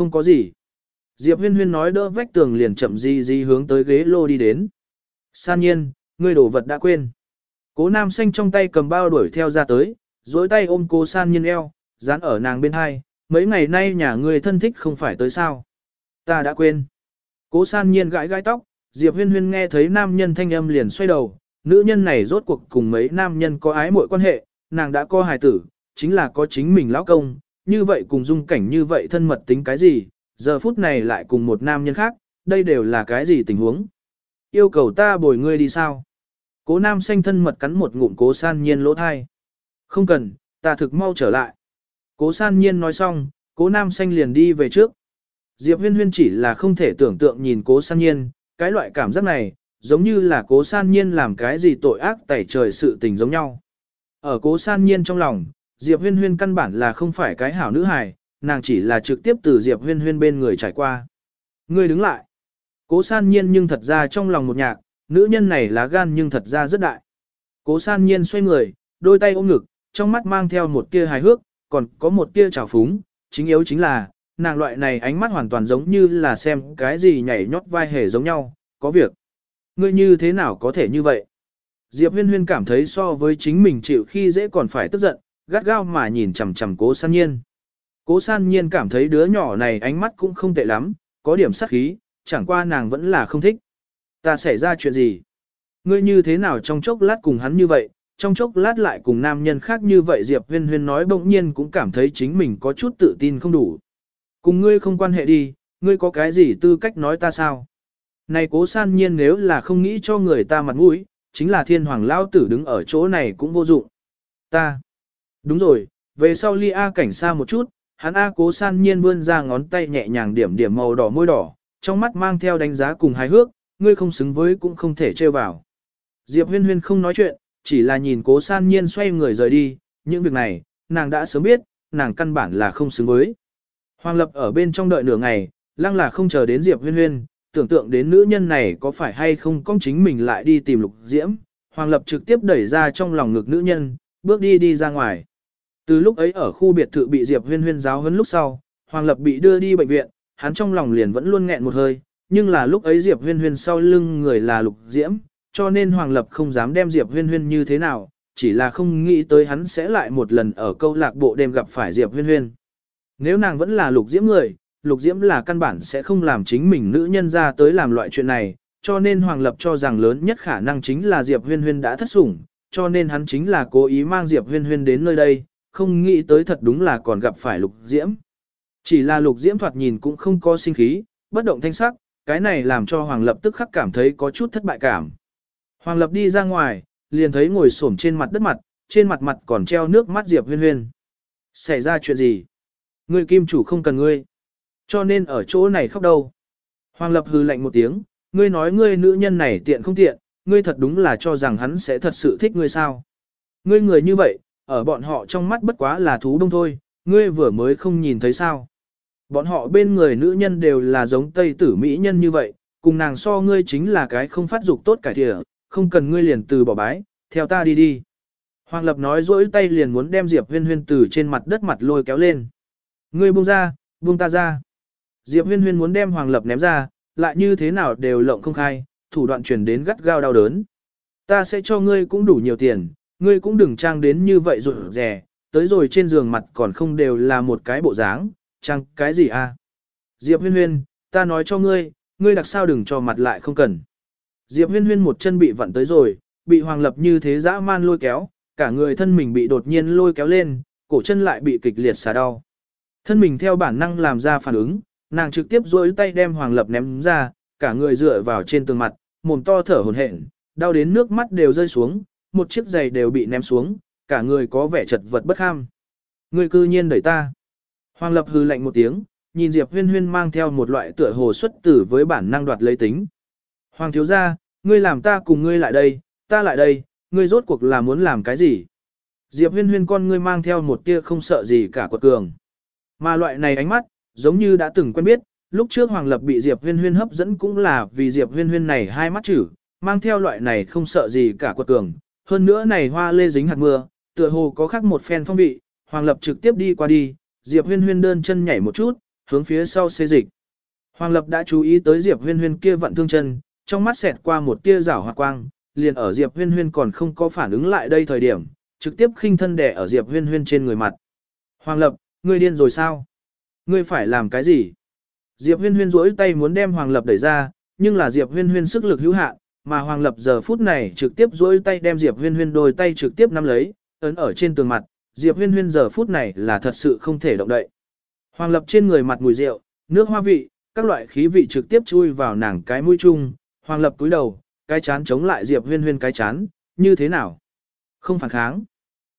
không có gì. Diệp huyên huyên nói đỡ vách tường liền chậm di di hướng tới ghế lô đi đến. San nhiên, ngươi đổ vật đã quên. Cố nam xanh trong tay cầm bao đuổi theo ra tới, dối tay ôm cô san nhiên eo, dán ở nàng bên hai, mấy ngày nay nhà ngươi thân thích không phải tới sao. Ta đã quên. Cố san nhiên gãi gãi tóc, Diệp huyên huyên nghe thấy nam nhân thanh âm liền xoay đầu, nữ nhân này rốt cuộc cùng mấy nam nhân có ái mội quan hệ, nàng đã có hài tử, chính là có chính mình lão công, như vậy cùng dung cảnh như vậy thân mật tính cái gì, giờ phút này lại cùng một nam nhân khác, đây đều là cái gì tình huống. Yêu cầu ta bồi ngươi đi sao? Cố nam xanh thân mật cắn một ngụm cố san nhiên lỗ thai. Không cần, ta thực mau trở lại. Cố san nhiên nói xong, cố nam xanh liền đi về trước. Diệp huyên huyên chỉ là không thể tưởng tượng nhìn cố san nhiên, cái loại cảm giác này, giống như là cố san nhiên làm cái gì tội ác tẩy trời sự tình giống nhau. Ở cố san nhiên trong lòng, Diệp huyên huyên căn bản là không phải cái hảo nữ hài, nàng chỉ là trực tiếp từ Diệp huyên huyên bên người trải qua. Ngươi đứng lại. Cố san nhiên nhưng thật ra trong lòng một nhạc, nữ nhân này lá gan nhưng thật ra rất đại. Cố san nhiên xoay người, đôi tay ôm ngực, trong mắt mang theo một tia hài hước, còn có một tia trào phúng, chính yếu chính là, nàng loại này ánh mắt hoàn toàn giống như là xem cái gì nhảy nhót vai hề giống nhau, có việc. Ngươi như thế nào có thể như vậy? Diệp huyên huyên cảm thấy so với chính mình chịu khi dễ còn phải tức giận, gắt gao mà nhìn chằm chằm cố san nhiên. Cố san nhiên cảm thấy đứa nhỏ này ánh mắt cũng không tệ lắm, có điểm sắc khí, chẳng qua nàng vẫn là không thích. Ta xảy ra chuyện gì? Ngươi như thế nào trong chốc lát cùng hắn như vậy, trong chốc lát lại cùng nam nhân khác như vậy Diệp huyên huyên nói bỗng nhiên cũng cảm thấy chính mình có chút tự tin không đủ. Cùng ngươi không quan hệ đi, ngươi có cái gì tư cách nói ta sao? Này cố san nhiên nếu là không nghĩ cho người ta mặt mũi, chính là thiên hoàng lao tử đứng ở chỗ này cũng vô dụng. Ta. Đúng rồi, về sau ly A cảnh xa một chút, hắn A cố san nhiên vươn ra ngón tay nhẹ nhàng điểm điểm màu đỏ môi đỏ, trong mắt mang theo đánh giá cùng hài hước, ngươi không xứng với cũng không thể trêu vào. Diệp huyên huyên không nói chuyện, chỉ là nhìn cố san nhiên xoay người rời đi, những việc này, nàng đã sớm biết, nàng căn bản là không xứng với. Hoàng Lập ở bên trong đợi nửa ngày, lăng là không chờ đến Diệp huyên huyên, tưởng tượng đến nữ nhân này có phải hay không công chính mình lại đi tìm lục diễm, Hoàng Lập trực tiếp đẩy ra trong lòng ngực nữ nhân, bước đi đi ra ngoài. Từ lúc ấy ở khu biệt thự bị Diệp huyên huyên giáo huấn lúc sau, Hoàng Lập bị đưa đi bệnh viện, hắn trong lòng liền vẫn luôn nghẹn một hơi, nhưng là lúc ấy Diệp huyên huyên sau lưng người là lục diễm, cho nên Hoàng Lập không dám đem Diệp huyên huyên như thế nào, chỉ là không nghĩ tới hắn sẽ lại một lần ở câu lạc bộ đêm gặp phải Diệp huyên huyên. Nếu nàng vẫn là lục diễm người, lục diễm là căn bản sẽ không làm chính mình nữ nhân ra tới làm loại chuyện này, cho nên Hoàng Lập cho rằng lớn nhất khả năng chính là Diệp huyên huyên đã thất sủng, cho nên hắn chính là cố ý mang Diệp huyên huyên đến nơi đây, không nghĩ tới thật đúng là còn gặp phải lục diễm. Chỉ là lục diễm thoạt nhìn cũng không có sinh khí, bất động thanh sắc, cái này làm cho Hoàng Lập tức khắc cảm thấy có chút thất bại cảm. Hoàng Lập đi ra ngoài, liền thấy ngồi xổm trên mặt đất mặt, trên mặt mặt còn treo nước mắt Diệp huyên huyên. Xảy ra chuyện gì? Ngươi kim chủ không cần ngươi. Cho nên ở chỗ này khóc đâu. Hoàng Lập hừ lạnh một tiếng, ngươi nói ngươi nữ nhân này tiện không tiện, ngươi thật đúng là cho rằng hắn sẽ thật sự thích ngươi sao. Ngươi người như vậy, ở bọn họ trong mắt bất quá là thú đông thôi, ngươi vừa mới không nhìn thấy sao. Bọn họ bên người nữ nhân đều là giống tây tử mỹ nhân như vậy, cùng nàng so ngươi chính là cái không phát dục tốt cải thịa, không cần ngươi liền từ bỏ bái, theo ta đi đi. Hoàng Lập nói dỗi tay liền muốn đem Diệp huyên huyên từ trên mặt đất mặt lôi kéo lên. Ngươi buông ra, buông ta ra. Diệp huyên huyên muốn đem Hoàng Lập ném ra, lại như thế nào đều lộng không khai, thủ đoạn truyền đến gắt gao đau đớn. Ta sẽ cho ngươi cũng đủ nhiều tiền, ngươi cũng đừng trang đến như vậy rồi rẻ, tới rồi trên giường mặt còn không đều là một cái bộ dáng, trang cái gì à? Diệp huyên huyên, ta nói cho ngươi, ngươi đặc sao đừng cho mặt lại không cần. Diệp huyên huyên một chân bị vặn tới rồi, bị Hoàng Lập như thế dã man lôi kéo, cả người thân mình bị đột nhiên lôi kéo lên, cổ chân lại bị kịch liệt xả đau. Thân mình theo bản năng làm ra phản ứng, nàng trực tiếp duỗi tay đem Hoàng Lập ném ra, cả người dựa vào trên tường mặt, mồm to thở hổn hển, đau đến nước mắt đều rơi xuống, một chiếc giày đều bị ném xuống, cả người có vẻ chật vật bất ham. Người cư nhiên đẩy ta. Hoàng Lập hư lạnh một tiếng, nhìn Diệp Huyên Huyên mang theo một loại tựa hồ xuất tử với bản năng đoạt lấy tính. Hoàng thiếu gia, ngươi làm ta cùng ngươi lại đây, ta lại đây, ngươi rốt cuộc là muốn làm cái gì? Diệp Huyên Huyên con ngươi mang theo một tia không sợ gì cả quật cường. Mà loại này ánh mắt, giống như đã từng quen biết, lúc trước Hoàng Lập bị Diệp Huyên Huyên hấp dẫn cũng là vì Diệp Huyên Huyên này hai mắt chữ, mang theo loại này không sợ gì cả quật cường. Hơn nữa này hoa lê dính hạt mưa, tựa hồ có khác một phen phong vị, Hoàng Lập trực tiếp đi qua đi, Diệp Huyên Huyên đơn chân nhảy một chút, hướng phía sau xê dịch. Hoàng Lập đã chú ý tới Diệp Huyên Huyên kia vận thương chân, trong mắt xẹt qua một tia rảo hoa quang, liền ở Diệp Huyên Huyên còn không có phản ứng lại đây thời điểm, trực tiếp khinh thân đè ở Diệp Huyên Huyên trên người mặt. Hoàng Lập, ngươi điên rồi sao? Ngươi phải làm cái gì? Diệp Huyên Huyên duỗi tay muốn đem Hoàng Lập đẩy ra, nhưng là Diệp Huyên Huyên sức lực hữu hạn, mà Hoàng Lập giờ phút này trực tiếp duỗi tay đem Diệp Huyên Huyên đôi tay trực tiếp nắm lấy, ấn ở trên tường mặt, Diệp Huyên Huyên giờ phút này là thật sự không thể động đậy. Hoàng Lập trên người mặt mùi rượu, nước hoa vị, các loại khí vị trực tiếp chui vào nàng cái mũi chung, Hoàng Lập cúi đầu, cái chán chống lại Diệp Huyên Huyên cái chán, như thế nào? Không phản kháng.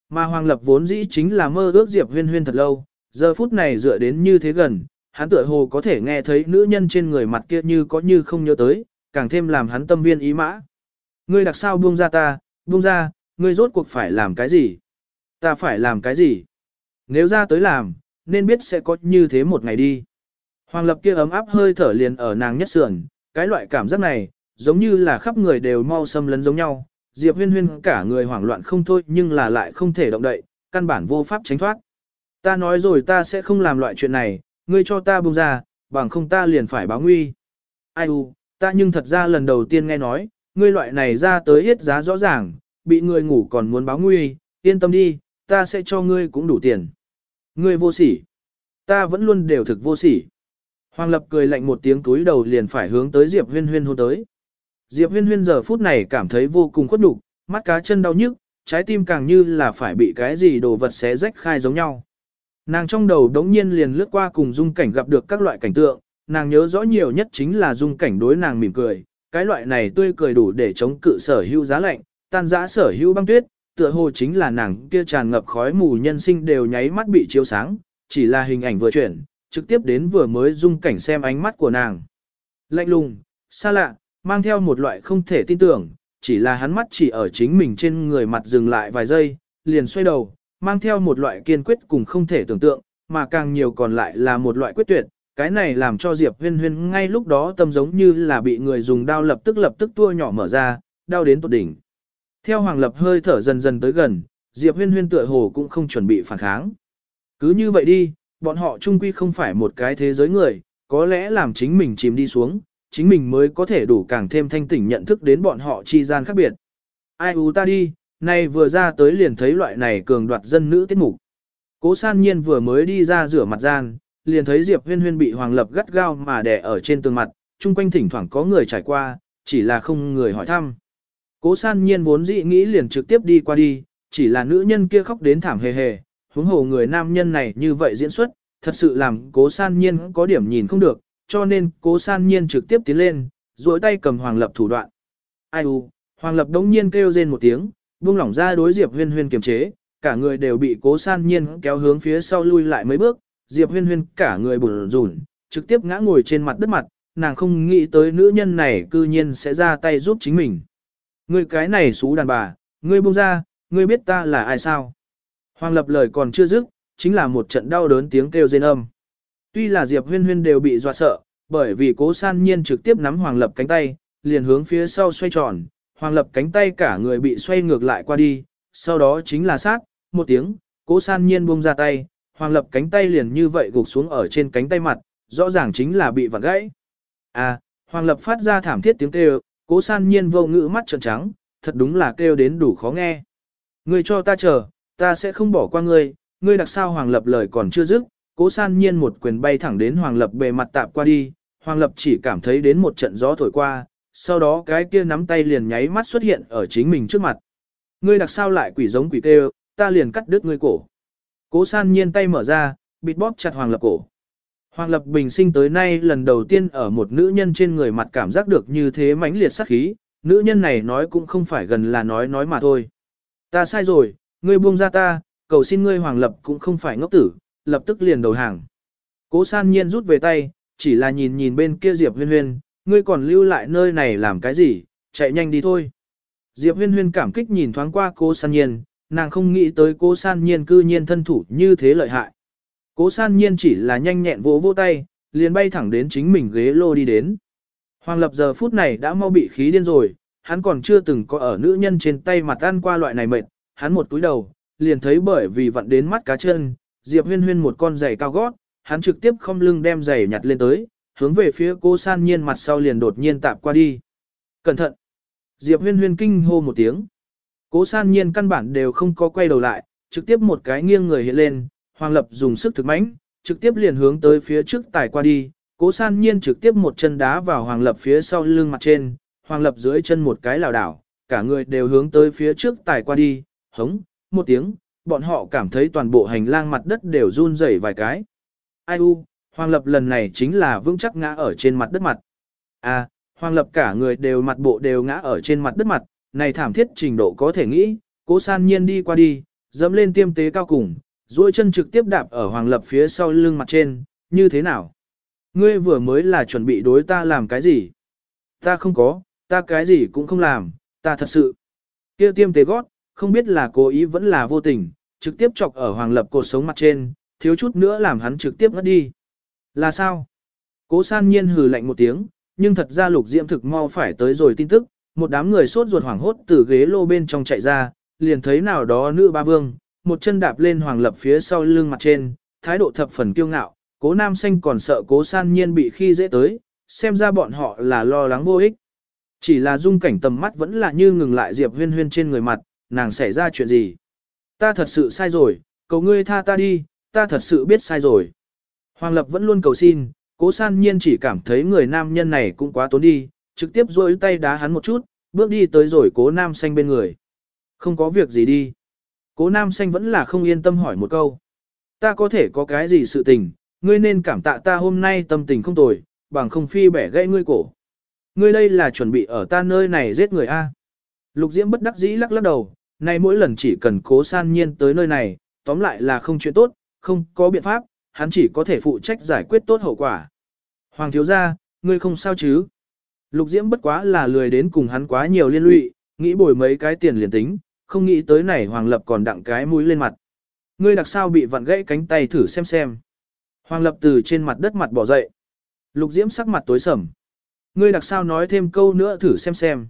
Mà Hoàng Lập vốn dĩ chính là mơ ước Diệp Huyên Huyên thật lâu, giờ phút này dựa đến như thế gần, hắn tựa hồ có thể nghe thấy nữ nhân trên người mặt kia như có như không nhớ tới, càng thêm làm hắn tâm viên ý mã. Ngươi đặc sao buông ra ta, buông ra, ngươi rốt cuộc phải làm cái gì? Ta phải làm cái gì? Nếu ra tới làm, nên biết sẽ có như thế một ngày đi. Hoàng lập kia ấm áp hơi thở liền ở nàng nhất sườn, cái loại cảm giác này, giống như là khắp người đều mau xâm lấn giống nhau. Diệp huyên huyên cả người hoảng loạn không thôi nhưng là lại không thể động đậy, căn bản vô pháp tránh thoát. Ta nói rồi ta sẽ không làm loại chuyện này, ngươi cho ta buông ra, bằng không ta liền phải báo nguy. Ai u, ta nhưng thật ra lần đầu tiên nghe nói, ngươi loại này ra tới hết giá rõ ràng, bị người ngủ còn muốn báo nguy, yên tâm đi, ta sẽ cho ngươi cũng đủ tiền. Ngươi vô sỉ. Ta vẫn luôn đều thực vô sỉ. Hoàng Lập cười lạnh một tiếng túi đầu liền phải hướng tới Diệp Huyên Huyên hôn tới. Diệp Huyên Huyên giờ phút này cảm thấy vô cùng khuất nhục, mắt cá chân đau nhức, trái tim càng như là phải bị cái gì đồ vật xé rách khai giống nhau. Nàng trong đầu đống nhiên liền lướt qua cùng dung cảnh gặp được các loại cảnh tượng, nàng nhớ rõ nhiều nhất chính là dung cảnh đối nàng mỉm cười, cái loại này tươi cười đủ để chống cự sở hữu giá lạnh, tan giã sở hữu băng tuyết, tựa hồ chính là nàng kia tràn ngập khói mù nhân sinh đều nháy mắt bị chiếu sáng, chỉ là hình ảnh vừa chuyển, trực tiếp đến vừa mới dung cảnh xem ánh mắt của nàng. Lạnh lùng, xa lạ, mang theo một loại không thể tin tưởng, chỉ là hắn mắt chỉ ở chính mình trên người mặt dừng lại vài giây, liền xoay đầu, mang theo một loại kiên quyết cùng không thể tưởng tượng, mà càng nhiều còn lại là một loại quyết tuyệt. Cái này làm cho Diệp huyên huyên ngay lúc đó tâm giống như là bị người dùng đao lập tức lập tức tua nhỏ mở ra, đau đến tột đỉnh. Theo Hoàng Lập hơi thở dần dần tới gần, Diệp huyên huyên tựa hồ cũng không chuẩn bị phản kháng. Cứ như vậy đi, bọn họ chung quy không phải một cái thế giới người, có lẽ làm chính mình chìm đi xuống, chính mình mới có thể đủ càng thêm thanh tỉnh nhận thức đến bọn họ chi gian khác biệt. Ai u ta đi, nay vừa ra tới liền thấy loại này cường đoạt dân nữ tiết mục. Cố san nhiên vừa mới đi ra rửa mặt gian, liền thấy Diệp huyên huyên bị Hoàng Lập gắt gao mà đè ở trên tường mặt, chung quanh thỉnh thoảng có người trải qua, chỉ là không người hỏi thăm. Cố san nhiên vốn dĩ nghĩ liền trực tiếp đi qua đi, chỉ là nữ nhân kia khóc đến thảm hề hề, huống hồ người nam nhân này như vậy diễn xuất, thật sự làm cố san nhiên có điểm nhìn không được, cho nên cố san nhiên trực tiếp tiến lên, duỗi tay cầm Hoàng Lập thủ đoạn. Ai u, Hoàng Lập đống nhiên kêu rên một tiếng, buông lỏng ra đối Diệp Huyên Huyên kiềm chế, cả người đều bị Cố San Nhiên kéo hướng phía sau lui lại mấy bước, Diệp Huyên Huyên cả người bùn rùn, trực tiếp ngã ngồi trên mặt đất mặt, nàng không nghĩ tới nữ nhân này cư nhiên sẽ ra tay giúp chính mình. Ngươi cái này xú đàn bà, ngươi buông ra, ngươi biết ta là ai sao? Hoàng Lập lời còn chưa dứt, chính là một trận đau đớn tiếng kêu rên âm. Tuy là Diệp Huyên Huyên đều bị dọa sợ, bởi vì Cố San Nhiên trực tiếp nắm Hoàng Lập cánh tay, liền hướng phía sau xoay tròn, Hoàng Lập cánh tay cả người bị xoay ngược lại qua đi, sau đó chính là sát, một tiếng, cố san nhiên buông ra tay, Hoàng Lập cánh tay liền như vậy gục xuống ở trên cánh tay mặt, rõ ràng chính là bị vặn gãy. À, Hoàng Lập phát ra thảm thiết tiếng kêu, cố san nhiên vô ngữ mắt trợn trắng, thật đúng là kêu đến đủ khó nghe. Ngươi cho ta chờ, ta sẽ không bỏ qua ngươi, ngươi đặc sao Hoàng Lập lời còn chưa dứt, cố san nhiên một quyền bay thẳng đến Hoàng Lập bề mặt tạp qua đi, Hoàng Lập chỉ cảm thấy đến một trận gió thổi qua, sau đó cái kia nắm tay liền nháy mắt xuất hiện ở chính mình trước mặt. Ngươi đặc sao lại quỷ giống quỷ kêu, ta liền cắt đứt ngươi cổ. Cố san nhiên tay mở ra, bịt bóp chặt Hoàng Lập cổ. Hoàng Lập bình sinh tới nay lần đầu tiên ở một nữ nhân trên người mặt cảm giác được như thế mãnh liệt sát khí, nữ nhân này nói cũng không phải gần là nói nói mà thôi. Ta sai rồi, ngươi buông ra ta, cầu xin ngươi Hoàng Lập cũng không phải ngốc tử, lập tức liền đầu hàng. Cố san nhiên rút về tay, chỉ là nhìn nhìn bên kia Diệp huyên huyên, ngươi còn lưu lại nơi này làm cái gì, chạy nhanh đi thôi. Diệp huyên huyên cảm kích nhìn thoáng qua cô san nhiên, nàng không nghĩ tới cô san nhiên cư nhiên thân thủ như thế lợi hại. Cố san nhiên chỉ là nhanh nhẹn vỗ vỗ tay, liền bay thẳng đến chính mình ghế lô đi đến. Hoàng lập giờ phút này đã mau bị khí điên rồi, hắn còn chưa từng có ở nữ nhân trên tay mặt ăn qua loại này mệt, hắn một túi đầu, liền thấy bởi vì vặn đến mắt cá chân, Diệp huyên huyên một con giày cao gót, hắn trực tiếp không lưng đem giày nhặt lên tới, hướng về phía cô san nhiên mặt sau liền đột nhiên tạp qua đi. Cẩn thận! Diệp huyên huyên kinh hô một tiếng. Cố san nhiên căn bản đều không có quay đầu lại, trực tiếp một cái nghiêng người hiện lên, Hoàng Lập dùng sức thực mãnh, trực tiếp liền hướng tới phía trước tải qua đi, cố san nhiên trực tiếp một chân đá vào Hoàng Lập phía sau lưng mặt trên, Hoàng Lập dưới chân một cái lảo đảo, cả người đều hướng tới phía trước tải qua đi, hống, một tiếng, bọn họ cảm thấy toàn bộ hành lang mặt đất đều run rẩy vài cái. Ai u, Hoàng Lập lần này chính là vững chắc ngã ở trên mặt đất mặt. À, Hoàng Lập cả người đều mặt bộ đều ngã ở trên mặt đất mặt, này thảm thiết trình độ có thể nghĩ, cố san nhiên đi qua đi, dẫm lên tiêm tế cao cùng, duỗi chân trực tiếp đạp ở Hoàng Lập phía sau lưng mặt trên, như thế nào? Ngươi vừa mới là chuẩn bị đối ta làm cái gì? Ta không có, ta cái gì cũng không làm, ta thật sự. kia tiêm tế gót, không biết là cố ý vẫn là vô tình, trực tiếp chọc ở Hoàng Lập cột sống mặt trên, thiếu chút nữa làm hắn trực tiếp ngất đi. Là sao? Cố san nhiên hừ lạnh một tiếng, nhưng thật ra lục diễm thực mau phải tới rồi tin tức, một đám người sốt ruột hoảng hốt từ ghế lô bên trong chạy ra, liền thấy nào đó nữ ba vương, một chân đạp lên Hoàng Lập phía sau lưng mặt trên, thái độ thập phần kiêu ngạo, cố nam xanh còn sợ cố san nhiên bị khi dễ tới, xem ra bọn họ là lo lắng vô ích. Chỉ là dung cảnh tầm mắt vẫn là như ngừng lại Diệp huyên huyên trên người mặt, nàng xảy ra chuyện gì. Ta thật sự sai rồi, cầu ngươi tha ta đi, ta thật sự biết sai rồi. Hoàng Lập vẫn luôn cầu xin, cố san nhiên chỉ cảm thấy người nam nhân này cũng quá tốn đi, trực tiếp rôi tay đá hắn một chút, bước đi tới rồi cố nam xanh bên người. Không có việc gì đi. Cố nam xanh vẫn là không yên tâm hỏi một câu. Ta có thể có cái gì sự tình, ngươi nên cảm tạ ta hôm nay tâm tình không tồi, bằng không phi bẻ gãy ngươi cổ. Ngươi đây là chuẩn bị ở ta nơi này giết người A. Lục Diễm bất đắc dĩ lắc lắc đầu, nay mỗi lần chỉ cần cố san nhiên tới nơi này, tóm lại là không chuyện tốt, không có biện pháp, hắn chỉ có thể phụ trách giải quyết tốt hậu quả. Hoàng thiếu gia, ngươi không sao chứ? Lục Diễm bất quá là lười đến cùng hắn quá nhiều liên lụy, nghĩ bồi mấy cái tiền liền tính, không nghĩ tới này Hoàng Lập còn đặng cái mũi lên mặt. Ngươi đặc sao bị vặn gãy cánh tay thử xem xem. Hoàng Lập từ trên mặt đất mặt bỏ dậy. Lục Diễm sắc mặt tối sầm. Ngươi đặc sao nói thêm câu nữa thử xem xem.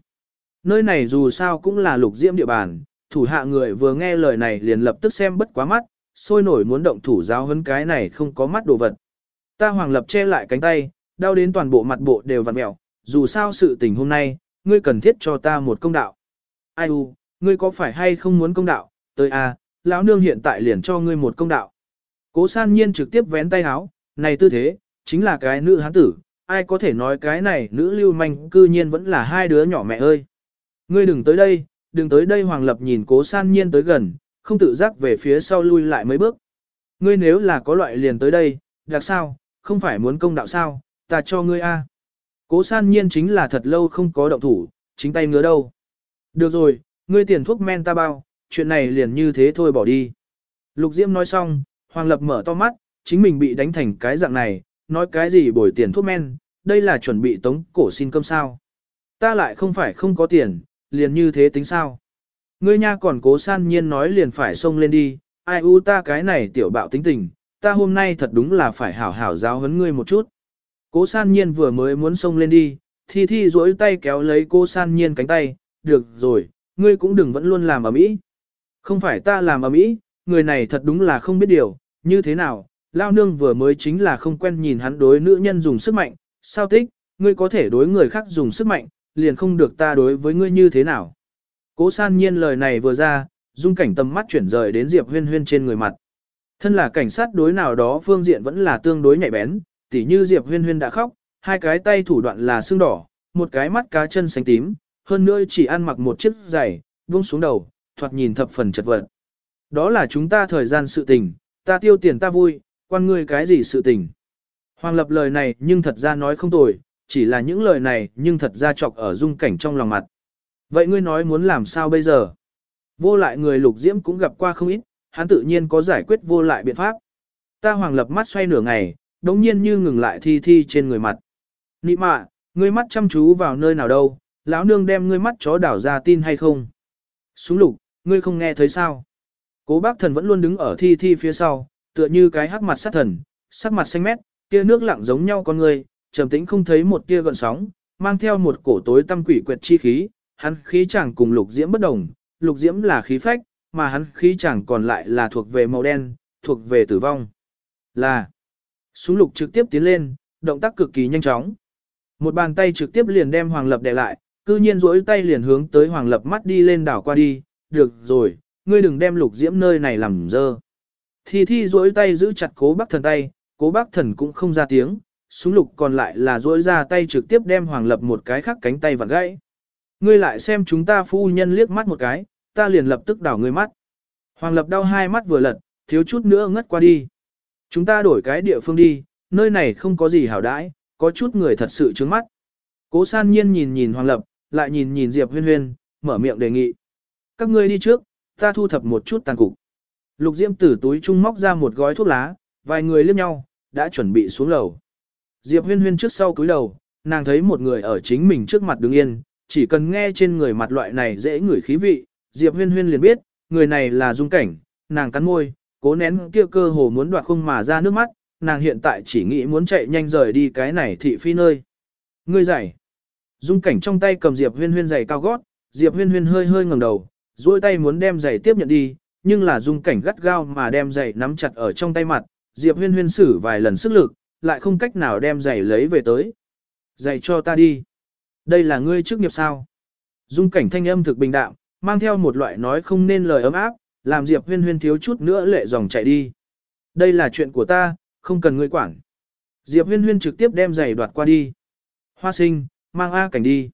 Nơi này dù sao cũng là Lục Diễm địa bàn, thủ hạ người vừa nghe lời này liền lập tức xem bất quá mắt, sôi nổi muốn động thủ giáo hấn cái này không có mắt đồ vật. Ta Hoàng Lập che lại cánh tay, đau đến toàn bộ mặt bộ đều vặn mẹo, dù sao sự tình hôm nay, ngươi cần thiết cho ta một công đạo. Ai u, ngươi có phải hay không muốn công đạo, tới a, à, lão nương hiện tại liền cho ngươi một công đạo. Cố san nhiên trực tiếp vén tay háo, này tư thế, chính là cái nữ hán tử, ai có thể nói cái này nữ lưu manh cư nhiên vẫn là hai đứa nhỏ mẹ ơi. Ngươi đừng tới đây, đừng tới đây Hoàng Lập nhìn cố san nhiên tới gần, không tự giác về phía sau lui lại mấy bước. Ngươi nếu là có loại liền tới đây, đặc sao, không phải muốn công đạo sao, ta cho ngươi a. Cố san nhiên chính là thật lâu không có động thủ, chính tay ngứa đâu. Được rồi, ngươi tiền thuốc men ta bao, chuyện này liền như thế thôi bỏ đi. Lục Diễm nói xong, Hoàng Lập mở to mắt, chính mình bị đánh thành cái dạng này, nói cái gì bồi tiền thuốc men, đây là chuẩn bị tống cổ xin cơm sao. Ta lại không phải không có tiền, liền như thế tính sao. Ngươi nha còn cố san nhiên nói liền phải xông lên đi, ai u ta cái này tiểu bạo tính tình, ta hôm nay thật đúng là phải hảo hảo giáo huấn ngươi một chút. Cố san nhiên vừa mới muốn xông lên đi, thi thi duỗi tay kéo lấy cô san nhiên cánh tay, được rồi, ngươi cũng đừng vẫn luôn làm ở mỹ. Không phải ta làm ở mỹ, người này thật đúng là không biết điều, như thế nào, lao nương vừa mới chính là không quen nhìn hắn đối nữ nhân dùng sức mạnh, sao tích, ngươi có thể đối người khác dùng sức mạnh, liền không được ta đối với ngươi như thế nào. Cố san nhiên lời này vừa ra, dung cảnh tầm mắt chuyển rời đến Diệp huyên huyên trên người mặt. Thân là cảnh sát đối nào đó phương diện vẫn là tương đối nhạy bén, tỉ như Diệp huyên huyên đã khóc, hai cái tay thủ đoạn là xương đỏ, một cái mắt cá chân xanh tím, hơn nữa chỉ ăn mặc một chiếc giày, buông xuống đầu, thoạt nhìn thập phần chật vật. Đó là chúng ta thời gian sự tình, ta tiêu tiền ta vui, quan ngươi cái gì sự tình. Hoàng lập lời này nhưng thật ra nói không tồi, chỉ là những lời này nhưng thật ra chọc ở dung cảnh trong lòng mặt. Vậy ngươi nói muốn làm sao bây giờ? Vô lại người lục diễm cũng gặp qua không ít, hắn tự nhiên có giải quyết vô lại biện pháp. Ta hoàng lập mắt xoay nửa ngày, đống nhiên như ngừng lại thi thi trên người mặt. Nị mạ, ngươi mắt chăm chú vào nơi nào đâu, lão nương đem ngươi mắt chó đảo ra tin hay không? Súng lục, ngươi không nghe thấy sao? Cố bác thần vẫn luôn đứng ở thi thi phía sau, tựa như cái hắc mặt sát thần, sắc mặt xanh mét, kia nước lặng giống nhau con người, trầm tĩnh không thấy một tia gợn sóng, mang theo một cổ tối tâm quỷ quyệt chi khí, hắn khí chẳng cùng lục diễm bất đồng, lục diễm là khí phách, mà hắn khí chẳng còn lại là thuộc về màu đen, thuộc về tử vong. Là, Súng lục trực tiếp tiến lên, động tác cực kỳ nhanh chóng. Một bàn tay trực tiếp liền đem Hoàng Lập đè lại, cư nhiên rỗi tay liền hướng tới Hoàng Lập mắt đi lên đảo qua đi, được rồi, ngươi đừng đem lục diễm nơi này làm dơ. Thi thi rỗi tay giữ chặt cố bác thần tay, cố bác thần cũng không ra tiếng, súng lục còn lại là rỗi ra tay trực tiếp đem Hoàng Lập một cái khác cánh tay vặn gãy. Ngươi lại xem chúng ta phu nhân liếc mắt một cái, ta liền lập tức đảo ngươi mắt. Hoàng Lập đau hai mắt vừa lật, thiếu chút nữa ngất qua đi. Chúng ta đổi cái địa phương đi, nơi này không có gì hảo đãi, có chút người thật sự trướng mắt. Cố san nhiên nhìn nhìn Hoàng Lập, lại nhìn nhìn Diệp huyên huyên, mở miệng đề nghị. Các ngươi đi trước, ta thu thập một chút tàn cục. Lục Diễm từ túi trung móc ra một gói thuốc lá, vài người liếc nhau, đã chuẩn bị xuống lầu. Diệp huyên huyên trước sau cúi đầu, nàng thấy một người ở chính mình trước mặt đứng yên, chỉ cần nghe trên người mặt loại này dễ ngửi khí vị, Diệp huyên huyên liền biết, người này là dung cảnh, nàng cắn môi, cố nén kia cơ hồ muốn đoạt không mà ra nước mắt, nàng hiện tại chỉ nghĩ muốn chạy nhanh rời đi cái này thị phi nơi. Ngươi giải. Dung cảnh trong tay cầm Diệp huyên huyên giày cao gót, Diệp huyên huyên hơi hơi ngẩng đầu, duỗi tay muốn đem giày tiếp nhận đi, nhưng là dung cảnh gắt gao mà đem giày nắm chặt ở trong tay mặt, Diệp huyên huyên sử vài lần sức lực, lại không cách nào đem giày lấy về tới. Giày cho ta đi. Đây là ngươi trước nghiệp sao? Dung cảnh thanh âm thực bình đạm, mang theo một loại nói không nên lời ấm áp, làm Diệp huyên huyên thiếu chút nữa lệ dòng chạy đi. Đây là chuyện của ta, không cần ngươi quản. Diệp huyên huyên trực tiếp đem giày đoạt qua đi. Hoa sinh, mang A cảnh đi.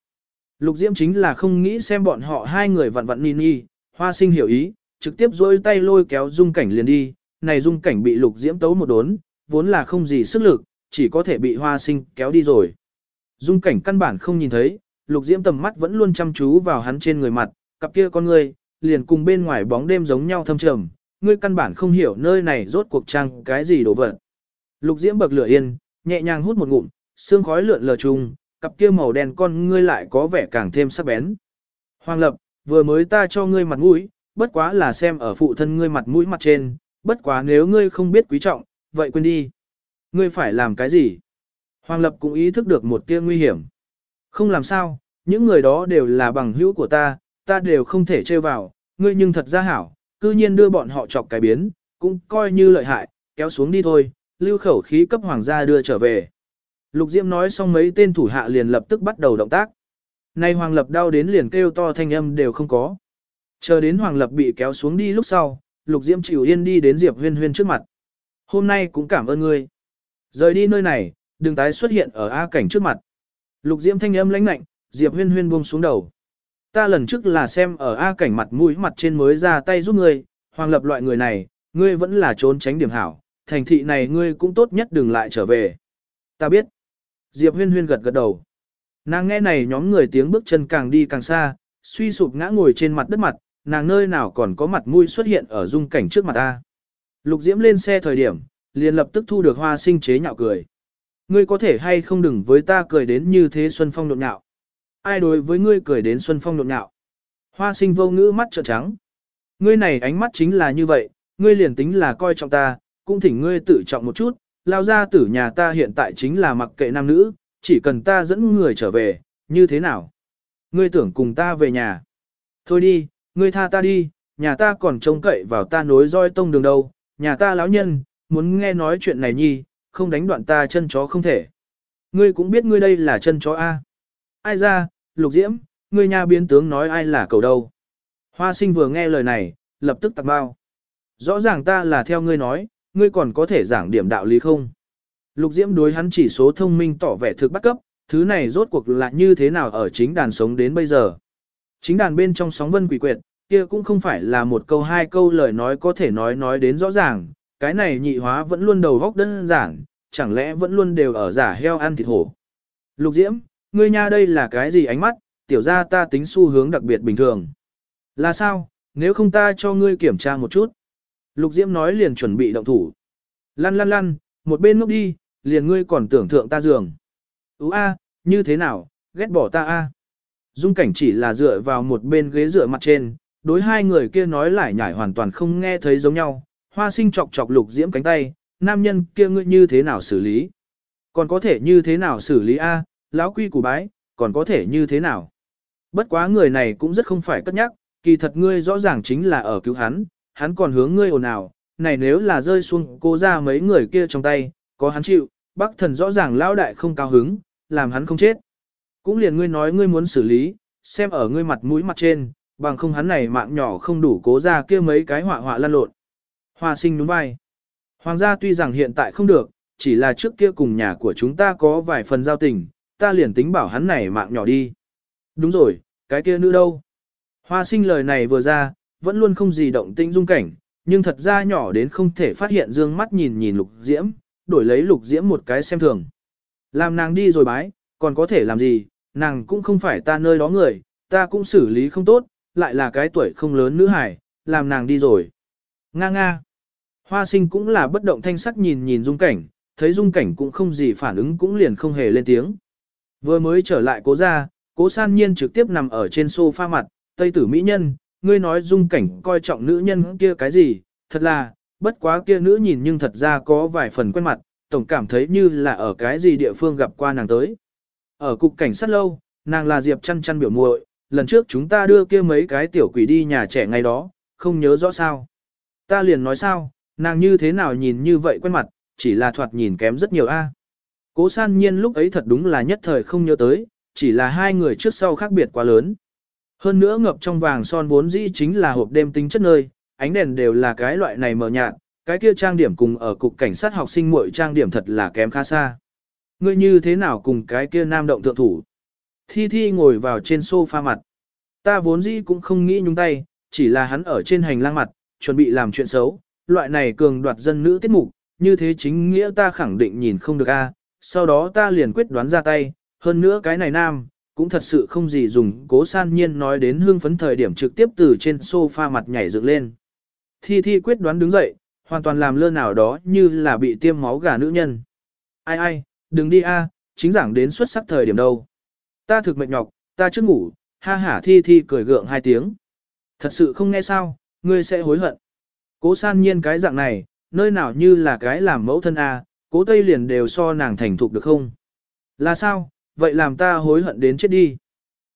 Lục Diễm chính là không nghĩ xem bọn họ hai người vặn vặn ni ni, hoa sinh hiểu ý, trực tiếp dôi tay lôi kéo dung cảnh liền đi, này dung cảnh bị lục Diễm tấu một đốn, vốn là không gì sức lực, chỉ có thể bị hoa sinh kéo đi rồi. Dung cảnh căn bản không nhìn thấy, lục Diễm tầm mắt vẫn luôn chăm chú vào hắn trên người mặt, cặp kia con người, liền cùng bên ngoài bóng đêm giống nhau thâm trầm, ngươi căn bản không hiểu nơi này rốt cuộc trang cái gì đổ vật. Lục Diễm bậc lửa yên, nhẹ nhàng hút một ngụm, xương khói lượn lờ trùng, cặp kia màu đen con ngươi lại có vẻ càng thêm sắc bén. Hoàng Lập, vừa mới ta cho ngươi mặt mũi, bất quá là xem ở phụ thân ngươi mặt mũi mặt trên, bất quá nếu ngươi không biết quý trọng, vậy quên đi. Ngươi phải làm cái gì? Hoàng Lập cũng ý thức được một tia nguy hiểm. Không làm sao, những người đó đều là bằng hữu của ta, ta đều không thể chơi vào, ngươi nhưng thật ra hảo, cư nhiên đưa bọn họ chọc cái biến, cũng coi như lợi hại, kéo xuống đi thôi, lưu khẩu khí cấp hoàng gia đưa trở về. Lục Diễm nói xong mấy tên thủ hạ liền lập tức bắt đầu động tác. Nay Hoàng Lập đau đến liền kêu to thanh âm đều không có. Chờ đến Hoàng Lập bị kéo xuống đi lúc sau, Lục Diễm chịu yên đi đến Diệp Huyên Huyên trước mặt. Hôm nay cũng cảm ơn ngươi. Rời đi nơi này, đừng tái xuất hiện ở A cảnh trước mặt. Lục Diễm thanh âm lãnh lạnh, Diệp Huyên Huyên buông xuống đầu. Ta lần trước là xem ở A cảnh mặt mũi mặt trên mới ra tay giúp ngươi, Hoàng Lập loại người này, ngươi vẫn là trốn tránh điểm hảo, thành thị này ngươi cũng tốt nhất đừng lại trở về. Ta biết. Diệp huyên huyên gật gật đầu. Nàng nghe này nhóm người tiếng bước chân càng đi càng xa, suy sụp ngã ngồi trên mặt đất mặt, nàng nơi nào còn có mặt mũi xuất hiện ở dung cảnh trước mặt ta. Lục Diễm lên xe thời điểm, liền lập tức thu được hoa sinh chế nhạo cười. Ngươi có thể hay không đừng với ta cười đến như thế Xuân Phong nhộn nhạo. Ai đối với ngươi cười đến Xuân Phong nhộn nhạo. Hoa sinh vô ngữ mắt trợn trắng. Ngươi này ánh mắt chính là như vậy, ngươi liền tính là coi trọng ta, cũng thỉnh ngươi tự trọng một chút, lao ra tử nhà ta hiện tại chính là mặc kệ nam nữ, chỉ cần ta dẫn người trở về, như thế nào? Ngươi tưởng cùng ta về nhà. Thôi đi, ngươi tha ta đi, nhà ta còn trông cậy vào ta nối roi tông đường đâu, nhà ta lão nhân, muốn nghe nói chuyện này nhi, không đánh đoạn ta chân chó không thể. Ngươi cũng biết ngươi đây là chân chó A. Ai ra, lục diễm, ngươi nhà biến tướng nói ai là cầu đâu. Hoa sinh vừa nghe lời này, lập tức tặc bao. Rõ ràng ta là theo ngươi nói, ngươi còn có thể giảng điểm đạo lý không? Lục Diễm đối hắn chỉ số thông minh tỏ vẻ thực bắt cấp, thứ này rốt cuộc là như thế nào ở chính đàn sống đến bây giờ. Chính đàn bên trong sóng vân quỷ quyệt, kia cũng không phải là một câu hai câu lời nói có thể nói nói đến rõ ràng, cái này nhị hóa vẫn luôn đầu góc đơn giản, chẳng lẽ vẫn luôn đều ở giả heo ăn thịt hổ. Lục Diễm, ngươi nha đây là cái gì ánh mắt, tiểu ra ta tính xu hướng đặc biệt bình thường. Là sao, nếu không ta cho ngươi kiểm tra một chút. Lục Diễm nói liền chuẩn bị động thủ. Lăn lăn lăn, một bên ngốc đi, liền ngươi còn tưởng thượng ta giường. Ú a, như thế nào, ghét bỏ ta a. Dung cảnh chỉ là dựa vào một bên ghế dựa mặt trên, đối hai người kia nói lại nhải hoàn toàn không nghe thấy giống nhau. Hoa sinh chọc chọc lục diễm cánh tay, nam nhân kia ngươi như thế nào xử lý? Còn có thể như thế nào xử lý a? Lão quy củ bái, còn có thể như thế nào? Bất quá người này cũng rất không phải cất nhắc, kỳ thật ngươi rõ ràng chính là ở cứu hắn, hắn còn hướng ngươi ồn ào, này nếu là rơi xuống cô ra mấy người kia trong tay, có hắn chịu, Bác thần rõ ràng lão đại không cao hứng, làm hắn không chết. Cũng liền ngươi nói ngươi muốn xử lý, xem ở ngươi mặt mũi mặt trên, bằng không hắn này mạng nhỏ không đủ cố ra kia mấy cái họa họa lan lộn. Hoa sinh nhún vai. Hoàng gia tuy rằng hiện tại không được, chỉ là trước kia cùng nhà của chúng ta có vài phần giao tình, ta liền tính bảo hắn này mạng nhỏ đi. Đúng rồi, cái kia nữ đâu? Hoa sinh lời này vừa ra, vẫn luôn không gì động tĩnh dung cảnh, nhưng thật ra nhỏ đến không thể phát hiện dương mắt nhìn nhìn lục diễm, đổi lấy lục diễm một cái xem thường. Làm nàng đi rồi bái, còn có thể làm gì, nàng cũng không phải ta nơi đó người, ta cũng xử lý không tốt, lại là cái tuổi không lớn nữ hải, làm nàng đi rồi. Nga nga. Hoa sinh cũng là bất động thanh sắc nhìn nhìn dung cảnh, thấy dung cảnh cũng không gì phản ứng cũng liền không hề lên tiếng. Vừa mới trở lại cố ra, cố san nhiên trực tiếp nằm ở trên sofa mặt, tây tử mỹ nhân, ngươi nói dung cảnh coi trọng nữ nhân kia cái gì, thật là, bất quá kia nữ nhìn nhưng thật ra có vài phần quen mặt, tổng cảm thấy như là ở cái gì địa phương gặp qua nàng tới. Ở cục cảnh sát lâu, nàng là Diệp chăn chăn biểu muội, lần trước chúng ta đưa kia mấy cái tiểu quỷ đi nhà trẻ ngày đó, không nhớ rõ sao. Ta liền nói sao, nàng như thế nào nhìn như vậy quen mặt, chỉ là thoạt nhìn kém rất nhiều a. Cố san nhiên lúc ấy thật đúng là nhất thời không nhớ tới, chỉ là hai người trước sau khác biệt quá lớn. Hơn nữa ngập trong vàng son vốn dĩ chính là hộp đêm tính chất nơi, ánh đèn đều là cái loại này mờ nhạt, cái kia trang điểm cùng ở cục cảnh sát học sinh muội trang điểm thật là kém khá xa. Ngươi như thế nào cùng cái kia nam động thượng thủ? Thi Thi ngồi vào trên sofa mặt. Ta vốn dĩ cũng không nghĩ nhúng tay, chỉ là hắn ở trên hành lang mặt, chuẩn bị làm chuyện xấu, loại này cường đoạt dân nữ tiết mục, như thế chính nghĩa ta khẳng định nhìn không được a sau đó ta liền quyết đoán ra tay, hơn nữa cái này nam, cũng thật sự không gì dùng cố san nhiên nói đến hương phấn thời điểm trực tiếp từ trên sofa mặt nhảy dựng lên. Thi Thi quyết đoán đứng dậy, hoàn toàn làm lơ nào đó như là bị tiêm máu gà nữ nhân. Ai ai, đừng đi a, chính giảng đến xuất sắc thời điểm đâu. Ta thực mệt nhọc, ta chưa ngủ, ha hả thi thi cười gượng hai tiếng. Thật sự không nghe sao, ngươi sẽ hối hận. Cố san nhiên cái dạng này, nơi nào như là cái làm mẫu thân a, cố tây liền đều so nàng thành thục được không? Là sao, vậy làm ta hối hận đến chết đi.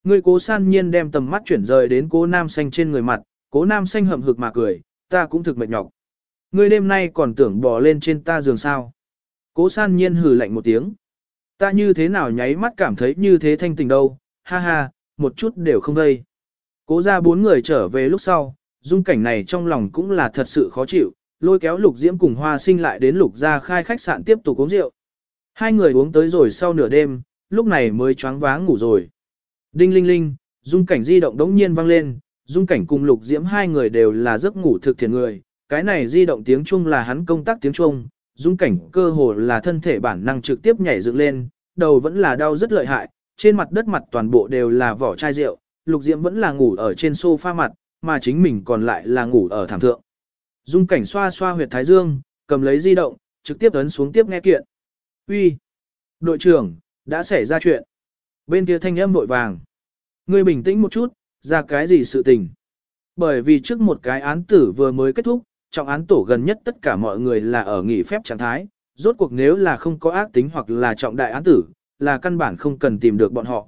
Ngươi cố san nhiên đem tầm mắt chuyển rời đến cố nam xanh trên người mặt, cố nam xanh hậm hực mà cười, ta cũng thực mệt nhọc. Ngươi đêm nay còn tưởng bò lên trên ta giường sao. Cố san nhiên hừ lạnh một tiếng. Ta như thế nào nháy mắt cảm thấy như thế thanh tình đâu, ha ha, một chút đều không gây. Cố ra bốn người trở về lúc sau, dung cảnh này trong lòng cũng là thật sự khó chịu, lôi kéo lục diễm cùng hoa sinh lại đến lục gia khai khách sạn tiếp tục uống rượu. Hai người uống tới rồi sau nửa đêm, lúc này mới choáng váng ngủ rồi. Đinh linh linh, dung cảnh di động đống nhiên vang lên, dung cảnh cùng lục diễm hai người đều là giấc ngủ thực thiện người, cái này di động tiếng Trung là hắn công tác tiếng Trung, dung cảnh cơ hồ là thân thể bản năng trực tiếp nhảy dựng lên, đầu vẫn là đau rất lợi hại, trên mặt đất mặt toàn bộ đều là vỏ chai rượu, lục diễm vẫn là ngủ ở trên sofa mặt, mà chính mình còn lại là ngủ ở thảm thượng. Dung cảnh xoa xoa huyệt thái dương, cầm lấy di động, trực tiếp ấn xuống tiếp nghe kiện. Uy, Đội trưởng, đã xảy ra chuyện. Bên kia thanh âm vội vàng. Ngươi bình tĩnh một chút, ra cái gì sự tình. Bởi vì trước một cái án tử vừa mới kết thúc, trọng án tổ gần nhất tất cả mọi người là ở nghỉ phép trạng thái, rốt cuộc nếu là không có ác tính hoặc là trọng đại án tử, là căn bản không cần tìm được bọn họ.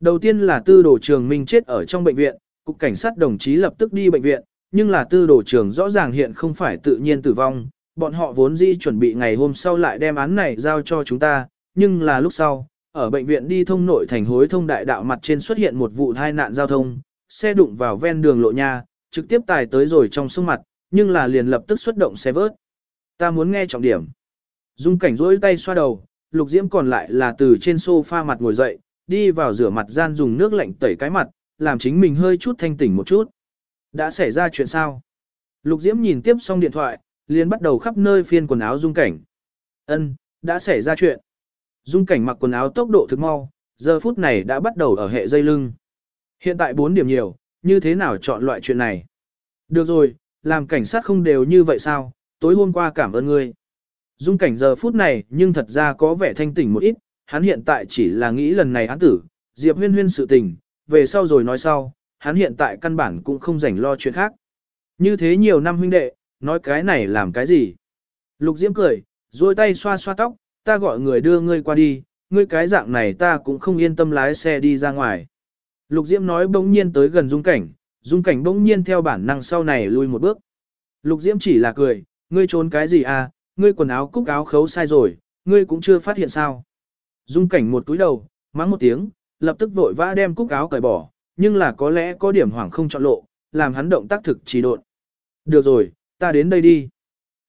Đầu tiên là tư đồ trường minh chết ở trong bệnh viện, cục cảnh sát đồng chí lập tức đi bệnh viện, nhưng là tư đồ trường rõ ràng hiện không phải tự nhiên tử vong, bọn họ vốn dĩ chuẩn bị ngày hôm sau lại đem án này giao cho chúng ta, nhưng là lúc sau, ở bệnh viện đi thông nội thành hối thông đại đạo mặt trên xuất hiện một vụ tai nạn giao thông, xe đụng vào ven đường lộ nha, trực tiếp tài tới rồi trong sông mặt, nhưng là liền lập tức xuất động xe vớt. Ta muốn nghe trọng điểm. Dung cảnh rỗi tay xoa đầu, lục diễm còn lại là từ trên sofa mặt ngồi dậy, đi vào rửa mặt gian dùng nước lạnh tẩy cái mặt, làm chính mình hơi chút thanh tỉnh một chút. Đã xảy ra chuyện sao? Lục diễm nhìn tiếp xong điện thoại, liền bắt đầu khắp nơi phiên quần áo dung cảnh. Ân, đã xảy ra chuyện. Dung cảnh mặc quần áo tốc độ thực mau, giờ phút này đã bắt đầu ở hệ dây lưng. Hiện tại 4 điểm nhiều, như thế nào chọn loại chuyện này? Được rồi, làm cảnh sát không đều như vậy sao, tối hôm qua cảm ơn ngươi. Dung cảnh giờ phút này nhưng thật ra có vẻ thanh tỉnh một ít, hắn hiện tại chỉ là nghĩ lần này án tử, Diệp huyên huyên sự tình, về sau rồi nói sau, hắn hiện tại căn bản cũng không rảnh lo chuyện khác. Như thế nhiều năm huynh đệ, nói cái này làm cái gì? Lục Diễm cười, duỗi tay xoa xoa tóc, ta gọi người đưa ngươi qua đi, ngươi cái dạng này ta cũng không yên tâm lái xe đi ra ngoài. Lục Diễm nói bỗng nhiên tới gần dung cảnh, dung cảnh bỗng nhiên theo bản năng sau này lui một bước. Lục Diễm chỉ là cười, ngươi trốn cái gì à, ngươi quần áo cúc áo khấu sai rồi, ngươi cũng chưa phát hiện sao. Dung cảnh một túi đầu, mắng một tiếng, lập tức vội vã đem cúc áo cởi bỏ, nhưng là có lẽ có điểm hoảng không chọn lộ, làm hắn động tác thực trì độn. Được rồi, ta đến đây đi.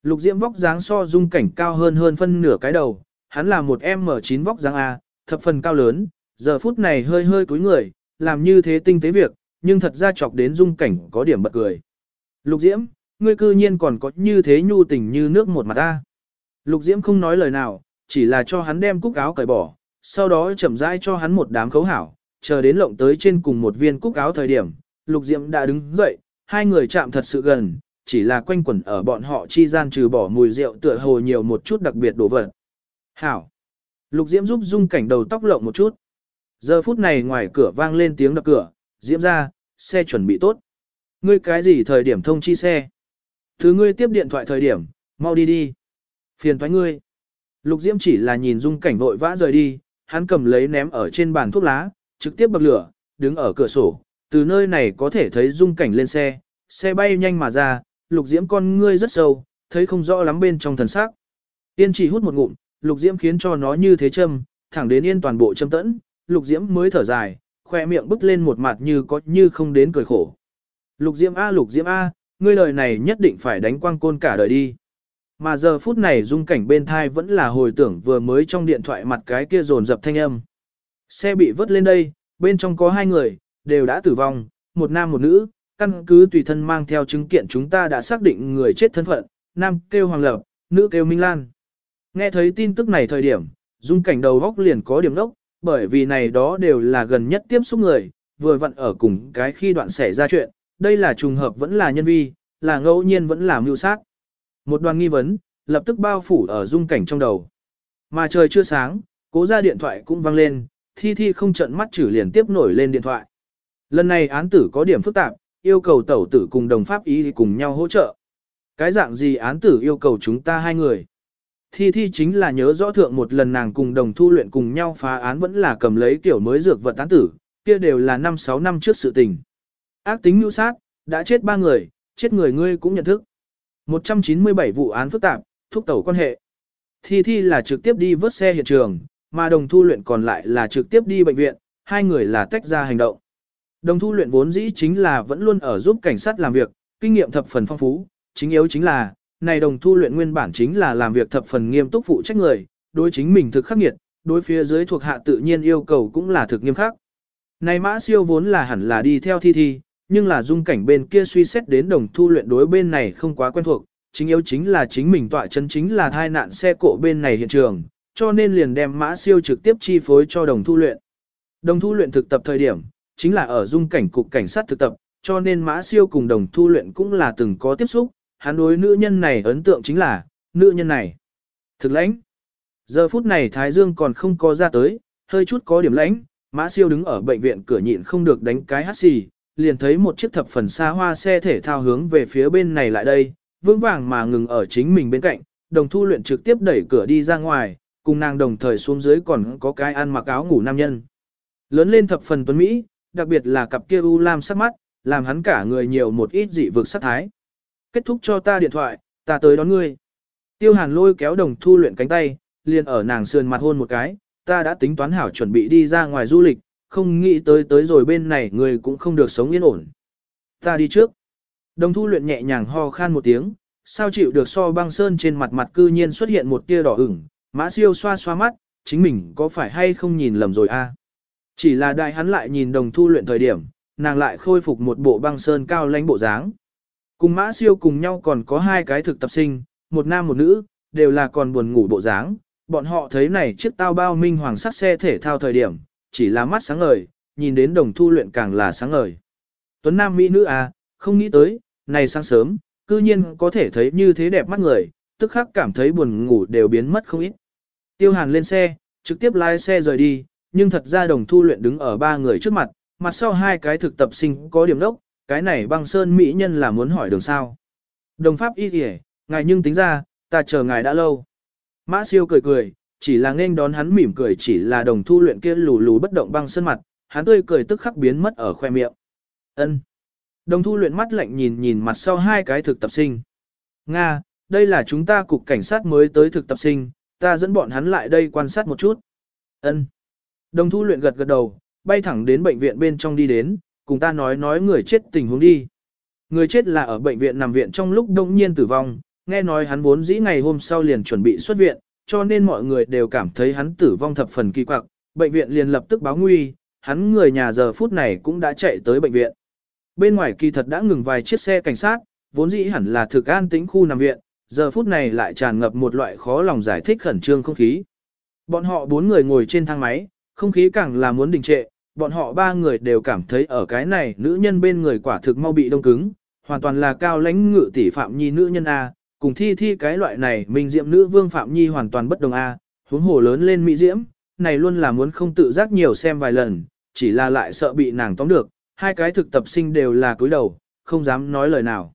Lục Diễm vóc dáng so dung cảnh cao hơn hơn phân nửa cái đầu, hắn là một M9 vóc dáng A, thập phần cao lớn, giờ phút này hơi hơi cúi người, làm như thế tinh tế việc, nhưng thật ra chọc đến dung cảnh có điểm bật cười. Lục Diễm, ngươi cư nhiên còn có như thế nhu tình như nước một mặt ta. Lục Diễm không nói lời nào, chỉ là cho hắn đem cúc áo cởi bỏ, sau đó chậm rãi cho hắn một đám khấu hảo, chờ đến lộng tới trên cùng một viên cúc áo thời điểm, Lục Diễm đã đứng dậy, hai người chạm thật sự gần, chỉ là quanh quẩn ở bọn họ chi gian trừ bỏ mùi rượu tựa hồ nhiều một chút đặc biệt đổ vật. Hảo! Lục Diễm giúp dung cảnh đầu tóc lộng một chút. Giờ phút này ngoài cửa vang lên tiếng đập cửa, Diễm ra, xe chuẩn bị tốt. Ngươi cái gì thời điểm thông chi xe? Thứ ngươi tiếp điện thoại thời điểm, mau đi đi. Phiền thoái ngươi. Lục Diễm chỉ là nhìn dung cảnh vội vã rời đi, hắn cầm lấy ném ở trên bàn thuốc lá, trực tiếp bật lửa, đứng ở cửa sổ, từ nơi này có thể thấy dung cảnh lên xe, xe bay nhanh mà ra, lục diễm con ngươi rất sâu, thấy không rõ lắm bên trong thần sắc. Yên chỉ hút một ngụm, lục diễm khiến cho nó như thế châm, thẳng đến yên toàn bộ châm tẫn, lục diễm mới thở dài, khoe miệng bứt lên một mặt như có như không đến cười khổ. Lục diễm A lục diễm A, ngươi lời này nhất định phải đánh quang côn cả đời đi. Mà giờ phút này dung cảnh bên thai vẫn là hồi tưởng vừa mới trong điện thoại mặt cái kia rồn dập thanh âm. Xe bị vớt lên đây, bên trong có hai người, đều đã tử vong, một nam một nữ, căn cứ tùy thân mang theo chứng kiện chúng ta đã xác định người chết thân phận, nam kêu Hoàng Lập, nữ kêu Minh Lan. Nghe thấy tin tức này thời điểm, dung cảnh đầu góc liền có điểm đốc, bởi vì này đó đều là gần nhất tiếp xúc người, vừa vặn ở cùng cái khi đoạn xảy ra chuyện, đây là trùng hợp vẫn là nhân vi, là ngẫu nhiên vẫn là mưu sát. Một đoàn nghi vấn, lập tức bao phủ ở dung cảnh trong đầu. Mà trời chưa sáng, cố ra điện thoại cũng vang lên, thi thi không trận mắt chử liền tiếp nổi lên điện thoại. Lần này án tử có điểm phức tạp, yêu cầu tẩu tử cùng đồng pháp ý cùng nhau hỗ trợ. Cái dạng gì án tử yêu cầu chúng ta hai người? Thi thi chính là nhớ rõ thượng một lần nàng cùng đồng thu luyện cùng nhau phá án vẫn là cầm lấy kiểu mới dược vật án tử, kia đều là 5-6 năm trước sự tình. Ác tính nhu sát, đã chết ba người, chết người ngươi cũng nhận thức. 197 vụ án phức tạp, thúc tẩu quan hệ. Thi thi là trực tiếp đi vớt xe hiện trường, mà đồng thu luyện còn lại là trực tiếp đi bệnh viện, hai người là tách ra hành động. Đồng thu luyện vốn dĩ chính là vẫn luôn ở giúp cảnh sát làm việc, kinh nghiệm thập phần phong phú, chính yếu chính là, này đồng thu luyện nguyên bản chính là làm việc thập phần nghiêm túc phụ trách người, đối chính mình thực khắc nghiệt, đối phía dưới thuộc hạ tự nhiên yêu cầu cũng là thực nghiêm khắc. Này mã siêu vốn là hẳn là đi theo thi thi, nhưng là dung cảnh bên kia suy xét đến đồng thu luyện đối bên này không quá quen thuộc, chính yếu chính là chính mình tọa chân chính là thai nạn xe cộ bên này hiện trường, cho nên liền đem mã siêu trực tiếp chi phối cho đồng thu luyện. Đồng thu luyện thực tập thời điểm, chính là ở dung cảnh cục cảnh sát thực tập, cho nên mã siêu cùng đồng thu luyện cũng là từng có tiếp xúc, hắn đối nữ nhân này ấn tượng chính là, nữ nhân này. Thực lãnh. Giờ phút này Thái Dương còn không có ra tới, hơi chút có điểm lãnh, mã siêu đứng ở bệnh viện cửa nhịn không được đánh cái hát xì, liền thấy một chiếc thập phần xa hoa xe thể thao hướng về phía bên này lại đây, vững vàng mà ngừng ở chính mình bên cạnh, đồng thu luyện trực tiếp đẩy cửa đi ra ngoài, cùng nàng đồng thời xuống dưới còn có cái ăn mặc áo ngủ nam nhân. Lớn lên thập phần tuấn Mỹ, đặc biệt là cặp kia u lam sắc mắt, làm hắn cả người nhiều một ít dị vực sắc thái. Kết thúc cho ta điện thoại, ta tới đón ngươi. Tiêu hàn lôi kéo đồng thu luyện cánh tay, liền ở nàng sườn mặt hôn một cái, ta đã tính toán hảo chuẩn bị đi ra ngoài du lịch, không nghĩ tới tới rồi bên này người cũng không được sống yên ổn. Ta đi trước. Đồng thu luyện nhẹ nhàng ho khan một tiếng, sao chịu được so băng sơn trên mặt mặt cư nhiên xuất hiện một tia đỏ ửng, mã siêu xoa xoa mắt, chính mình có phải hay không nhìn lầm rồi a? Chỉ là đại hắn lại nhìn đồng thu luyện thời điểm, nàng lại khôi phục một bộ băng sơn cao lãnh bộ dáng. Cùng mã siêu cùng nhau còn có hai cái thực tập sinh, một nam một nữ, đều là còn buồn ngủ bộ dáng. Bọn họ thấy này chiếc tao bao minh hoàng sắc xe thể thao thời điểm, chỉ là mắt sáng ngời, nhìn đến đồng thu luyện càng là sáng ngời. Tuấn Nam Mỹ nữ à, không nghĩ tới, này sáng sớm, cư nhiên có thể thấy như thế đẹp mắt người, tức khắc cảm thấy buồn ngủ đều biến mất không ít. Tiêu hàn lên xe, trực tiếp lái xe rời đi, nhưng thật ra đồng thu luyện đứng ở ba người trước mặt, mặt sau hai cái thực tập sinh có điểm đốc, cái này băng sơn mỹ nhân là muốn hỏi đường sao. Đồng pháp y kìa, ngài nhưng tính ra, ta chờ ngài đã lâu. Mã siêu cười cười, chỉ là nên đón hắn mỉm cười chỉ là đồng thu luyện kia lù lù bất động băng sơn mặt, hắn tươi cười tức khắc biến mất ở khoe miệng. Ân. Đồng thu luyện mắt lạnh nhìn nhìn mặt sau hai cái thực tập sinh. Nga, đây là chúng ta cục cảnh sát mới tới thực tập sinh, ta dẫn bọn hắn lại đây quan sát một chút. Ân. Đồng thu luyện gật gật đầu, bay thẳng đến bệnh viện bên trong đi đến, cùng ta nói nói người chết tình huống đi. Người chết là ở bệnh viện nằm viện trong lúc đông nhiên tử vong, nghe nói hắn vốn dĩ ngày hôm sau liền chuẩn bị xuất viện, cho nên mọi người đều cảm thấy hắn tử vong thập phần kỳ quặc, bệnh viện liền lập tức báo nguy, hắn người nhà giờ phút này cũng đã chạy tới bệnh viện. Bên ngoài kỳ thật đã ngừng vài chiếc xe cảnh sát, vốn dĩ hẳn là thực an tĩnh khu nằm viện, giờ phút này lại tràn ngập một loại khó lòng giải thích khẩn trương không khí. Bọn họ bốn người ngồi trên thang máy, không khí càng là muốn đình trệ, bọn họ ba người đều cảm thấy ở cái này nữ nhân bên người quả thực mau bị đông cứng, hoàn toàn là cao lãnh ngự tỷ Phạm Nhi nữ nhân A, cùng thi thi cái loại này mình diệm nữ vương Phạm Nhi hoàn toàn bất đồng A, huống hồ lớn lên mỹ diễm, này luôn là muốn không tự giác nhiều xem vài lần, chỉ là lại sợ bị nàng tóm được, hai cái thực tập sinh đều là cúi đầu, không dám nói lời nào.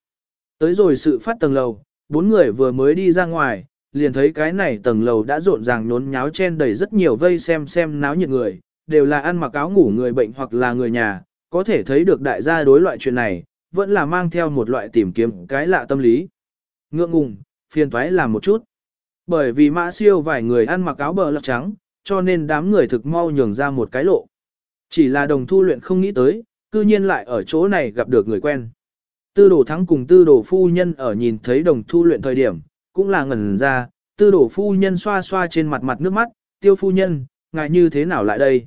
Tới rồi sự phát tầng lầu, bốn người vừa mới đi ra ngoài, liền thấy cái này tầng lầu đã rộn ràng nhốn nháo chen đầy rất nhiều vây xem xem náo nhiệt người, đều là ăn mặc áo ngủ người bệnh hoặc là người nhà, có thể thấy được đại gia đối loại chuyện này, vẫn là mang theo một loại tìm kiếm cái lạ tâm lý. Ngượng ngùng, phiền toái làm một chút. Bởi vì mã siêu vài người ăn mặc áo bờ lọc trắng, cho nên đám người thực mau nhường ra một cái lộ. Chỉ là đồng thu luyện không nghĩ tới, cư nhiên lại ở chỗ này gặp được người quen. Tư đồ thắng cùng tư đồ phu nhân ở nhìn thấy đồng thu luyện thời điểm, cũng là ngẩn ra, tư đồ phu nhân xoa xoa trên mặt mặt nước mắt, tiêu phu nhân, ngài như thế nào lại đây?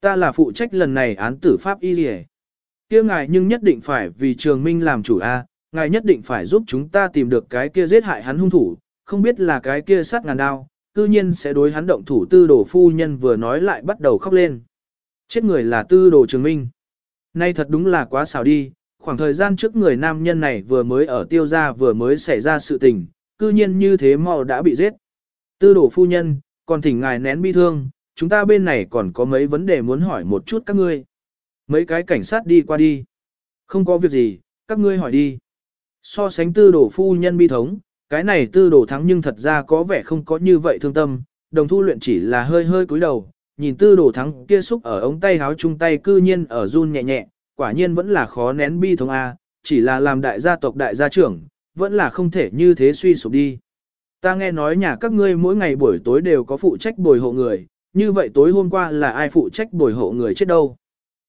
Ta là phụ trách lần này án tử pháp y liề. kia ngài nhưng nhất định phải vì trường minh làm chủ A, ngài nhất định phải giúp chúng ta tìm được cái kia giết hại hắn hung thủ, không biết là cái kia sát ngàn đao, cư nhiên sẽ đối hắn động thủ tư đồ phu nhân vừa nói lại bắt đầu khóc lên. Chết người là tư đồ trường minh. Nay thật đúng là quá xảo đi, khoảng thời gian trước người nam nhân này vừa mới ở tiêu gia vừa mới xảy ra sự tình, cư nhiên như thế mau đã bị giết. Tư đổ phu nhân, còn thỉnh ngài nén bi thương, chúng ta bên này còn có mấy vấn đề muốn hỏi một chút các ngươi. Mấy cái cảnh sát đi qua đi. Không có việc gì, các ngươi hỏi đi. So sánh tư đổ phu nhân bi thống, cái này tư đổ thắng nhưng thật ra có vẻ không có như vậy thương tâm, đồng thu luyện chỉ là hơi hơi cúi đầu, nhìn tư đồ thắng kia xúc ở ống tay háo chung tay cư nhiên ở run nhẹ nhẹ, quả nhiên vẫn là khó nén bi thống A, chỉ là làm đại gia tộc đại gia trưởng, vẫn là không thể như thế suy sụp đi. Ta nghe nói nhà các ngươi mỗi ngày buổi tối đều có phụ trách bồi hộ người, như vậy tối hôm qua là ai phụ trách bồi hộ người chết đâu?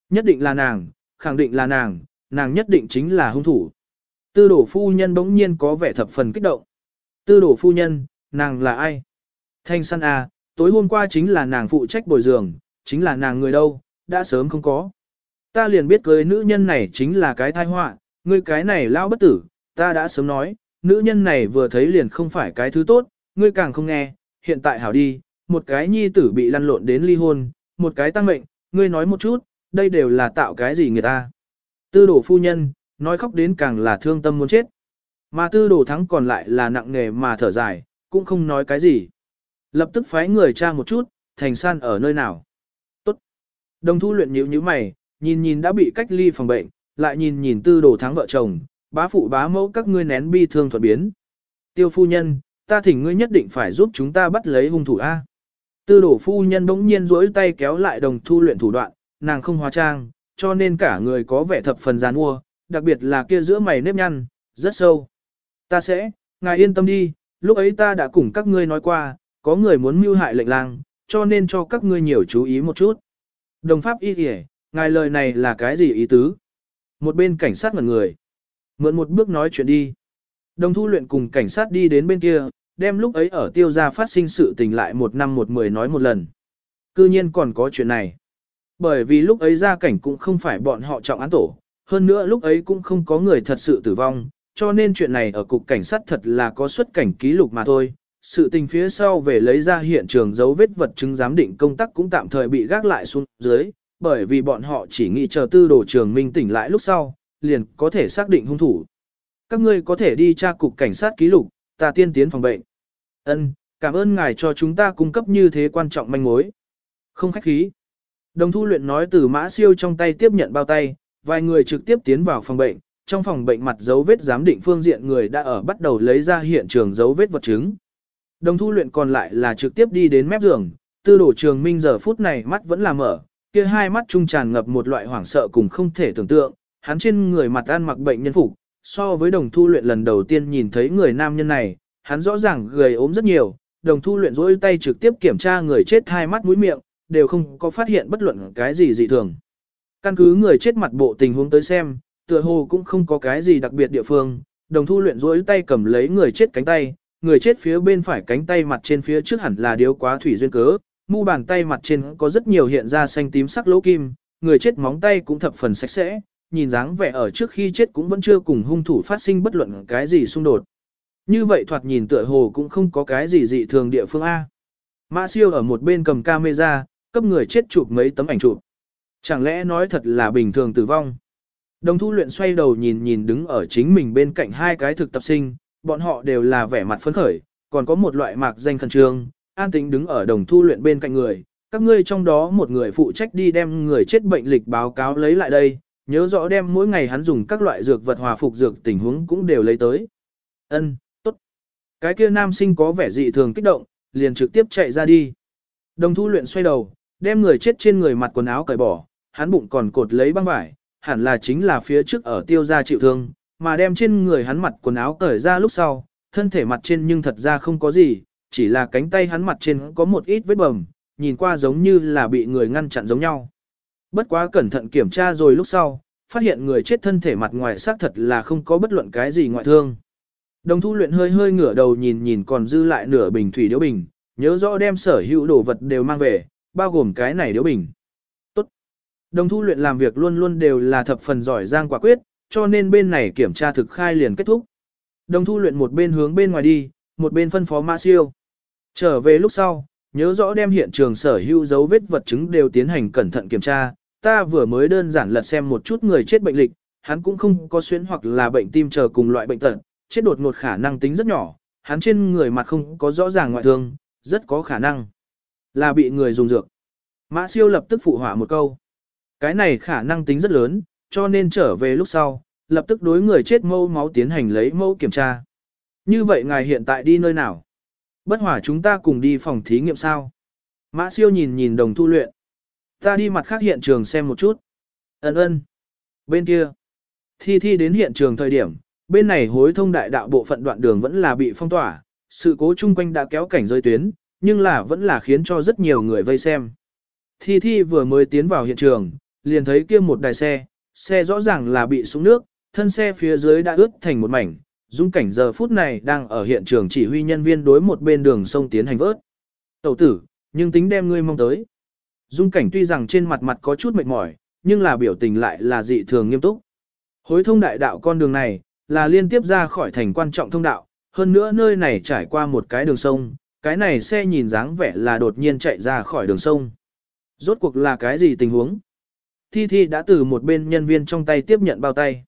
Nhất định là nàng, khẳng định là nàng, nàng nhất định chính là hung thủ. Tư đổ phu nhân bỗng nhiên có vẻ thập phần kích động. Tư đổ phu nhân, nàng là ai? Thanh săn à, tối hôm qua chính là nàng phụ trách bồi giường, chính là nàng người đâu, đã sớm không có. Ta liền biết cưới nữ nhân này chính là cái thai họa, ngươi cái này lao bất tử, ta đã sớm nói, nữ nhân này vừa thấy liền không phải cái thứ tốt, ngươi càng không nghe, hiện tại hảo đi, một cái nhi tử bị lăn lộn đến ly hôn, một cái tăng mệnh, ngươi nói một chút, đây đều là tạo cái gì người ta. Tư đổ phu nhân, nói khóc đến càng là thương tâm muốn chết. Mà tư đồ thắng còn lại là nặng nề mà thở dài, cũng không nói cái gì. Lập tức phái người tra một chút, thành san ở nơi nào. Tốt. Đồng thu luyện nhíu nhíu mày, nhìn nhìn đã bị cách ly phòng bệnh, lại nhìn nhìn tư đồ thắng vợ chồng, bá phụ bá mẫu các ngươi nén bi thương thuận biến. Tiêu phu nhân, ta thỉnh ngươi nhất định phải giúp chúng ta bắt lấy hung thủ A. Tư đồ phu nhân bỗng nhiên rỗi tay kéo lại đồng thu luyện thủ đoạn, nàng không hóa trang, cho nên cả người có vẻ thập phần gian mua, đặc biệt là kia giữa mày nếp nhăn, rất sâu. Ta sẽ, ngài yên tâm đi, lúc ấy ta đã cùng các ngươi nói qua, có người muốn mưu hại lệnh lang, cho nên cho các ngươi nhiều chú ý một chút. Đồng pháp y kìa, ngài lời này là cái gì ý tứ? Một bên cảnh sát ngẩn người. Mượn một bước nói chuyện đi. Đồng thu luyện cùng cảnh sát đi đến bên kia, đem lúc ấy ở tiêu gia phát sinh sự tình lại một năm một mười nói một lần. Cư nhiên còn có chuyện này. Bởi vì lúc ấy gia cảnh cũng không phải bọn họ trọng án tổ, hơn nữa lúc ấy cũng không có người thật sự tử vong, cho nên chuyện này ở cục cảnh sát thật là có xuất cảnh ký lục mà thôi. Sự tình phía sau về lấy ra hiện trường dấu vết vật chứng giám định công tác cũng tạm thời bị gác lại xuống dưới, bởi vì bọn họ chỉ nghĩ chờ tư đồ trường minh tỉnh lại lúc sau, liền có thể xác định hung thủ. Các ngươi có thể đi tra cục cảnh sát ký lục, ta tiên tiến phòng bệnh. Ân, cảm ơn ngài cho chúng ta cung cấp như thế quan trọng manh mối. Không khách khí. Đồng thu luyện nói từ mã siêu trong tay tiếp nhận bao tay, vài người trực tiếp tiến vào phòng bệnh, trong phòng bệnh mặt dấu vết giám định phương diện người đã ở bắt đầu lấy ra hiện trường dấu vết vật chứng. Đồng thu luyện còn lại là trực tiếp đi đến mép giường, tư đổ trường minh giờ phút này mắt vẫn là mở, kia hai mắt trung tràn ngập một loại hoảng sợ cùng không thể tưởng tượng, hắn trên người mặt ăn mặc bệnh nhân phục, so với đồng thu luyện lần đầu tiên nhìn thấy người nam nhân này, hắn rõ ràng gầy ốm rất nhiều, đồng thu luyện rỗi tay trực tiếp kiểm tra người chết hai mắt mũi miệng, đều không có phát hiện bất luận cái gì dị thường. Căn cứ người chết mặt bộ tình huống tới xem, tựa hồ cũng không có cái gì đặc biệt địa phương, đồng thu luyện rỗi tay cầm lấy người chết cánh tay, người chết phía bên phải cánh tay mặt trên phía trước hẳn là điếu quá thủy duyên cớ, mu bàn tay mặt trên có rất nhiều hiện ra xanh tím sắc lỗ kim, người chết móng tay cũng thập phần sạch sẽ, nhìn dáng vẻ ở trước khi chết cũng vẫn chưa cùng hung thủ phát sinh bất luận cái gì xung đột. Như vậy thoạt nhìn tựa hồ cũng không có cái gì dị thường địa phương A. Mã siêu ở một bên cầm camera, cấp người chết chụp mấy tấm ảnh chụp. Chẳng lẽ nói thật là bình thường tử vong? Đồng thu luyện xoay đầu nhìn nhìn đứng ở chính mình bên cạnh hai cái thực tập sinh, bọn họ đều là vẻ mặt phấn khởi, còn có một loại mạc danh khẩn trương, an tĩnh đứng ở đồng thu luyện bên cạnh người. Các ngươi trong đó một người phụ trách đi đem người chết bệnh lịch báo cáo lấy lại đây, nhớ rõ đem mỗi ngày hắn dùng các loại dược vật hòa phục dược tình huống cũng đều lấy tới. Ân, tốt. Cái kia nam sinh có vẻ dị thường kích động, liền trực tiếp chạy ra đi. Đồng thu luyện xoay đầu, đem người chết trên người mặt quần áo cởi bỏ, hắn bụng còn cột lấy băng vải, hẳn là chính là phía trước ở tiêu gia chịu thương, mà đem trên người hắn mặt quần áo cởi ra lúc sau, thân thể mặt trên nhưng thật ra không có gì, chỉ là cánh tay hắn mặt trên có một ít vết bầm, nhìn qua giống như là bị người ngăn chặn giống nhau. Bất quá cẩn thận kiểm tra rồi lúc sau, phát hiện người chết thân thể mặt ngoài xác thật là không có bất luận cái gì ngoại thương. Đồng thu luyện hơi hơi ngửa đầu nhìn nhìn còn dư lại nửa bình thủy điếu bình, nhớ rõ đem sở hữu đồ vật đều mang về, bao gồm cái này điếu bình. Tốt. Đồng thu luyện làm việc luôn luôn đều là thập phần giỏi giang quả quyết, cho nên bên này kiểm tra thực khai liền kết thúc. Đồng thu luyện một bên hướng bên ngoài đi, một bên phân phó Mã Siêu. Trở về lúc sau, nhớ rõ đem hiện trường sở hữu dấu vết vật chứng đều tiến hành cẩn thận kiểm tra. Ta vừa mới đơn giản lật xem một chút người chết bệnh lịch, hắn cũng không có xuyên hoặc là bệnh tim chờ cùng loại bệnh tật, chết đột ngột khả năng tính rất nhỏ, hắn trên người mặt không có rõ ràng ngoại thương, rất có khả năng là bị người dùng dược. Mã siêu lập tức phụ hỏa một câu. Cái này khả năng tính rất lớn, cho nên trở về lúc sau, lập tức đối người chết mâu máu tiến hành lấy mâu kiểm tra. Như vậy ngài hiện tại đi nơi nào? Bất hòa chúng ta cùng đi phòng thí nghiệm sao? Mã siêu nhìn nhìn đồng thu luyện. Ta đi mặt khác hiện trường xem một chút. Ấn ơn. Bên kia. Thi thi đến hiện trường thời điểm, bên này hối thông đại đạo bộ phận đoạn đường vẫn là bị phong tỏa, sự cố chung quanh đã kéo cảnh rơi tuyến, nhưng là vẫn là khiến cho rất nhiều người vây xem. Thi Thi vừa mới tiến vào hiện trường, liền thấy kia một đài xe, xe rõ ràng là bị xuống nước, thân xe phía dưới đã ướt thành một mảnh, dung cảnh giờ phút này đang ở hiện trường chỉ huy nhân viên đối một bên đường sông tiến hành vớt. Tẩu tử, nhưng tính đem ngươi mong tới. Dung cảnh tuy rằng trên mặt mặt có chút mệt mỏi, nhưng là biểu tình lại là dị thường nghiêm túc. Hối thông đại đạo con đường này, là liên tiếp ra khỏi thành quan trọng thông đạo, hơn nữa nơi này trải qua một cái đường sông, cái này xe nhìn dáng vẻ là đột nhiên chạy ra khỏi đường sông. Rốt cuộc là cái gì tình huống? Thi Thi đã từ một bên nhân viên trong tay tiếp nhận bao tay.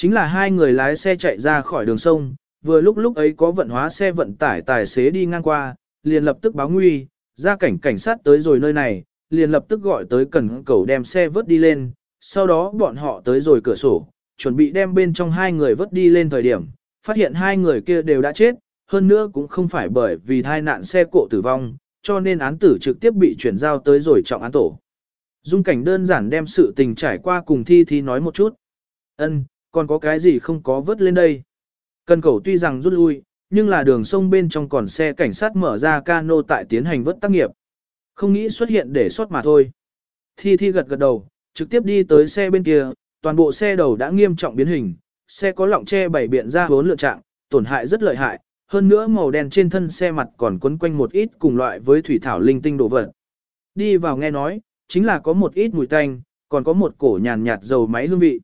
Chính là hai người lái xe chạy ra khỏi đường sông, vừa lúc lúc ấy có vận hóa xe vận tải tài xế đi ngang qua, liền lập tức báo nguy, ra cảnh cảnh sát tới rồi nơi này, liền lập tức gọi tới cần cầu đem xe vớt đi lên, sau đó bọn họ tới rồi cửa sổ, chuẩn bị đem bên trong hai người vớt đi lên thời điểm, phát hiện hai người kia đều đã chết, hơn nữa cũng không phải bởi vì thai nạn xe cộ tử vong, cho nên án tử trực tiếp bị chuyển giao tới rồi trọng án tổ. Dung cảnh đơn giản đem sự tình trải qua cùng thi thi nói một chút. Ân, còn có cái gì không có vớt lên đây. Cần cầu tuy rằng rút lui, nhưng là đường sông bên trong còn xe cảnh sát mở ra cano tại tiến hành vớt tác nghiệp. Không nghĩ xuất hiện để sót mà thôi. Thi thi gật gật đầu, trực tiếp đi tới xe bên kia, toàn bộ xe đầu đã nghiêm trọng biến hình, xe có lọng che bảy biện ra bốn lựa trạng, tổn hại rất lợi hại, hơn nữa màu đen trên thân xe mặt còn quấn quanh một ít cùng loại với thủy thảo linh tinh đồ vật. Đi vào nghe nói, chính là có một ít mùi tanh, còn có một cổ nhàn nhạt dầu máy hương vị.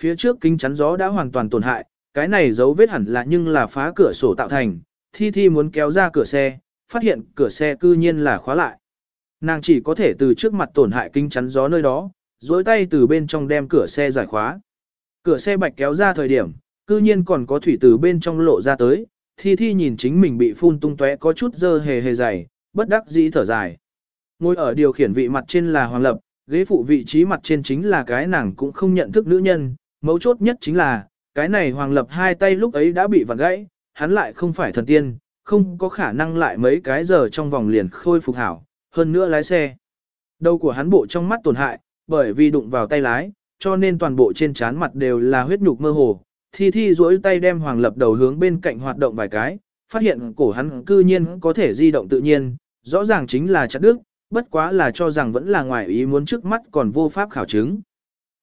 Phía trước kính chắn gió đã hoàn toàn tổn hại, cái này dấu vết hẳn là nhưng là phá cửa sổ tạo thành, thi thi muốn kéo ra cửa xe, phát hiện cửa xe cư nhiên là khóa lại. Nàng chỉ có thể từ trước mặt tổn hại kính chắn gió nơi đó, dối tay từ bên trong đem cửa xe giải khóa. Cửa xe bạch kéo ra thời điểm, cư nhiên còn có thủy từ bên trong lộ ra tới, thi thi nhìn chính mình bị phun tung tóe có chút dơ hề hề dày, bất đắc dĩ thở dài. Ngồi ở điều khiển vị mặt trên là Hoàng Lập, ghế phụ vị trí mặt trên chính là cái nàng cũng không nhận thức nữ nhân, mấu chốt nhất chính là, cái này Hoàng Lập hai tay lúc ấy đã bị vặn gãy, hắn lại không phải thần tiên, không có khả năng lại mấy cái giờ trong vòng liền khôi phục hảo, hơn nữa lái xe. Đầu của hắn bộ trong mắt tổn hại, bởi vì đụng vào tay lái, cho nên toàn bộ trên trán mặt đều là huyết nhục mơ hồ. Thi Thi duỗi tay đem Hoàng Lập đầu hướng bên cạnh hoạt động vài cái, phát hiện cổ hắn cư nhiên có thể di động tự nhiên, rõ ràng chính là chặt đứt, bất quá là cho rằng vẫn là ngoài ý muốn trước mắt còn vô pháp khảo chứng.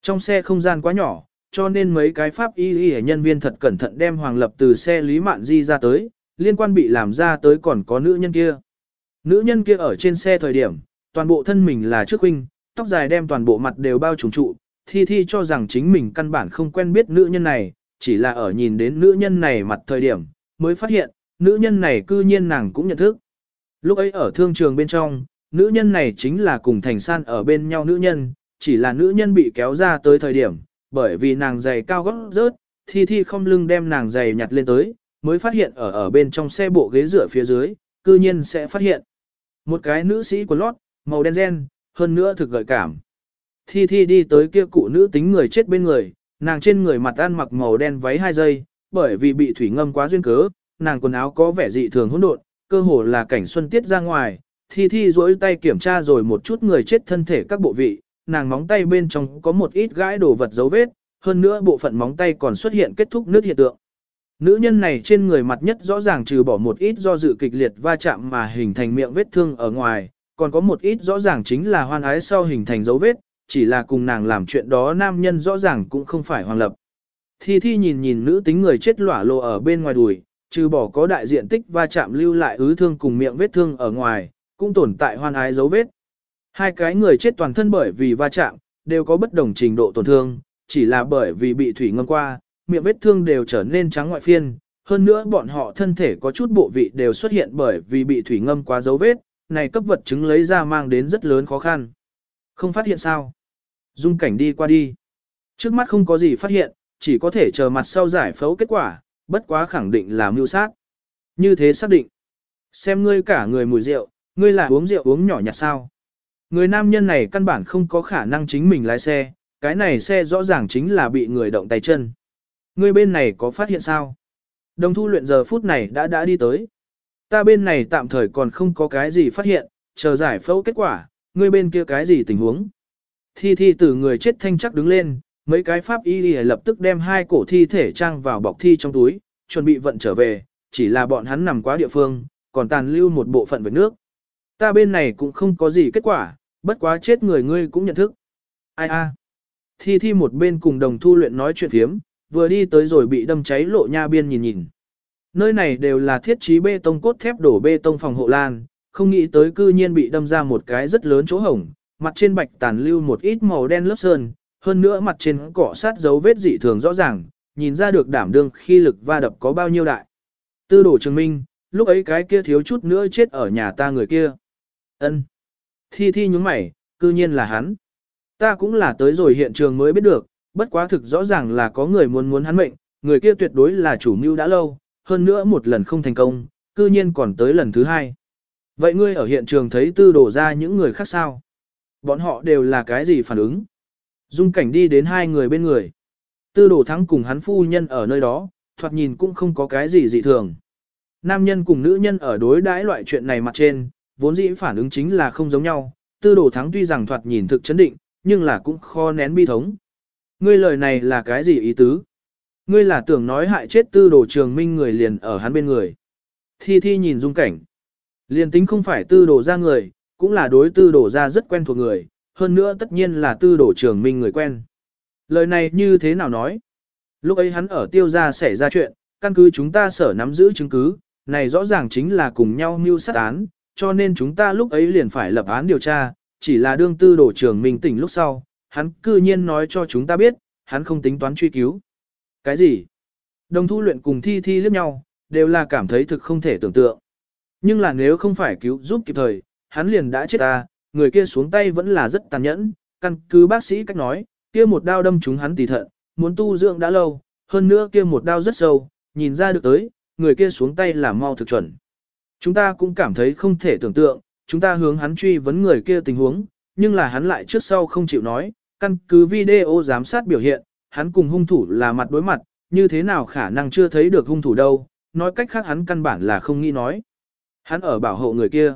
Trong xe không gian quá nhỏ, cho nên mấy cái pháp y y nhân viên thật cẩn thận đem Hoàng Lập từ xe Lý Mạn Di ra tới, liên quan bị làm ra tới còn có nữ nhân kia. Nữ nhân kia ở trên xe thời điểm, toàn bộ thân mình là trước huynh, tóc dài đem toàn bộ mặt đều bao trùm trụ, thi thi cho rằng chính mình căn bản không quen biết nữ nhân này, chỉ là ở nhìn đến nữ nhân này mặt thời điểm, mới phát hiện, nữ nhân này cư nhiên nàng cũng nhận thức. Lúc ấy ở thương trường bên trong, nữ nhân này chính là cùng thành san ở bên nhau nữ nhân, chỉ là nữ nhân bị kéo ra tới thời điểm, bởi vì nàng giày cao gót rớt, thi thi không lưng đem nàng giày nhặt lên tới, mới phát hiện ở ở bên trong xe bộ ghế rửa phía dưới, cư nhiên sẽ phát hiện. Một cái nữ sĩ quần lót, màu đen gen, hơn nữa thực gợi cảm. Thi thi đi tới kia cụ nữ tính người chết bên người, nàng trên người mặt ăn mặc màu đen váy hai giây, bởi vì bị thủy ngâm quá duyên cớ, nàng quần áo có vẻ dị thường hỗn độn, cơ hồ là cảnh xuân tiết ra ngoài. Thi thi duỗi tay kiểm tra rồi một chút người chết thân thể các bộ vị, nàng móng tay bên trong có một ít gãi đồ vật dấu vết, hơn nữa bộ phận móng tay còn xuất hiện kết thúc nước hiện tượng. Nữ nhân này trên người mặt nhất rõ ràng trừ bỏ một ít do dự kịch liệt va chạm mà hình thành miệng vết thương ở ngoài, còn có một ít rõ ràng chính là hoan ái sau hình thành dấu vết, chỉ là cùng nàng làm chuyện đó nam nhân rõ ràng cũng không phải hoàng lập. Thi Thi nhìn nhìn nữ tính người chết lỏa lộ ở bên ngoài đùi, trừ bỏ có đại diện tích va chạm lưu lại ứ thương cùng miệng vết thương ở ngoài, cũng tồn tại hoan ái dấu vết. Hai cái người chết toàn thân bởi vì va chạm, đều có bất đồng trình độ tổn thương, chỉ là bởi vì bị thủy ngâm qua, miệng vết thương đều trở nên trắng ngoại phiên, hơn nữa bọn họ thân thể có chút bộ vị đều xuất hiện bởi vì bị thủy ngâm quá dấu vết, này cấp vật chứng lấy ra mang đến rất lớn khó khăn. Không phát hiện sao? Dung cảnh đi qua đi. Trước mắt không có gì phát hiện, chỉ có thể chờ mặt sau giải phẫu kết quả, bất quá khẳng định là mưu sát. Như thế xác định. Xem ngươi cả người mùi rượu, ngươi là uống rượu uống nhỏ nhặt sao. Người nam nhân này căn bản không có khả năng chính mình lái xe, cái này xe rõ ràng chính là bị người động tay chân. Ngươi bên này có phát hiện sao? Đồng thu luyện giờ phút này đã đã đi tới. Ta bên này tạm thời còn không có cái gì phát hiện, chờ giải phẫu kết quả, ngươi bên kia cái gì tình huống. Thi thi từ người chết thanh chắc đứng lên, mấy cái pháp y lập tức đem hai cổ thi thể trang vào bọc thi trong túi, chuẩn bị vận trở về, chỉ là bọn hắn nằm quá địa phương, còn tàn lưu một bộ phận về nước. Ta bên này cũng không có gì kết quả, bất quá chết người ngươi cũng nhận thức. Ai a? Thi thi một bên cùng đồng thu luyện nói chuyện thiếm, vừa đi tới rồi bị đâm cháy lộ nha biên nhìn nhìn. Nơi này đều là thiết trí bê tông cốt thép đổ bê tông phòng hộ lan, không nghĩ tới cư nhiên bị đâm ra một cái rất lớn chỗ hổng, mặt trên bạch tàn lưu một ít màu đen lớp sơn, hơn nữa mặt trên cỏ sát dấu vết dị thường rõ ràng, nhìn ra được đảm đương khi lực va đập có bao nhiêu đại. Tư đổ chứng minh, lúc ấy cái kia thiếu chút nữa chết ở nhà ta người kia ân Thi thi nhúng mày, cư nhiên là hắn. Ta cũng là tới rồi hiện trường mới biết được, bất quá thực rõ ràng là có người muốn muốn hắn mệnh, người kia tuyệt đối là chủ mưu đã lâu, hơn nữa một lần không thành công, cư nhiên còn tới lần thứ hai. Vậy ngươi ở hiện trường thấy tư đổ ra những người khác sao? Bọn họ đều là cái gì phản ứng? Dung cảnh đi đến hai người bên người. Tư đổ thắng cùng hắn phu nhân ở nơi đó, thoạt nhìn cũng không có cái gì dị thường. Nam nhân cùng nữ nhân ở đối đãi loại chuyện này mặt trên, vốn dĩ phản ứng chính là không giống nhau. Tư đồ thắng tuy rằng thoạt nhìn thực chấn định, nhưng là cũng khó nén bi thống. Ngươi lời này là cái gì ý tứ? Ngươi là tưởng nói hại chết tư đồ trường minh người liền ở hắn bên người. Thi thi nhìn dung cảnh. Liền tính không phải tư đồ ra người, cũng là đối tư đồ ra rất quen thuộc người, hơn nữa tất nhiên là tư đồ trường minh người quen. Lời này như thế nào nói? Lúc ấy hắn ở tiêu gia xảy ra chuyện, căn cứ chúng ta sở nắm giữ chứng cứ, này rõ ràng chính là cùng nhau mưu sát án, cho nên chúng ta lúc ấy liền phải lập án điều tra, chỉ là đương tư đổ trưởng mình tỉnh lúc sau, hắn cư nhiên nói cho chúng ta biết, hắn không tính toán truy cứu. Cái gì? Đồng thu luyện cùng thi thi liếc nhau, đều là cảm thấy thực không thể tưởng tượng. Nhưng là nếu không phải cứu giúp kịp thời, hắn liền đã chết ta, người kia xuống tay vẫn là rất tàn nhẫn, căn cứ bác sĩ cách nói, kia một đao đâm trúng hắn tỉ thận, muốn tu dưỡng đã lâu, hơn nữa kia một đao rất sâu, nhìn ra được tới, người kia xuống tay là mau thực chuẩn. Chúng ta cũng cảm thấy không thể tưởng tượng, chúng ta hướng hắn truy vấn người kia tình huống, nhưng là hắn lại trước sau không chịu nói, căn cứ video giám sát biểu hiện, hắn cùng hung thủ là mặt đối mặt, như thế nào khả năng chưa thấy được hung thủ đâu, nói cách khác hắn căn bản là không nghĩ nói. Hắn ở bảo hộ người kia.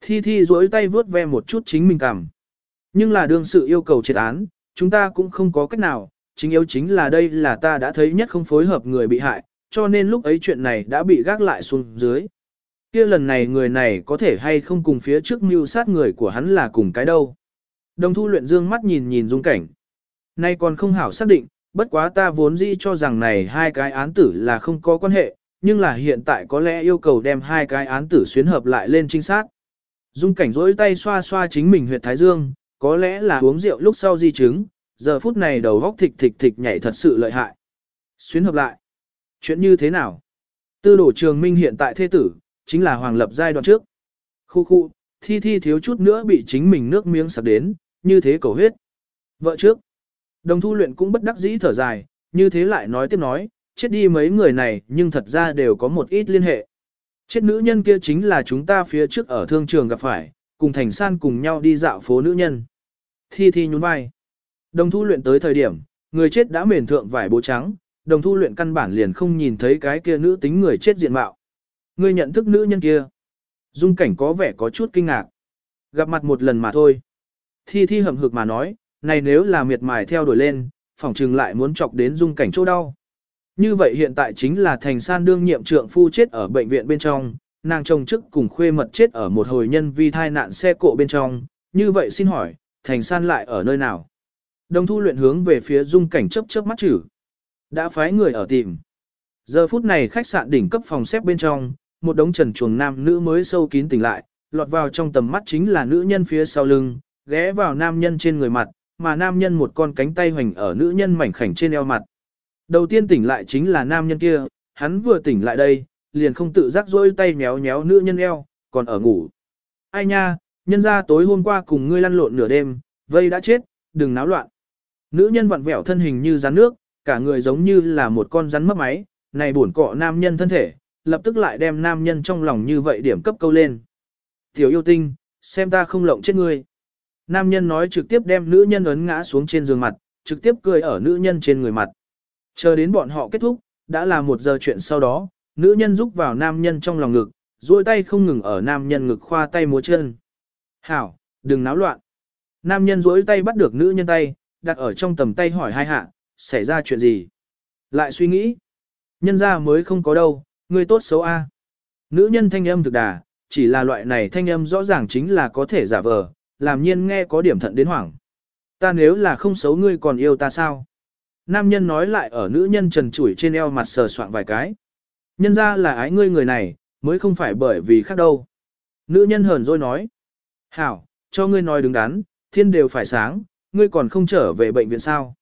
Thi Thi duỗi tay vướt ve một chút chính mình cảm. Nhưng là đương sự yêu cầu triệt án, chúng ta cũng không có cách nào, chính yếu chính là đây là ta đã thấy nhất không phối hợp người bị hại, cho nên lúc ấy chuyện này đã bị gác lại xuống dưới kia lần này người này có thể hay không cùng phía trước mưu sát người của hắn là cùng cái đâu. Đồng thu luyện dương mắt nhìn nhìn dung cảnh. Nay còn không hảo xác định, bất quá ta vốn dĩ cho rằng này hai cái án tử là không có quan hệ, nhưng là hiện tại có lẽ yêu cầu đem hai cái án tử xuyến hợp lại lên trinh sát. Dung cảnh rỗi tay xoa xoa chính mình huyệt thái dương, có lẽ là uống rượu lúc sau di chứng, giờ phút này đầu góc thịch thịch thịch nhảy thật sự lợi hại. Xuyến hợp lại. Chuyện như thế nào? Tư đổ trường minh hiện tại thế tử, chính là hoàng lập giai đoạn trước. Khu khu, thi thi thiếu chút nữa bị chính mình nước miếng sặc đến, như thế cầu huyết. Vợ trước. Đồng thu luyện cũng bất đắc dĩ thở dài, như thế lại nói tiếp nói, chết đi mấy người này nhưng thật ra đều có một ít liên hệ. Chết nữ nhân kia chính là chúng ta phía trước ở thương trường gặp phải, cùng thành san cùng nhau đi dạo phố nữ nhân. Thi thi nhún vai. Đồng thu luyện tới thời điểm, người chết đã mền thượng vải bố trắng, đồng thu luyện căn bản liền không nhìn thấy cái kia nữ tính người chết diện mạo ngươi nhận thức nữ nhân kia. Dung cảnh có vẻ có chút kinh ngạc. Gặp mặt một lần mà thôi. Thi thi hầm hực mà nói, này nếu là miệt mài theo đuổi lên, phỏng trừng lại muốn chọc đến dung cảnh chỗ đau. Như vậy hiện tại chính là thành san đương nhiệm trượng phu chết ở bệnh viện bên trong, nàng chồng chức cùng khuê mật chết ở một hồi nhân vi thai nạn xe cộ bên trong, như vậy xin hỏi, thành san lại ở nơi nào? Đồng thu luyện hướng về phía dung cảnh chấp chớp mắt chử. Đã phái người ở tìm. Giờ phút này khách sạn đỉnh cấp phòng xếp bên trong, một đống trần chuồng nam nữ mới sâu kín tỉnh lại, lọt vào trong tầm mắt chính là nữ nhân phía sau lưng, ghé vào nam nhân trên người mặt, mà nam nhân một con cánh tay hoành ở nữ nhân mảnh khảnh trên eo mặt. Đầu tiên tỉnh lại chính là nam nhân kia, hắn vừa tỉnh lại đây, liền không tự giác rỗi tay méo méo nữ nhân eo, còn ở ngủ. Ai nha, nhân ra tối hôm qua cùng ngươi lăn lộn nửa đêm, vây đã chết, đừng náo loạn. Nữ nhân vặn vẹo thân hình như rắn nước, cả người giống như là một con rắn mất máy, này buồn cọ nam nhân thân thể, lập tức lại đem nam nhân trong lòng như vậy điểm cấp câu lên. Tiểu yêu tinh, xem ta không lộng chết ngươi. Nam nhân nói trực tiếp đem nữ nhân ấn ngã xuống trên giường mặt, trực tiếp cười ở nữ nhân trên người mặt. Chờ đến bọn họ kết thúc, đã là một giờ chuyện sau đó, nữ nhân rúc vào nam nhân trong lòng ngực, duỗi tay không ngừng ở nam nhân ngực khoa tay múa chân. Hảo, đừng náo loạn. Nam nhân duỗi tay bắt được nữ nhân tay, đặt ở trong tầm tay hỏi hai hạ, xảy ra chuyện gì? Lại suy nghĩ. Nhân ra mới không có đâu, Ngươi tốt xấu a. Nữ nhân thanh âm thực đà, chỉ là loại này thanh âm rõ ràng chính là có thể giả vờ, làm nhiên nghe có điểm thận đến hoảng. Ta nếu là không xấu ngươi còn yêu ta sao? Nam nhân nói lại ở nữ nhân trần chủi trên eo mặt sờ soạn vài cái. Nhân ra là ái ngươi người này, mới không phải bởi vì khác đâu. Nữ nhân hờn rồi nói. Hảo, cho ngươi nói đứng đắn, thiên đều phải sáng, ngươi còn không trở về bệnh viện sao.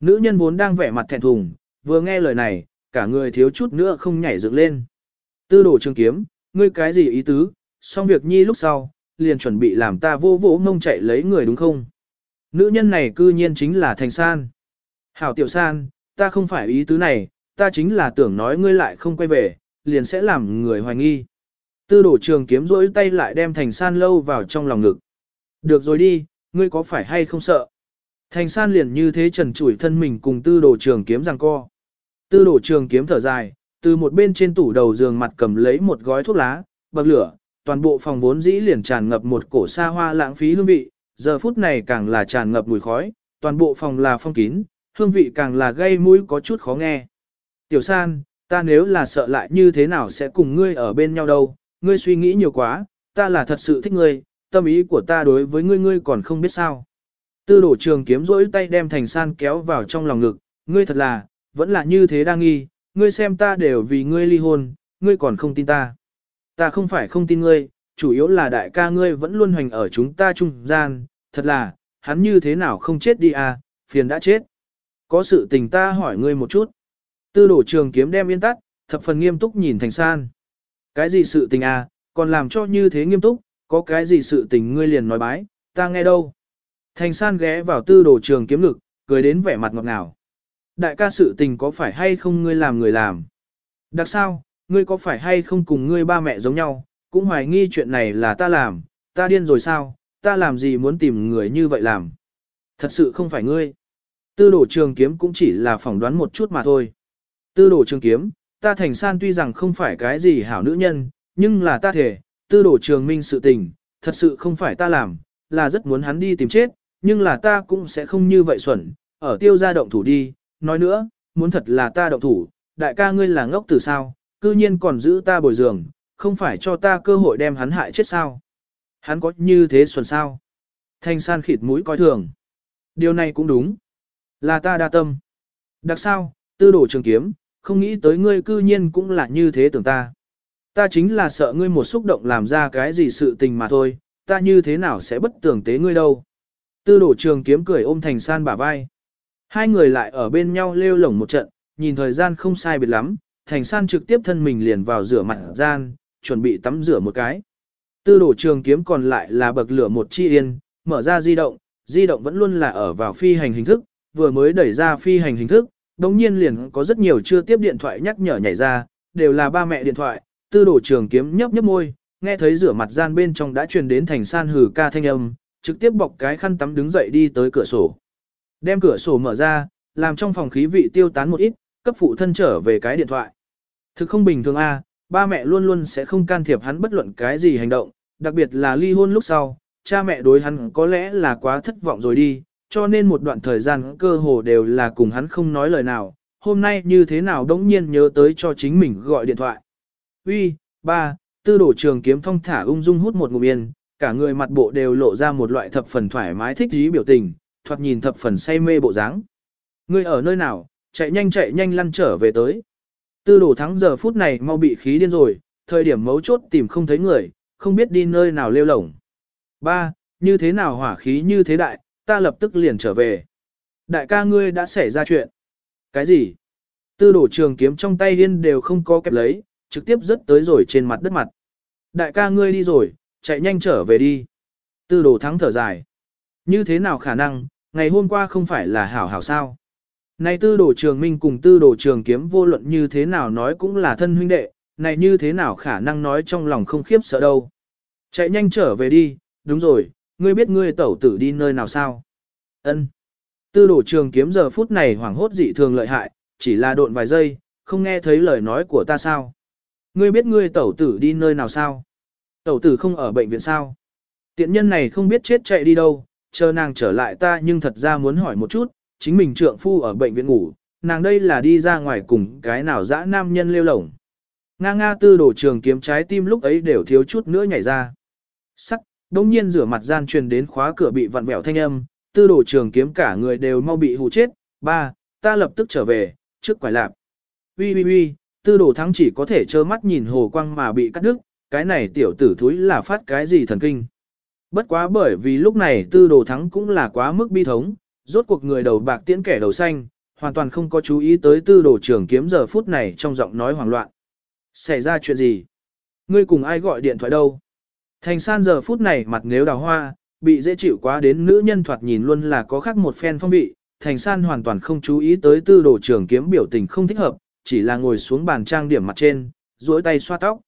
Nữ nhân vốn đang vẻ mặt thẹn thùng, vừa nghe lời này, cả người thiếu chút nữa không nhảy dựng lên. Tư đồ trường kiếm, ngươi cái gì ý tứ, xong việc nhi lúc sau, liền chuẩn bị làm ta vô vỗ mông chạy lấy người đúng không? Nữ nhân này cư nhiên chính là Thành San. Hảo Tiểu San, ta không phải ý tứ này, ta chính là tưởng nói ngươi lại không quay về, liền sẽ làm người hoài nghi. Tư đổ trường kiếm rỗi tay lại đem Thành San lâu vào trong lòng ngực. Được rồi đi, ngươi có phải hay không sợ? Thành San liền như thế trần trụi thân mình cùng tư đồ trường kiếm giằng co. Tư đổ trường kiếm thở dài, từ một bên trên tủ đầu giường mặt cầm lấy một gói thuốc lá, bậc lửa, toàn bộ phòng vốn dĩ liền tràn ngập một cổ xa hoa lãng phí hương vị, giờ phút này càng là tràn ngập mùi khói, toàn bộ phòng là phong kín, hương vị càng là gây mũi có chút khó nghe. Tiểu san, ta nếu là sợ lại như thế nào sẽ cùng ngươi ở bên nhau đâu, ngươi suy nghĩ nhiều quá, ta là thật sự thích ngươi, tâm ý của ta đối với ngươi ngươi còn không biết sao. Tư đổ trường kiếm rỗi tay đem thành san kéo vào trong lòng ngực, ngươi thật là, vẫn là như thế đang nghi, ngươi xem ta đều vì ngươi ly hôn, ngươi còn không tin ta. Ta không phải không tin ngươi, chủ yếu là đại ca ngươi vẫn luôn hoành ở chúng ta trung gian, thật là, hắn như thế nào không chết đi à, phiền đã chết. Có sự tình ta hỏi ngươi một chút. Tư đổ trường kiếm đem yên tắt, thập phần nghiêm túc nhìn thành san. Cái gì sự tình à, còn làm cho như thế nghiêm túc, có cái gì sự tình ngươi liền nói bái, ta nghe đâu. Thành san ghé vào tư đồ trường kiếm lực, cười đến vẻ mặt ngọt ngào. Đại ca sự tình có phải hay không ngươi làm người làm? Đặc sao, ngươi có phải hay không cùng ngươi ba mẹ giống nhau, cũng hoài nghi chuyện này là ta làm, ta điên rồi sao, ta làm gì muốn tìm người như vậy làm? Thật sự không phải ngươi. Tư đổ trường kiếm cũng chỉ là phỏng đoán một chút mà thôi. Tư đổ trường kiếm, ta thành san tuy rằng không phải cái gì hảo nữ nhân, nhưng là ta thể, tư đổ trường minh sự tình, thật sự không phải ta làm, là rất muốn hắn đi tìm chết, nhưng là ta cũng sẽ không như vậy xuẩn, ở tiêu gia động thủ đi, nói nữa, muốn thật là ta động thủ, đại ca ngươi là ngốc từ sao, cư nhiên còn giữ ta bồi giường, không phải cho ta cơ hội đem hắn hại chết sao. Hắn có như thế xuân sao. Thanh san khịt mũi coi thường. Điều này cũng đúng. Là ta đa tâm. Đặc sao, tư đổ trường kiếm, không nghĩ tới ngươi cư nhiên cũng là như thế tưởng ta. Ta chính là sợ ngươi một xúc động làm ra cái gì sự tình mà thôi, ta như thế nào sẽ bất tưởng tế ngươi đâu. Tư đổ trường kiếm cười ôm thành san bả vai. Hai người lại ở bên nhau lêu lổng một trận, nhìn thời gian không sai biệt lắm, thành san trực tiếp thân mình liền vào rửa mặt gian, chuẩn bị tắm rửa một cái. Tư đổ trường kiếm còn lại là bậc lửa một chi yên, mở ra di động, di động vẫn luôn là ở vào phi hành hình thức, vừa mới đẩy ra phi hành hình thức, đồng nhiên liền có rất nhiều chưa tiếp điện thoại nhắc nhở nhảy ra, đều là ba mẹ điện thoại, tư đổ trường kiếm nhấp nhấp môi, nghe thấy rửa mặt gian bên trong đã truyền đến thành san hử ca thanh âm, trực tiếp bọc cái khăn tắm đứng dậy đi tới cửa sổ. Đem cửa sổ mở ra, làm trong phòng khí vị tiêu tán một ít, cấp phụ thân trở về cái điện thoại. Thực không bình thường a, ba mẹ luôn luôn sẽ không can thiệp hắn bất luận cái gì hành động, đặc biệt là ly hôn lúc sau, cha mẹ đối hắn có lẽ là quá thất vọng rồi đi, cho nên một đoạn thời gian cơ hồ đều là cùng hắn không nói lời nào, hôm nay như thế nào đống nhiên nhớ tới cho chính mình gọi điện thoại. Uy, ba, tư đổ trường kiếm thông thả ung dung hút một ngụm yên, cả người mặt bộ đều lộ ra một loại thập phần thoải mái thích ý biểu tình, thoạt nhìn thập phần say mê bộ dáng. Ngươi ở nơi nào, chạy nhanh chạy nhanh lăn trở về tới. Tư đồ thắng giờ phút này mau bị khí điên rồi, thời điểm mấu chốt tìm không thấy người, không biết đi nơi nào lêu lổng. Ba, như thế nào hỏa khí như thế đại, ta lập tức liền trở về. Đại ca ngươi đã xảy ra chuyện. Cái gì? Tư đổ trường kiếm trong tay điên đều không có kẹp lấy, trực tiếp rớt tới rồi trên mặt đất mặt. Đại ca ngươi đi rồi, chạy nhanh trở về đi. Tư đồ thắng thở dài. Như thế nào khả năng, ngày hôm qua không phải là hảo hảo sao? Này tư đồ trường minh cùng tư đồ trường kiếm vô luận như thế nào nói cũng là thân huynh đệ, này như thế nào khả năng nói trong lòng không khiếp sợ đâu. Chạy nhanh trở về đi, đúng rồi, ngươi biết ngươi tẩu tử đi nơi nào sao? Ân. Tư đồ trường kiếm giờ phút này hoảng hốt dị thường lợi hại, chỉ là độn vài giây, không nghe thấy lời nói của ta sao? Ngươi biết ngươi tẩu tử đi nơi nào sao? Tẩu tử không ở bệnh viện sao? Tiện nhân này không biết chết chạy đi đâu, chờ nàng trở lại ta nhưng thật ra muốn hỏi một chút, chính mình trượng phu ở bệnh viện ngủ, nàng đây là đi ra ngoài cùng cái nào dã nam nhân lêu lổng. Nga nga tư đổ trường kiếm trái tim lúc ấy đều thiếu chút nữa nhảy ra. Sắc, đông nhiên rửa mặt gian truyền đến khóa cửa bị vặn vẹo thanh âm, tư đổ trường kiếm cả người đều mau bị hù chết, ba, ta lập tức trở về, trước quải lạp. Ui ui ui, tư đổ thắng chỉ có thể trơ mắt nhìn hồ quang mà bị cắt đứt, cái này tiểu tử thúi là phát cái gì thần kinh. Bất quá bởi vì lúc này tư đồ thắng cũng là quá mức bi thống, rốt cuộc người đầu bạc tiễn kẻ đầu xanh, hoàn toàn không có chú ý tới tư đồ trưởng kiếm giờ phút này trong giọng nói hoảng loạn. Xảy ra chuyện gì? Ngươi cùng ai gọi điện thoại đâu? Thành san giờ phút này mặt nếu đào hoa, bị dễ chịu quá đến nữ nhân thoạt nhìn luôn là có khác một phen phong vị. Thành san hoàn toàn không chú ý tới tư đồ trưởng kiếm biểu tình không thích hợp, chỉ là ngồi xuống bàn trang điểm mặt trên, duỗi tay xoa tóc.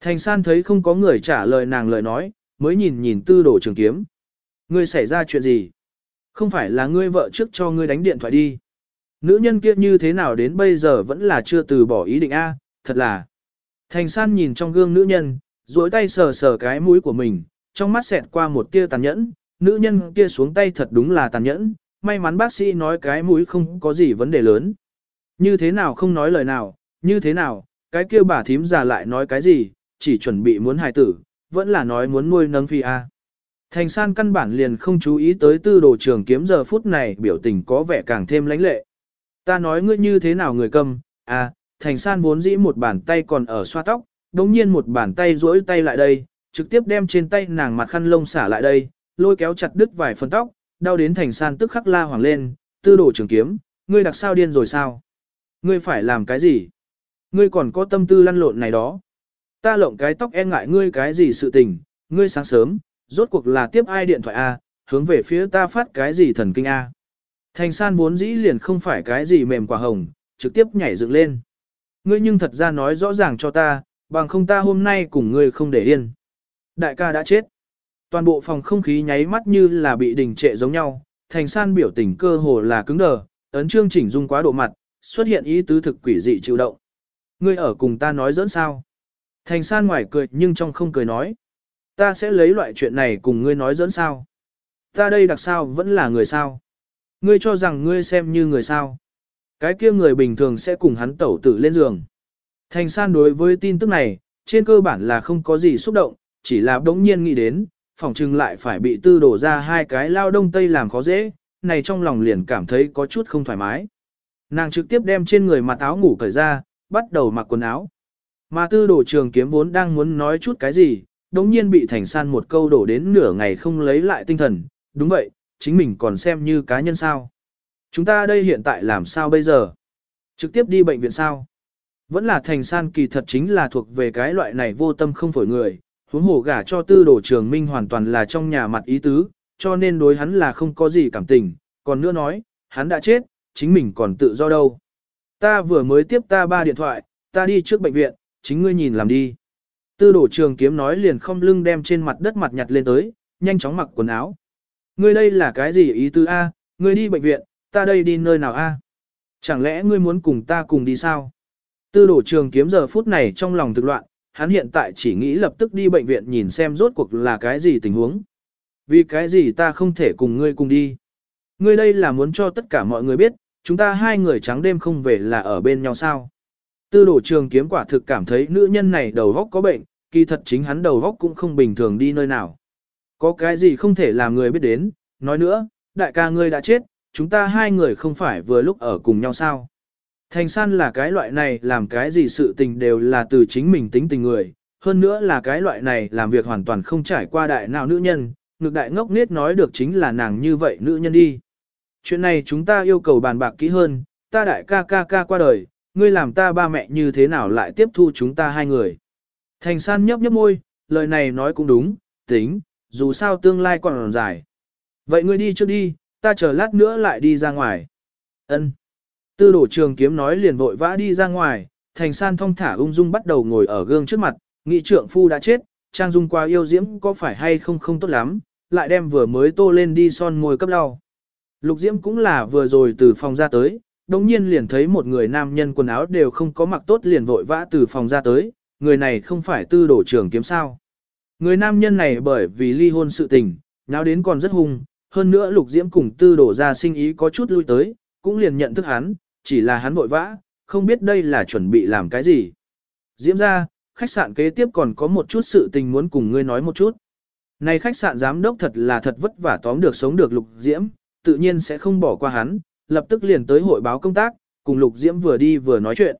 Thành san thấy không có người trả lời nàng lời nói, mới nhìn nhìn tư đồ trường kiếm. Ngươi xảy ra chuyện gì? Không phải là ngươi vợ trước cho ngươi đánh điện thoại đi. Nữ nhân kia như thế nào đến bây giờ vẫn là chưa từ bỏ ý định A, thật là. Thành san nhìn trong gương nữ nhân, duỗi tay sờ sờ cái mũi của mình, trong mắt xẹt qua một tia tàn nhẫn, nữ nhân kia xuống tay thật đúng là tàn nhẫn, may mắn bác sĩ nói cái mũi không có gì vấn đề lớn. Như thế nào không nói lời nào, như thế nào, cái kia bà thím già lại nói cái gì, chỉ chuẩn bị muốn hài tử, vẫn là nói muốn nuôi nấng phi a. Thành san căn bản liền không chú ý tới tư đồ trường kiếm giờ phút này biểu tình có vẻ càng thêm lãnh lệ. Ta nói ngươi như thế nào người câm, à, thành san vốn dĩ một bàn tay còn ở xoa tóc, đồng nhiên một bàn tay duỗi tay lại đây, trực tiếp đem trên tay nàng mặt khăn lông xả lại đây, lôi kéo chặt đứt vài phần tóc, đau đến thành san tức khắc la hoàng lên, tư đồ trường kiếm, ngươi đặc sao điên rồi sao? Ngươi phải làm cái gì? Ngươi còn có tâm tư lăn lộn này đó. Ta lộng cái tóc e ngại ngươi cái gì sự tình, ngươi sáng sớm, rốt cuộc là tiếp ai điện thoại A, hướng về phía ta phát cái gì thần kinh A. Thành san vốn dĩ liền không phải cái gì mềm quả hồng, trực tiếp nhảy dựng lên. Ngươi nhưng thật ra nói rõ ràng cho ta, bằng không ta hôm nay cùng ngươi không để yên. Đại ca đã chết. Toàn bộ phòng không khí nháy mắt như là bị đình trệ giống nhau, thành san biểu tình cơ hồ là cứng đờ, ấn trương chỉnh dung quá độ mặt, xuất hiện ý tứ thực quỷ dị chịu động. Ngươi ở cùng ta nói dẫn sao? Thành san ngoài cười nhưng trong không cười nói. Ta sẽ lấy loại chuyện này cùng ngươi nói dẫn sao. Ta đây đặc sao vẫn là người sao. Ngươi cho rằng ngươi xem như người sao. Cái kia người bình thường sẽ cùng hắn tẩu tử lên giường. Thành san đối với tin tức này, trên cơ bản là không có gì xúc động, chỉ là đống nhiên nghĩ đến, phòng trừng lại phải bị tư đổ ra hai cái lao đông tây làm khó dễ, này trong lòng liền cảm thấy có chút không thoải mái. Nàng trực tiếp đem trên người mặt áo ngủ cởi ra, bắt đầu mặc quần áo. Mà tư Đồ trường kiếm vốn đang muốn nói chút cái gì, đống nhiên bị thành san một câu đổ đến nửa ngày không lấy lại tinh thần. Đúng vậy, chính mình còn xem như cá nhân sao. Chúng ta đây hiện tại làm sao bây giờ? Trực tiếp đi bệnh viện sao? Vẫn là thành san kỳ thật chính là thuộc về cái loại này vô tâm không phổi người, huống hồ gả cho tư Đồ trường minh hoàn toàn là trong nhà mặt ý tứ, cho nên đối hắn là không có gì cảm tình, còn nữa nói, hắn đã chết, chính mình còn tự do đâu. Ta vừa mới tiếp ta ba điện thoại, ta đi trước bệnh viện, chính ngươi nhìn làm đi. Tư đổ trường kiếm nói liền không lưng đem trên mặt đất mặt nhặt lên tới, nhanh chóng mặc quần áo. Ngươi đây là cái gì ý tư A, ngươi đi bệnh viện, ta đây đi nơi nào A. Chẳng lẽ ngươi muốn cùng ta cùng đi sao? Tư đổ trường kiếm giờ phút này trong lòng thực loạn, hắn hiện tại chỉ nghĩ lập tức đi bệnh viện nhìn xem rốt cuộc là cái gì tình huống. Vì cái gì ta không thể cùng ngươi cùng đi. Ngươi đây là muốn cho tất cả mọi người biết, chúng ta hai người trắng đêm không về là ở bên nhau sao. Tư đổ trường kiếm quả thực cảm thấy nữ nhân này đầu góc có bệnh, kỳ thật chính hắn đầu góc cũng không bình thường đi nơi nào. Có cái gì không thể làm người biết đến, nói nữa, đại ca ngươi đã chết, chúng ta hai người không phải vừa lúc ở cùng nhau sao. Thành san là cái loại này làm cái gì sự tình đều là từ chính mình tính tình người, hơn nữa là cái loại này làm việc hoàn toàn không trải qua đại nào nữ nhân, ngược đại ngốc niết nói được chính là nàng như vậy nữ nhân đi. Chuyện này chúng ta yêu cầu bàn bạc kỹ hơn, ta đại ca ca ca qua đời, ngươi làm ta ba mẹ như thế nào lại tiếp thu chúng ta hai người. Thành san nhấp nhấp môi, lời này nói cũng đúng, tính, dù sao tương lai còn dài. Vậy ngươi đi trước đi, ta chờ lát nữa lại đi ra ngoài. Ân. Tư đổ trường kiếm nói liền vội vã đi ra ngoài, thành san thong thả ung dung bắt đầu ngồi ở gương trước mặt, nghị trượng phu đã chết, trang dung qua yêu diễm có phải hay không không tốt lắm, lại đem vừa mới tô lên đi son môi cấp đau. Lục diễm cũng là vừa rồi từ phòng ra tới, đồng nhiên liền thấy một người nam nhân quần áo đều không có mặc tốt liền vội vã từ phòng ra tới, người này không phải tư đổ trường kiếm sao. Người nam nhân này bởi vì ly hôn sự tình, nháo đến còn rất hung, hơn nữa lục diễm cùng tư đổ ra sinh ý có chút lui tới, cũng liền nhận thức hắn, chỉ là hắn vội vã, không biết đây là chuẩn bị làm cái gì. Diễm ra, khách sạn kế tiếp còn có một chút sự tình muốn cùng ngươi nói một chút. Này khách sạn giám đốc thật là thật vất vả tóm được sống được lục diễm, tự nhiên sẽ không bỏ qua hắn, lập tức liền tới hội báo công tác, cùng lục diễm vừa đi vừa nói chuyện.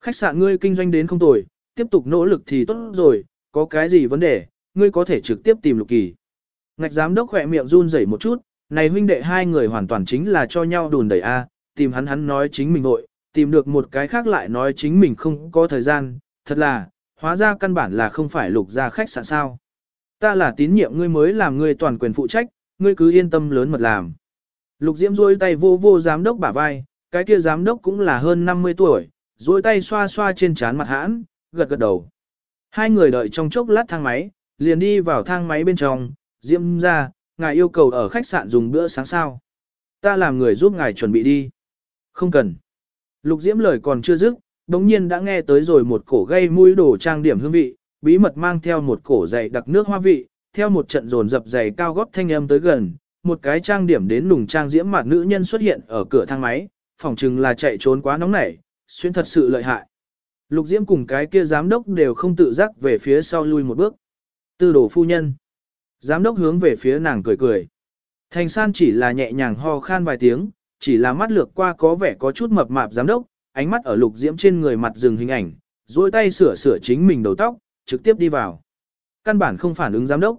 Khách sạn ngươi kinh doanh đến không tồi, tiếp tục nỗ lực thì tốt rồi, có cái gì vấn đề, ngươi có thể trực tiếp tìm lục kỳ. Ngạch giám đốc khỏe miệng run rẩy một chút, này huynh đệ hai người hoàn toàn chính là cho nhau đùn đẩy a, tìm hắn hắn nói chính mình nội, tìm được một cái khác lại nói chính mình không có thời gian, thật là, hóa ra căn bản là không phải lục ra khách sạn sao. Ta là tín nhiệm ngươi mới làm ngươi toàn quyền phụ trách, ngươi cứ yên tâm lớn mật làm. Lục Diễm rôi tay vô vô giám đốc bả vai, cái kia giám đốc cũng là hơn 50 tuổi, rôi tay xoa xoa trên trán mặt hãn, gật gật đầu. Hai người đợi trong chốc lát thang máy, liền đi vào thang máy bên trong, Diễm ra, ngài yêu cầu ở khách sạn dùng bữa sáng sao. Ta làm người giúp ngài chuẩn bị đi. Không cần. Lục Diễm lời còn chưa dứt, đống nhiên đã nghe tới rồi một cổ gây mũi đổ trang điểm hương vị, bí mật mang theo một cổ dày đặc nước hoa vị, theo một trận rồn dập dày cao gót thanh âm tới gần, một cái trang điểm đến nùng trang diễm mặt nữ nhân xuất hiện ở cửa thang máy, phỏng chừng là chạy trốn quá nóng nảy, xuyên thật sự lợi hại. Lục Diễm cùng cái kia giám đốc đều không tự giác về phía sau lui một bước. Tư đồ phu nhân. Giám đốc hướng về phía nàng cười cười. Thành san chỉ là nhẹ nhàng ho khan vài tiếng, chỉ là mắt lược qua có vẻ có chút mập mạp giám đốc, ánh mắt ở lục diễm trên người mặt dừng hình ảnh, duỗi tay sửa sửa chính mình đầu tóc, trực tiếp đi vào. Căn bản không phản ứng giám đốc.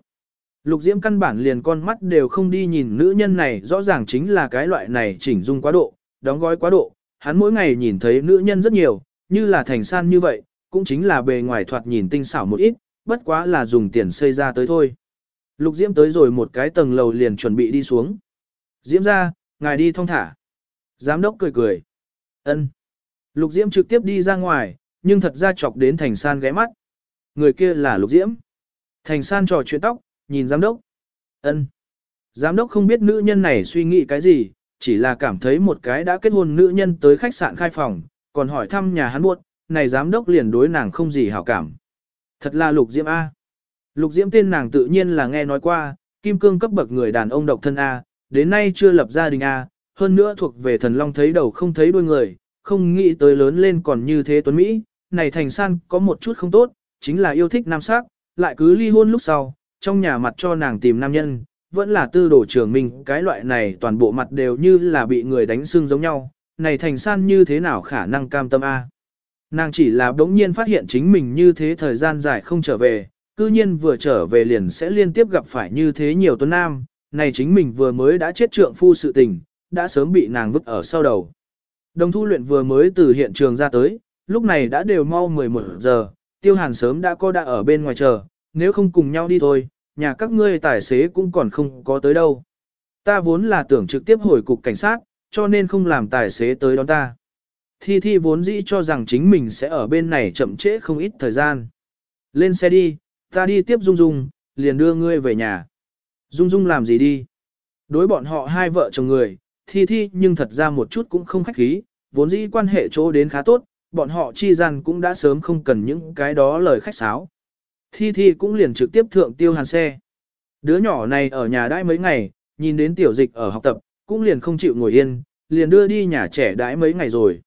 Lục diễm căn bản liền con mắt đều không đi nhìn nữ nhân này rõ ràng chính là cái loại này chỉnh dung quá độ, đóng gói quá độ. Hắn mỗi ngày nhìn thấy nữ nhân rất nhiều, như là thành san như vậy, cũng chính là bề ngoài thoạt nhìn tinh xảo một ít, bất quá là dùng tiền xây ra tới thôi. Lục Diễm tới rồi một cái tầng lầu liền chuẩn bị đi xuống. Diễm ra, ngài đi thong thả. Giám đốc cười cười. ân Lục Diễm trực tiếp đi ra ngoài, nhưng thật ra chọc đến Thành San ghé mắt. Người kia là Lục Diễm. Thành San trò chuyện tóc, nhìn giám đốc. ân Giám đốc không biết nữ nhân này suy nghĩ cái gì, chỉ là cảm thấy một cái đã kết hôn nữ nhân tới khách sạn khai phòng, còn hỏi thăm nhà hắn buộc, này giám đốc liền đối nàng không gì hảo cảm. Thật là Lục Diễm A. Lục Diễm tên nàng tự nhiên là nghe nói qua, kim cương cấp bậc người đàn ông độc thân A, đến nay chưa lập gia đình A, hơn nữa thuộc về thần long thấy đầu không thấy đuôi người, không nghĩ tới lớn lên còn như thế tuấn Mỹ, này thành san có một chút không tốt, chính là yêu thích nam sắc, lại cứ ly hôn lúc sau, trong nhà mặt cho nàng tìm nam nhân, vẫn là tư đồ trưởng mình, cái loại này toàn bộ mặt đều như là bị người đánh xương giống nhau, này thành san như thế nào khả năng cam tâm a? Nàng chỉ là đống nhiên phát hiện chính mình như thế thời gian dài không trở về, cư nhiên vừa trở về liền sẽ liên tiếp gặp phải như thế nhiều tuấn nam, này chính mình vừa mới đã chết trượng phu sự tình, đã sớm bị nàng vứt ở sau đầu. Đồng thu luyện vừa mới từ hiện trường ra tới, lúc này đã đều mau 11 giờ, tiêu hàn sớm đã có đã ở bên ngoài chờ, nếu không cùng nhau đi thôi, nhà các ngươi tài xế cũng còn không có tới đâu. Ta vốn là tưởng trực tiếp hồi cục cảnh sát, cho nên không làm tài xế tới đón ta. Thi Thi vốn dĩ cho rằng chính mình sẽ ở bên này chậm trễ không ít thời gian. Lên xe đi, ta đi tiếp Dung Dung, liền đưa ngươi về nhà. Dung Dung làm gì đi? Đối bọn họ hai vợ chồng người, Thi Thi nhưng thật ra một chút cũng không khách khí, vốn dĩ quan hệ chỗ đến khá tốt, bọn họ chi gian cũng đã sớm không cần những cái đó lời khách sáo. Thi Thi cũng liền trực tiếp thượng tiêu hàn xe. Đứa nhỏ này ở nhà đãi mấy ngày, nhìn đến tiểu dịch ở học tập, cũng liền không chịu ngồi yên, liền đưa đi nhà trẻ đãi mấy ngày rồi.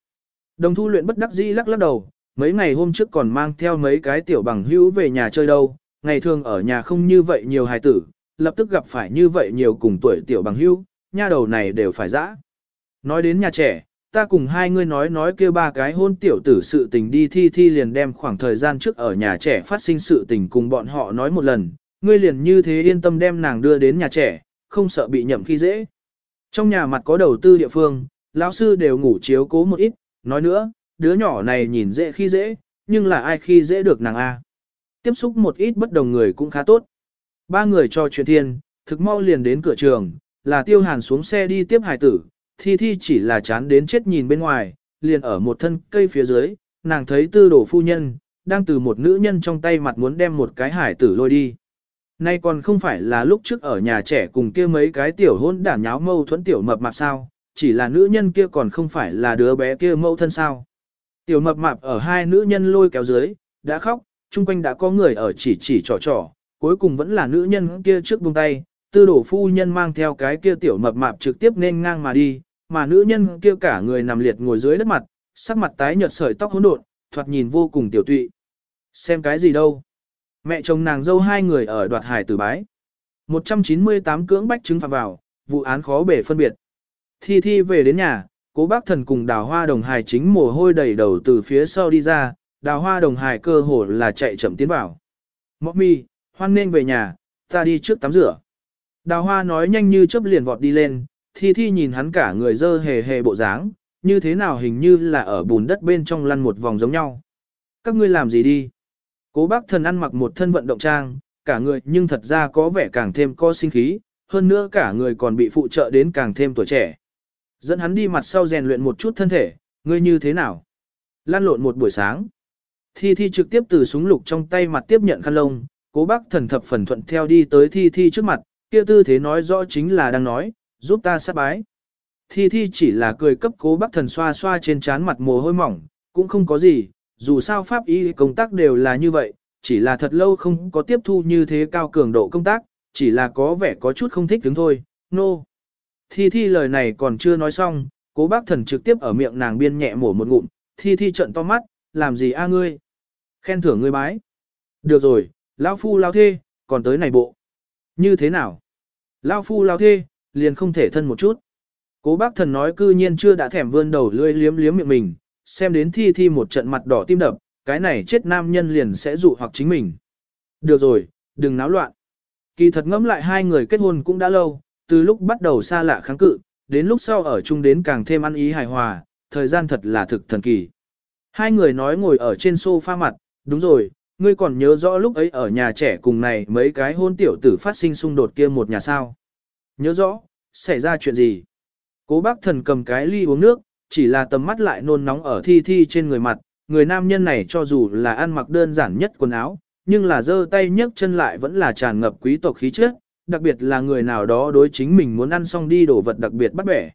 Đồng thu luyện bất đắc dĩ lắc lắc đầu, mấy ngày hôm trước còn mang theo mấy cái tiểu bằng hữu về nhà chơi đâu, ngày thường ở nhà không như vậy nhiều hài tử, lập tức gặp phải như vậy nhiều cùng tuổi tiểu bằng hữu, nha đầu này đều phải dã. Nói đến nhà trẻ, ta cùng hai ngươi nói nói kia ba cái hôn tiểu tử sự tình đi thi thi liền đem khoảng thời gian trước ở nhà trẻ phát sinh sự tình cùng bọn họ nói một lần, ngươi liền như thế yên tâm đem nàng đưa đến nhà trẻ, không sợ bị nhậm khi dễ. Trong nhà mặt có đầu tư địa phương, lão sư đều ngủ chiếu cố một ít, nói nữa, đứa nhỏ này nhìn dễ khi dễ, nhưng là ai khi dễ được nàng A. Tiếp xúc một ít bất đồng người cũng khá tốt. Ba người cho chuyện thiên, thực mau liền đến cửa trường, là tiêu hàn xuống xe đi tiếp hải tử, thi thi chỉ là chán đến chết nhìn bên ngoài, liền ở một thân cây phía dưới, nàng thấy tư đổ phu nhân, đang từ một nữ nhân trong tay mặt muốn đem một cái hải tử lôi đi. Nay còn không phải là lúc trước ở nhà trẻ cùng kia mấy cái tiểu hôn đản nháo mâu thuẫn tiểu mập mạp sao, chỉ là nữ nhân kia còn không phải là đứa bé kia mâu thân sao. Tiểu mập mạp ở hai nữ nhân lôi kéo dưới, đã khóc, chung quanh đã có người ở chỉ chỉ trò trò, cuối cùng vẫn là nữ nhân kia trước buông tay, tư đổ phu nhân mang theo cái kia tiểu mập mạp trực tiếp nên ngang mà đi, mà nữ nhân kia cả người nằm liệt ngồi dưới đất mặt, sắc mặt tái nhợt sợi tóc hỗn độn, thoạt nhìn vô cùng tiểu tụy. Xem cái gì đâu? Mẹ chồng nàng dâu hai người ở đoạt hải tử bái. 198 cưỡng bách chứng phạm vào, vụ án khó bể phân biệt. Thi Thi về đến nhà, cố bác thần cùng đào hoa đồng hài chính mồ hôi đầy đầu từ phía sau đi ra, đào hoa đồng hài cơ hồ là chạy chậm tiến vào. Mọc mi, hoan nên về nhà, ta đi trước tắm rửa. Đào hoa nói nhanh như chớp liền vọt đi lên, Thi Thi nhìn hắn cả người dơ hề hề bộ dáng, như thế nào hình như là ở bùn đất bên trong lăn một vòng giống nhau. Các ngươi làm gì đi? Cố bác thần ăn mặc một thân vận động trang, cả người nhưng thật ra có vẻ càng thêm co sinh khí, hơn nữa cả người còn bị phụ trợ đến càng thêm tuổi trẻ. Dẫn hắn đi mặt sau rèn luyện một chút thân thể, ngươi như thế nào? Lan lộn một buổi sáng. Thi Thi trực tiếp từ súng lục trong tay mặt tiếp nhận khăn lông, cố bác thần thập phần thuận theo đi tới Thi Thi trước mặt, kia tư thế nói rõ chính là đang nói, giúp ta sát bái. Thi Thi chỉ là cười cấp cố bác thần xoa xoa trên trán mặt mồ hôi mỏng, cũng không có gì, dù sao pháp y công tác đều là như vậy, chỉ là thật lâu không có tiếp thu như thế cao cường độ công tác, chỉ là có vẻ có chút không thích đứng thôi, nô. No. Thi Thi lời này còn chưa nói xong, cố bác thần trực tiếp ở miệng nàng biên nhẹ mổ một ngụm, Thi Thi trận to mắt, làm gì a ngươi? Khen thưởng ngươi bái. Được rồi, lão phu lão thê, còn tới này bộ. Như thế nào? Lão phu lão thê, liền không thể thân một chút. Cố bác thần nói cư nhiên chưa đã thèm vươn đầu lưỡi liếm liếm miệng mình, xem đến thi thi một trận mặt đỏ tim đập, cái này chết nam nhân liền sẽ dụ hoặc chính mình. Được rồi, đừng náo loạn. Kỳ thật ngẫm lại hai người kết hôn cũng đã lâu, từ lúc bắt đầu xa lạ kháng cự, đến lúc sau ở chung đến càng thêm ăn ý hài hòa, thời gian thật là thực thần kỳ. Hai người nói ngồi ở trên sofa mặt, đúng rồi, ngươi còn nhớ rõ lúc ấy ở nhà trẻ cùng này mấy cái hôn tiểu tử phát sinh xung đột kia một nhà sao. Nhớ rõ, xảy ra chuyện gì? Cố bác thần cầm cái ly uống nước, chỉ là tầm mắt lại nôn nóng ở thi thi trên người mặt, người nam nhân này cho dù là ăn mặc đơn giản nhất quần áo, nhưng là giơ tay nhấc chân lại vẫn là tràn ngập quý tộc khí chất, đặc biệt là người nào đó đối chính mình muốn ăn xong đi đổ vật đặc biệt bắt bẻ.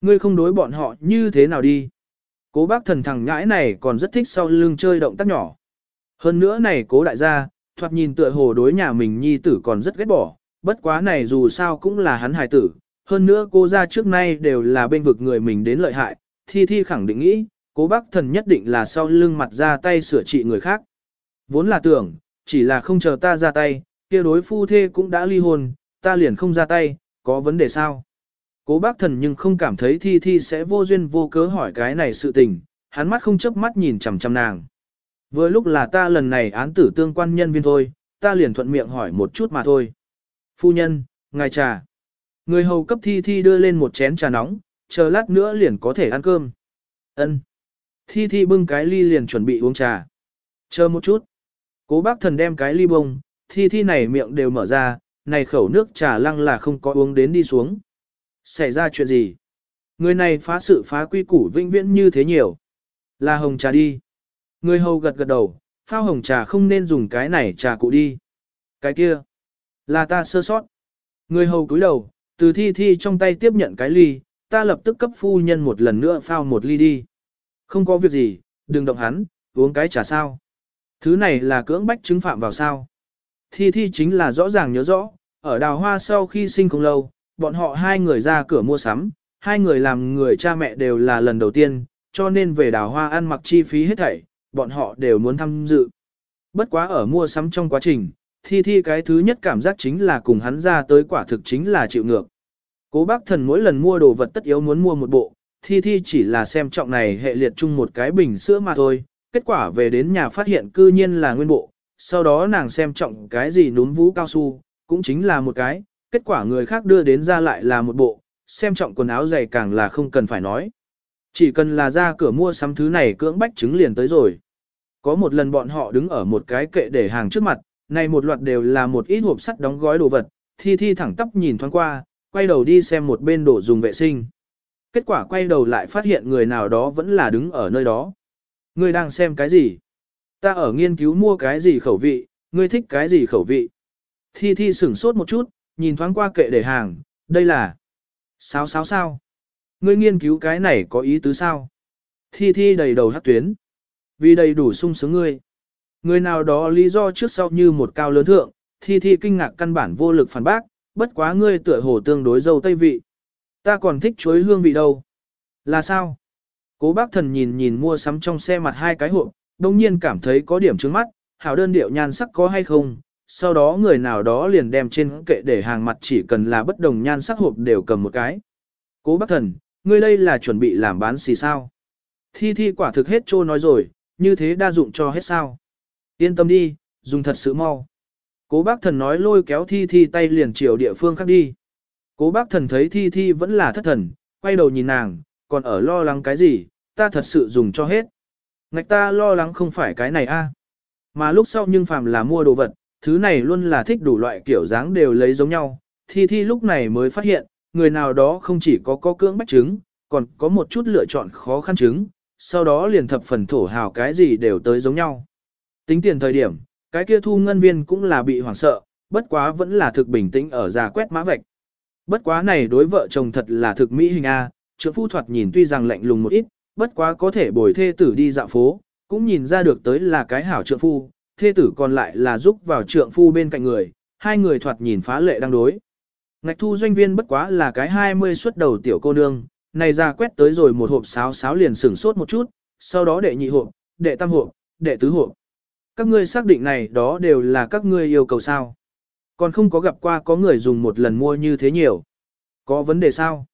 Ngươi không đối bọn họ như thế nào đi. Cố bác thần thằng ngãi này còn rất thích sau lưng chơi động tác nhỏ. Hơn nữa này cố đại gia, thoạt nhìn tựa hồ đối nhà mình nhi tử còn rất ghét bỏ, bất quá này dù sao cũng là hắn hài tử, hơn nữa cô ra trước nay đều là bên vực người mình đến lợi hại, thi thi khẳng định nghĩ, cố bác thần nhất định là sau lưng mặt ra tay sửa trị người khác. Vốn là tưởng, chỉ là không chờ ta ra tay, kia đối phu thê cũng đã ly hôn, ta liền không ra tay, có vấn đề sao? Cố bác thần nhưng không cảm thấy thi thi sẽ vô duyên vô cớ hỏi cái này sự tình, hắn mắt không chớp mắt nhìn chằm chằm nàng. Vừa lúc là ta lần này án tử tương quan nhân viên thôi, ta liền thuận miệng hỏi một chút mà thôi. Phu nhân, ngài trà. Người hầu cấp thi thi đưa lên một chén trà nóng, chờ lát nữa liền có thể ăn cơm. Ân. Thi thi bưng cái ly liền chuẩn bị uống trà. Chờ một chút. Cố bác thần đem cái ly bông, thi thi này miệng đều mở ra, này khẩu nước trà lăng là không có uống đến đi xuống. Xảy ra chuyện gì? Người này phá sự phá quy củ vĩnh viễn như thế nhiều. Là hồng trà đi. Người hầu gật gật đầu, phao hồng trà không nên dùng cái này trà cụ đi. Cái kia. Là ta sơ sót. Người hầu cúi đầu, từ thi thi trong tay tiếp nhận cái ly, ta lập tức cấp phu nhân một lần nữa phao một ly đi. Không có việc gì, đừng động hắn, uống cái trà sao. Thứ này là cưỡng bách chứng phạm vào sao. Thi thi chính là rõ ràng nhớ rõ, ở đào hoa sau khi sinh không lâu, bọn họ hai người ra cửa mua sắm, hai người làm người cha mẹ đều là lần đầu tiên, cho nên về đào hoa ăn mặc chi phí hết thảy, bọn họ đều muốn tham dự. Bất quá ở mua sắm trong quá trình, thi thi cái thứ nhất cảm giác chính là cùng hắn ra tới quả thực chính là chịu ngược. Cố bác thần mỗi lần mua đồ vật tất yếu muốn mua một bộ, thi thi chỉ là xem trọng này hệ liệt chung một cái bình sữa mà thôi, kết quả về đến nhà phát hiện cư nhiên là nguyên bộ, sau đó nàng xem trọng cái gì núm vũ cao su, cũng chính là một cái, kết quả người khác đưa đến ra lại là một bộ, xem trọng quần áo dày càng là không cần phải nói. Chỉ cần là ra cửa mua sắm thứ này cưỡng bách chứng liền tới rồi. Có một lần bọn họ đứng ở một cái kệ để hàng trước mặt, này một loạt đều là một ít hộp sắt đóng gói đồ vật, thi thi thẳng tóc nhìn thoáng qua, quay đầu đi xem một bên đồ dùng vệ sinh. Kết quả quay đầu lại phát hiện người nào đó vẫn là đứng ở nơi đó. Ngươi đang xem cái gì? Ta ở nghiên cứu mua cái gì khẩu vị, ngươi thích cái gì khẩu vị? Thi thi sửng sốt một chút, nhìn thoáng qua kệ để hàng, đây là... Sao sao sao? Ngươi nghiên cứu cái này có ý tứ sao? Thi thi đầy đầu hát tuyến. Vì đầy đủ sung sướng ngươi. Người nào đó lý do trước sau như một cao lớn thượng, thi thi kinh ngạc căn bản vô lực phản bác, bất quá ngươi tựa hồ tương đối dâu tây vị. Ta còn thích chuối hương vị đâu. Là sao? Cố bác thần nhìn nhìn mua sắm trong xe mặt hai cái hộp, đồng nhiên cảm thấy có điểm trứng mắt, hảo đơn điệu nhan sắc có hay không. Sau đó người nào đó liền đem trên kệ để hàng mặt chỉ cần là bất đồng nhan sắc hộp đều cầm một cái. Cố bác thần, ngươi đây là chuẩn bị làm bán xì sao? Thi thi quả thực hết trô nói rồi, như thế đa dụng cho hết sao? Yên tâm đi, dùng thật sự mau. Cố bác thần nói lôi kéo thi thi tay liền chiều địa phương khác đi. Cố bác thần thấy thi thi vẫn là thất thần, quay đầu nhìn nàng, còn ở lo lắng cái gì, ta thật sự dùng cho hết. Ngạch ta lo lắng không phải cái này a Mà lúc sau nhưng phàm là mua đồ vật, thứ này luôn là thích đủ loại kiểu dáng đều lấy giống nhau. Thi thi lúc này mới phát hiện, người nào đó không chỉ có có cưỡng bách trứng, còn có một chút lựa chọn khó khăn trứng, sau đó liền thập phần thổ hào cái gì đều tới giống nhau. Tính tiền thời điểm, cái kia thu ngân viên cũng là bị hoảng sợ, bất quá vẫn là thực bình tĩnh ở già quét mã vạch. Bất quá này đối vợ chồng thật là thực mỹ hình A, trưởng phu thoạt nhìn tuy rằng lạnh lùng một ít, bất quá có thể bồi thê tử đi dạo phố, cũng nhìn ra được tới là cái hảo trượng phu, thê tử còn lại là giúp vào trượng phu bên cạnh người, hai người thoạt nhìn phá lệ đang đối. Ngạch thu doanh viên bất quá là cái 20 xuất đầu tiểu cô nương, này ra quét tới rồi một hộp sáo sáo liền sửng sốt một chút, sau đó đệ nhị hộp, đệ tam hộp, đệ tứ hộp. Các ngươi xác định này đó đều là các ngươi yêu cầu sao. Còn không có gặp qua có người dùng một lần mua như thế nhiều. Có vấn đề sao?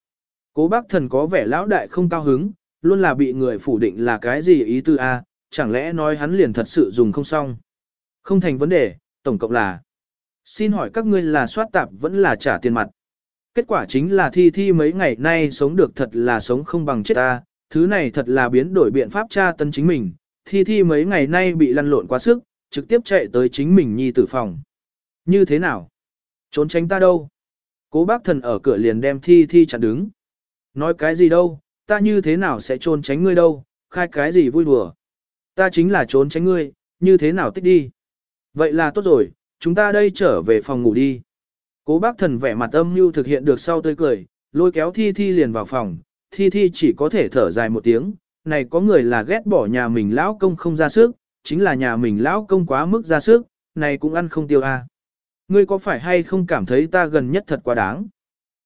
Cố bác thần có vẻ lão đại không cao hứng, luôn là bị người phủ định là cái gì ý tư A, chẳng lẽ nói hắn liền thật sự dùng không xong. Không thành vấn đề, tổng cộng là. Xin hỏi các ngươi là soát tạp vẫn là trả tiền mặt. Kết quả chính là thi thi mấy ngày nay sống được thật là sống không bằng chết ta, thứ này thật là biến đổi biện pháp tra tân chính mình, thi thi mấy ngày nay bị lăn lộn quá sức, trực tiếp chạy tới chính mình nhi tử phòng. Như thế nào? Trốn tránh ta đâu? Cố bác thần ở cửa liền đem thi thi chặn đứng. Nói cái gì đâu, ta như thế nào sẽ trốn tránh ngươi đâu, khai cái gì vui đùa. Ta chính là trốn tránh ngươi, như thế nào tích đi. Vậy là tốt rồi, chúng ta đây trở về phòng ngủ đi. Cố bác thần vẻ mặt âm mưu thực hiện được sau tươi cười, lôi kéo thi thi liền vào phòng, thi thi chỉ có thể thở dài một tiếng, này có người là ghét bỏ nhà mình lão công không ra sức, chính là nhà mình lão công quá mức ra sức, này cũng ăn không tiêu a. À. Ngươi có phải hay không cảm thấy ta gần nhất thật quá đáng?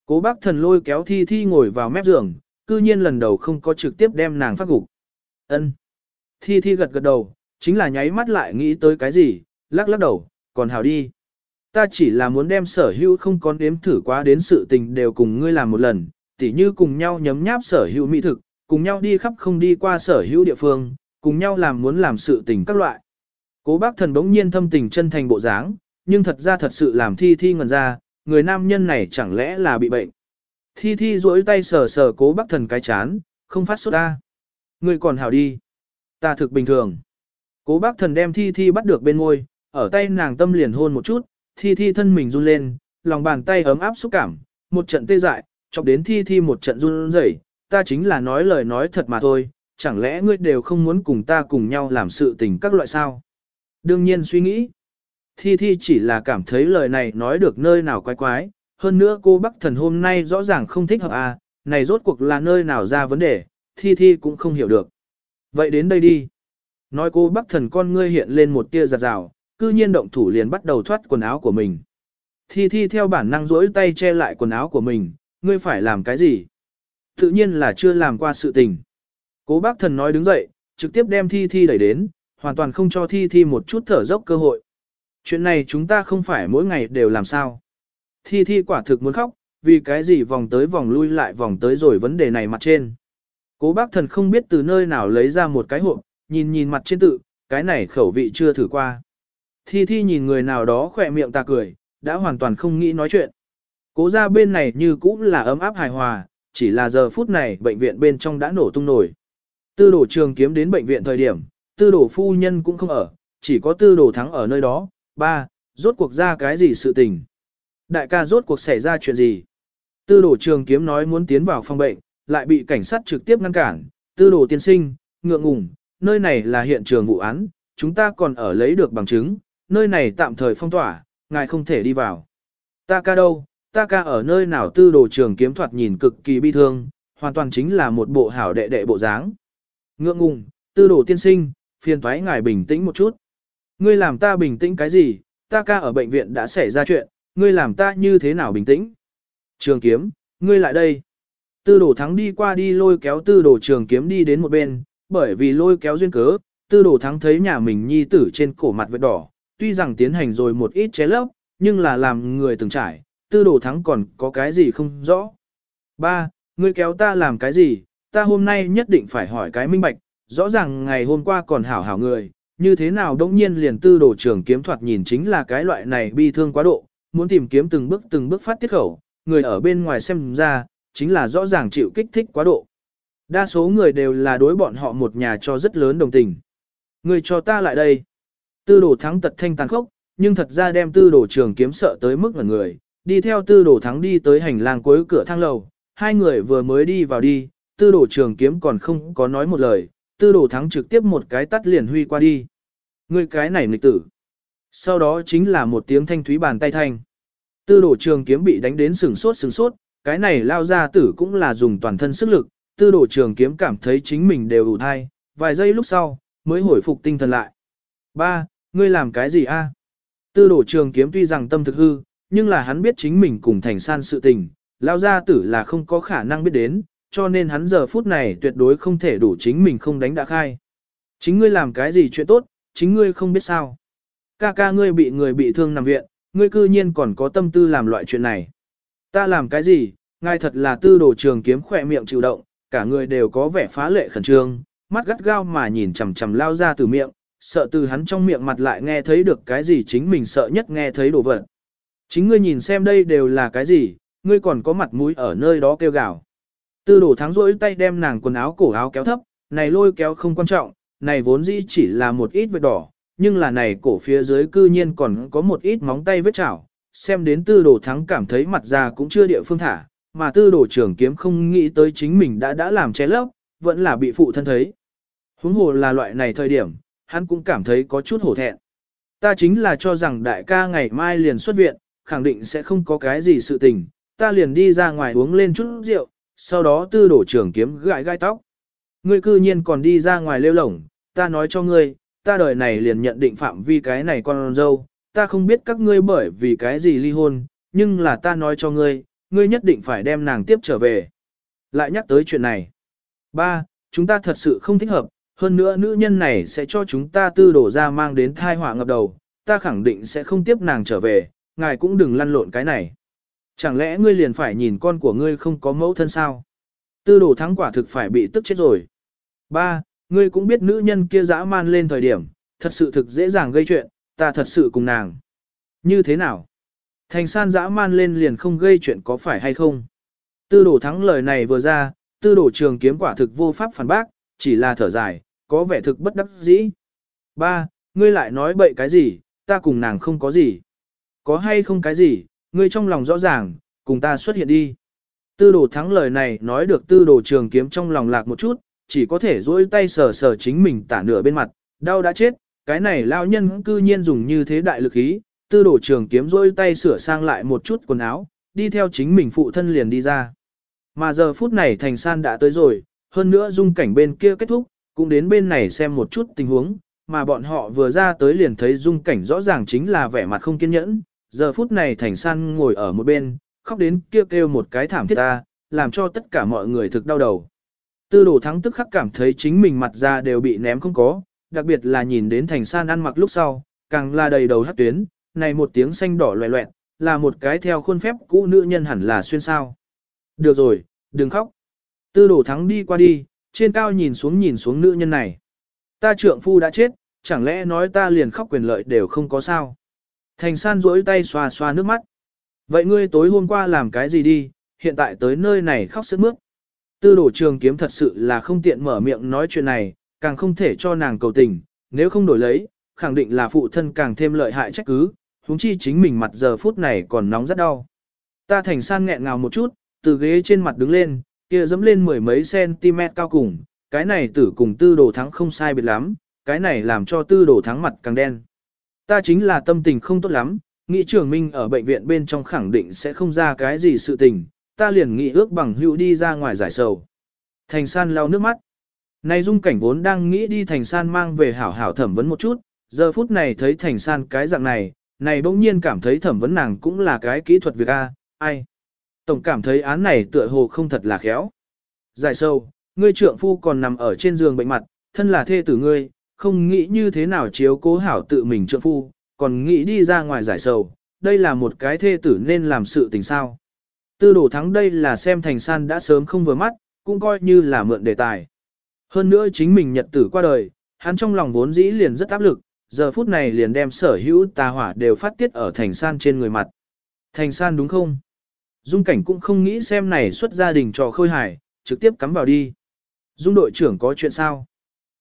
Cố bác thần lôi kéo thi thi ngồi vào mép giường, cư nhiên lần đầu không có trực tiếp đem nàng phát gục. ân Thi thi gật gật đầu, chính là nháy mắt lại nghĩ tới cái gì, lắc lắc đầu, còn hào đi. Ta chỉ là muốn đem sở hữu không có đếm thử quá đến sự tình đều cùng ngươi làm một lần, tỉ như cùng nhau nhấm nháp sở hữu mỹ thực, cùng nhau đi khắp không đi qua sở hữu địa phương, cùng nhau làm muốn làm sự tình các loại. Cố bác thần bỗng nhiên thâm tình chân thành bộ dáng, nhưng thật ra thật sự làm thi thi ngần ra, người nam nhân này chẳng lẽ là bị bệnh. Thi thi duỗi tay sờ sờ cố bác thần cái chán, không phát sốt ta. Người còn hảo đi. Ta thực bình thường. Cố bác thần đem thi thi bắt được bên môi, ở tay nàng tâm liền hôn một chút, thi thi thân mình run lên, lòng bàn tay ấm áp xúc cảm, một trận tê dại, chọc đến thi thi một trận run rẩy, ta chính là nói lời nói thật mà thôi, chẳng lẽ ngươi đều không muốn cùng ta cùng nhau làm sự tình các loại sao? Đương nhiên suy nghĩ. Thi Thi chỉ là cảm thấy lời này nói được nơi nào quái quái, hơn nữa cô Bắc Thần hôm nay rõ ràng không thích hợp à, này rốt cuộc là nơi nào ra vấn đề, Thi Thi cũng không hiểu được. Vậy đến đây đi. Nói cô Bắc Thần con ngươi hiện lên một tia giật rào, cư nhiên động thủ liền bắt đầu thoát quần áo của mình. Thi Thi theo bản năng rỗi tay che lại quần áo của mình, ngươi phải làm cái gì? Tự nhiên là chưa làm qua sự tình. Cố bác thần nói đứng dậy, trực tiếp đem Thi Thi đẩy đến, hoàn toàn không cho Thi Thi một chút thở dốc cơ hội. Chuyện này chúng ta không phải mỗi ngày đều làm sao. Thi Thi quả thực muốn khóc, vì cái gì vòng tới vòng lui lại vòng tới rồi vấn đề này mặt trên. Cố bác thần không biết từ nơi nào lấy ra một cái hộp, nhìn nhìn mặt trên tự, cái này khẩu vị chưa thử qua. Thi Thi nhìn người nào đó khỏe miệng ta cười, đã hoàn toàn không nghĩ nói chuyện. Cố ra bên này như cũng là ấm áp hài hòa, chỉ là giờ phút này bệnh viện bên trong đã nổ tung nổi. Tư đồ trường kiếm đến bệnh viện thời điểm, tư đồ phu nhân cũng không ở, chỉ có tư đồ thắng ở nơi đó. Ba, rốt cuộc ra cái gì sự tình? Đại ca rốt cuộc xảy ra chuyện gì? Tư đồ trường kiếm nói muốn tiến vào phòng bệnh, lại bị cảnh sát trực tiếp ngăn cản. Tư đồ tiên sinh, ngượng ngùng, nơi này là hiện trường vụ án, chúng ta còn ở lấy được bằng chứng, nơi này tạm thời phong tỏa, ngài không thể đi vào. Ta ca đâu, ta ca ở nơi nào tư đồ trường kiếm thoạt nhìn cực kỳ bi thương, hoàn toàn chính là một bộ hảo đệ đệ bộ dáng. Ngượng ngùng, tư đồ tiên sinh, phiền thoái ngài bình tĩnh một chút. Ngươi làm ta bình tĩnh cái gì, ta ca ở bệnh viện đã xảy ra chuyện, ngươi làm ta như thế nào bình tĩnh? Trường kiếm, ngươi lại đây. Tư đồ thắng đi qua đi lôi kéo tư đồ trường kiếm đi đến một bên, bởi vì lôi kéo duyên cớ, tư đồ thắng thấy nhà mình nhi tử trên cổ mặt vết đỏ, tuy rằng tiến hành rồi một ít chế lấp, nhưng là làm người từng trải, tư đồ thắng còn có cái gì không rõ. Ba, ngươi kéo ta làm cái gì, ta hôm nay nhất định phải hỏi cái minh bạch, rõ ràng ngày hôm qua còn hảo hảo người, như thế nào đống nhiên liền tư đồ trường kiếm thoạt nhìn chính là cái loại này bi thương quá độ, muốn tìm kiếm từng bước từng bước phát tiết khẩu, người ở bên ngoài xem ra, chính là rõ ràng chịu kích thích quá độ. Đa số người đều là đối bọn họ một nhà cho rất lớn đồng tình. Người cho ta lại đây. Tư đồ thắng tật thanh tàn khốc, nhưng thật ra đem tư đồ trường kiếm sợ tới mức ngẩn người, đi theo tư đồ thắng đi tới hành lang cuối cửa thang lầu, hai người vừa mới đi vào đi, tư đồ trường kiếm còn không có nói một lời, tư đồ thắng trực tiếp một cái tắt liền huy qua đi. người cái này nghịch tử. Sau đó chính là một tiếng thanh thúy bàn tay thanh. Tư đồ trường kiếm bị đánh đến sừng sốt sừng sốt, cái này lao ra tử cũng là dùng toàn thân sức lực, tư đồ trường kiếm cảm thấy chính mình đều đủ thai, vài giây lúc sau, mới hồi phục tinh thần lại. Ba, ngươi làm cái gì a? Tư đồ trường kiếm tuy rằng tâm thực hư, nhưng là hắn biết chính mình cùng thành san sự tình, lao gia tử là không có khả năng biết đến, cho nên hắn giờ phút này tuyệt đối không thể đủ chính mình không đánh đã khai. Chính ngươi làm cái gì chuyện tốt, chính ngươi không biết sao. Ca ca ngươi bị người bị thương nằm viện, ngươi cư nhiên còn có tâm tư làm loại chuyện này. Ta làm cái gì, ngài thật là tư đồ trường kiếm khỏe miệng chịu động, cả người đều có vẻ phá lệ khẩn trương, mắt gắt gao mà nhìn chằm chằm lao ra từ miệng, sợ từ hắn trong miệng mặt lại nghe thấy được cái gì chính mình sợ nhất nghe thấy đồ vật. Chính ngươi nhìn xem đây đều là cái gì, ngươi còn có mặt mũi ở nơi đó kêu gào. Tư đổ thắng rỗi tay đem nàng quần áo cổ áo kéo thấp, này lôi kéo không quan trọng, này vốn dĩ chỉ là một ít vết đỏ, nhưng là này cổ phía dưới cư nhiên còn có một ít móng tay vết chảo, xem đến tư đồ thắng cảm thấy mặt già cũng chưa địa phương thả, mà tư đồ trưởng kiếm không nghĩ tới chính mình đã đã làm che lấp, vẫn là bị phụ thân thấy. Huống hồ là loại này thời điểm, hắn cũng cảm thấy có chút hổ thẹn. Ta chính là cho rằng đại ca ngày mai liền xuất viện, khẳng định sẽ không có cái gì sự tình, ta liền đi ra ngoài uống lên chút rượu, sau đó tư đổ trưởng kiếm gãi gai tóc. Ngươi cư nhiên còn đi ra ngoài lêu lổng, ta nói cho ngươi, ta đời này liền nhận định phạm vi cái này con dâu, ta không biết các ngươi bởi vì cái gì ly hôn, nhưng là ta nói cho ngươi, ngươi nhất định phải đem nàng tiếp trở về. Lại nhắc tới chuyện này. Ba, chúng ta thật sự không thích hợp, hơn nữa nữ nhân này sẽ cho chúng ta tư đổ ra mang đến thai họa ngập đầu, ta khẳng định sẽ không tiếp nàng trở về, ngài cũng đừng lăn lộn cái này. Chẳng lẽ ngươi liền phải nhìn con của ngươi không có mẫu thân sao? Tư đồ thắng quả thực phải bị tức chết rồi. Ba, ngươi cũng biết nữ nhân kia dã man lên thời điểm, thật sự thực dễ dàng gây chuyện, ta thật sự cùng nàng. Như thế nào? Thành san dã man lên liền không gây chuyện có phải hay không? Tư đồ thắng lời này vừa ra, tư đồ trường kiếm quả thực vô pháp phản bác, chỉ là thở dài, có vẻ thực bất đắc dĩ. Ba, ngươi lại nói bậy cái gì, ta cùng nàng không có gì. Có hay không cái gì, ngươi trong lòng rõ ràng, cùng ta xuất hiện đi. Tư đồ thắng lời này nói được tư đồ trường kiếm trong lòng lạc một chút, chỉ có thể duỗi tay sờ sờ chính mình tả nửa bên mặt, đau đã chết, cái này lao nhân cư nhiên dùng như thế đại lực ý, tư đồ trường kiếm duỗi tay sửa sang lại một chút quần áo, đi theo chính mình phụ thân liền đi ra. Mà giờ phút này thành san đã tới rồi, hơn nữa dung cảnh bên kia kết thúc, cũng đến bên này xem một chút tình huống, mà bọn họ vừa ra tới liền thấy dung cảnh rõ ràng chính là vẻ mặt không kiên nhẫn, giờ phút này thành san ngồi ở một bên, khóc đến kêu kêu một cái thảm thiết ta, làm cho tất cả mọi người thực đau đầu. Tư đồ thắng tức khắc cảm thấy chính mình mặt ra đều bị ném không có, đặc biệt là nhìn đến thành san ăn mặc lúc sau, càng là đầy đầu hát tuyến, này một tiếng xanh đỏ loẹ loẹt, là một cái theo khuôn phép cũ nữ nhân hẳn là xuyên sao. Được rồi, đừng khóc. Tư đồ thắng đi qua đi, trên cao nhìn xuống nhìn xuống nữ nhân này. Ta trượng phu đã chết, chẳng lẽ nói ta liền khóc quyền lợi đều không có sao. Thành san rỗi tay xoa xoa nước mắt. Vậy ngươi tối hôm qua làm cái gì đi, hiện tại tới nơi này khóc sức mướt. Tư đổ trường kiếm thật sự là không tiện mở miệng nói chuyện này, càng không thể cho nàng cầu tình, nếu không đổi lấy, khẳng định là phụ thân càng thêm lợi hại trách cứ, huống chi chính mình mặt giờ phút này còn nóng rất đau. Ta thành san nghẹn ngào một chút, từ ghế trên mặt đứng lên, kia dẫm lên mười mấy cm cao cùng, cái này tử cùng tư đồ thắng không sai biệt lắm, cái này làm cho tư đồ thắng mặt càng đen. Ta chính là tâm tình không tốt lắm, nghĩ trưởng minh ở bệnh viện bên trong khẳng định sẽ không ra cái gì sự tình, ta liền nghĩ ước bằng hữu đi ra ngoài giải sầu. Thành san lau nước mắt. Này dung cảnh vốn đang nghĩ đi thành san mang về hảo hảo thẩm vấn một chút, giờ phút này thấy thành san cái dạng này, này bỗng nhiên cảm thấy thẩm vấn nàng cũng là cái kỹ thuật việc A, ai. Tổng cảm thấy án này tựa hồ không thật là khéo. Giải sâu, ngươi trượng phu còn nằm ở trên giường bệnh mặt, thân là thê tử ngươi, không nghĩ như thế nào chiếu cố hảo tự mình trượng phu, còn nghĩ đi ra ngoài giải sầu, đây là một cái thê tử nên làm sự tình sao. Tư đồ thắng đây là xem thành san đã sớm không vừa mắt, cũng coi như là mượn đề tài. Hơn nữa chính mình nhật tử qua đời, hắn trong lòng vốn dĩ liền rất áp lực, giờ phút này liền đem sở hữu tà hỏa đều phát tiết ở thành san trên người mặt. Thành san đúng không? Dung cảnh cũng không nghĩ xem này xuất gia đình trò khôi hài, trực tiếp cắm vào đi. Dung đội trưởng có chuyện sao?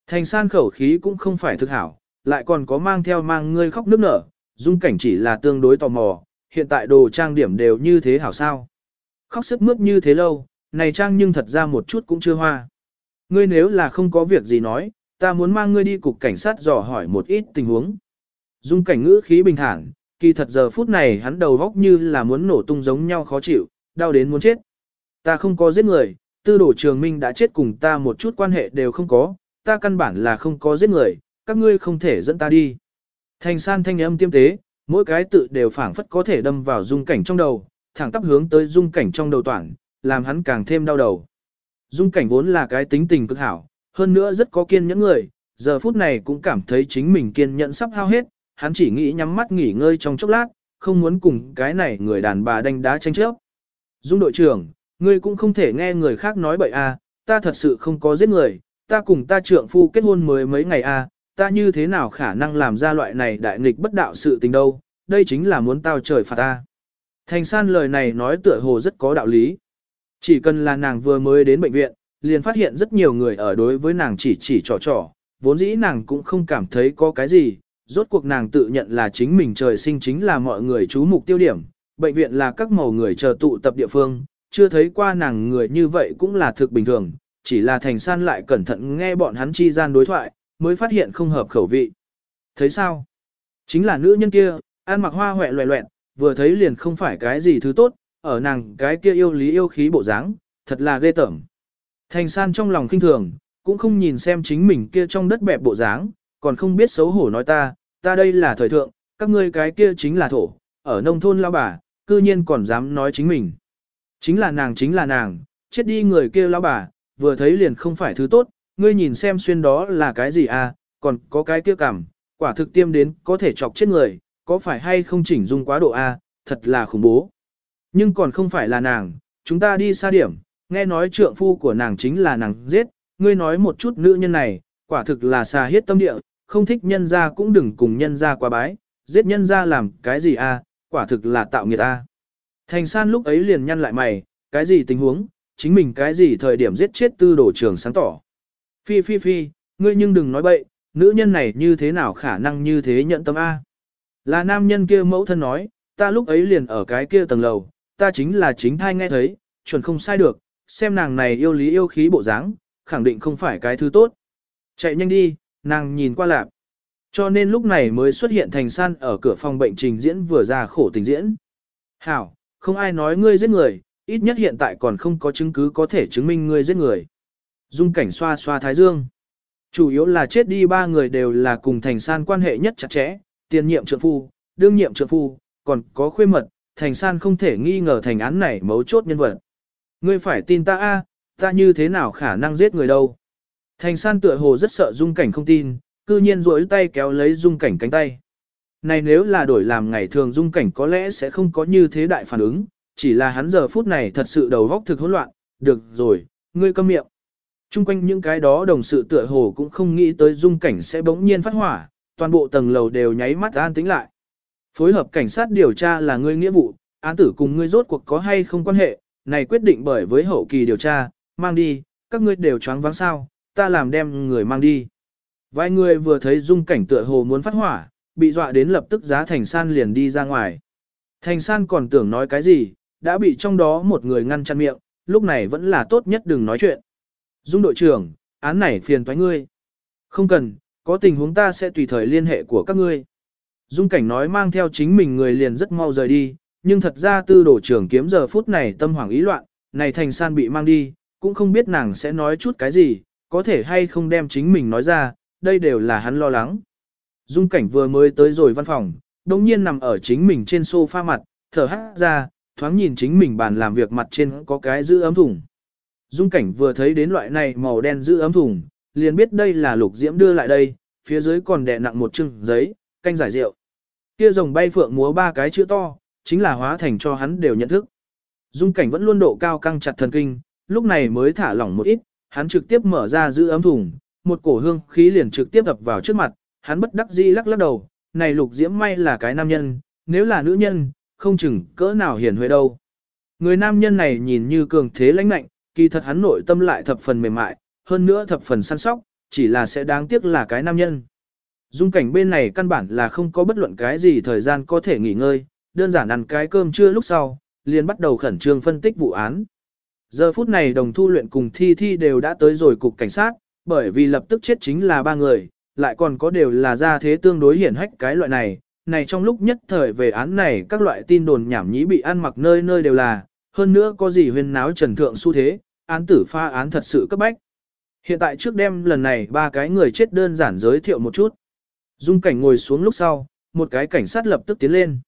Thành san khẩu khí cũng không phải thực hảo, lại còn có mang theo mang ngươi khóc nước nở, dung cảnh chỉ là tương đối tò mò, hiện tại đồ trang điểm đều như thế hảo sao. Khóc sức mướt như thế lâu, này trang nhưng thật ra một chút cũng chưa hoa. Ngươi nếu là không có việc gì nói, ta muốn mang ngươi đi cục cảnh sát dò hỏi một ít tình huống. Dung cảnh ngữ khí bình thản, kỳ thật giờ phút này hắn đầu góc như là muốn nổ tung giống nhau khó chịu, đau đến muốn chết. Ta không có giết người, tư đổ trường minh đã chết cùng ta một chút quan hệ đều không có, ta căn bản là không có giết người, các ngươi không thể dẫn ta đi. Thành san thanh âm tiêm tế, mỗi cái tự đều phảng phất có thể đâm vào dung cảnh trong đầu, thẳng tắp hướng tới dung cảnh trong đầu toàn, làm hắn càng thêm đau đầu. Dung cảnh vốn là cái tính tình cực hảo, hơn nữa rất có kiên nhẫn người, giờ phút này cũng cảm thấy chính mình kiên nhẫn sắp hao hết, hắn chỉ nghĩ nhắm mắt nghỉ ngơi trong chốc lát, không muốn cùng cái này người đàn bà đánh đá tranh chấp. Dung đội trưởng, ngươi cũng không thể nghe người khác nói bậy à, ta thật sự không có giết người, ta cùng ta trượng phu kết hôn mới mấy ngày à, ta như thế nào khả năng làm ra loại này đại nghịch bất đạo sự tình đâu, đây chính là muốn tao trời phạt ta. Thành san lời này nói tựa hồ rất có đạo lý. Chỉ cần là nàng vừa mới đến bệnh viện, liền phát hiện rất nhiều người ở đối với nàng chỉ chỉ trò trò, vốn dĩ nàng cũng không cảm thấy có cái gì, rốt cuộc nàng tự nhận là chính mình trời sinh chính là mọi người chú mục tiêu điểm, bệnh viện là các màu người chờ tụ tập địa phương, chưa thấy qua nàng người như vậy cũng là thực bình thường, chỉ là thành san lại cẩn thận nghe bọn hắn chi gian đối thoại, mới phát hiện không hợp khẩu vị. Thấy sao? Chính là nữ nhân kia, ăn mặc hoa hoẹ loẹ loẹn, vừa thấy liền không phải cái gì thứ tốt, ở nàng cái kia yêu lý yêu khí bộ dáng, thật là ghê tởm. Thành san trong lòng kinh thường, cũng không nhìn xem chính mình kia trong đất bẹp bộ dáng, còn không biết xấu hổ nói ta, ta đây là thời thượng, các ngươi cái kia chính là thổ, ở nông thôn lao bà, cư nhiên còn dám nói chính mình. Chính là nàng chính là nàng, chết đi người kia lão bà, vừa thấy liền không phải thứ tốt, ngươi nhìn xem xuyên đó là cái gì à, còn có cái kia cảm, quả thực tiêm đến có thể chọc chết người, có phải hay không chỉnh dung quá độ a, à, thật là khủng bố. Nhưng còn không phải là nàng, chúng ta đi xa điểm, nghe nói trượng phu của nàng chính là nàng giết, ngươi nói một chút nữ nhân này, quả thực là xà hiết tâm địa, không thích nhân ra cũng đừng cùng nhân ra quá bái, giết nhân ra làm cái gì a, à, quả thực là tạo nghiệt a. À. Thành san lúc ấy liền nhăn lại mày, cái gì tình huống, chính mình cái gì thời điểm giết chết tư Đồ trường sáng tỏ. Phi phi phi, ngươi nhưng đừng nói bậy, nữ nhân này như thế nào khả năng như thế nhận tâm A. Là nam nhân kia mẫu thân nói, ta lúc ấy liền ở cái kia tầng lầu, ta chính là chính thai nghe thấy, chuẩn không sai được, xem nàng này yêu lý yêu khí bộ dáng, khẳng định không phải cái thứ tốt. Chạy nhanh đi, nàng nhìn qua lạp. Cho nên lúc này mới xuất hiện thành san ở cửa phòng bệnh trình diễn vừa ra khổ tình diễn. Hảo, không ai nói ngươi giết người, ít nhất hiện tại còn không có chứng cứ có thể chứng minh ngươi giết người. Dung cảnh xoa xoa thái dương. Chủ yếu là chết đi ba người đều là cùng thành san quan hệ nhất chặt chẽ, tiền nhiệm trượng phu, đương nhiệm trượng phu, còn có khuê mật, thành san không thể nghi ngờ thành án này mấu chốt nhân vật. Ngươi phải tin ta a, ta như thế nào khả năng giết người đâu. Thành san tựa hồ rất sợ dung cảnh không tin, cư nhiên rỗi tay kéo lấy dung cảnh cánh tay. Này nếu là đổi làm ngày thường dung cảnh có lẽ sẽ không có như thế đại phản ứng, chỉ là hắn giờ phút này thật sự đầu góc thực hỗn loạn, được rồi, ngươi câm miệng. Trung quanh những cái đó đồng sự tựa hồ cũng không nghĩ tới dung cảnh sẽ bỗng nhiên phát hỏa, toàn bộ tầng lầu đều nháy mắt an tĩnh lại. Phối hợp cảnh sát điều tra là ngươi nghĩa vụ, án tử cùng ngươi rốt cuộc có hay không quan hệ, này quyết định bởi với hậu kỳ điều tra, mang đi, các ngươi đều choáng váng sao, ta làm đem người mang đi. Vài người vừa thấy dung cảnh tựa hồ muốn phát hỏa, bị dọa đến lập tức giá thành san liền đi ra ngoài. Thành san còn tưởng nói cái gì, đã bị trong đó một người ngăn chặn miệng, lúc này vẫn là tốt nhất đừng nói chuyện. Dung đội trưởng, án này phiền toái ngươi. Không cần, có tình huống ta sẽ tùy thời liên hệ của các ngươi. Dung cảnh nói mang theo chính mình người liền rất mau rời đi, nhưng thật ra tư đổ trưởng kiếm giờ phút này tâm hoảng ý loạn, này thành san bị mang đi, cũng không biết nàng sẽ nói chút cái gì, có thể hay không đem chính mình nói ra, đây đều là hắn lo lắng. Dung cảnh vừa mới tới rồi văn phòng, đồng nhiên nằm ở chính mình trên sofa mặt, thở hát ra, thoáng nhìn chính mình bàn làm việc mặt trên có cái giữ ấm thùng. Dung cảnh vừa thấy đến loại này màu đen giữ ấm thùng, liền biết đây là lục diễm đưa lại đây, phía dưới còn đè nặng một chừng giấy, canh giải rượu. Kia rồng bay phượng múa ba cái chữ to, chính là hóa thành cho hắn đều nhận thức. Dung cảnh vẫn luôn độ cao căng chặt thần kinh, lúc này mới thả lỏng một ít, hắn trực tiếp mở ra giữ ấm thùng, một cổ hương khí liền trực tiếp ập vào trước mặt, hắn bất đắc dĩ lắc lắc đầu, này lục diễm may là cái nam nhân, nếu là nữ nhân, không chừng cỡ nào hiền huệ đâu. Người nam nhân này nhìn như cường thế lãnh nạnh, kỳ thật hắn nội tâm lại thập phần mềm mại, hơn nữa thập phần săn sóc, chỉ là sẽ đáng tiếc là cái nam nhân. Dung cảnh bên này căn bản là không có bất luận cái gì thời gian có thể nghỉ ngơi, đơn giản ăn cái cơm trưa lúc sau, liền bắt đầu khẩn trương phân tích vụ án. Giờ phút này đồng thu luyện cùng thi thi đều đã tới rồi cục cảnh sát, bởi vì lập tức chết chính là ba người, lại còn có đều là gia thế tương đối hiển hách cái loại này. Này trong lúc nhất thời về án này các loại tin đồn nhảm nhí bị ăn mặc nơi nơi đều là, hơn nữa có gì huyên náo trần thượng xu thế, án tử pha án thật sự cấp bách. Hiện tại trước đêm lần này ba cái người chết đơn giản giới thiệu một chút. Dung cảnh ngồi xuống lúc sau, một cái cảnh sát lập tức tiến lên.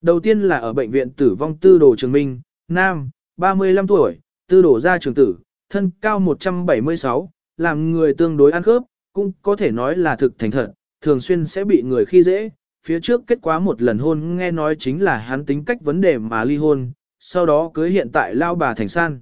Đầu tiên là ở bệnh viện tử vong tư đồ trường minh, nam, 35 tuổi, tư đồ gia trường tử, thân cao 176, làm người tương đối ăn khớp, cũng có thể nói là thực thành thật, thường xuyên sẽ bị người khi dễ. Phía trước kết quả một lần hôn nghe nói chính là hắn tính cách vấn đề mà ly hôn, sau đó cưới hiện tại lao bà thành san.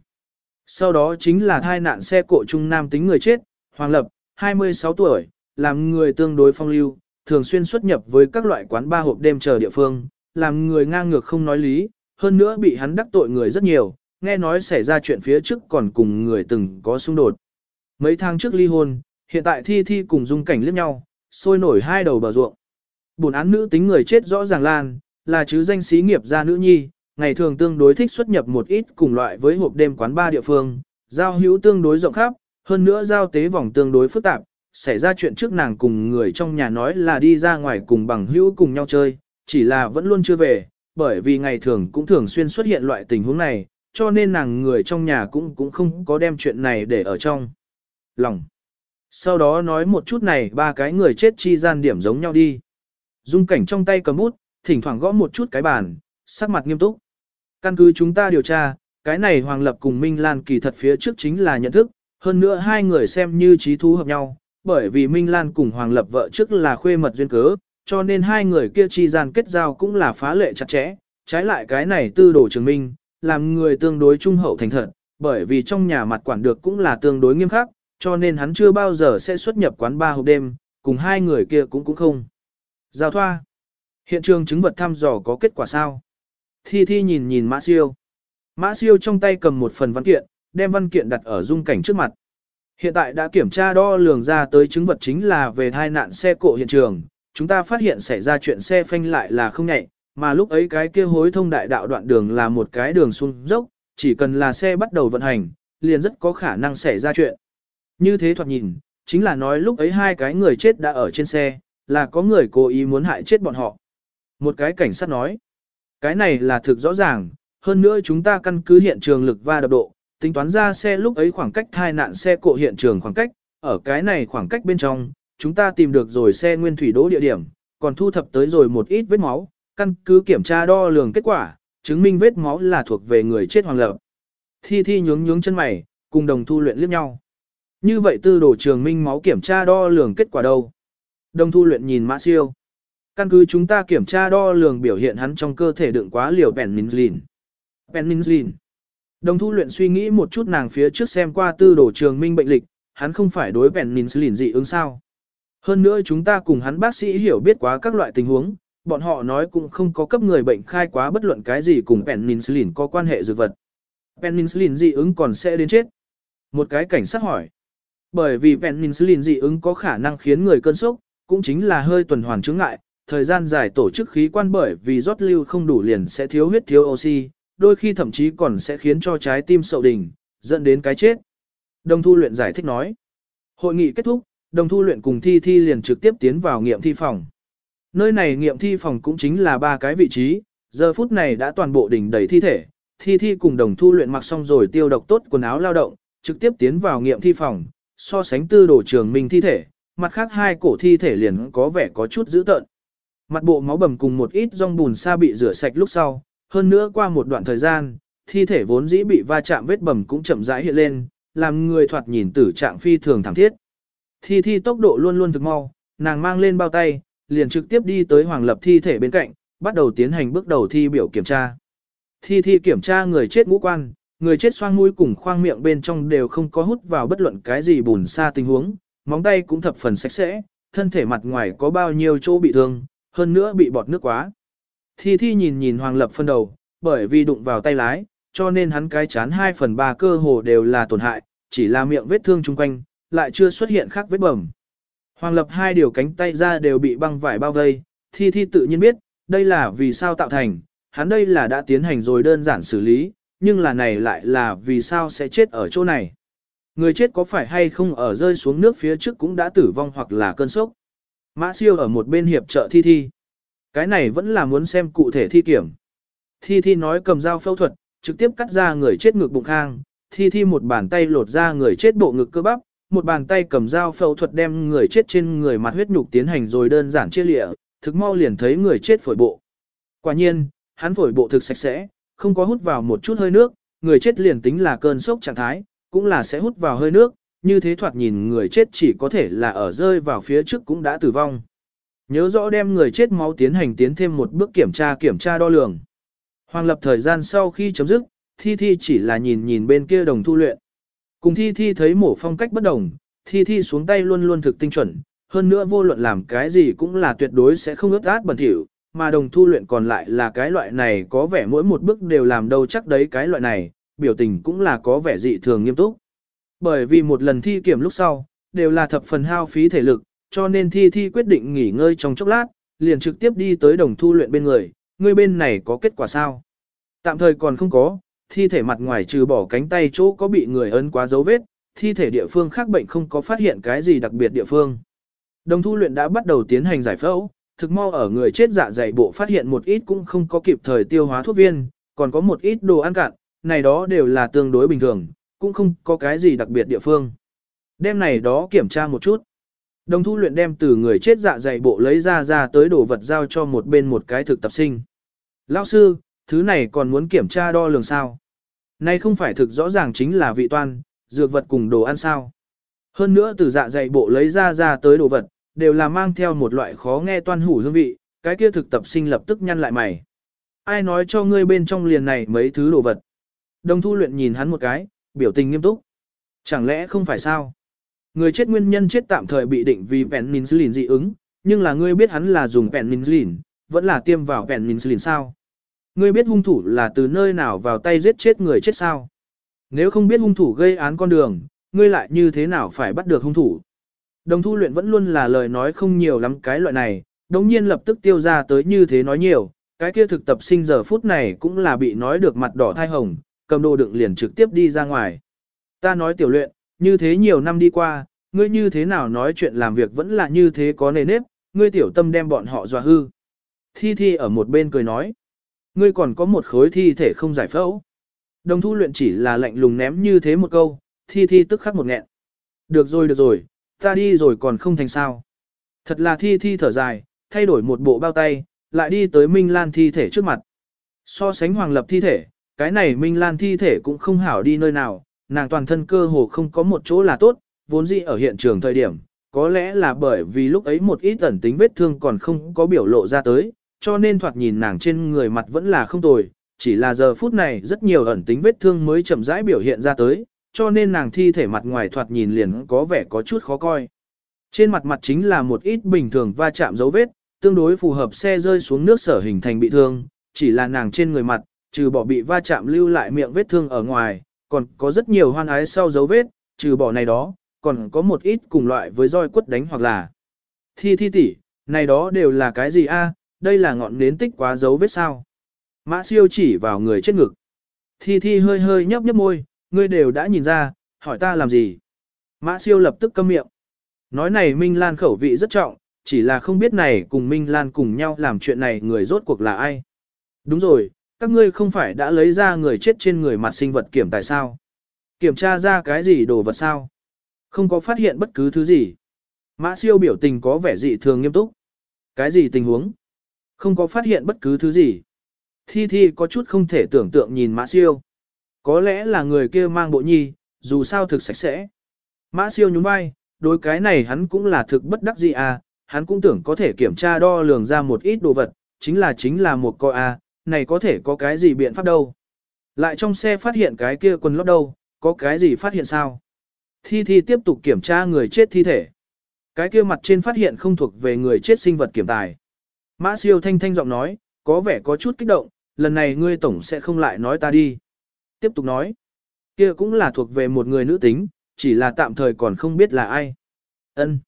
Sau đó chính là thai nạn xe cộ trung nam tính người chết, Hoàng Lập, 26 tuổi, làm người tương đối phong lưu, thường xuyên xuất nhập với các loại quán ba hộp đêm chờ địa phương, làm người ngang ngược không nói lý, hơn nữa bị hắn đắc tội người rất nhiều, nghe nói xảy ra chuyện phía trước còn cùng người từng có xung đột. Mấy tháng trước ly hôn, hiện tại thi thi cùng dung cảnh liếc nhau, sôi nổi hai đầu bờ ruộng. Bùn án nữ tính người chết rõ ràng lan, là chứ danh sĩ nghiệp gia nữ nhi, ngày thường tương đối thích xuất nhập một ít cùng loại với hộp đêm quán ba địa phương, giao hữu tương đối rộng khắp, hơn nữa giao tế vòng tương đối phức tạp, xảy ra chuyện trước nàng cùng người trong nhà nói là đi ra ngoài cùng bằng hữu cùng nhau chơi, chỉ là vẫn luôn chưa về, bởi vì ngày thường cũng thường xuyên xuất hiện loại tình huống này, cho nên nàng người trong nhà cũng cũng không có đem chuyện này để ở trong lòng. Sau đó nói một chút này ba cái người chết chi gian điểm giống nhau đi. Dung cảnh trong tay cầm bút, thỉnh thoảng gõ một chút cái bàn, sắc mặt nghiêm túc. Căn cứ chúng ta điều tra, Cái này Hoàng Lập cùng Minh Lan kỳ thật phía trước chính là nhận thức, hơn nữa hai người xem như trí thú hợp nhau, bởi vì Minh Lan cùng Hoàng Lập vợ trước là khuê mật duyên cớ, cho nên hai người kia chi gian kết giao cũng là phá lệ chặt chẽ, trái lại cái này tư đồ trường minh, làm người tương đối trung hậu thành thật, bởi vì trong nhà mặt quản được cũng là tương đối nghiêm khắc, cho nên hắn chưa bao giờ sẽ xuất nhập quán ba hộp đêm, cùng hai người kia cũng cũng không. Giao thoa. Hiện trường chứng vật thăm dò có kết quả sao? Thi Thi nhìn nhìn Mã Siêu. Mã Siêu trong tay cầm một phần văn kiện, đem văn kiện đặt ở dung cảnh trước mặt. Hiện tại đã kiểm tra đo lường ra tới chứng vật chính là về tai nạn xe cộ hiện trường, chúng ta phát hiện xảy ra chuyện xe phanh lại là không nhạy, mà lúc ấy cái kia hối thông đại đạo đoạn đường là một cái đường xuống dốc, chỉ cần là xe bắt đầu vận hành, liền rất có khả năng xảy ra chuyện. Như thế thoạt nhìn, chính là nói lúc ấy hai cái người chết đã ở trên xe, là có người cố ý muốn hại chết bọn họ. Một cái cảnh sát nói, cái này là thực rõ ràng, hơn nữa chúng ta căn cứ hiện trường lực va đập độ, tính toán ra xe lúc ấy khoảng cách thai nạn xe cộ hiện trường khoảng cách, ở cái này khoảng cách bên trong, chúng ta tìm được rồi xe nguyên thủy đỗ địa điểm, còn thu thập tới rồi một ít vết máu, căn cứ kiểm tra đo lường kết quả, chứng minh vết máu là thuộc về người chết hoàng lập. Thi thi nhướng nhướng chân mày, cùng đồng thu luyện liếc nhau. Như vậy tư đồ trường minh máu kiểm tra đo lường kết quả đâu? Đồng thu luyện nhìn mã siêu. Căn cứ chúng ta kiểm tra đo lường biểu hiện hắn trong cơ thể đựng quá liều penicillin. Penicillin. Đồng thu luyện suy nghĩ một chút nàng phía trước xem qua tư đồ trường minh bệnh lịch, hắn không phải đối penicillin dị ứng sao. Hơn nữa chúng ta cùng hắn bác sĩ hiểu biết quá các loại tình huống, bọn họ nói cũng không có cấp người bệnh khai quá bất luận cái gì cùng penicillin có quan hệ dược vật. Penicillin dị ứng còn sẽ đến chết. Một cái cảnh sát hỏi. Bởi vì penicillin dị ứng có khả năng khiến người cơn sốc, cũng chính là hơi tuần hoàn chứng ngại, thời gian dài tổ chức khí quan bởi vì rót lưu không đủ liền sẽ thiếu huyết thiếu oxy, đôi khi thậm chí còn sẽ khiến cho trái tim sậu đỉnh, dẫn đến cái chết. Đồng thu luyện giải thích nói. Hội nghị kết thúc, đồng thu luyện cùng thi thi liền trực tiếp tiến vào nghiệm thi phòng. Nơi này nghiệm thi phòng cũng chính là ba cái vị trí, giờ phút này đã toàn bộ đỉnh đầy thi thể, thi thi cùng đồng thu luyện mặc xong rồi tiêu độc tốt quần áo lao động, trực tiếp tiến vào nghiệm thi phòng, so sánh tư đồ trường minh thi thể, mặt khác hai cổ thi thể liền có vẻ có chút dữ tợn. Mặt bộ máu bầm cùng một ít rong bùn sa bị rửa sạch lúc sau, hơn nữa qua một đoạn thời gian, thi thể vốn dĩ bị va chạm vết bầm cũng chậm rãi hiện lên, làm người thoạt nhìn tử trạng phi thường thảm thiết. Thi thi tốc độ luôn luôn thực mau, nàng mang lên bao tay, liền trực tiếp đi tới Hoàng Lập thi thể bên cạnh, bắt đầu tiến hành bước đầu thi biểu kiểm tra. Thi thi kiểm tra người chết ngũ quan, người chết xoang mũi cùng khoang miệng bên trong đều không có hút vào bất luận cái gì bùn xa tình huống, móng tay cũng thập phần sạch sẽ, thân thể mặt ngoài có bao nhiêu chỗ bị thương, hơn nữa bị bọt nước quá. Thi thi nhìn nhìn Hoàng Lập phân đầu, bởi vì đụng vào tay lái, cho nên hắn cái chán 2 phần 3 cơ hồ đều là tổn hại, chỉ là miệng vết thương chung quanh, lại chưa xuất hiện khác vết bầm. Hoàng Lập hai điều cánh tay ra đều bị băng vải bao vây, thi thi tự nhiên biết, đây là vì sao tạo thành, hắn đây là đã tiến hành rồi đơn giản xử lý, nhưng là này lại là vì sao sẽ chết ở chỗ này. Người chết có phải hay không ở rơi xuống nước phía trước cũng đã tử vong hoặc là cơn sốc. Mã siêu ở một bên hiệp trợ thi thi. Cái này vẫn là muốn xem cụ thể thi kiểm. Thi thi nói cầm dao phẫu thuật, trực tiếp cắt ra người chết ngực bụng khang. Thi thi một bàn tay lột ra người chết bộ ngực cơ bắp, một bàn tay cầm dao phẫu thuật đem người chết trên người mặt huyết nhục tiến hành rồi đơn giản chia lịa, thực mau liền thấy người chết phổi bộ. Quả nhiên, hắn phổi bộ thực sạch sẽ, không có hút vào một chút hơi nước, người chết liền tính là cơn sốc trạng thái, cũng là sẽ hút vào hơi nước, như thế thoạt nhìn người chết chỉ có thể là ở rơi vào phía trước cũng đã tử vong. Nhớ rõ đem người chết máu tiến hành tiến thêm một bước kiểm tra kiểm tra đo lường. Hoàng lập thời gian sau khi chấm dứt, Thi Thi chỉ là nhìn nhìn bên kia đồng thu luyện. Cùng Thi Thi thấy mổ phong cách bất đồng, Thi Thi xuống tay luôn luôn thực tinh chuẩn, hơn nữa vô luận làm cái gì cũng là tuyệt đối sẽ không ướt át bẩn thỉu, mà đồng thu luyện còn lại là cái loại này có vẻ mỗi một bước đều làm đâu chắc đấy cái loại này, biểu tình cũng là có vẻ dị thường nghiêm túc. Bởi vì một lần thi kiểm lúc sau, đều là thập phần hao phí thể lực, cho nên thi thi quyết định nghỉ ngơi trong chốc lát, liền trực tiếp đi tới đồng thu luyện bên người, người bên này có kết quả sao? Tạm thời còn không có, thi thể mặt ngoài trừ bỏ cánh tay chỗ có bị người ấn quá dấu vết, thi thể địa phương khác bệnh không có phát hiện cái gì đặc biệt địa phương. Đồng thu luyện đã bắt đầu tiến hành giải phẫu, thực mau ở người chết dạ dày bộ phát hiện một ít cũng không có kịp thời tiêu hóa thuốc viên, còn có một ít đồ ăn cạn, này đó đều là tương đối bình thường, cũng không có cái gì đặc biệt địa phương. Đêm này đó kiểm tra một chút. Đồng thu luyện đem từ người chết dạ dày bộ lấy ra ra tới đồ vật giao cho một bên một cái thực tập sinh. Lão sư, thứ này còn muốn kiểm tra đo lường sao? Này không phải thực rõ ràng chính là vị toan, dược vật cùng đồ ăn sao. Hơn nữa từ dạ dày bộ lấy ra ra tới đồ vật, đều là mang theo một loại khó nghe toan hủ hương vị, cái kia thực tập sinh lập tức nhăn lại mày. Ai nói cho ngươi bên trong liền này mấy thứ đồ vật. Đồng thu luyện nhìn hắn một cái, biểu tình nghiêm túc. Chẳng lẽ không phải sao? Người chết nguyên nhân chết tạm thời bị định vì penicillin dị ứng, nhưng là ngươi biết hắn là dùng penicillin, vẫn là tiêm vào penicillin sao? Ngươi biết hung thủ là từ nơi nào vào tay giết chết người chết sao? Nếu không biết hung thủ gây án con đường, ngươi lại như thế nào phải bắt được hung thủ? Đồng thu luyện vẫn luôn là lời nói không nhiều lắm cái loại này, đồng nhiên lập tức tiêu ra tới như thế nói nhiều, cái kia thực tập sinh giờ phút này cũng là bị nói được mặt đỏ thai hồng, cầm đồ đựng liền trực tiếp đi ra ngoài. Ta nói tiểu luyện, như thế nhiều năm đi qua, ngươi như thế nào nói chuyện làm việc vẫn là như thế có nề nếp, ngươi tiểu tâm đem bọn họ dọa hư. Thi Thi ở một bên cười nói, ngươi còn có một khối thi thể không giải phẫu. Đồng thu luyện chỉ là lạnh lùng ném như thế một câu, Thi Thi tức khắc một nghẹn. Được rồi được rồi, ta đi rồi còn không thành sao. Thật là Thi Thi thở dài, thay đổi một bộ bao tay, lại đi tới Minh Lan thi thể trước mặt. So sánh Hoàng Lập thi thể, cái này Minh Lan thi thể cũng không hảo đi nơi nào, nàng toàn thân cơ hồ không có một chỗ là tốt, vốn dĩ ở hiện trường thời điểm, có lẽ là bởi vì lúc ấy một ít ẩn tính vết thương còn không có biểu lộ ra tới, cho nên thoạt nhìn nàng trên người mặt vẫn là không tồi, chỉ là giờ phút này rất nhiều ẩn tính vết thương mới chậm rãi biểu hiện ra tới, cho nên nàng thi thể mặt ngoài thoạt nhìn liền có vẻ có chút khó coi. Trên mặt mặt chính là một ít bình thường va chạm dấu vết, tương đối phù hợp xe rơi xuống nước sở hình thành bị thương, chỉ là nàng trên người mặt, trừ bỏ bị va chạm lưu lại miệng vết thương ở ngoài, còn có rất nhiều hoan ái sau dấu vết, trừ bỏ này đó, còn có một ít cùng loại với roi quất đánh hoặc là thi thi tỷ, này đó đều là cái gì a? đây là ngọn nến tích quá dấu vết sao. Mã siêu chỉ vào người chết ngực. Thi thi hơi hơi nhấp nhấp môi, ngươi đều đã nhìn ra, hỏi ta làm gì. Mã siêu lập tức câm miệng. Nói này Minh Lan khẩu vị rất trọng, chỉ là không biết này cùng Minh Lan cùng nhau làm chuyện này người rốt cuộc là ai. Đúng rồi, các ngươi không phải đã lấy ra người chết trên người mặt sinh vật kiểm tại sao? Kiểm tra ra cái gì đồ vật sao? Không có phát hiện bất cứ thứ gì. Mã siêu biểu tình có vẻ dị thường nghiêm túc. Cái gì tình huống? Không có phát hiện bất cứ thứ gì. Thi Thi có chút không thể tưởng tượng nhìn Mã siêu. Có lẽ là người kia mang bộ nhi, dù sao thực sạch sẽ. Mã siêu nhún vai, đối cái này hắn cũng là thực bất đắc gì à, hắn cũng tưởng có thể kiểm tra đo lường ra một ít đồ vật, chính là chính là một coi à, này có thể có cái gì biện pháp đâu. Lại trong xe phát hiện cái kia quần lót đâu, có cái gì phát hiện sao? Thi Thi tiếp tục kiểm tra người chết thi thể. Cái kia mặt trên phát hiện không thuộc về người chết sinh vật kiểm tài. Mã siêu thanh thanh giọng nói, có vẻ có chút kích động, lần này ngươi tổng sẽ không lại nói ta đi. Tiếp tục nói, kia cũng là thuộc về một người nữ tính, chỉ là tạm thời còn không biết là ai. Ân.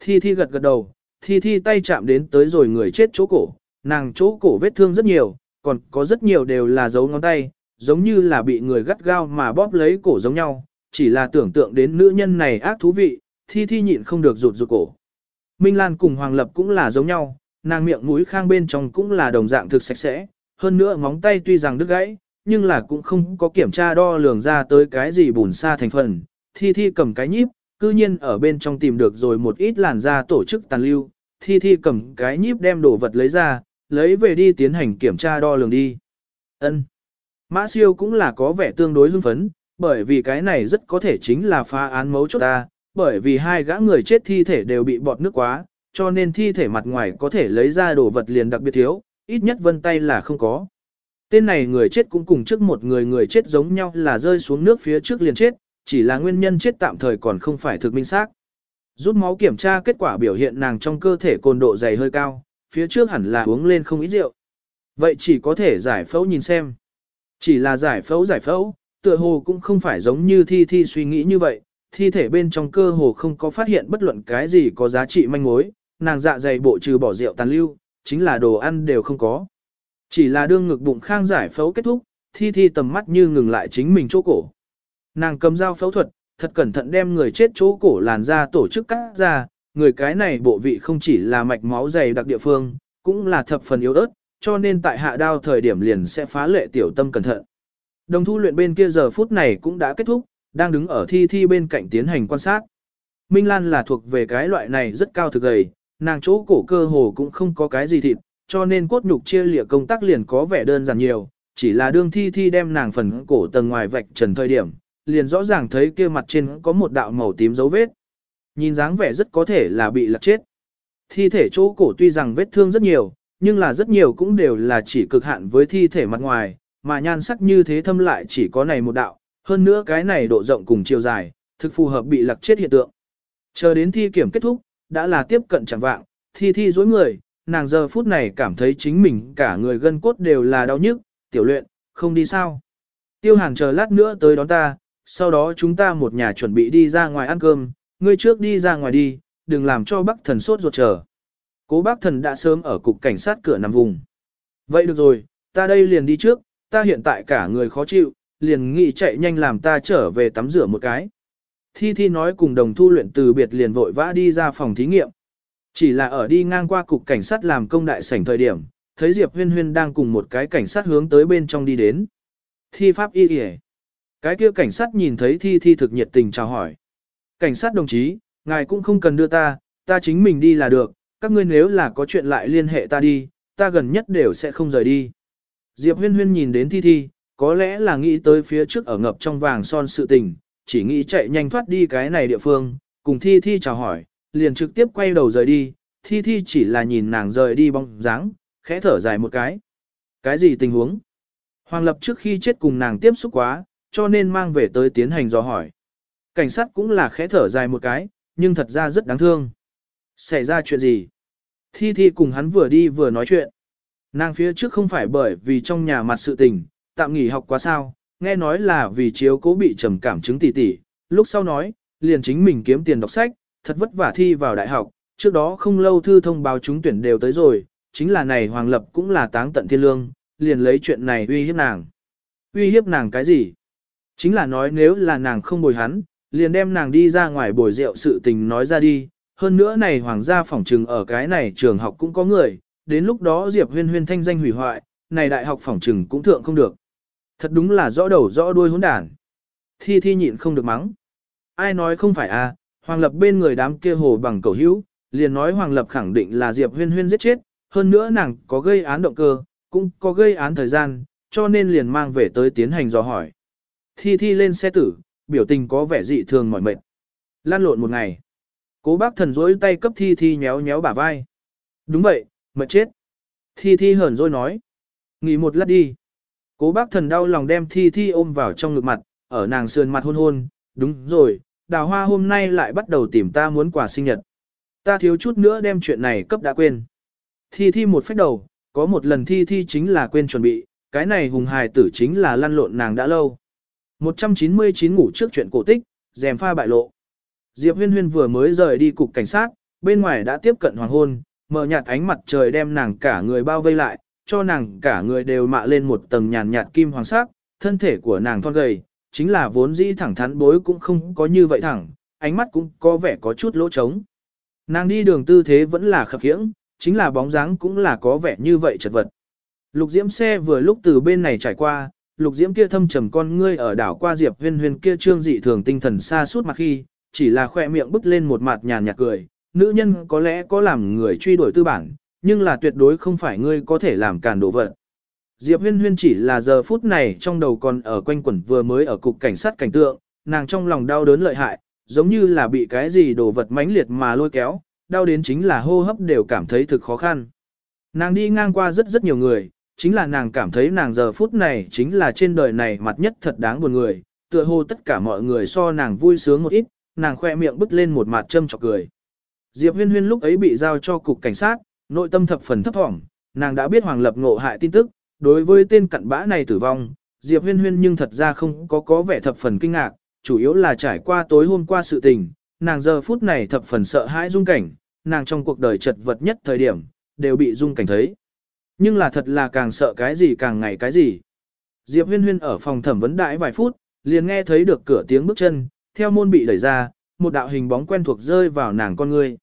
Thi Thi gật gật đầu, Thi Thi tay chạm đến tới rồi người chết chỗ cổ, nàng chỗ cổ vết thương rất nhiều, còn có rất nhiều đều là dấu ngón tay, giống như là bị người gắt gao mà bóp lấy cổ giống nhau, chỉ là tưởng tượng đến nữ nhân này ác thú vị, thi thi nhịn không được rụt rụt cổ. Minh Lan cùng Hoàng Lập cũng là giống nhau, nàng miệng mũi khang bên trong cũng là đồng dạng thực sạch sẽ, hơn nữa móng tay tuy rằng đứt gãy, nhưng là cũng không có kiểm tra đo lường ra tới cái gì bùn xa thành phần. Thi Thi cầm cái nhíp, cư nhiên ở bên trong tìm được rồi một ít làn da tổ chức tàn lưu. Thi Thi cầm cái nhíp đem đồ vật lấy ra, lấy về đi tiến hành kiểm tra đo lường đi. Ân. Mã siêu cũng là có vẻ tương đối hưng phấn, bởi vì cái này rất có thể chính là phá án mấu chốt ta, bởi vì hai gã người chết thi thể đều bị bọt nước quá, cho nên thi thể mặt ngoài có thể lấy ra đồ vật liền đặc biệt thiếu, ít nhất vân tay là không có. Tên này người chết cũng cùng trước một người người chết giống nhau là rơi xuống nước phía trước liền chết, chỉ là nguyên nhân chết tạm thời còn không phải thực minh xác. Rút máu kiểm tra kết quả biểu hiện nàng trong cơ thể cồn độ dày hơi cao, phía trước hẳn là uống lên không ít rượu. Vậy chỉ có thể giải phẫu nhìn xem. Chỉ là giải phẫu giải phẫu, tựa hồ cũng không phải giống như thi thi suy nghĩ như vậy, thi thể bên trong cơ hồ không có phát hiện bất luận cái gì có giá trị manh mối, nàng dạ dày bộ trừ bỏ rượu tàn lưu, chính là đồ ăn đều không có. Chỉ là đương ngực bụng khang giải phẫu kết thúc, thi thi tầm mắt như ngừng lại chính mình chỗ cổ. Nàng cầm dao phẫu thuật, thật cẩn thận đem người chết chỗ cổ làn ra tổ chức cắt ra, người cái này bộ vị không chỉ là mạch máu dày đặc địa phương, cũng là thập phần yếu ớt, cho nên tại hạ đao thời điểm liền sẽ phá lệ tiểu tâm cẩn thận. Đồng thu luyện bên kia giờ phút này cũng đã kết thúc, đang đứng ở thi thi bên cạnh tiến hành quan sát. Minh Lan là thuộc về cái loại này rất cao thực gầy, nàng chỗ cổ cơ hồ cũng không có cái gì thịt, cho nên cốt nhục chia lịa công tác liền có vẻ đơn giản nhiều, chỉ là đương thi thi đem nàng phần cổ tầng ngoài vạch trần thời điểm, liền rõ ràng thấy kia mặt trên có một đạo màu tím dấu vết. Nhìn dáng vẻ rất có thể là bị lật chết. Thi thể chỗ cổ tuy rằng vết thương rất nhiều, nhưng là rất nhiều cũng đều là chỉ cực hạn với thi thể mặt ngoài, mà nhan sắc như thế thâm lại chỉ có này một đạo, hơn nữa cái này độ rộng cùng chiều dài, thực phù hợp bị lật chết hiện tượng. Chờ đến thi kiểm kết thúc, đã là tiếp cận chẳng vạng, thi thi dối người, nàng giờ phút này cảm thấy chính mình cả người gân cốt đều là đau nhức, tiểu luyện, không đi sao. Tiêu hàng chờ lát nữa tới đón ta, sau đó chúng ta một nhà chuẩn bị đi ra ngoài ăn cơm, ngươi trước đi ra ngoài đi, đừng làm cho bác thần sốt ruột chờ. Cố bác thần đã sớm ở cục cảnh sát cửa nằm vùng. Vậy được rồi, ta đây liền đi trước, ta hiện tại cả người khó chịu, liền nghĩ chạy nhanh làm ta trở về tắm rửa một cái. Thi Thi nói cùng đồng thu luyện từ biệt liền vội vã đi ra phòng thí nghiệm. Chỉ là ở đi ngang qua cục cảnh sát làm công đại sảnh thời điểm, thấy Diệp Huyên Huyên đang cùng một cái cảnh sát hướng tới bên trong đi đến. Thi pháp y kìa. Cái kia cảnh sát nhìn thấy Thi Thi thực nhiệt tình chào hỏi. Cảnh sát đồng chí, ngài cũng không cần đưa ta, ta chính mình đi là được, các ngươi nếu là có chuyện lại liên hệ ta đi, ta gần nhất đều sẽ không rời đi. Diệp Huyên Huyên nhìn đến Thi Thi, có lẽ là nghĩ tới phía trước ở ngập trong vàng son sự tình, chỉ nghĩ chạy nhanh thoát đi cái này địa phương, cùng Thi Thi chào hỏi, liền trực tiếp quay đầu rời đi, Thi Thi chỉ là nhìn nàng rời đi bóng dáng, khẽ thở dài một cái. Cái gì tình huống? Hoàng Lập trước khi chết cùng nàng tiếp xúc quá, cho nên mang về tới tiến hành dò hỏi. Cảnh sát cũng là khẽ thở dài một cái, nhưng thật ra rất đáng thương. Xảy ra chuyện gì? Thi Thi cùng hắn vừa đi vừa nói chuyện. Nàng phía trước không phải bởi vì trong nhà mặt sự tình, tạm nghỉ học quá sao, nghe nói là vì chiếu cố bị trầm cảm chứng tỷ tỷ, lúc sau nói, liền chính mình kiếm tiền đọc sách, thật vất vả thi vào đại học, trước đó không lâu thư thông báo chúng tuyển đều tới rồi, chính là này Hoàng Lập cũng là táng tận thiên lương, liền lấy chuyện này uy hiếp nàng. Uy hiếp nàng cái gì? Chính là nói nếu là nàng không bồi hắn, liền đem nàng đi ra ngoài bồi rượu sự tình nói ra đi, hơn nữa này hoàng gia phỏng trừng ở cái này trường học cũng có người, đến lúc đó Diệp huyên huyên thanh danh hủy hoại, này đại học phỏng trừng cũng thượng không được. Thật đúng là rõ đầu rõ đuôi hỗn đản. Thi thi nhịn không được mắng. Ai nói không phải à, Hoàng Lập bên người đám kia hồ bằng cầu hữu, liền nói Hoàng Lập khẳng định là Diệp huyên huyên giết chết, hơn nữa nàng có gây án động cơ, cũng có gây án thời gian, cho nên liền mang về tới tiến hành dò hỏi. Thi thi lên xe tử, biểu tình có vẻ dị thường mỏi mệt. Lan lộn một ngày. Cố bác thần dối tay cấp thi thi nhéo nhéo bả vai. Đúng vậy, mệt chết. Thi thi hờn dối nói. Nghỉ một lát đi. Cố bác thần đau lòng đem thi thi ôm vào trong ngực mặt, ở nàng sườn mặt hôn hôn. Đúng rồi, đào hoa hôm nay lại bắt đầu tìm ta muốn quà sinh nhật. Ta thiếu chút nữa đem chuyện này cấp đã quên. Thi thi một phép đầu, có một lần thi thi chính là quên chuẩn bị, cái này hùng hài tử chính là lăn lộn nàng đã lâu. 199 ngủ trước chuyện cổ tích, dèm pha bại lộ. Diệp huyên huyên vừa mới rời đi cục cảnh sát, bên ngoài đã tiếp cận hoàng hôn, mở nhạt ánh mặt trời đem nàng cả người bao vây lại, cho nàng cả người đều mạ lên một tầng nhàn nhạt kim hoàng sắc, thân thể của nàng thon gầy, chính là vốn dĩ thẳng thắn bối cũng không có như vậy thẳng, ánh mắt cũng có vẻ có chút lỗ trống. Nàng đi đường tư thế vẫn là khập khiễng, chính là bóng dáng cũng là có vẻ như vậy chật vật. Lục diễm xe vừa lúc từ bên này trải qua, lục diễm kia thâm trầm con ngươi ở đảo qua diệp huyên huyên kia trương dị thường tinh thần xa suốt mặt khi, chỉ là khoe miệng bứt lên một mặt nhàn nhạt cười, nữ nhân có lẽ có làm người truy đuổi tư bản, nhưng là tuyệt đối không phải ngươi có thể làm càn đổ vật. Diệp huyên huyên chỉ là giờ phút này trong đầu còn ở quanh quẩn vừa mới ở cục cảnh sát cảnh tượng, nàng trong lòng đau đớn lợi hại, giống như là bị cái gì đồ vật mãnh liệt mà lôi kéo, đau đến chính là hô hấp đều cảm thấy thực khó khăn. Nàng đi ngang qua rất rất nhiều người, chính là nàng cảm thấy nàng giờ phút này chính là trên đời này mặt nhất thật đáng buồn người, tựa hồ tất cả mọi người so nàng vui sướng một ít, nàng khoe miệng bứt lên một mặt châm chọc cười. Diệp huyên huyên lúc ấy bị giao cho cục cảnh sát, nội tâm thập phần thấp thỏm, nàng đã biết Hoàng Lập ngộ hại tin tức, đối với tên cặn bã này tử vong, Diệp huyên huyên nhưng thật ra không có có vẻ thập phần kinh ngạc, chủ yếu là trải qua tối hôm qua sự tình, nàng giờ phút này thập phần sợ hãi dung cảnh, nàng trong cuộc đời chật vật nhất thời điểm, đều bị dung cảnh thấy. Nhưng là thật là càng sợ cái gì càng ngày cái gì. Diệp huyên huyên ở phòng thẩm vấn đãi vài phút, liền nghe thấy được cửa tiếng bước chân, theo môn bị đẩy ra, một đạo hình bóng quen thuộc rơi vào nàng con người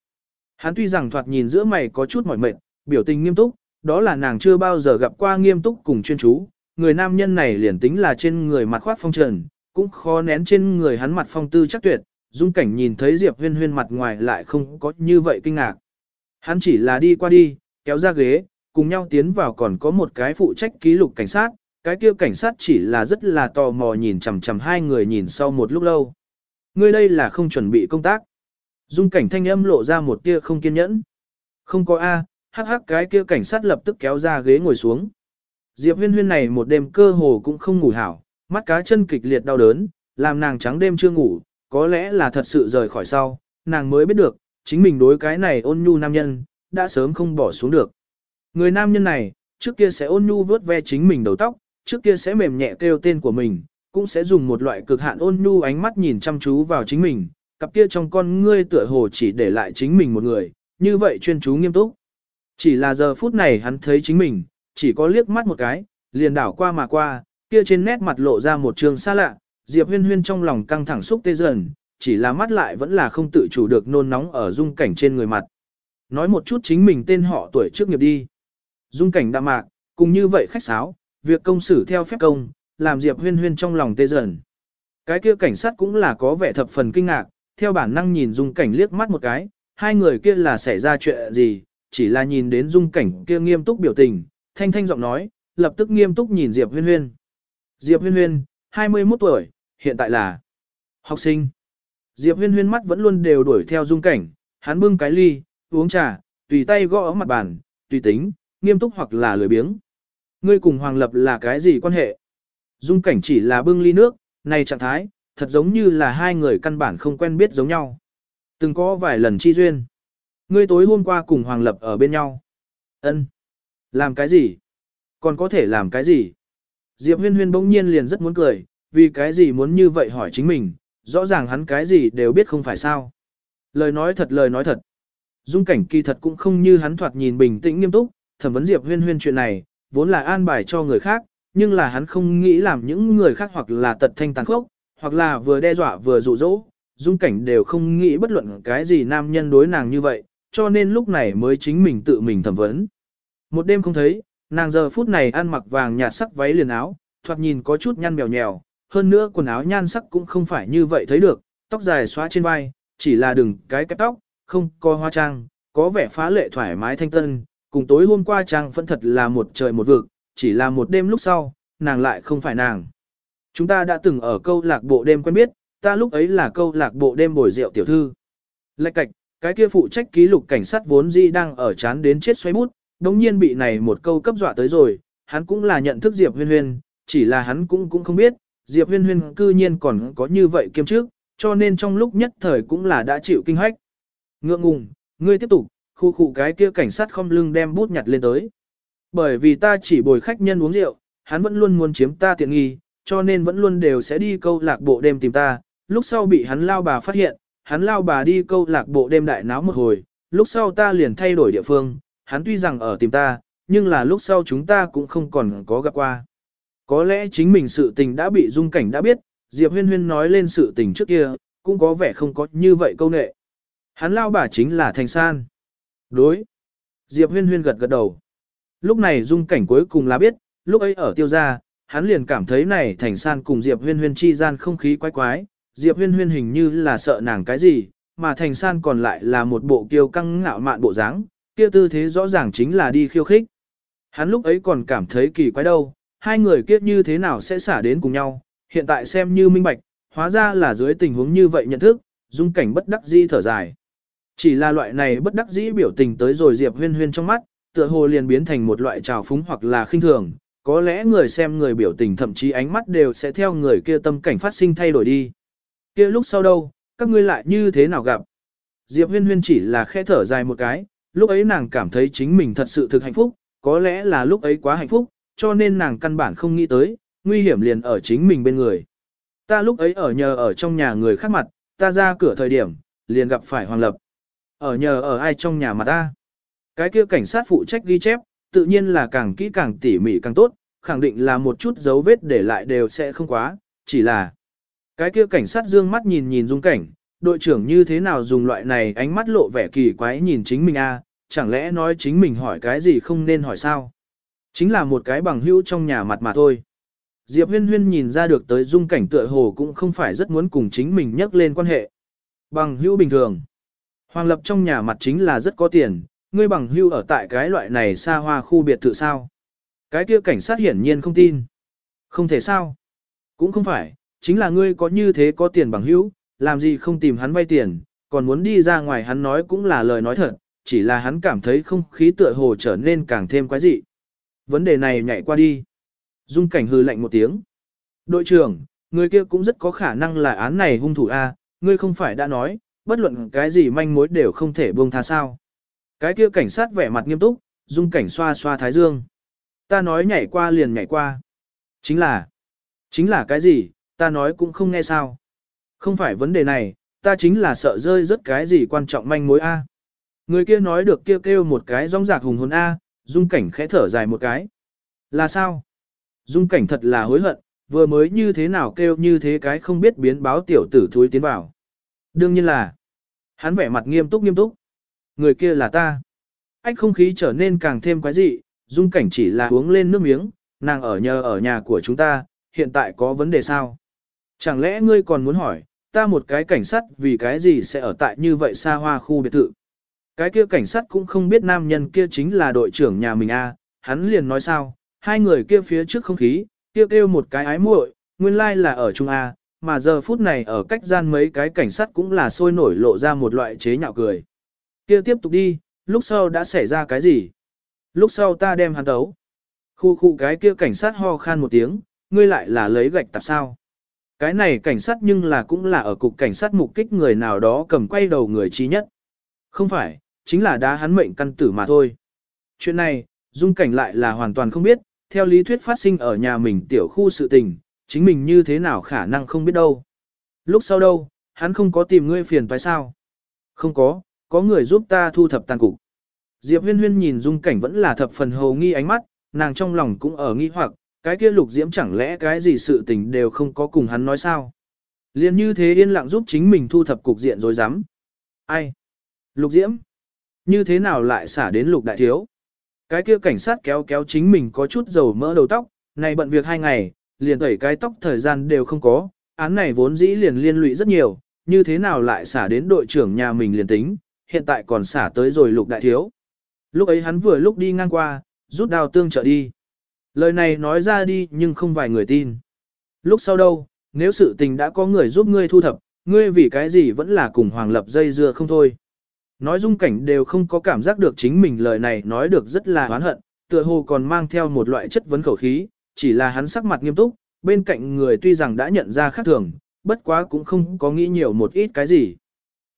Hắn tuy rằng thoạt nhìn giữa mày có chút mỏi mệt, biểu tình nghiêm túc, đó là nàng chưa bao giờ gặp qua nghiêm túc cùng chuyên chú, người nam nhân này liền tính là trên người mặt khoát phong trần, cũng khó nén trên người hắn mặt phong tư chắc tuyệt, dung cảnh nhìn thấy Diệp huyên huyên mặt ngoài lại không có như vậy kinh ngạc. Hắn chỉ là đi qua đi, kéo ra ghế, cùng nhau tiến vào còn có một cái phụ trách ký lục cảnh sát, cái kia cảnh sát chỉ là rất là tò mò nhìn chằm chằm hai người nhìn sau một lúc lâu. Ngươi đây là không chuẩn bị công tác. Dung cảnh thanh âm lộ ra một tia không kiên nhẫn. Không có A, hắc hắc cái kia cảnh sát lập tức kéo ra ghế ngồi xuống. Diệp huyên huyên này một đêm cơ hồ cũng không ngủ hảo, mắt cá chân kịch liệt đau đớn, làm nàng trắng đêm chưa ngủ, có lẽ là thật sự rời khỏi sau, nàng mới biết được, chính mình đối cái này ôn nhu nam nhân, đã sớm không bỏ xuống được. Người nam nhân này, trước kia sẽ ôn nhu vớt ve chính mình đầu tóc, trước kia sẽ mềm nhẹ kêu tên của mình, cũng sẽ dùng một loại cực hạn ôn nhu ánh mắt nhìn chăm chú vào chính mình, cặp kia trong con ngươi tựa hồ chỉ để lại chính mình một người, như vậy chuyên chú nghiêm túc. Chỉ là giờ phút này hắn thấy chính mình, chỉ có liếc mắt một cái, liền đảo qua mà qua, kia trên nét mặt lộ ra một trường xa lạ, Diệp Huyên Huyên trong lòng căng thẳng xúc tê dần, chỉ là mắt lại vẫn là không tự chủ được nôn nóng ở dung cảnh trên người mặt. Nói một chút chính mình tên họ tuổi trước nghiệp đi. Dung cảnh đạm mạc, cùng như vậy khách sáo, việc công xử theo phép công, làm Diệp Huyên Huyên trong lòng tê dần. Cái kia cảnh sát cũng là có vẻ thập phần kinh ngạc, theo bản năng nhìn dung cảnh liếc mắt một cái, hai người kia là xảy ra chuyện gì, chỉ là nhìn đến dung cảnh kia nghiêm túc biểu tình, thanh thanh giọng nói, lập tức nghiêm túc nhìn Diệp Huyên Huyên. Diệp Huyên Huyên, 21 tuổi, hiện tại là học sinh. Diệp Huyên Huyên mắt vẫn luôn đều đuổi theo dung cảnh, hắn bưng cái ly, uống trà, tùy tay gõ mặt bàn, tùy tính, nghiêm túc hoặc là lười biếng. Ngươi cùng Hoàng Lập là cái gì quan hệ? Dung cảnh chỉ là bưng ly nước, này trạng thái, thật giống như là hai người căn bản không quen biết giống nhau. Từng có vài lần chi duyên. Ngươi tối hôm qua cùng Hoàng Lập ở bên nhau. Ân, Làm cái gì? Còn có thể làm cái gì? Diệp huyên huyên bỗng nhiên liền rất muốn cười, vì cái gì muốn như vậy hỏi chính mình, rõ ràng hắn cái gì đều biết không phải sao. Lời nói thật lời nói thật. Dung cảnh kỳ thật cũng không như hắn thoạt nhìn bình tĩnh nghiêm túc, thẩm vấn Diệp huyên huyên chuyện này, vốn là an bài cho người khác, nhưng là hắn không nghĩ làm những người khác hoặc là tật thanh tàn khốc, hoặc là vừa đe dọa vừa dụ dỗ, dung cảnh đều không nghĩ bất luận cái gì nam nhân đối nàng như vậy, cho nên lúc này mới chính mình tự mình thẩm vấn. Một đêm không thấy, nàng giờ phút này ăn mặc vàng nhạt sắc váy liền áo, thoạt nhìn có chút nhăn mèo nhèo, hơn nữa quần áo nhan sắc cũng không phải như vậy thấy được, tóc dài xóa trên vai, chỉ là đừng cái cái tóc, không có hoa trang, có vẻ phá lệ thoải mái thanh tân, cùng tối hôm qua trang phẫn thật là một trời một vực, chỉ là một đêm lúc sau, nàng lại không phải nàng. Chúng ta đã từng ở câu lạc bộ đêm quen biết, ta lúc ấy là câu lạc bộ đêm bồi rượu tiểu thư. Lạch cạch, cái kia phụ trách ký lục cảnh sát vốn di đang ở chán đến chết xoay bút, đống nhiên bị này một câu cấp dọa tới rồi, hắn cũng là nhận thức Diệp Huyên Huyên, chỉ là hắn cũng cũng không biết, Diệp Huyên Huyên cư nhiên còn có như vậy kiêm trước, cho nên trong lúc nhất thời cũng là đã chịu kinh hách. Ngượng ngùng, ngươi tiếp tục, khu khu cái kia cảnh sát không lưng đem bút nhặt lên tới. Bởi vì ta chỉ bồi khách nhân uống rượu, hắn vẫn luôn muốn chiếm ta tiện nghi, cho nên vẫn luôn đều sẽ đi câu lạc bộ đêm tìm ta, lúc sau bị hắn lao bà phát hiện, hắn lao bà đi câu lạc bộ đêm đại náo một hồi, lúc sau ta liền thay đổi địa phương, hắn tuy rằng ở tìm ta, nhưng là lúc sau chúng ta cũng không còn có gặp qua. Có lẽ chính mình sự tình đã bị dung cảnh đã biết, Diệp Huyên Huyên nói lên sự tình trước kia, cũng có vẻ không có như vậy câu nệ. Hắn lao bà chính là Thành San. Đối. Diệp Huyên Huyên gật gật đầu. Lúc này dung cảnh cuối cùng là biết, lúc ấy ở tiêu gia, hắn liền cảm thấy này Thành San cùng Diệp Huyên Huyên chi gian không khí quái quái, Diệp Huyên Huyên hình như là sợ nàng cái gì, mà Thành San còn lại là một bộ kiêu căng ngạo mạn bộ dáng, kia tư thế rõ ràng chính là đi khiêu khích. Hắn lúc ấy còn cảm thấy kỳ quái đâu, hai người kiếp như thế nào sẽ xả đến cùng nhau, hiện tại xem như minh bạch, hóa ra là dưới tình huống như vậy nhận thức, dung cảnh bất đắc di thở dài. Chỉ là loại này bất đắc dĩ biểu tình tới rồi Diệp Huyên Huyên trong mắt, tựa hồ liền biến thành một loại trào phúng hoặc là khinh thường, có lẽ người xem người biểu tình thậm chí ánh mắt đều sẽ theo người kia tâm cảnh phát sinh thay đổi đi. Kia lúc sau đâu, các ngươi lại như thế nào gặp? Diệp Huyên Huyên chỉ là khẽ thở dài một cái, lúc ấy nàng cảm thấy chính mình thật sự thực hạnh phúc, có lẽ là lúc ấy quá hạnh phúc, cho nên nàng căn bản không nghĩ tới, nguy hiểm liền ở chính mình bên người. Ta lúc ấy ở nhờ ở trong nhà người khác mặt, ta ra cửa thời điểm, liền gặp phải Hoàng Lập. Ở nhờ ở ai trong nhà mà ta. Cái kia cảnh sát phụ trách ghi chép, tự nhiên là càng kỹ càng tỉ mỉ càng tốt, khẳng định là một chút dấu vết để lại đều sẽ không quá, chỉ là cái kia cảnh sát dương mắt nhìn nhìn dung cảnh, đội trưởng như thế nào dùng loại này ánh mắt lộ vẻ kỳ quái nhìn chính mình a, chẳng lẽ nói chính mình hỏi cái gì không nên hỏi sao? Chính là một cái bằng hữu trong nhà mặt mà thôi. Diệp huyên huyên nhìn ra được tới dung cảnh tựa hồ cũng không phải rất muốn cùng chính mình nhắc lên quan hệ. Bằng hữu bình thường. Hoàng lập trong nhà mặt chính là rất có tiền, ngươi bằng hữu ở tại cái loại này xa hoa khu biệt thự sao. Cái kia cảnh sát hiển nhiên không tin. Không thể sao? Cũng không phải, chính là ngươi có như thế có tiền bằng hữu, làm gì không tìm hắn vay tiền, còn muốn đi ra ngoài hắn nói cũng là lời nói thật, chỉ là hắn cảm thấy không khí tựa hồ trở nên càng thêm quái dị. Vấn đề này nhảy qua đi. Dung cảnh hư lạnh một tiếng. Đội trưởng, người kia cũng rất có khả năng là án này hung thủ A, ngươi không phải đã nói, bất luận cái gì manh mối đều không thể buông tha sao. Cái kia cảnh sát vẻ mặt nghiêm túc, dung cảnh xoa xoa thái dương. Ta nói nhảy qua liền nhảy qua. Chính là, chính là cái gì, ta nói cũng không nghe sao. Không phải vấn đề này, ta chính là sợ rơi rất cái gì quan trọng manh mối A. Người kia nói được kêu kêu một cái rong rạc hùng hồn A, dung cảnh khẽ thở dài một cái. Là sao? Dung cảnh thật là hối hận, vừa mới như thế nào kêu như thế cái không biết biến báo tiểu tử thúi tiến vào. Đương nhiên là, hắn vẻ mặt nghiêm túc nghiêm túc. Người kia là ta. Ách không khí trở nên càng thêm quái dị, dung cảnh chỉ là uống lên nước miếng, nàng ở nhờ ở nhà của chúng ta, hiện tại có vấn đề sao? Chẳng lẽ ngươi còn muốn hỏi, ta một cái cảnh sát vì cái gì sẽ ở tại như vậy xa hoa khu biệt thự? Cái kia cảnh sát cũng không biết nam nhân kia chính là đội trưởng nhà mình a, à, hắn liền nói sao, hai người kia phía trước không khí, kia kêu, kêu một cái ái muội, nguyên lai like là ở Trung A, à, mà giờ phút này ở cách gian mấy cái cảnh sát cũng là sôi nổi lộ ra một loại chế nhạo cười. Kia tiếp tục đi, lúc sau đã xảy ra cái gì? Lúc sau ta đem hắn tấu. Khu khu cái kia cảnh sát ho khan một tiếng, ngươi lại là lấy gạch tạp sao? Cái này cảnh sát nhưng là cũng là ở cục cảnh sát mục kích người nào đó cầm quay đầu người trí nhất. Không phải, chính là đá hắn mệnh căn tử mà thôi. Chuyện này, dung cảnh lại là hoàn toàn không biết, theo lý thuyết phát sinh ở nhà mình tiểu khu sự tình, chính mình như thế nào khả năng không biết đâu. Lúc sau đâu, hắn không có tìm ngươi phiền phải sao? Không có, có người giúp ta thu thập tàn cục. Diệp huyên huyên nhìn dung cảnh vẫn là thập phần hầu nghi ánh mắt, nàng trong lòng cũng ở nghi hoặc, cái kia lục diễm chẳng lẽ cái gì sự tình đều không có cùng hắn nói sao? Liên như thế yên lặng giúp chính mình thu thập cục diện rồi dám. Ai? Lục diễm? Như thế nào lại xả đến lục đại thiếu? Cái kia cảnh sát kéo kéo chính mình có chút dầu mỡ đầu tóc, này bận việc hai ngày, liền tẩy cái tóc thời gian đều không có, án này vốn dĩ liền liên lụy rất nhiều, như thế nào lại xả đến đội trưởng nhà mình liền tính, hiện tại còn xả tới rồi lục đại thiếu. Lúc ấy hắn vừa lúc đi ngang qua, rút đào tương trợ đi. Lời này nói ra đi nhưng không vài người tin. Lúc sau đâu, nếu sự tình đã có người giúp ngươi thu thập, ngươi vì cái gì vẫn là cùng hoàng lập dây dưa không thôi. Nói dung cảnh đều không có cảm giác được chính mình lời này nói được rất là oán hận, tựa hồ còn mang theo một loại chất vấn khẩu khí, chỉ là hắn sắc mặt nghiêm túc, bên cạnh người tuy rằng đã nhận ra khác thường, bất quá cũng không có nghĩ nhiều một ít cái gì.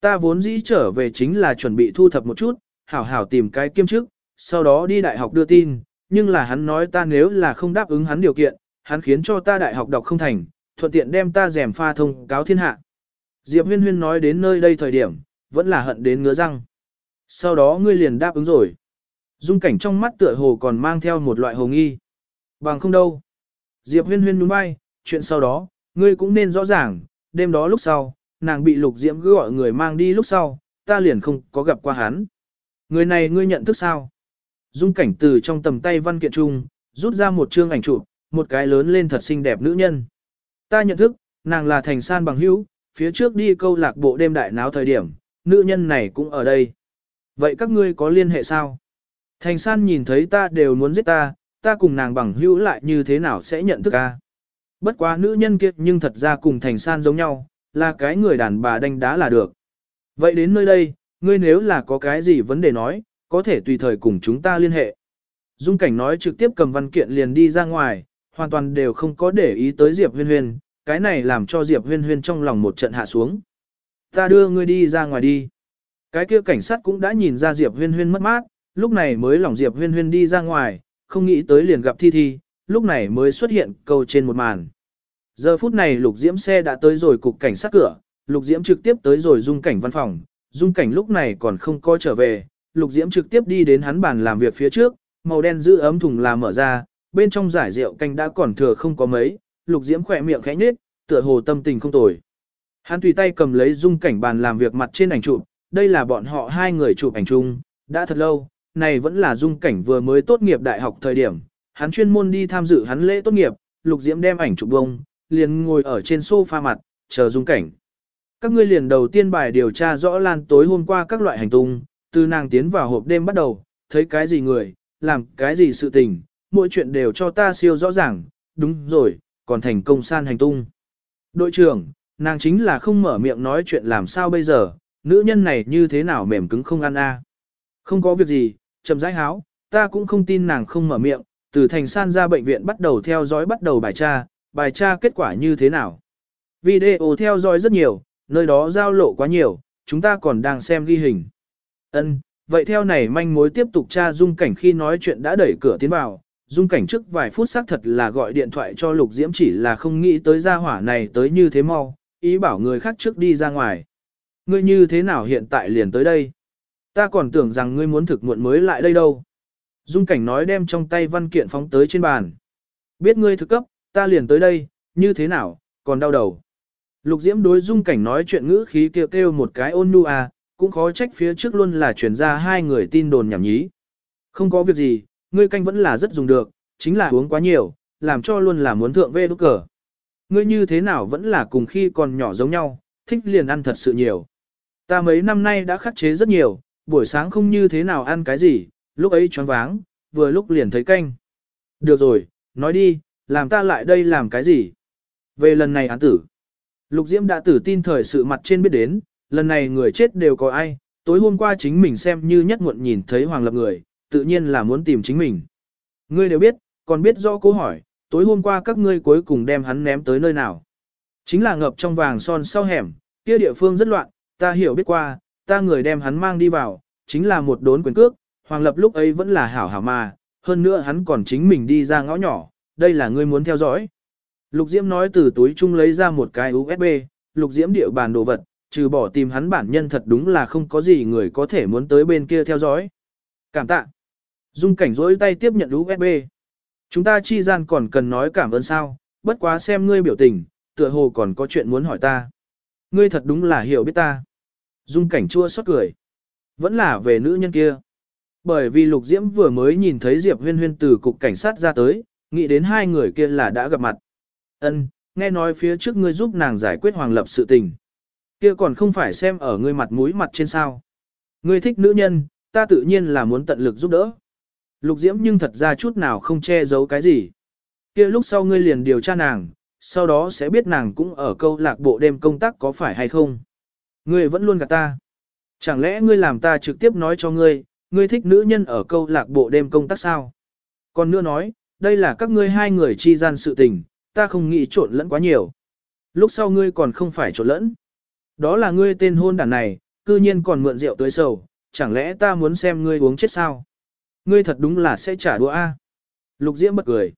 Ta vốn dĩ trở về chính là chuẩn bị thu thập một chút, hảo hảo tìm cái kiêm chức, sau đó đi đại học đưa tin, nhưng là hắn nói ta nếu là không đáp ứng hắn điều kiện, hắn khiến cho ta đại học đọc không thành, thuận tiện đem ta rèm pha thông cáo thiên hạ. Diệp huyên huyên nói đến nơi đây thời điểm, vẫn là hận đến ngứa răng. Sau đó ngươi liền đáp ứng rồi. Dung cảnh trong mắt tựa hồ còn mang theo một loại hồ nghi. Bằng không đâu. Diệp huyên huyên nhún vai, chuyện sau đó, ngươi cũng nên rõ ràng, đêm đó lúc sau, nàng bị lục diễm gọi người mang đi lúc sau, ta liền không có gặp qua hắn. Người này ngươi nhận thức sao? Dung cảnh từ trong tầm tay văn kiện trung, rút ra một chương ảnh chụp, một cái lớn lên thật xinh đẹp nữ nhân. Ta nhận thức, nàng là thành san bằng hữu, phía trước đi câu lạc bộ đêm đại náo thời điểm, nữ nhân này cũng ở đây. Vậy các ngươi có liên hệ sao? Thành san nhìn thấy ta đều muốn giết ta, ta cùng nàng bằng hữu lại như thế nào sẽ nhận thức a? Bất quá nữ nhân kia nhưng thật ra cùng thành san giống nhau, là cái người đàn bà đánh đá là được. Vậy đến nơi đây, ngươi nếu là có cái gì vấn đề nói, có thể tùy thời cùng chúng ta liên hệ. Dung cảnh nói trực tiếp cầm văn kiện liền đi ra ngoài, hoàn toàn đều không có để ý tới Diệp Huyên Huyên, cái này làm cho Diệp Huyên Huyên trong lòng một trận hạ xuống. Ta đưa ngươi đi ra ngoài đi. Cái kia cảnh sát cũng đã nhìn ra Diệp Huyên Huyên mất mát, lúc này mới lòng Diệp Huyên Huyên đi ra ngoài, không nghĩ tới liền gặp Thi Thi, lúc này mới xuất hiện câu trên một màn. Giờ phút này Lục Diễm xe đã tới rồi cục cảnh sát cửa, Lục Diễm trực tiếp tới rồi dung cảnh văn phòng, dung cảnh lúc này còn không có trở về, Lục Diễm trực tiếp đi đến hắn bàn làm việc phía trước, màu đen giữ ấm thùng là mở ra, bên trong giải rượu canh đã còn thừa không có mấy, Lục Diễm khỏe miệng khẽ nhếch, tựa hồ tâm tình không tồi. Hắn tùy tay cầm lấy dung cảnh bàn làm việc mặt trên ảnh chụp, đây là bọn họ hai người chụp ảnh chung, đã thật lâu, này vẫn là dung cảnh vừa mới tốt nghiệp đại học thời điểm, hắn chuyên môn đi tham dự hắn lễ tốt nghiệp, Lục Diễm đem ảnh chụp bông, liền ngồi ở trên sofa mặt, chờ dung cảnh. Các ngươi liền đầu tiên bài điều tra rõ Lan tối hôm qua các loại hành tung, từ nàng tiến vào hộp đêm bắt đầu, thấy cái gì người, làm cái gì sự tình, mỗi chuyện đều cho ta siêu rõ ràng, đúng rồi, còn thành công san hành tung. Đội trưởng, nàng chính là không mở miệng nói chuyện làm sao bây giờ, nữ nhân này như thế nào mềm cứng không ăn a? Không có việc gì, chậm rãi háo, ta cũng không tin nàng không mở miệng, từ thành san ra bệnh viện bắt đầu theo dõi bắt đầu bài tra, bài tra kết quả như thế nào. Video theo dõi rất nhiều, nơi đó giao lộ quá nhiều, chúng ta còn đang xem ghi hình. Ân, vậy theo này manh mối tiếp tục tra dung cảnh khi nói chuyện đã đẩy cửa tiến vào, dung cảnh trước vài phút xác thật là gọi điện thoại cho lục diễm chỉ là không nghĩ tới gia hỏa này tới như thế mau, ý bảo người khác trước đi ra ngoài. Ngươi như thế nào hiện tại liền tới đây? Ta còn tưởng rằng ngươi muốn thực muộn mới lại đây đâu. Dung cảnh nói đem trong tay văn kiện phóng tới trên bàn. Biết ngươi thực cấp, ta liền tới đây, như thế nào, còn đau đầu. Lục diễm đối dung cảnh nói chuyện ngữ khí kêu kêu một cái ôn nu à, cũng khó trách phía trước luôn là chuyển ra hai người tin đồn nhảm nhí. Không có việc gì, ngươi canh vẫn là rất dùng được, chính là uống quá nhiều, làm cho luôn là muốn thượng vê đốt cờ. Ngươi như thế nào vẫn là cùng khi còn nhỏ giống nhau, thích liền ăn thật sự nhiều. Ta mấy năm nay đã khắc chế rất nhiều, buổi sáng không như thế nào ăn cái gì, lúc ấy choáng váng, vừa lúc liền thấy canh. Được rồi, nói đi, làm ta lại đây làm cái gì? Về lần này án tử. Lục Diễm đã tử tin thời sự mặt trên biết đến, lần này người chết đều có ai, tối hôm qua chính mình xem như nhất muộn nhìn thấy Hoàng Lập người, tự nhiên là muốn tìm chính mình. Ngươi đều biết, còn biết rõ câu hỏi, tối hôm qua các ngươi cuối cùng đem hắn ném tới nơi nào. Chính là ngập trong vàng son sau hẻm, kia địa phương rất loạn, ta hiểu biết qua, ta người đem hắn mang đi vào, chính là một đốn quyền cước, Hoàng Lập lúc ấy vẫn là hảo hảo mà, hơn nữa hắn còn chính mình đi ra ngõ nhỏ, đây là ngươi muốn theo dõi. Lục Diễm nói từ túi chung lấy ra một cái USB, Lục Diễm địa bàn đồ vật, trừ bỏ tìm hắn bản nhân thật đúng là không có gì người có thể muốn tới bên kia theo dõi. Cảm tạ. Dung cảnh rỗi tay tiếp nhận USB. Chúng ta chi gian còn cần nói cảm ơn sao, bất quá xem ngươi biểu tình, tựa hồ còn có chuyện muốn hỏi ta. Ngươi thật đúng là hiểu biết ta. Dung cảnh chua xót cười. Vẫn là về nữ nhân kia. Bởi vì Lục Diễm vừa mới nhìn thấy Diệp Huyên Huyên từ cục cảnh sát ra tới, nghĩ đến hai người kia là đã gặp mặt. Ân, nghe nói phía trước ngươi giúp nàng giải quyết hoàng lập sự tình. Kia còn không phải xem ở ngươi mặt mũi mặt trên sao. Ngươi thích nữ nhân, ta tự nhiên là muốn tận lực giúp đỡ. Lục Diễm nhưng thật ra chút nào không che giấu cái gì. Kia lúc sau ngươi liền điều tra nàng, sau đó sẽ biết nàng cũng ở câu lạc bộ đêm công tác có phải hay không. Ngươi vẫn luôn gạt ta. Chẳng lẽ ngươi làm ta trực tiếp nói cho ngươi, ngươi thích nữ nhân ở câu lạc bộ đêm công tác sao? Còn nữa nói, đây là các ngươi hai người chi gian sự tình, ta không nghĩ trộn lẫn quá nhiều. Lúc sau ngươi còn không phải trộn lẫn. Đó là ngươi tên hôn đàn này, cư nhiên còn mượn rượu tới sầu, chẳng lẽ ta muốn xem ngươi uống chết sao? Ngươi thật đúng là sẽ trả đũa a. Lục Diễm bật cười.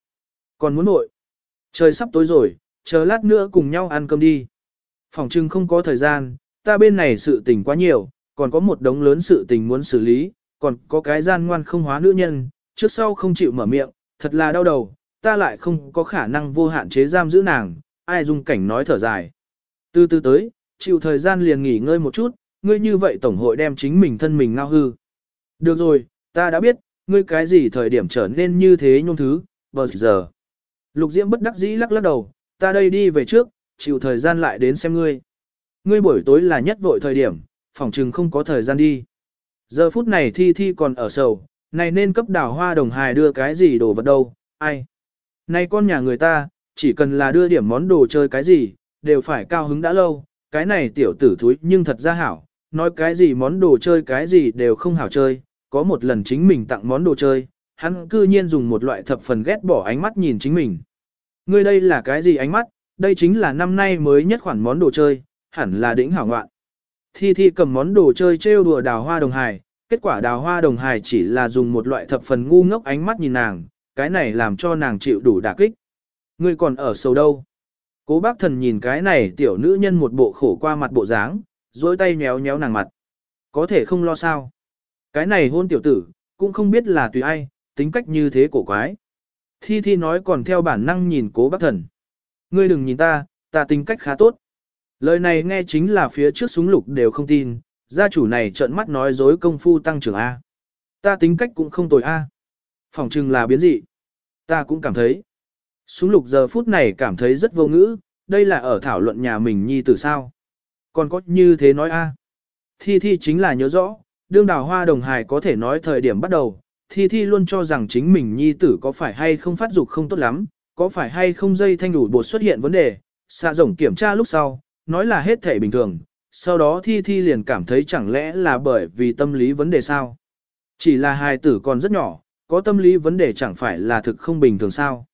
Còn muốn nội. Trời sắp tối rồi, chờ lát nữa cùng nhau ăn cơm đi. Phòng trưng không có thời gian, ta bên này sự tình quá nhiều, còn có một đống lớn sự tình muốn xử lý, còn có cái gian ngoan không hóa nữ nhân, trước sau không chịu mở miệng, thật là đau đầu, ta lại không có khả năng vô hạn chế giam giữ nàng, ai dung cảnh nói thở dài. Từ từ tới, chịu thời gian liền nghỉ ngơi một chút, ngươi như vậy tổng hội đem chính mình thân mình ngao hư. Được rồi, ta đã biết, ngươi cái gì thời điểm trở nên như thế nhung thứ, bờ giờ. Lục Diễm bất đắc dĩ lắc lắc đầu, ta đây đi về trước, chịu thời gian lại đến xem ngươi. Ngươi buổi tối là nhất vội thời điểm, phòng trừng không có thời gian đi. Giờ phút này thi thi còn ở sầu, này nên cấp đảo hoa đồng hài đưa cái gì đồ vật đâu, ai. Này con nhà người ta, chỉ cần là đưa điểm món đồ chơi cái gì, đều phải cao hứng đã lâu, cái này tiểu tử thúi nhưng thật ra hảo, nói cái gì món đồ chơi cái gì đều không hảo chơi, có một lần chính mình tặng món đồ chơi, hắn cư nhiên dùng một loại thập phần ghét bỏ ánh mắt nhìn chính mình. Ngươi đây là cái gì ánh mắt, đây chính là năm nay mới nhất khoản món đồ chơi, hẳn là đỉnh hảo ngoạn. Thi Thi cầm món đồ chơi trêu đùa đào hoa đồng hài, kết quả đào hoa đồng hài chỉ là dùng một loại thập phần ngu ngốc ánh mắt nhìn nàng, cái này làm cho nàng chịu đủ đả kích. Ngươi còn ở sâu đâu? Cố bác thần nhìn cái này tiểu nữ nhân một bộ khổ qua mặt bộ dáng, dối tay nhéo nhéo nàng mặt. Có thể không lo sao. Cái này hôn tiểu tử, cũng không biết là tùy ai, tính cách như thế cổ quái. Thi Thi nói còn theo bản năng nhìn cố bác thần. Ngươi đừng nhìn ta, ta tính cách khá tốt. Lời này nghe chính là phía trước súng lục đều không tin, gia chủ này trợn mắt nói dối công phu tăng trưởng A. Ta tính cách cũng không tồi A. Phòng trừng là biến dị. Ta cũng cảm thấy. Súng lục giờ phút này cảm thấy rất vô ngữ, đây là ở thảo luận nhà mình nhi tử sao. Còn có như thế nói A. Thi Thi chính là nhớ rõ, đương đào hoa đồng hài có thể nói thời điểm bắt đầu, Thi Thi luôn cho rằng chính mình nhi tử có phải hay không phát dục không tốt lắm, có phải hay không dây thanh đủ bột xuất hiện vấn đề, xạ rồng kiểm tra lúc sau, nói là hết thể bình thường, sau đó thi thi liền cảm thấy chẳng lẽ là bởi vì tâm lý vấn đề sao. Chỉ là hài tử còn rất nhỏ, có tâm lý vấn đề chẳng phải là thực không bình thường sao.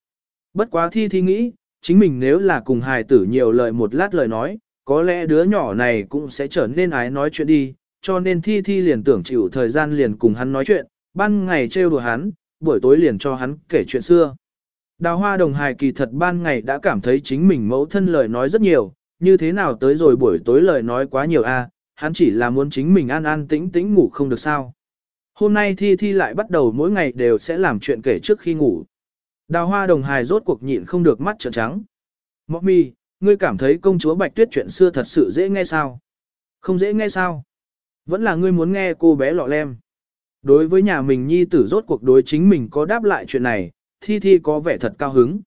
Bất quá thi thi nghĩ, chính mình nếu là cùng hài tử nhiều lời một lát lời nói, có lẽ đứa nhỏ này cũng sẽ trở nên ái nói chuyện đi, cho nên thi thi liền tưởng chịu thời gian liền cùng hắn nói chuyện, ban ngày trêu đùa hắn, buổi tối liền cho hắn kể chuyện xưa. Đào hoa đồng hài kỳ thật ban ngày đã cảm thấy chính mình mẫu thân lời nói rất nhiều, như thế nào tới rồi buổi tối lời nói quá nhiều a, hắn chỉ là muốn chính mình an an tĩnh tĩnh ngủ không được sao. Hôm nay Thi Thi lại bắt đầu mỗi ngày đều sẽ làm chuyện kể trước khi ngủ. Đào hoa đồng hài rốt cuộc nhịn không được mắt trợn trắng. Mọc mi, ngươi cảm thấy công chúa Bạch Tuyết chuyện xưa thật sự dễ nghe sao? Không dễ nghe sao? Vẫn là ngươi muốn nghe cô bé lọ lem. Đối với nhà mình nhi tử rốt cuộc đối chính mình có đáp lại chuyện này, Thi Thi có vẻ thật cao hứng.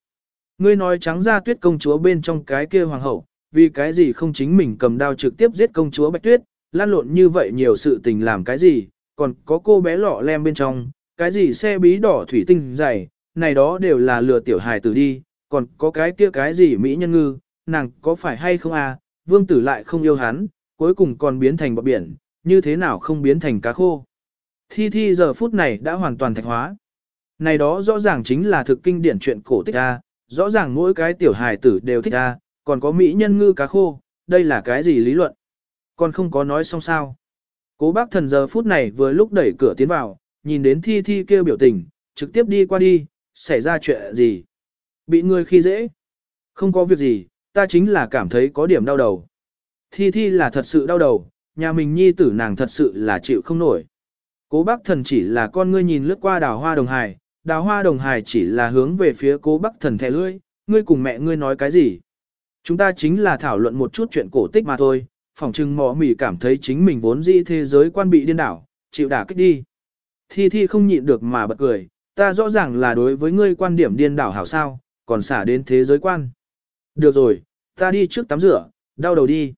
Ngươi nói trắng ra tuyết công chúa bên trong cái kia hoàng hậu, vì cái gì không chính mình cầm đao trực tiếp giết công chúa Bạch Tuyết, lan lộn như vậy nhiều sự tình làm cái gì, còn có cô bé lọ lem bên trong, cái gì xe bí đỏ thủy tinh dày, này đó đều là lừa tiểu hài tử đi, còn có cái kia cái gì mỹ nhân ngư, nàng có phải hay không à, vương tử lại không yêu hắn, cuối cùng còn biến thành bọt biển, như thế nào không biến thành cá khô. Thi thi giờ phút này đã hoàn toàn thạch hóa. Này đó rõ ràng chính là thực kinh điển chuyện cổ tích A, rõ ràng mỗi cái tiểu hài tử đều thích A, còn có mỹ nhân ngư cá khô, đây là cái gì lý luận? Còn không có nói xong sao. Cố bác thần giờ phút này vừa lúc đẩy cửa tiến vào, nhìn đến thi thi kêu biểu tình, trực tiếp đi qua đi, xảy ra chuyện gì? Bị người khi dễ? Không có việc gì, ta chính là cảm thấy có điểm đau đầu. Thi thi là thật sự đau đầu, nhà mình nhi tử nàng thật sự là chịu không nổi. Cố bác thần chỉ là con ngươi nhìn lướt qua đào hoa đồng hài, đào hoa đồng hài chỉ là hướng về phía cố bác thần thẻ lưỡi, ngươi cùng mẹ ngươi nói cái gì? Chúng ta chính là thảo luận một chút chuyện cổ tích mà thôi, phỏng chừng mỏ mỉ cảm thấy chính mình vốn dĩ thế giới quan bị điên đảo, chịu đả kích đi. Thi thi không nhịn được mà bật cười, ta rõ ràng là đối với ngươi quan điểm điên đảo hảo sao, còn xả đến thế giới quan. Được rồi, ta đi trước tắm rửa, đau đầu đi.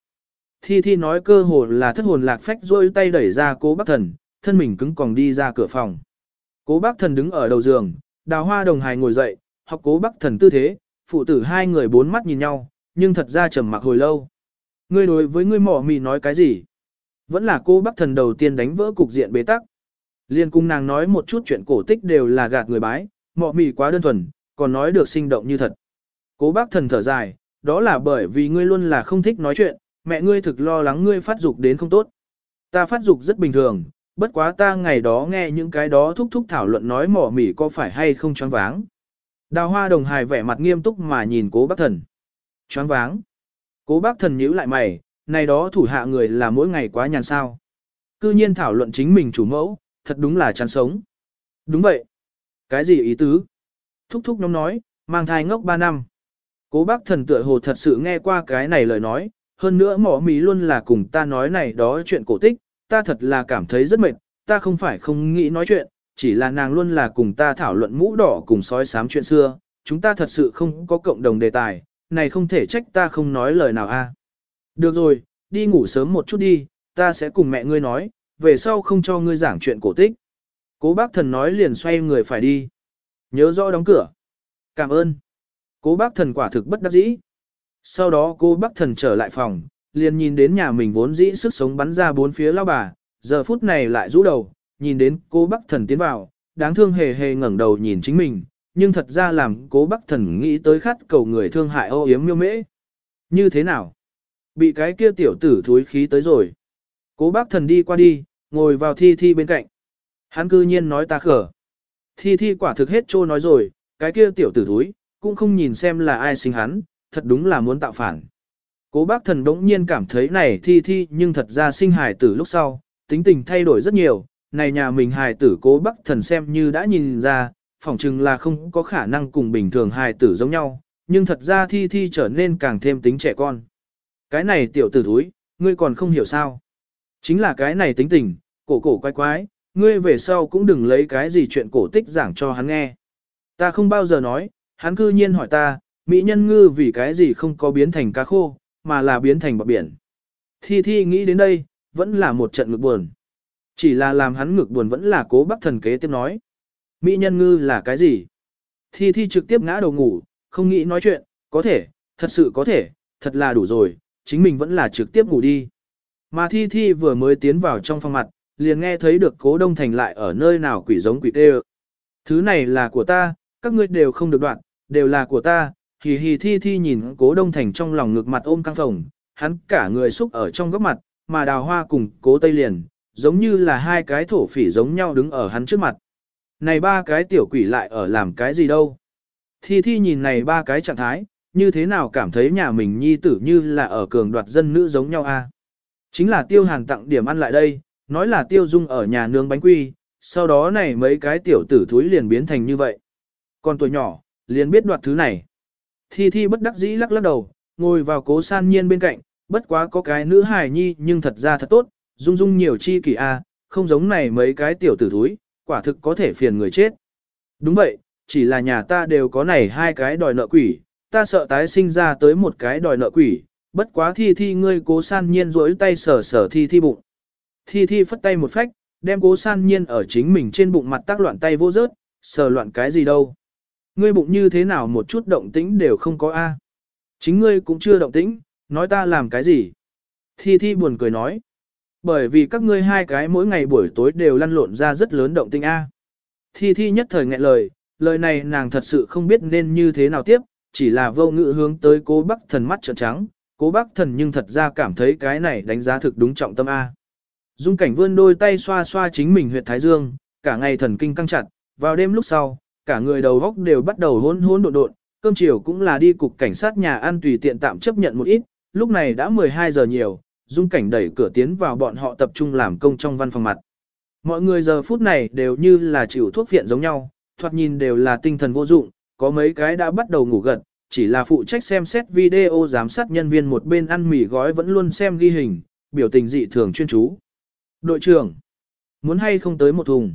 Thi thi nói cơ hồ là thất hồn lạc phách rôi tay đẩy ra cố bác thần, thân mình cứng còng đi ra cửa phòng. Cố bác thần đứng ở đầu giường, đào hoa đồng hài ngồi dậy, học cố bác thần tư thế, phụ tử hai người bốn mắt nhìn nhau, nhưng thật ra trầm mặc hồi lâu. Ngươi đối với ngươi mỏ mì nói cái gì? Vẫn là cô bác thần đầu tiên đánh vỡ cục diện bế tắc. Liên cung nàng nói một chút chuyện cổ tích đều là gạt người bái, mọ mì quá đơn thuần, còn nói được sinh động như thật. Cố bác thần thở dài, đó là bởi vì ngươi luôn là không thích nói chuyện, mẹ ngươi thực lo lắng ngươi phát dục đến không tốt. Ta phát dục rất bình thường, bất quá ta ngày đó nghe những cái đó thúc thúc thảo luận nói mỏ mỉ có phải hay không choáng váng. Đào hoa đồng hài vẻ mặt nghiêm túc mà nhìn cố bác thần. Choáng váng. Cố bác thần nhíu lại mày, này đó thủ hạ người là mỗi ngày quá nhàn sao. Cư nhiên thảo luận chính mình chủ mẫu, thật đúng là chán sống. Đúng vậy. Cái gì ý tứ? Thúc thúc nhóm nói, mang thai ngốc 3 năm. Cố bác thần tựa hồ thật sự nghe qua cái này lời nói, hơn nữa mỏ mí luôn là cùng ta nói này đó chuyện cổ tích, ta thật là cảm thấy rất mệt, ta không phải không nghĩ nói chuyện, chỉ là nàng luôn là cùng ta thảo luận mũ đỏ cùng sói sám chuyện xưa, chúng ta thật sự không có cộng đồng đề tài, này không thể trách ta không nói lời nào a. Được rồi, đi ngủ sớm một chút đi, ta sẽ cùng mẹ ngươi nói, về sau không cho ngươi giảng chuyện cổ tích. Cố bác thần nói liền xoay người phải đi. Nhớ rõ đóng cửa. Cảm ơn. Cố bác thần quả thực bất đắc dĩ. Sau đó cô bác thần trở lại phòng, liền nhìn đến nhà mình vốn dĩ sức sống bắn ra bốn phía lao bà, giờ phút này lại rũ đầu, nhìn đến cô bác thần tiến vào, đáng thương hề hề ngẩng đầu nhìn chính mình, nhưng thật ra làm cố bác thần nghĩ tới khát cầu người thương hại ô yếm miêu mễ. Như thế nào? Bị cái kia tiểu tử thúi khí tới rồi. Cố bác thần đi qua đi, ngồi vào thi thi bên cạnh. Hắn cư nhiên nói ta khở. Thi thi quả thực hết trô nói rồi, cái kia tiểu tử thúi, cũng không nhìn xem là ai sinh hắn, thật đúng là muốn tạo phản. Cố bác thần đống nhiên cảm thấy này thi thi nhưng thật ra sinh hài tử lúc sau, tính tình thay đổi rất nhiều, này nhà mình hài tử cố bác thần xem như đã nhìn ra, phỏng chừng là không có khả năng cùng bình thường hài tử giống nhau, nhưng thật ra thi thi trở nên càng thêm tính trẻ con. Cái này tiểu tử thúi, ngươi còn không hiểu sao. Chính là cái này tính tình, cổ cổ quái quái, ngươi về sau cũng đừng lấy cái gì chuyện cổ tích giảng cho hắn nghe. Ta không bao giờ nói, hắn cư nhiên hỏi ta, mỹ nhân ngư vì cái gì không có biến thành cá khô, mà là biến thành bọc biển. Thi thi nghĩ đến đây, vẫn là một trận ngực buồn. Chỉ là làm hắn ngực buồn vẫn là cố bác thần kế tiếp nói. Mỹ nhân ngư là cái gì? Thi thi trực tiếp ngã đầu ngủ, không nghĩ nói chuyện, có thể, thật sự có thể, thật là đủ rồi, chính mình vẫn là trực tiếp ngủ đi. Mà Thi Thi vừa mới tiến vào trong phòng mặt, liền nghe thấy được cố đông thành lại ở nơi nào quỷ giống quỷ tê Thứ này là của ta, các ngươi đều không được đoạn, đều là của ta, hì hì Thi Thi nhìn cố đông thành trong lòng ngược mặt ôm căng phòng, hắn cả người xúc ở trong góc mặt, mà đào hoa cùng cố tây liền, giống như là hai cái thổ phỉ giống nhau đứng ở hắn trước mặt. Này ba cái tiểu quỷ lại ở làm cái gì đâu? Thi Thi nhìn này ba cái trạng thái, như thế nào cảm thấy nhà mình nhi tử như là ở cường đoạt dân nữ giống nhau a? Chính là tiêu hàn tặng điểm ăn lại đây, nói là tiêu dung ở nhà nướng bánh quy, sau đó này mấy cái tiểu tử thúi liền biến thành như vậy. Còn tuổi nhỏ, liền biết đoạt thứ này. Thi Thi bất đắc dĩ lắc lắc đầu, ngồi vào cố san nhiên bên cạnh, bất quá có cái nữ hài nhi nhưng thật ra thật tốt, dung dung nhiều chi kỳ a, không giống này mấy cái tiểu tử thúi, quả thực có thể phiền người chết. Đúng vậy, chỉ là nhà ta đều có này hai cái đòi nợ quỷ, ta sợ tái sinh ra tới một cái đòi nợ quỷ, bất quá thi thi ngươi cố san nhiên rỗi tay sờ sờ thi thi bụng. Thi thi phất tay một phách, đem cố san nhiên ở chính mình trên bụng mặt tác loạn tay vô rớt, sờ loạn cái gì đâu. Ngươi bụng như thế nào một chút động tĩnh đều không có a. Chính ngươi cũng chưa động tĩnh, nói ta làm cái gì. Thi thi buồn cười nói. Bởi vì các ngươi hai cái mỗi ngày buổi tối đều lăn lộn ra rất lớn động tinh a. Thi thi nhất thời nghẹn lời, lời này nàng thật sự không biết nên như thế nào tiếp, chỉ là vô ngữ hướng tới cố bác thần mắt trợn trắng, cố bác thần nhưng thật ra cảm thấy cái này đánh giá thực đúng trọng tâm A. Dung cảnh vươn đôi tay xoa xoa chính mình huyệt thái dương, cả ngày thần kinh căng chặt, vào đêm lúc sau, cả người đầu góc đều bắt đầu hôn hôn độn độn, cơm chiều cũng là đi cục cảnh sát nhà ăn tùy tiện tạm chấp nhận một ít, lúc này đã 12 giờ nhiều, dung cảnh đẩy cửa tiến vào bọn họ tập trung làm công trong văn phòng mặt. Mọi người giờ phút này đều như là chịu thuốc viện giống nhau, thoạt nhìn đều là tinh thần vô dụng, có mấy cái đã bắt đầu ngủ gật, chỉ là phụ trách xem xét video giám sát nhân viên một bên ăn mì gói vẫn luôn xem ghi hình, biểu tình dị thường chuyên chú. Đội trưởng, muốn hay không tới một thùng.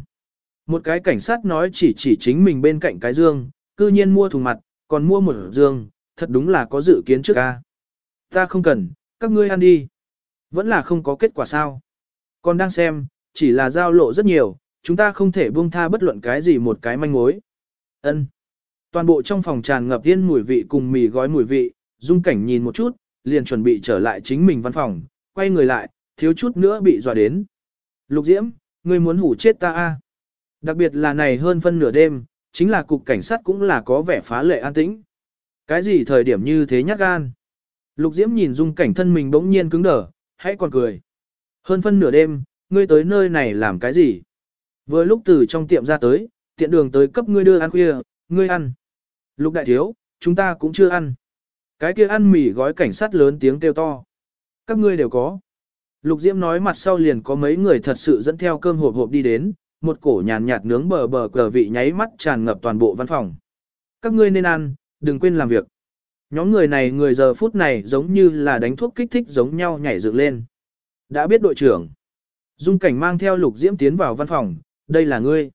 Một cái cảnh sát nói chỉ chỉ chính mình bên cạnh cái dương, cư nhiên mua thùng mặt, còn mua một dương, thật đúng là có dự kiến trước ca. Ta không cần, các ngươi ăn đi. Vẫn là không có kết quả sao. Còn đang xem, chỉ là giao lộ rất nhiều, chúng ta không thể buông tha bất luận cái gì một cái manh mối. Ân. Toàn bộ trong phòng tràn ngập yên mùi vị cùng mì gói mùi vị, dung cảnh nhìn một chút, liền chuẩn bị trở lại chính mình văn phòng, quay người lại, thiếu chút nữa bị dọa đến. Lục Diễm, ngươi muốn hủ chết ta a? Đặc biệt là này hơn phân nửa đêm, chính là cục cảnh sát cũng là có vẻ phá lệ an tĩnh. Cái gì thời điểm như thế nhát gan? Lục Diễm nhìn dung cảnh thân mình bỗng nhiên cứng đờ, hãy còn cười. Hơn phân nửa đêm, ngươi tới nơi này làm cái gì? Vừa lúc từ trong tiệm ra tới, tiện đường tới cấp ngươi đưa ăn khuya, ngươi ăn. Lục đại thiếu, chúng ta cũng chưa ăn. Cái kia ăn mì gói cảnh sát lớn tiếng kêu to. Các ngươi đều có. Lục Diễm nói mặt sau liền có mấy người thật sự dẫn theo cơm hộp hộp đi đến, một cổ nhàn nhạt nướng bờ bờ cờ vị nháy mắt tràn ngập toàn bộ văn phòng. Các ngươi nên ăn, đừng quên làm việc. Nhóm người này người giờ phút này giống như là đánh thuốc kích thích giống nhau nhảy dựng lên. Đã biết đội trưởng. Dung cảnh mang theo Lục Diễm tiến vào văn phòng, đây là ngươi.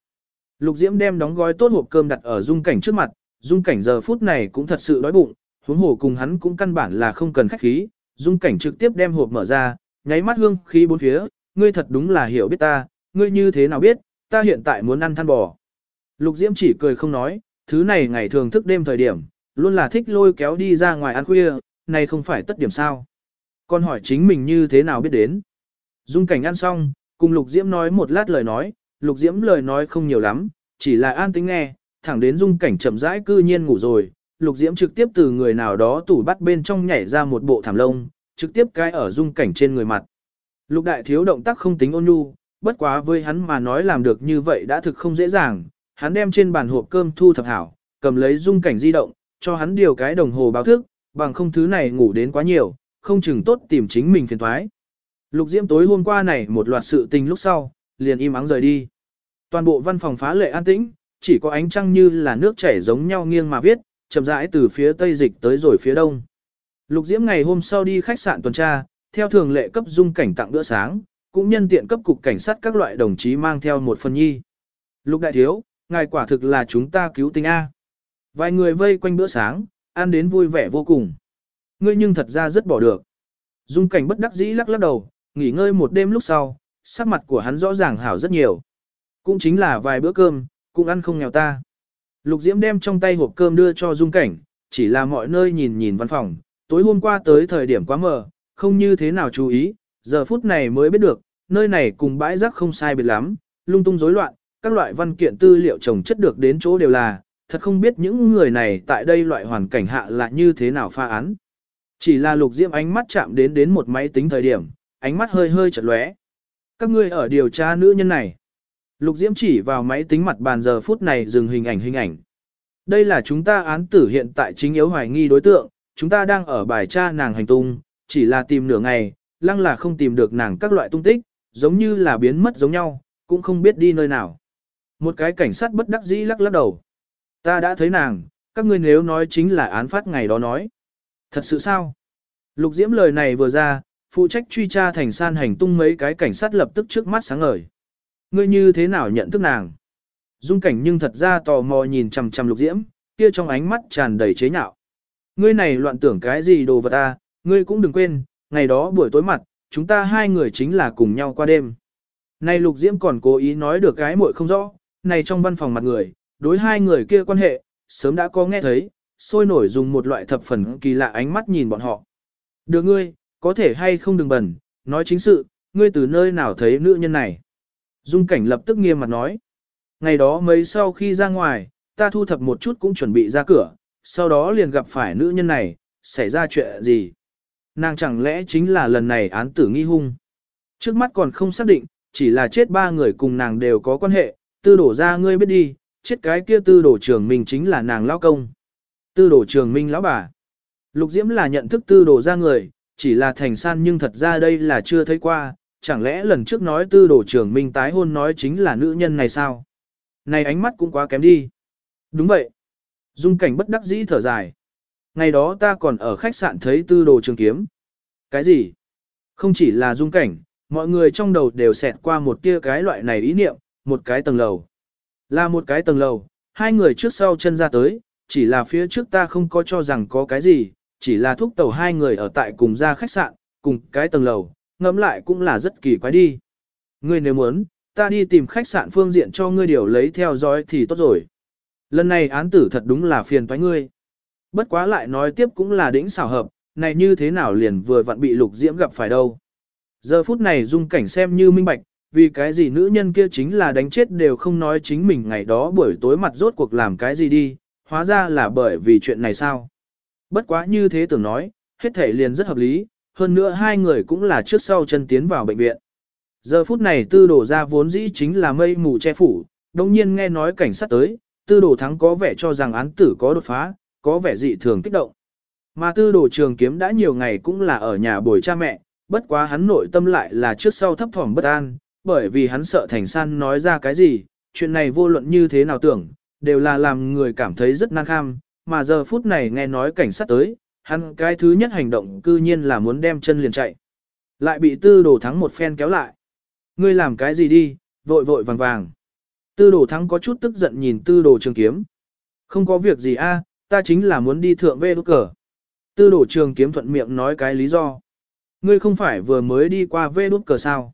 Lục Diễm đem đóng gói tốt hộp cơm đặt ở dung cảnh trước mặt, dung cảnh giờ phút này cũng thật sự đói bụng, huống hồ cùng hắn cũng căn bản là không cần khách khí, dung cảnh trực tiếp đem hộp mở ra, nháy mắt hương khí bốn phía, ngươi thật đúng là hiểu biết ta, ngươi như thế nào biết, ta hiện tại muốn ăn than bò. Lục Diễm chỉ cười không nói, thứ này ngày thường thức đêm thời điểm, luôn là thích lôi kéo đi ra ngoài ăn khuya, này không phải tất điểm sao. Con hỏi chính mình như thế nào biết đến. Dung cảnh ăn xong, cùng Lục Diễm nói một lát lời nói, Lục Diễm lời nói không nhiều lắm, chỉ là an tính nghe, thẳng đến dung cảnh chậm rãi cư nhiên ngủ rồi. Lục Diễm trực tiếp từ người nào đó tủ bắt bên trong nhảy ra một bộ thảm lông, trực tiếp cái ở dung cảnh trên người mặt. Lục đại thiếu động tác không tính ôn nhu, bất quá với hắn mà nói làm được như vậy đã thực không dễ dàng. Hắn đem trên bàn hộp cơm thu thập hảo, cầm lấy dung cảnh di động, cho hắn điều cái đồng hồ báo thức, bằng không thứ này ngủ đến quá nhiều, không chừng tốt tìm chính mình phiền thoái. Lục Diễm tối hôm qua này một loạt sự tình lúc sau, liền im ắng rời đi. Toàn bộ văn phòng phá lệ an tĩnh, chỉ có ánh trăng như là nước chảy giống nhau nghiêng mà viết, chậm rãi từ phía tây dịch tới rồi phía đông. Lục Diễm ngày hôm sau đi khách sạn tuần tra, theo thường lệ cấp dung cảnh tặng bữa sáng, cũng nhân tiện cấp cục cảnh sát các loại đồng chí mang theo một phần nhi. Lục đại thiếu, ngài quả thực là chúng ta cứu tinh A. Vài người vây quanh bữa sáng, ăn đến vui vẻ vô cùng. Ngươi nhưng thật ra rất bỏ được. Dung cảnh bất đắc dĩ lắc lắc đầu, nghỉ ngơi một đêm lúc sau, sắc mặt của hắn rõ ràng hảo rất nhiều. Cũng chính là vài bữa cơm, cũng ăn không nghèo ta. Lục Diễm đem trong tay hộp cơm đưa cho Dung Cảnh, chỉ là mọi nơi nhìn nhìn văn phòng, tối hôm qua tới thời điểm quá mờ, không như thế nào chú ý, giờ phút này mới biết được, nơi này cùng bãi rác không sai biệt lắm, lung tung rối loạn, các loại văn kiện tư liệu trồng chất được đến chỗ đều là, thật không biết những người này tại đây loại hoàn cảnh hạ là như thế nào pha án. Chỉ là lục diễm ánh mắt chạm đến đến một máy tính thời điểm, ánh mắt hơi hơi chật lóe. Các ngươi ở điều tra nữ nhân này. Lục diễm chỉ vào máy tính mặt bàn giờ phút này dừng hình ảnh hình ảnh. Đây là chúng ta án tử hiện tại chính yếu hoài nghi đối tượng, chúng ta đang ở bài tra nàng hành tung, chỉ là tìm nửa ngày, lăng là không tìm được nàng các loại tung tích, giống như là biến mất giống nhau, cũng không biết đi nơi nào. Một cái cảnh sát bất đắc dĩ lắc lắc đầu. Ta đã thấy nàng, các ngươi nếu nói chính là án phát ngày đó nói. Thật sự sao? Lục Diễm lời này vừa ra, phụ trách truy tra thành san hành tung mấy cái cảnh sát lập tức trước mắt sáng ngời. Ngươi như thế nào nhận thức nàng? Dung cảnh nhưng thật ra tò mò nhìn chằm chằm Lục Diễm, kia trong ánh mắt tràn đầy chế nhạo. Ngươi này loạn tưởng cái gì đồ vật ta, ngươi cũng đừng quên, ngày đó buổi tối mặt, chúng ta hai người chính là cùng nhau qua đêm. Này Lục Diễm còn cố ý nói được cái muội không rõ, này trong văn phòng mặt người, đối hai người kia quan hệ, sớm đã có nghe thấy, sôi nổi dùng một loại thập phần kỳ lạ ánh mắt nhìn bọn họ. Được ngươi, có thể hay không đừng bẩn, nói chính sự, ngươi từ nơi nào thấy nữ nhân này. Dung cảnh lập tức nghiêm mặt nói. Ngày đó mấy sau khi ra ngoài, ta thu thập một chút cũng chuẩn bị ra cửa, sau đó liền gặp phải nữ nhân này, xảy ra chuyện gì. Nàng chẳng lẽ chính là lần này án tử nghi hung. Trước mắt còn không xác định, chỉ là chết ba người cùng nàng đều có quan hệ, tư đổ ra ngươi biết đi, chết cái kia tư đổ trường Minh chính là nàng lão công. Tư đổ trường minh lão bà. Lục Diễm là nhận thức tư đổ ra người, chỉ là thành san nhưng thật ra đây là chưa thấy qua, chẳng lẽ lần trước nói tư đổ trường minh tái hôn nói chính là nữ nhân này sao? Này ánh mắt cũng quá kém đi. Đúng vậy. Dung cảnh bất đắc dĩ thở dài. Ngày đó ta còn ở khách sạn thấy tư đồ trường kiếm. Cái gì? Không chỉ là dung cảnh, mọi người trong đầu đều xẹt qua một tia cái loại này ý niệm, một cái tầng lầu. Là một cái tầng lầu, hai người trước sau chân ra tới, chỉ là phía trước ta không có cho rằng có cái gì, chỉ là thúc tàu hai người ở tại cùng ra khách sạn, cùng cái tầng lầu, ngẫm lại cũng là rất kỳ quái đi. Ngươi nếu muốn, ta đi tìm khách sạn phương diện cho ngươi điều lấy theo dõi thì tốt rồi. Lần này án tử thật đúng là phiền toái ngươi. Bất quá lại nói tiếp cũng là đỉnh xảo hợp, này như thế nào liền vừa vặn bị lục diễm gặp phải đâu. Giờ phút này dung cảnh xem như minh bạch, vì cái gì nữ nhân kia chính là đánh chết đều không nói chính mình ngày đó buổi tối mặt rốt cuộc làm cái gì đi, hóa ra là bởi vì chuyện này sao. Bất quá như thế tưởng nói, hết thể liền rất hợp lý, hơn nữa hai người cũng là trước sau chân tiến vào bệnh viện. Giờ phút này tư đổ ra vốn dĩ chính là mây mù che phủ, đồng nhiên nghe nói cảnh sát tới, tư đổ thắng có vẻ cho rằng án tử có đột phá, có vẻ dị thường kích động. Mà tư đồ trường kiếm đã nhiều ngày cũng là ở nhà bồi cha mẹ, bất quá hắn nội tâm lại là trước sau thấp thỏm bất an, bởi vì hắn sợ thành san nói ra cái gì, chuyện này vô luận như thế nào tưởng, đều là làm người cảm thấy rất năng kham, mà giờ phút này nghe nói cảnh sát tới, hắn cái thứ nhất hành động cư nhiên là muốn đem chân liền chạy. Lại bị tư đồ thắng một phen kéo lại. Ngươi làm cái gì đi, vội vội vàng vàng. Tư đồ thắng có chút tức giận nhìn tư đồ trường kiếm. Không có việc gì a, ta chính là muốn đi thượng về đốt cờ. Tư đồ trường kiếm thuận miệng nói cái lý do. Ngươi không phải vừa mới đi qua vê đốt cờ sao.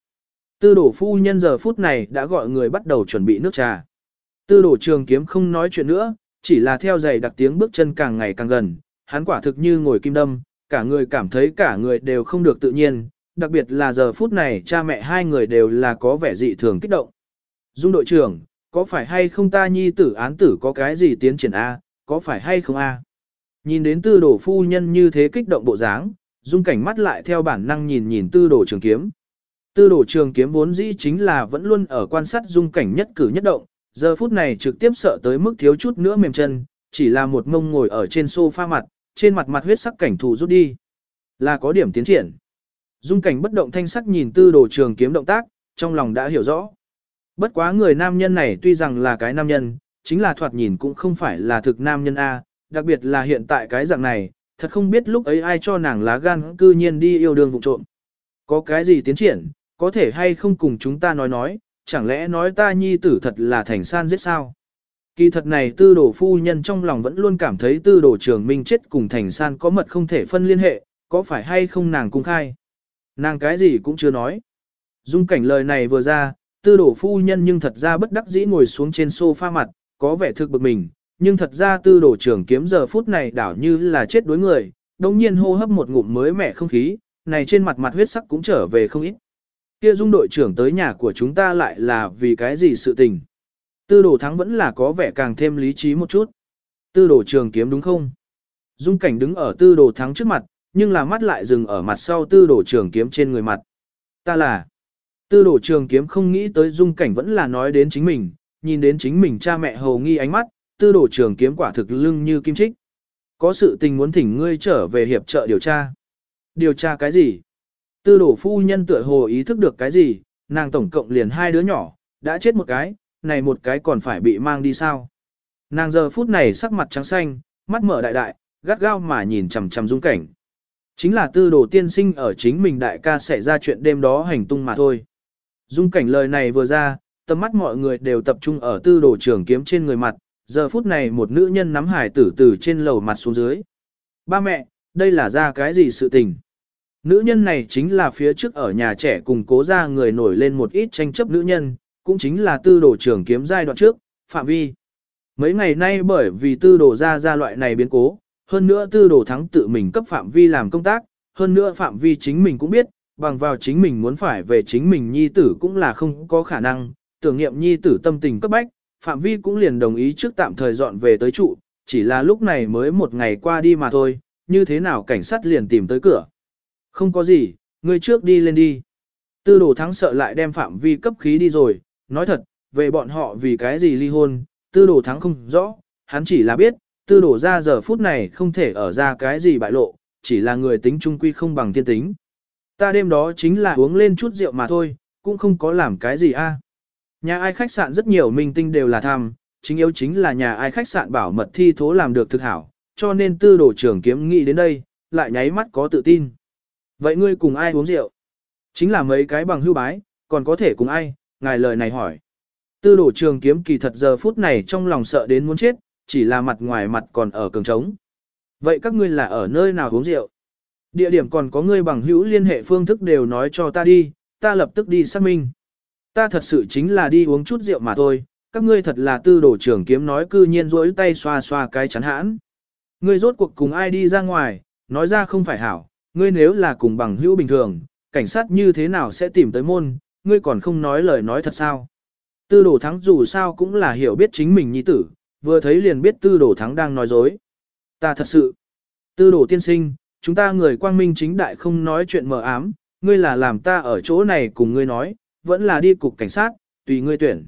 Tư đổ phu nhân giờ phút này đã gọi người bắt đầu chuẩn bị nước trà. Tư đổ trường kiếm không nói chuyện nữa, chỉ là theo giày đặc tiếng bước chân càng ngày càng gần, hắn quả thực như ngồi kim đâm, cả người cảm thấy cả người đều không được tự nhiên, đặc biệt là giờ phút này cha mẹ hai người đều là có vẻ dị thường kích động. Dung đội trưởng, có phải hay không ta nhi tử án tử có cái gì tiến triển A, có phải hay không A? Nhìn đến tư đổ phu nhân như thế kích động bộ dáng, dung cảnh mắt lại theo bản năng nhìn nhìn tư đổ trường kiếm. Tư đồ trường kiếm vốn dĩ chính là vẫn luôn ở quan sát dung cảnh nhất cử nhất động, giờ phút này trực tiếp sợ tới mức thiếu chút nữa mềm chân, chỉ là một mông ngồi ở trên sofa mặt, trên mặt mặt huyết sắc cảnh thù rút đi. Là có điểm tiến triển. Dung cảnh bất động thanh sắc nhìn tư đồ trường kiếm động tác, trong lòng đã hiểu rõ. Bất quá người nam nhân này tuy rằng là cái nam nhân, chính là thoạt nhìn cũng không phải là thực nam nhân A, đặc biệt là hiện tại cái dạng này, thật không biết lúc ấy ai cho nàng lá gan cư nhiên đi yêu đương vụ trộm. Có cái gì tiến triển, có thể hay không cùng chúng ta nói nói, chẳng lẽ nói ta nhi tử thật là thành san giết sao? Kỳ thật này tư đồ phu nhân trong lòng vẫn luôn cảm thấy tư đồ trường minh chết cùng thành san có mật không thể phân liên hệ, có phải hay không nàng cung khai? Nàng cái gì cũng chưa nói. Dung cảnh lời này vừa ra, tư đồ phu nhân nhưng thật ra bất đắc dĩ ngồi xuống trên sofa mặt, có vẻ thực bực mình, nhưng thật ra tư đồ trưởng kiếm giờ phút này đảo như là chết đối người, đồng nhiên hô hấp một ngụm mới mẻ không khí, này trên mặt mặt huyết sắc cũng trở về không ít. Kia dung đội trưởng tới nhà của chúng ta lại là vì cái gì sự tình. Tư đồ thắng vẫn là có vẻ càng thêm lý trí một chút. Tư đồ trường kiếm đúng không? Dung cảnh đứng ở tư đồ thắng trước mặt, nhưng là mắt lại dừng ở mặt sau tư đồ trường kiếm trên người mặt. Ta là... Tư đồ trường kiếm không nghĩ tới dung cảnh vẫn là nói đến chính mình, nhìn đến chính mình cha mẹ hầu nghi ánh mắt, tư đồ trường kiếm quả thực lưng như kim trích. Có sự tình muốn thỉnh ngươi trở về hiệp trợ điều tra. Điều tra cái gì? Tư đồ phu nhân tựa hồ ý thức được cái gì, nàng tổng cộng liền hai đứa nhỏ, đã chết một cái, này một cái còn phải bị mang đi sao? Nàng giờ phút này sắc mặt trắng xanh, mắt mở đại đại, gắt gao mà nhìn chằm chằm dung cảnh. Chính là tư đồ tiên sinh ở chính mình đại ca xảy ra chuyện đêm đó hành tung mà thôi. Dung cảnh lời này vừa ra, tầm mắt mọi người đều tập trung ở tư đồ trường kiếm trên người mặt, giờ phút này một nữ nhân nắm hải tử từ trên lầu mặt xuống dưới. Ba mẹ, đây là ra cái gì sự tình? Nữ nhân này chính là phía trước ở nhà trẻ cùng cố ra người nổi lên một ít tranh chấp nữ nhân, cũng chính là tư đồ trưởng kiếm giai đoạn trước, Phạm Vi. Mấy ngày nay bởi vì tư đồ ra ra loại này biến cố, hơn nữa tư đồ thắng tự mình cấp Phạm Vi làm công tác, hơn nữa Phạm Vi chính mình cũng biết, bằng vào chính mình muốn phải về chính mình nhi tử cũng là không có khả năng, tưởng niệm nhi tử tâm tình cấp bách, Phạm Vi cũng liền đồng ý trước tạm thời dọn về tới trụ, chỉ là lúc này mới một ngày qua đi mà thôi, như thế nào cảnh sát liền tìm tới cửa. Không có gì, ngươi trước đi lên đi. Tư đồ thắng sợ lại đem Phạm Vi cấp khí đi rồi, nói thật, về bọn họ vì cái gì ly hôn, tư đồ thắng không rõ, hắn chỉ là biết, tư đồ ra giờ phút này không thể ở ra cái gì bại lộ, chỉ là người tính trung quy không bằng thiên tính. Ta đêm đó chính là uống lên chút rượu mà thôi, cũng không có làm cái gì a. Nhà ai khách sạn rất nhiều minh tinh đều là tham, chính yếu chính là nhà ai khách sạn bảo mật thi thố làm được thực hảo, cho nên tư đồ trưởng kiếm nghĩ đến đây, lại nháy mắt có tự tin. Vậy ngươi cùng ai uống rượu? Chính là mấy cái bằng hưu bái, còn có thể cùng ai? Ngài lời này hỏi. Tư đổ trường kiếm kỳ thật giờ phút này trong lòng sợ đến muốn chết, chỉ là mặt ngoài mặt còn ở cường trống. Vậy các ngươi là ở nơi nào uống rượu? Địa điểm còn có ngươi bằng hữu liên hệ phương thức đều nói cho ta đi, ta lập tức đi xác minh. Ta thật sự chính là đi uống chút rượu mà thôi, các ngươi thật là tư đổ trưởng kiếm nói cư nhiên rỗi tay xoa xoa cái chắn hãn. Ngươi rốt cuộc cùng ai đi ra ngoài, nói ra không phải hảo, ngươi nếu là cùng bằng hữu bình thường, cảnh sát như thế nào sẽ tìm tới môn, ngươi còn không nói lời nói thật sao. Tư đồ thắng dù sao cũng là hiểu biết chính mình nhi tử, vừa thấy liền biết tư đồ thắng đang nói dối. Ta thật sự, tư đồ tiên sinh, chúng ta người quang minh chính đại không nói chuyện mờ ám, ngươi là làm ta ở chỗ này cùng ngươi nói, vẫn là đi cục cảnh sát, tùy ngươi tuyển.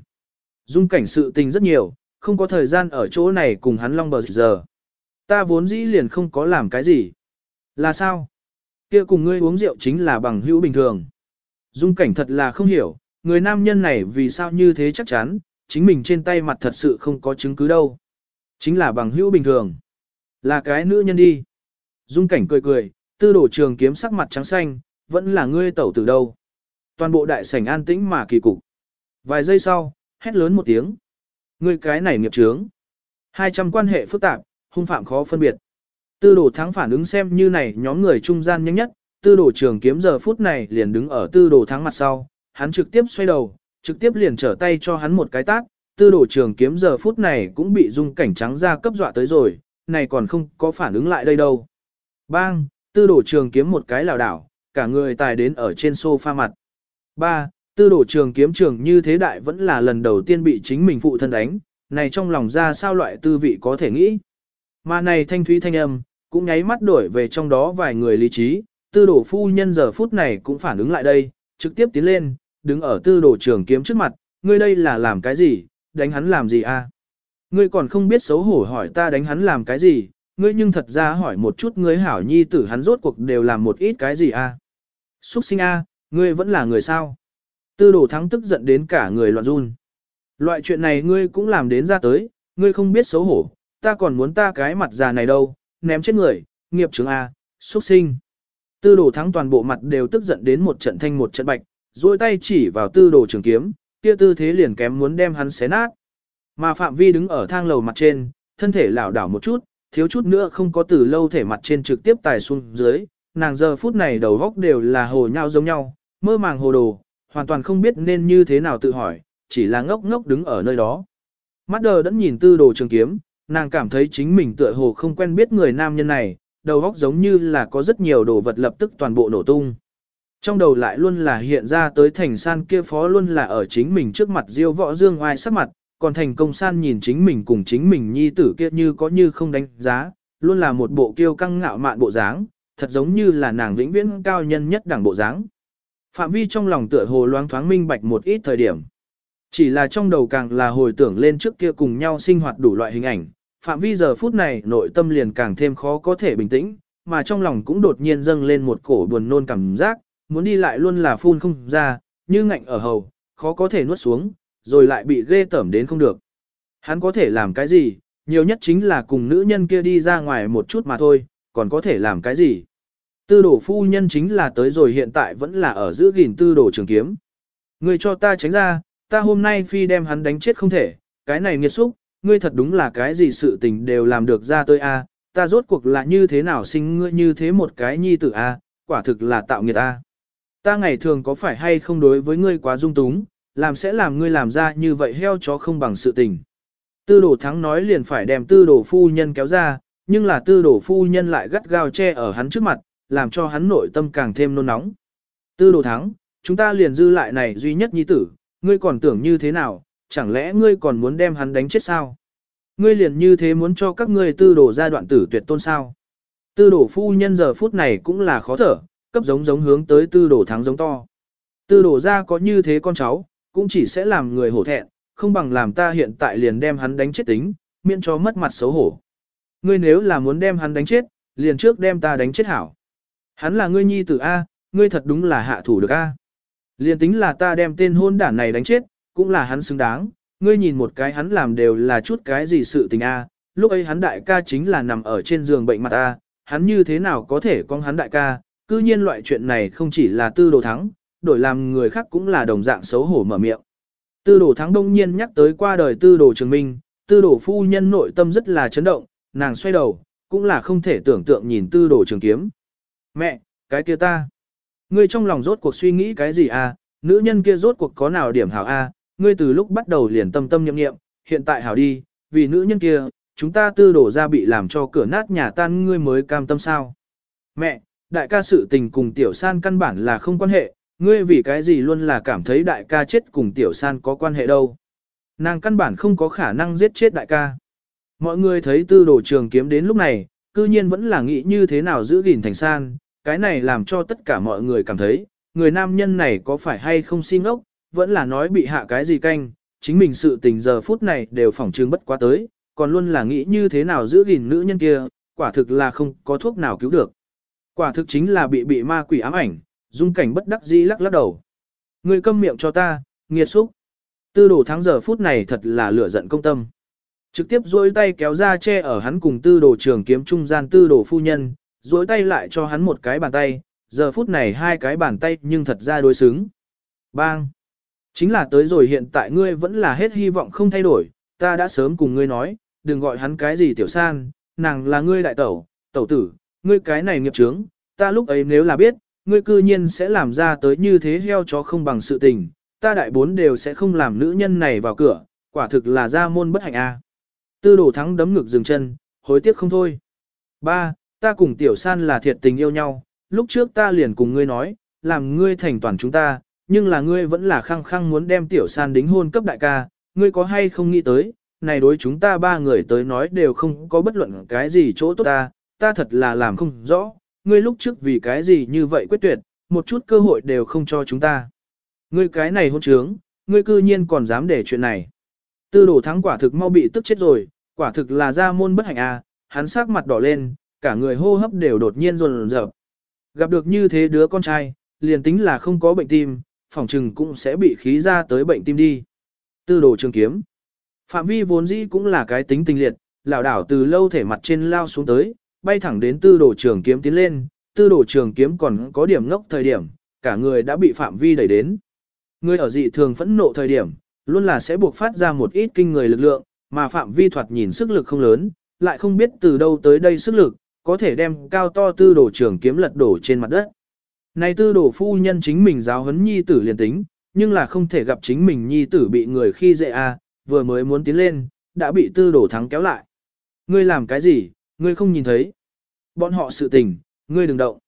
Dung cảnh sự tình rất nhiều, không có thời gian ở chỗ này cùng hắn long bờ giờ. Ta vốn dĩ liền không có làm cái gì. Là sao? Kia cùng ngươi uống rượu chính là bằng hữu bình thường. Dung cảnh thật là không hiểu, người nam nhân này vì sao như thế chắc chắn, chính mình trên tay mặt thật sự không có chứng cứ đâu. Chính là bằng hữu bình thường. Là cái nữ nhân đi. Dung cảnh cười cười, tư đổ trường kiếm sắc mặt trắng xanh, vẫn là ngươi tẩu từ đâu. Toàn bộ đại sảnh an tĩnh mà kỳ cục. Vài giây sau, hét lớn một tiếng. Ngươi cái này nghiệp trướng. 200 quan hệ phức tạp, hung phạm khó phân biệt. Tư đồ thắng phản ứng xem như này nhóm người trung gian nhanh nhất, tư đồ trường kiếm giờ phút này liền đứng ở tư đồ thắng mặt sau, hắn trực tiếp xoay đầu, trực tiếp liền trở tay cho hắn một cái tác, tư đồ trường kiếm giờ phút này cũng bị dung cảnh trắng ra cấp dọa tới rồi, này còn không có phản ứng lại đây đâu. Bang, tư đồ trường kiếm một cái lảo đảo, cả người tài đến ở trên sofa mặt. Ba, tư đồ trường kiếm trường như thế đại vẫn là lần đầu tiên bị chính mình phụ thân đánh, này trong lòng ra sao loại tư vị có thể nghĩ. Mà này thanh thúy thanh âm, cũng nháy mắt đổi về trong đó vài người lý trí, tư đồ phu nhân giờ phút này cũng phản ứng lại đây, trực tiếp tiến lên, đứng ở tư đồ trưởng kiếm trước mặt, ngươi đây là làm cái gì, đánh hắn làm gì a? Ngươi còn không biết xấu hổ hỏi ta đánh hắn làm cái gì, ngươi nhưng thật ra hỏi một chút ngươi hảo nhi tử hắn rốt cuộc đều làm một ít cái gì a? À? Xuất sinh a, ngươi vẫn là người sao? Tư đồ thắng tức giận đến cả người loạn run. Loại chuyện này ngươi cũng làm đến ra tới, ngươi không biết xấu hổ, ta còn muốn ta cái mặt già này đâu, ném chết người, nghiệp chứng a, xuất sinh. Tư đồ thắng toàn bộ mặt đều tức giận đến một trận thanh một trận bạch, duỗi tay chỉ vào tư đồ trường kiếm, kia tư thế liền kém muốn đem hắn xé nát. Mà Phạm Vi đứng ở thang lầu mặt trên, thân thể lảo đảo một chút, thiếu chút nữa không có từ lâu thể mặt trên trực tiếp tài xuống dưới, nàng giờ phút này đầu góc đều là hồ nhau giống nhau, mơ màng hồ đồ, hoàn toàn không biết nên như thế nào tự hỏi, chỉ là ngốc ngốc đứng ở nơi đó. Mắt đờ đẫn nhìn tư đồ trường kiếm, nàng cảm thấy chính mình tựa hồ không quen biết người nam nhân này, đầu óc giống như là có rất nhiều đồ vật lập tức toàn bộ nổ tung. Trong đầu lại luôn là hiện ra tới thành san kia phó luôn là ở chính mình trước mặt diêu võ dương oai sắc mặt, còn thành công san nhìn chính mình cùng chính mình nhi tử kia như có như không đánh giá, luôn là một bộ kiêu căng ngạo mạn bộ dáng, thật giống như là nàng vĩnh viễn cao nhân nhất đẳng bộ dáng. Phạm vi trong lòng tựa hồ loáng thoáng minh bạch một ít thời điểm. Chỉ là trong đầu càng là hồi tưởng lên trước kia cùng nhau sinh hoạt đủ loại hình ảnh, phạm vi giờ phút này nội tâm liền càng thêm khó có thể bình tĩnh, mà trong lòng cũng đột nhiên dâng lên một cổ buồn nôn cảm giác, muốn đi lại luôn là phun không ra, như ngạnh ở hầu, khó có thể nuốt xuống, rồi lại bị ghê tởm đến không được. Hắn có thể làm cái gì, nhiều nhất chính là cùng nữ nhân kia đi ra ngoài một chút mà thôi, còn có thể làm cái gì. Tư đổ phu nhân chính là tới rồi hiện tại vẫn là ở giữa gìn tư đổ trường kiếm. Người cho ta tránh ra, ta hôm nay phi đem hắn đánh chết không thể, cái này nghiệt xúc, ngươi thật đúng là cái gì sự tình đều làm được ra tôi a, ta rốt cuộc là như thế nào sinh ngươi như thế một cái nhi tử a, quả thực là tạo nghiệt a. Ta ngày thường có phải hay không đối với ngươi quá dung túng, làm sẽ làm ngươi làm ra như vậy heo chó không bằng sự tình. Tư đồ thắng nói liền phải đem tư đồ phu nhân kéo ra, nhưng là tư đồ phu nhân lại gắt gao che ở hắn trước mặt, làm cho hắn nội tâm càng thêm nôn nóng. Tư đồ thắng, chúng ta liền dư lại này duy nhất nhi tử, ngươi còn tưởng như thế nào, chẳng lẽ ngươi còn muốn đem hắn đánh chết sao? Ngươi liền như thế muốn cho các ngươi tư đổ ra đoạn tử tuyệt tôn sao? Tư đổ phu nhân giờ phút này cũng là khó thở, cấp giống giống hướng tới tư đổ thắng giống to. Tư đổ ra có như thế con cháu, cũng chỉ sẽ làm người hổ thẹn, không bằng làm ta hiện tại liền đem hắn đánh chết tính, miễn cho mất mặt xấu hổ. Ngươi nếu là muốn đem hắn đánh chết, liền trước đem ta đánh chết hảo. Hắn là ngươi nhi tử A, ngươi thật đúng là hạ thủ được A. Liền tính là ta đem tên hôn đản này đánh chết, cũng là hắn xứng đáng, ngươi nhìn một cái hắn làm đều là chút cái gì sự tình A, lúc ấy hắn đại ca chính là nằm ở trên giường bệnh mặt A, hắn như thế nào có thể con hắn đại ca, cư nhiên loại chuyện này không chỉ là tư đồ thắng, đổi làm người khác cũng là đồng dạng xấu hổ mở miệng. Tư đồ thắng đông nhiên nhắc tới qua đời tư đồ trường minh, tư đồ phu nhân nội tâm rất là chấn động, nàng xoay đầu, cũng là không thể tưởng tượng nhìn tư đồ trường kiếm. Mẹ, cái kia ta. Ngươi trong lòng rốt cuộc suy nghĩ cái gì à, nữ nhân kia rốt cuộc có nào điểm hảo a, à? Ngươi từ lúc bắt đầu liền tâm tâm nhậm nghiệm, hiện tại hảo đi, vì nữ nhân kia, chúng ta tư đổ ra bị làm cho cửa nát nhà tan ngươi mới cam tâm sao. Mẹ, đại ca sự tình cùng tiểu san căn bản là không quan hệ, ngươi vì cái gì luôn là cảm thấy đại ca chết cùng tiểu san có quan hệ đâu. Nàng căn bản không có khả năng giết chết đại ca. Mọi người thấy tư đồ trường kiếm đến lúc này, cư nhiên vẫn là nghĩ như thế nào giữ gìn thành san, cái này làm cho tất cả mọi người cảm thấy, người nam nhân này có phải hay không si ngốc, vẫn là nói bị hạ cái gì canh, chính mình sự tình giờ phút này đều phỏng trương bất quá tới, còn luôn là nghĩ như thế nào giữ gìn nữ nhân kia, quả thực là không có thuốc nào cứu được. Quả thực chính là bị bị ma quỷ ám ảnh, dung cảnh bất đắc dĩ lắc lắc đầu. Người câm miệng cho ta, nghiệt xúc. Tư đồ thắng giờ phút này thật là lửa giận công tâm. Trực tiếp duỗi tay kéo ra che ở hắn cùng tư đồ trường kiếm trung gian tư đồ phu nhân, duỗi tay lại cho hắn một cái bàn tay, giờ phút này hai cái bàn tay nhưng thật ra đối xứng. Bang! Chính là tới rồi hiện tại ngươi vẫn là hết hy vọng không thay đổi, ta đã sớm cùng ngươi nói, đừng gọi hắn cái gì tiểu san, nàng là ngươi đại tẩu, tẩu tử, ngươi cái này nghiệp trướng, ta lúc ấy nếu là biết, ngươi cư nhiên sẽ làm ra tới như thế heo chó không bằng sự tình, ta đại bốn đều sẽ không làm nữ nhân này vào cửa, quả thực là ra môn bất hạnh a. Tư đồ thắng đấm ngực dừng chân, hối tiếc không thôi. Ba, ta cùng tiểu san là thiệt tình yêu nhau, lúc trước ta liền cùng ngươi nói, làm ngươi thành toàn chúng ta, nhưng là ngươi vẫn là khăng khăng muốn đem tiểu san đính hôn cấp đại ca, ngươi có hay không nghĩ tới, này đối chúng ta ba người tới nói đều không có bất luận cái gì chỗ tốt ta, ta thật là làm không rõ, ngươi lúc trước vì cái gì như vậy quyết tuyệt, một chút cơ hội đều không cho chúng ta. Ngươi cái này hôn trướng, ngươi cư nhiên còn dám để chuyện này. Tư đồ thắng quả thực mau bị tức chết rồi, quả thực là ra môn bất hạnh à, hắn sắc mặt đỏ lên, cả người hô hấp đều đột nhiên rồn rợp. Gặp được như thế đứa con trai, liền tính là không có bệnh tim, phòng trừng cũng sẽ bị khí ra tới bệnh tim đi. Tư đồ trường kiếm. Phạm vi vốn dĩ cũng là cái tính tình liệt, lảo đảo từ lâu thể mặt trên lao xuống tới, bay thẳng đến tư đồ trường kiếm tiến lên, tư đồ trường kiếm còn có điểm ngốc thời điểm, cả người đã bị phạm vi đẩy đến. Người ở dị thường phẫn nộ thời điểm, luôn là sẽ buộc phát ra một ít kinh người lực lượng, mà phạm vi thoạt nhìn sức lực không lớn, lại không biết từ đâu tới đây sức lực, có thể đem cao to tư đồ trường kiếm lật đổ trên mặt đất. Này tư đồ phu nhân chính mình giáo huấn nhi tử liền tính, nhưng là không thể gặp chính mình nhi tử bị người khi dễ a, vừa mới muốn tiến lên, đã bị tư đồ thắng kéo lại. Ngươi làm cái gì, ngươi không nhìn thấy. Bọn họ sự tình, ngươi đừng động.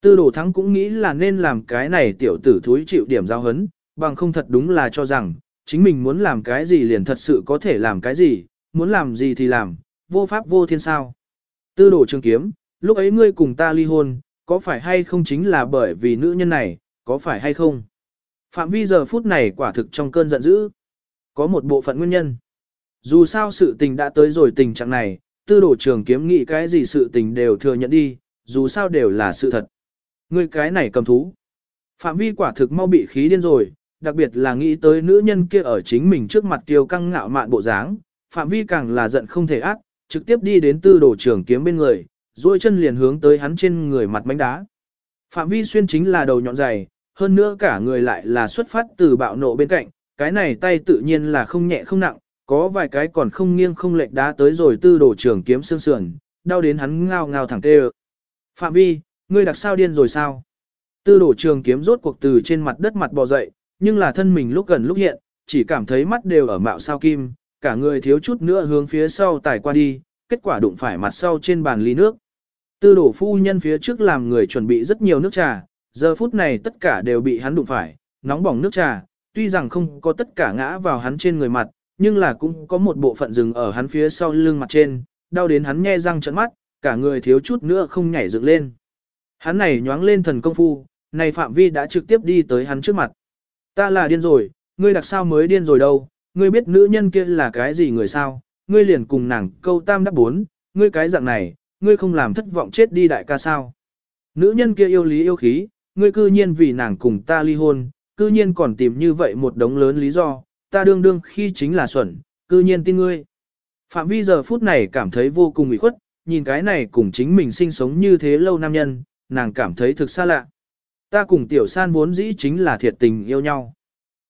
Tư đồ thắng cũng nghĩ là nên làm cái này tiểu tử thúi chịu điểm giao hấn, bằng không thật đúng là cho rằng, chính mình muốn làm cái gì liền thật sự có thể làm cái gì, muốn làm gì thì làm, vô pháp vô thiên sao. Tư đồ trường kiếm, lúc ấy ngươi cùng ta ly hôn, có phải hay không chính là bởi vì nữ nhân này, có phải hay không? Phạm vi giờ phút này quả thực trong cơn giận dữ. Có một bộ phận nguyên nhân. Dù sao sự tình đã tới rồi tình trạng này, tư đồ trường kiếm nghĩ cái gì sự tình đều thừa nhận đi, dù sao đều là sự thật. người cái này cầm thú. Phạm vi quả thực mau bị khí điên rồi, đặc biệt là nghĩ tới nữ nhân kia ở chính mình trước mặt kiêu căng ngạo mạn bộ dáng, phạm vi càng là giận không thể ác, trực tiếp đi đến tư đồ trưởng kiếm bên người, duỗi chân liền hướng tới hắn trên người mặt bánh đá. Phạm vi xuyên chính là đầu nhọn dày, hơn nữa cả người lại là xuất phát từ bạo nộ bên cạnh, cái này tay tự nhiên là không nhẹ không nặng, có vài cái còn không nghiêng không lệch đá tới rồi tư đổ trưởng kiếm xương sườn, đau đến hắn ngao ngao thẳng tê Phạm vi, ngươi đặc sao điên rồi sao? Tư đổ trường kiếm rốt cuộc từ trên mặt đất mặt bò dậy, nhưng là thân mình lúc gần lúc hiện, chỉ cảm thấy mắt đều ở mạo sao kim, cả người thiếu chút nữa hướng phía sau tải qua đi, kết quả đụng phải mặt sau trên bàn ly nước. Tư đổ phu nhân phía trước làm người chuẩn bị rất nhiều nước trà, giờ phút này tất cả đều bị hắn đụng phải, nóng bỏng nước trà, tuy rằng không có tất cả ngã vào hắn trên người mặt, nhưng là cũng có một bộ phận rừng ở hắn phía sau lưng mặt trên, đau đến hắn nhe răng trợn mắt, cả người thiếu chút nữa không nhảy dựng lên. Hắn này nhoáng lên thần công phu, này phạm vi đã trực tiếp đi tới hắn trước mặt. Ta là điên rồi, ngươi đặc sao mới điên rồi đâu, ngươi biết nữ nhân kia là cái gì người sao, ngươi liền cùng nàng câu tam đáp bốn, ngươi cái dạng này, ngươi không làm thất vọng chết đi đại ca sao. Nữ nhân kia yêu lý yêu khí, ngươi cư nhiên vì nàng cùng ta ly hôn, cư nhiên còn tìm như vậy một đống lớn lý do, ta đương đương khi chính là xuẩn, cư nhiên tin ngươi. Phạm vi giờ phút này cảm thấy vô cùng ủy khuất, nhìn cái này cùng chính mình sinh sống như thế lâu nam nhân, nàng cảm thấy thực xa lạ. Ta cùng tiểu san vốn dĩ chính là thiệt tình yêu nhau.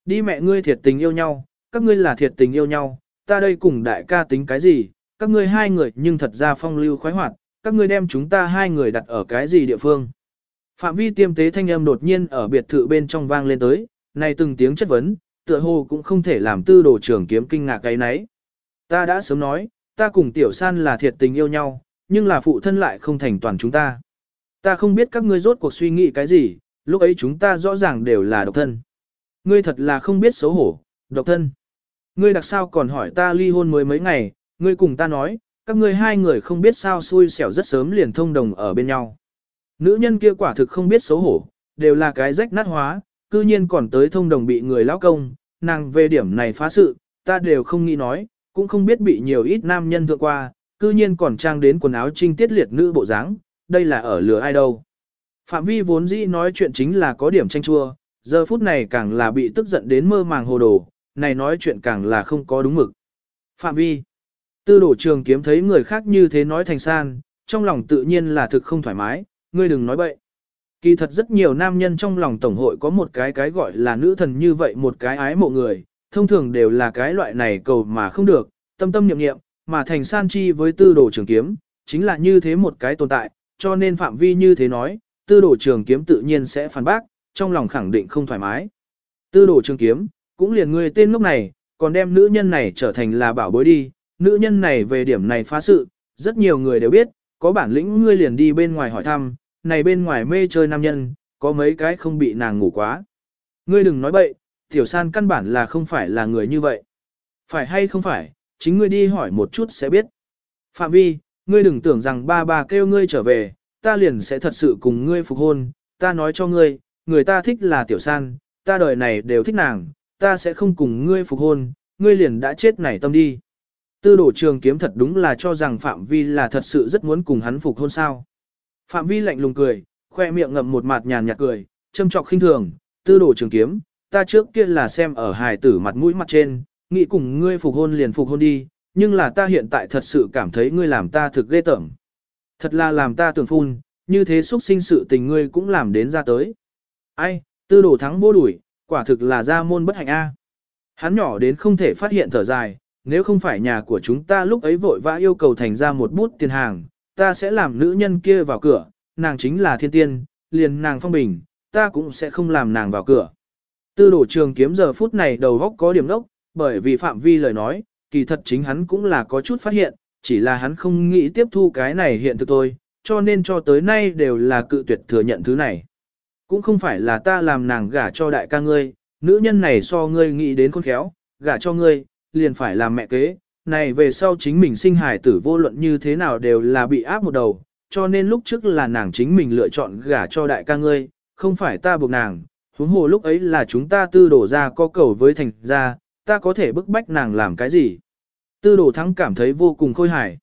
Đi mẹ ngươi thiệt tình yêu nhau, các ngươi là thiệt tình yêu nhau, ta đây cùng đại ca tính cái gì, các ngươi hai người nhưng thật ra phong lưu khoái hoạt, các ngươi đem chúng ta hai người đặt ở cái gì địa phương. Phạm vi tiêm tế thanh âm đột nhiên ở biệt thự bên trong vang lên tới, này từng tiếng chất vấn, tựa hồ cũng không thể làm tư đồ trưởng kiếm kinh ngạc cái nấy. Ta đã sớm nói, ta cùng tiểu san là thiệt tình yêu nhau, nhưng là phụ thân lại không thành toàn chúng ta. Ta không biết các ngươi rốt cuộc suy nghĩ cái gì, lúc ấy chúng ta rõ ràng đều là độc thân. Ngươi thật là không biết xấu hổ, độc thân. Ngươi đặc sao còn hỏi ta ly hôn mới mấy ngày, ngươi cùng ta nói, các ngươi hai người không biết sao xui xẻo rất sớm liền thông đồng ở bên nhau. Nữ nhân kia quả thực không biết xấu hổ, đều là cái rách nát hóa, cư nhiên còn tới thông đồng bị người lão công, nàng về điểm này phá sự, ta đều không nghĩ nói, cũng không biết bị nhiều ít nam nhân thượng qua, cư nhiên còn trang đến quần áo trinh tiết liệt nữ bộ dáng, đây là ở lừa ai đâu. Phạm vi vốn dĩ nói chuyện chính là có điểm tranh chua, giờ phút này càng là bị tức giận đến mơ màng hồ đồ, này nói chuyện càng là không có đúng mực. Phạm vi. Tư đổ trường kiếm thấy người khác như thế nói thành san, trong lòng tự nhiên là thực không thoải mái, ngươi đừng nói bậy. Kỳ thật rất nhiều nam nhân trong lòng tổng hội có một cái cái gọi là nữ thần như vậy một cái ái mộ người, thông thường đều là cái loại này cầu mà không được, tâm tâm niệm niệm, mà thành san chi với tư đồ trường kiếm, chính là như thế một cái tồn tại, cho nên phạm vi như thế nói, tư đồ trường kiếm tự nhiên sẽ phản bác, trong lòng khẳng định không thoải mái. Tư đồ trường kiếm, cũng liền ngươi tên lúc này, còn đem nữ nhân này trở thành là bảo bối đi, nữ nhân này về điểm này phá sự, rất nhiều người đều biết, có bản lĩnh ngươi liền đi bên ngoài hỏi thăm, này bên ngoài mê chơi nam nhân, có mấy cái không bị nàng ngủ quá. Ngươi đừng nói bậy, tiểu san căn bản là không phải là người như vậy. Phải hay không phải, chính ngươi đi hỏi một chút sẽ biết. Phạm vi, ngươi đừng tưởng rằng ba bà kêu ngươi trở về, ta liền sẽ thật sự cùng ngươi phục hôn, ta nói cho ngươi, người ta thích là tiểu san, ta đời này đều thích nàng, ta sẽ không cùng ngươi phục hôn, ngươi liền đã chết nảy tâm đi. Tư đổ trường kiếm thật đúng là cho rằng Phạm Vi là thật sự rất muốn cùng hắn phục hôn sao. Phạm Vi lạnh lùng cười, khoe miệng ngậm một mặt nhàn nhạt cười, châm trọc khinh thường, tư đổ trường kiếm, ta trước kia là xem ở hài tử mặt mũi mặt trên, nghĩ cùng ngươi phục hôn liền phục hôn đi, nhưng là ta hiện tại thật sự cảm thấy ngươi làm ta thực ghê tởm. Thật là làm ta tưởng phun, như thế xúc sinh sự tình ngươi cũng làm đến ra tới. Ai, tư đổ thắng vô đuổi, quả thực là ra môn bất hạnh A. Hắn nhỏ đến không thể phát hiện thở dài, nếu không phải nhà của chúng ta lúc ấy vội vã yêu cầu thành ra một bút tiền hàng, ta sẽ làm nữ nhân kia vào cửa, nàng chính là thiên tiên, liền nàng phong bình, ta cũng sẽ không làm nàng vào cửa. Tư đổ trường kiếm giờ phút này đầu góc có điểm đốc, bởi vì phạm vi lời nói, kỳ thật chính hắn cũng là có chút phát hiện, chỉ là hắn không nghĩ tiếp thu cái này hiện thực thôi, cho nên cho tới nay đều là cự tuyệt thừa nhận thứ này. Cũng không phải là ta làm nàng gả cho đại ca ngươi, nữ nhân này so ngươi nghĩ đến con khéo, gả cho ngươi, liền phải làm mẹ kế, này về sau chính mình sinh hài tử vô luận như thế nào đều là bị áp một đầu, cho nên lúc trước là nàng chính mình lựa chọn gả cho đại ca ngươi, không phải ta buộc nàng, huống hồ lúc ấy là chúng ta tư đổ ra có cầu với thành ra, ta có thể bức bách nàng làm cái gì. Tư đổ thắng cảm thấy vô cùng khôi hài.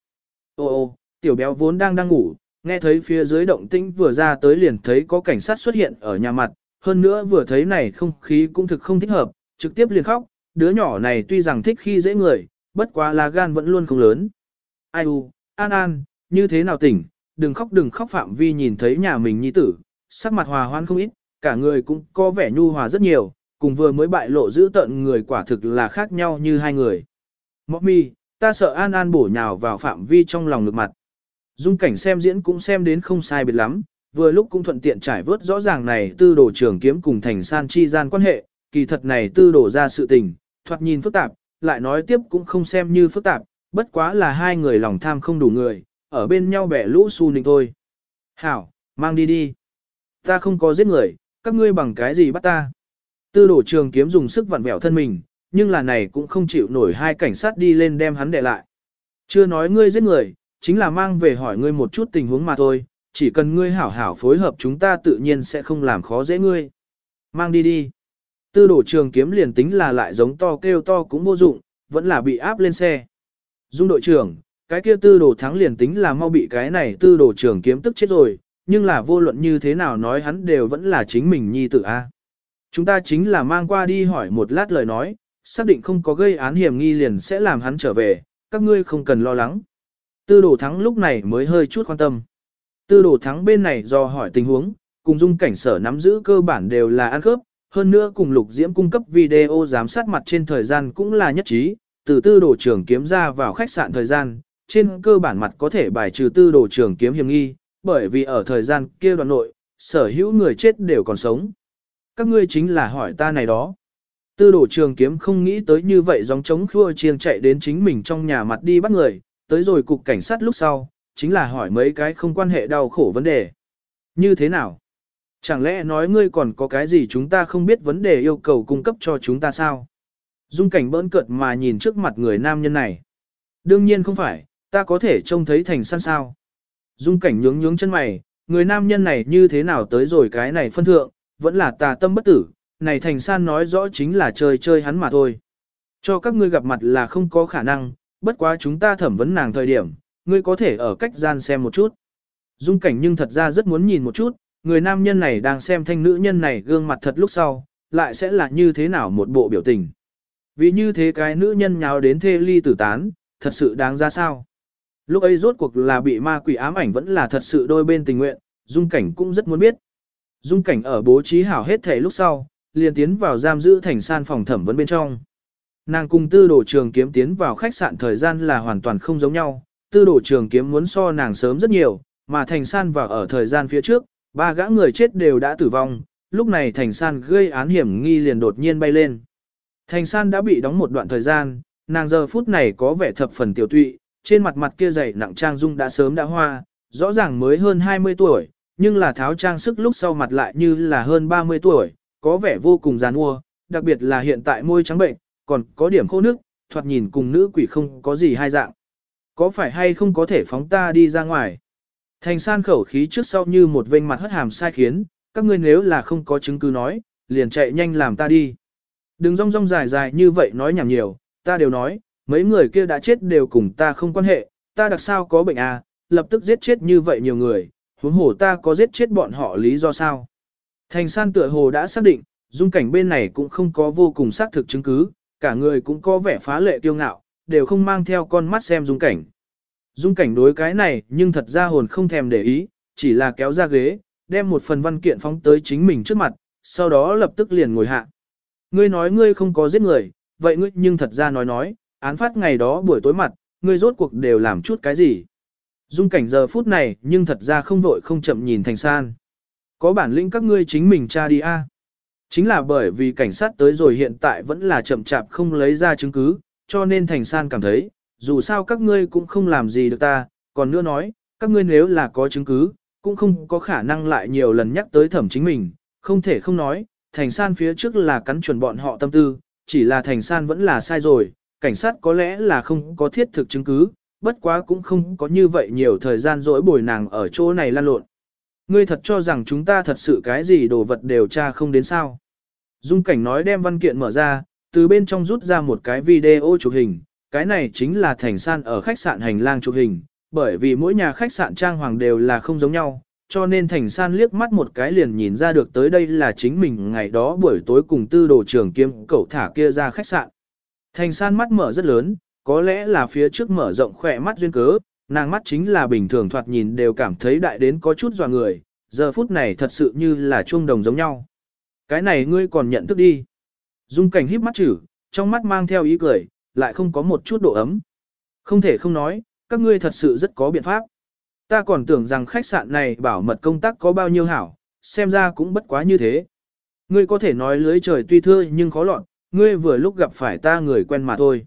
Ô ô, tiểu béo vốn đang đang ngủ, nghe thấy phía dưới động tĩnh vừa ra tới liền thấy có cảnh sát xuất hiện ở nhà mặt, hơn nữa vừa thấy này không khí cũng thực không thích hợp, trực tiếp liền khóc, đứa nhỏ này tuy rằng thích khi dễ người, bất quá là gan vẫn luôn không lớn. Ai u, an an, như thế nào tỉnh, đừng khóc đừng khóc phạm vi nhìn thấy nhà mình nhi tử, sắc mặt hòa hoan không ít, cả người cũng có vẻ nhu hòa rất nhiều, cùng vừa mới bại lộ giữ tận người quả thực là khác nhau như hai người. Mọc mi, ta sợ an an bổ nhào vào phạm vi trong lòng ngực mặt. Dung cảnh xem diễn cũng xem đến không sai biệt lắm, vừa lúc cũng thuận tiện trải vớt rõ ràng này tư đồ trưởng kiếm cùng thành san chi gian quan hệ, kỳ thật này tư đồ ra sự tình, thoạt nhìn phức tạp, lại nói tiếp cũng không xem như phức tạp, bất quá là hai người lòng tham không đủ người, ở bên nhau bẻ lũ su nịnh thôi. Hảo, mang đi đi. Ta không có giết người, các ngươi bằng cái gì bắt ta. Tư đổ trường kiếm dùng sức vặn vẹo thân mình, nhưng là này cũng không chịu nổi hai cảnh sát đi lên đem hắn để lại. Chưa nói ngươi giết người, chính là mang về hỏi ngươi một chút tình huống mà thôi, chỉ cần ngươi hảo hảo phối hợp chúng ta tự nhiên sẽ không làm khó dễ ngươi. Mang đi đi. Tư đổ trường kiếm liền tính là lại giống to kêu to cũng vô dụng, vẫn là bị áp lên xe. Dung đội trưởng, cái kia tư đồ thắng liền tính là mau bị cái này tư đồ trường kiếm tức chết rồi, nhưng là vô luận như thế nào nói hắn đều vẫn là chính mình nhi tử A. Chúng ta chính là mang qua đi hỏi một lát lời nói, xác định không có gây án hiểm nghi liền sẽ làm hắn trở về, các ngươi không cần lo lắng. Tư đồ thắng lúc này mới hơi chút quan tâm. Tư đồ thắng bên này do hỏi tình huống, cùng dung cảnh sở nắm giữ cơ bản đều là ăn khớp, hơn nữa cùng lục diễm cung cấp video giám sát mặt trên thời gian cũng là nhất trí, từ tư đồ trưởng kiếm ra vào khách sạn thời gian, trên cơ bản mặt có thể bài trừ tư đồ trưởng kiếm hiểm nghi, bởi vì ở thời gian kia đoạn nội, sở hữu người chết đều còn sống. Các ngươi chính là hỏi ta này đó. Tư đồ trường kiếm không nghĩ tới như vậy dòng chống khua chiêng chạy đến chính mình trong nhà mặt đi bắt người, tới rồi cục cảnh sát lúc sau, chính là hỏi mấy cái không quan hệ đau khổ vấn đề. Như thế nào? Chẳng lẽ nói ngươi còn có cái gì chúng ta không biết vấn đề yêu cầu cung cấp cho chúng ta sao? Dung cảnh bỡn cợt mà nhìn trước mặt người nam nhân này. Đương nhiên không phải, ta có thể trông thấy thành săn sao. Dung cảnh nhướng nhướng chân mày, người nam nhân này như thế nào tới rồi cái này phân thượng, vẫn là tà tâm bất tử, này thành san nói rõ chính là chơi chơi hắn mà thôi. Cho các ngươi gặp mặt là không có khả năng, bất quá chúng ta thẩm vấn nàng thời điểm, ngươi có thể ở cách gian xem một chút. Dung cảnh nhưng thật ra rất muốn nhìn một chút, người nam nhân này đang xem thanh nữ nhân này gương mặt thật lúc sau, lại sẽ là như thế nào một bộ biểu tình. Vì như thế cái nữ nhân nháo đến thê ly tử tán, thật sự đáng ra sao. Lúc ấy rốt cuộc là bị ma quỷ ám ảnh vẫn là thật sự đôi bên tình nguyện, dung cảnh cũng rất muốn biết. Dung cảnh ở bố trí hảo hết thể lúc sau, liền tiến vào giam giữ thành san phòng thẩm vấn bên trong. Nàng cùng tư đồ trường kiếm tiến vào khách sạn thời gian là hoàn toàn không giống nhau, tư đồ trường kiếm muốn so nàng sớm rất nhiều, mà thành san vào ở thời gian phía trước, ba gã người chết đều đã tử vong, lúc này thành san gây án hiểm nghi liền đột nhiên bay lên. Thành san đã bị đóng một đoạn thời gian, nàng giờ phút này có vẻ thập phần tiểu tụy, trên mặt mặt kia dày nặng trang dung đã sớm đã hoa, rõ ràng mới hơn 20 tuổi, nhưng là tháo trang sức lúc sau mặt lại như là hơn 30 tuổi, có vẻ vô cùng giàn ua, đặc biệt là hiện tại môi trắng bệnh, còn có điểm khô nước, thoạt nhìn cùng nữ quỷ không có gì hai dạng. Có phải hay không có thể phóng ta đi ra ngoài? Thành san khẩu khí trước sau như một vênh mặt hất hàm sai khiến, các ngươi nếu là không có chứng cứ nói, liền chạy nhanh làm ta đi. Đừng rong rong dài dài như vậy nói nhảm nhiều, ta đều nói, mấy người kia đã chết đều cùng ta không quan hệ, ta đặc sao có bệnh à, lập tức giết chết như vậy nhiều người, huống hồ ta có giết chết bọn họ lý do sao. Thành san tựa hồ đã xác định, dung cảnh bên này cũng không có vô cùng xác thực chứng cứ, cả người cũng có vẻ phá lệ kiêu ngạo, đều không mang theo con mắt xem dung cảnh. Dung cảnh đối cái này nhưng thật ra hồn không thèm để ý, chỉ là kéo ra ghế, đem một phần văn kiện phóng tới chính mình trước mặt, sau đó lập tức liền ngồi hạ. Ngươi nói ngươi không có giết người, vậy ngươi nhưng thật ra nói nói, án phát ngày đó buổi tối mặt, ngươi rốt cuộc đều làm chút cái gì. Dung cảnh giờ phút này nhưng thật ra không vội không chậm nhìn thành san. Có bản lĩnh các ngươi chính mình tra đi a. Chính là bởi vì cảnh sát tới rồi hiện tại vẫn là chậm chạp không lấy ra chứng cứ, cho nên thành san cảm thấy, dù sao các ngươi cũng không làm gì được ta, còn nữa nói, các ngươi nếu là có chứng cứ, cũng không có khả năng lại nhiều lần nhắc tới thẩm chính mình, không thể không nói, thành san phía trước là cắn chuẩn bọn họ tâm tư, chỉ là thành san vẫn là sai rồi, cảnh sát có lẽ là không có thiết thực chứng cứ, bất quá cũng không có như vậy nhiều thời gian dỗi bồi nàng ở chỗ này lan lộn. Ngươi thật cho rằng chúng ta thật sự cái gì đồ vật đều tra không đến sao. Dung cảnh nói đem văn kiện mở ra, từ bên trong rút ra một cái video chụp hình, cái này chính là thành san ở khách sạn hành lang chụp hình, bởi vì mỗi nhà khách sạn trang hoàng đều là không giống nhau, cho nên thành san liếc mắt một cái liền nhìn ra được tới đây là chính mình ngày đó buổi tối cùng tư đồ trưởng kiếm cậu thả kia ra khách sạn. Thành san mắt mở rất lớn, có lẽ là phía trước mở rộng khỏe mắt duyên cớ, nàng mắt chính là bình thường thoạt nhìn đều cảm thấy đại đến có chút dò người, giờ phút này thật sự như là chuông đồng giống nhau. Cái này ngươi còn nhận thức đi. Dung cảnh híp mắt chữ, trong mắt mang theo ý cười, lại không có một chút độ ấm. Không thể không nói, các ngươi thật sự rất có biện pháp. Ta còn tưởng rằng khách sạn này bảo mật công tác có bao nhiêu hảo, xem ra cũng bất quá như thế. Ngươi có thể nói lưới trời tuy thưa nhưng khó lọt, ngươi vừa lúc gặp phải ta người quen mà thôi.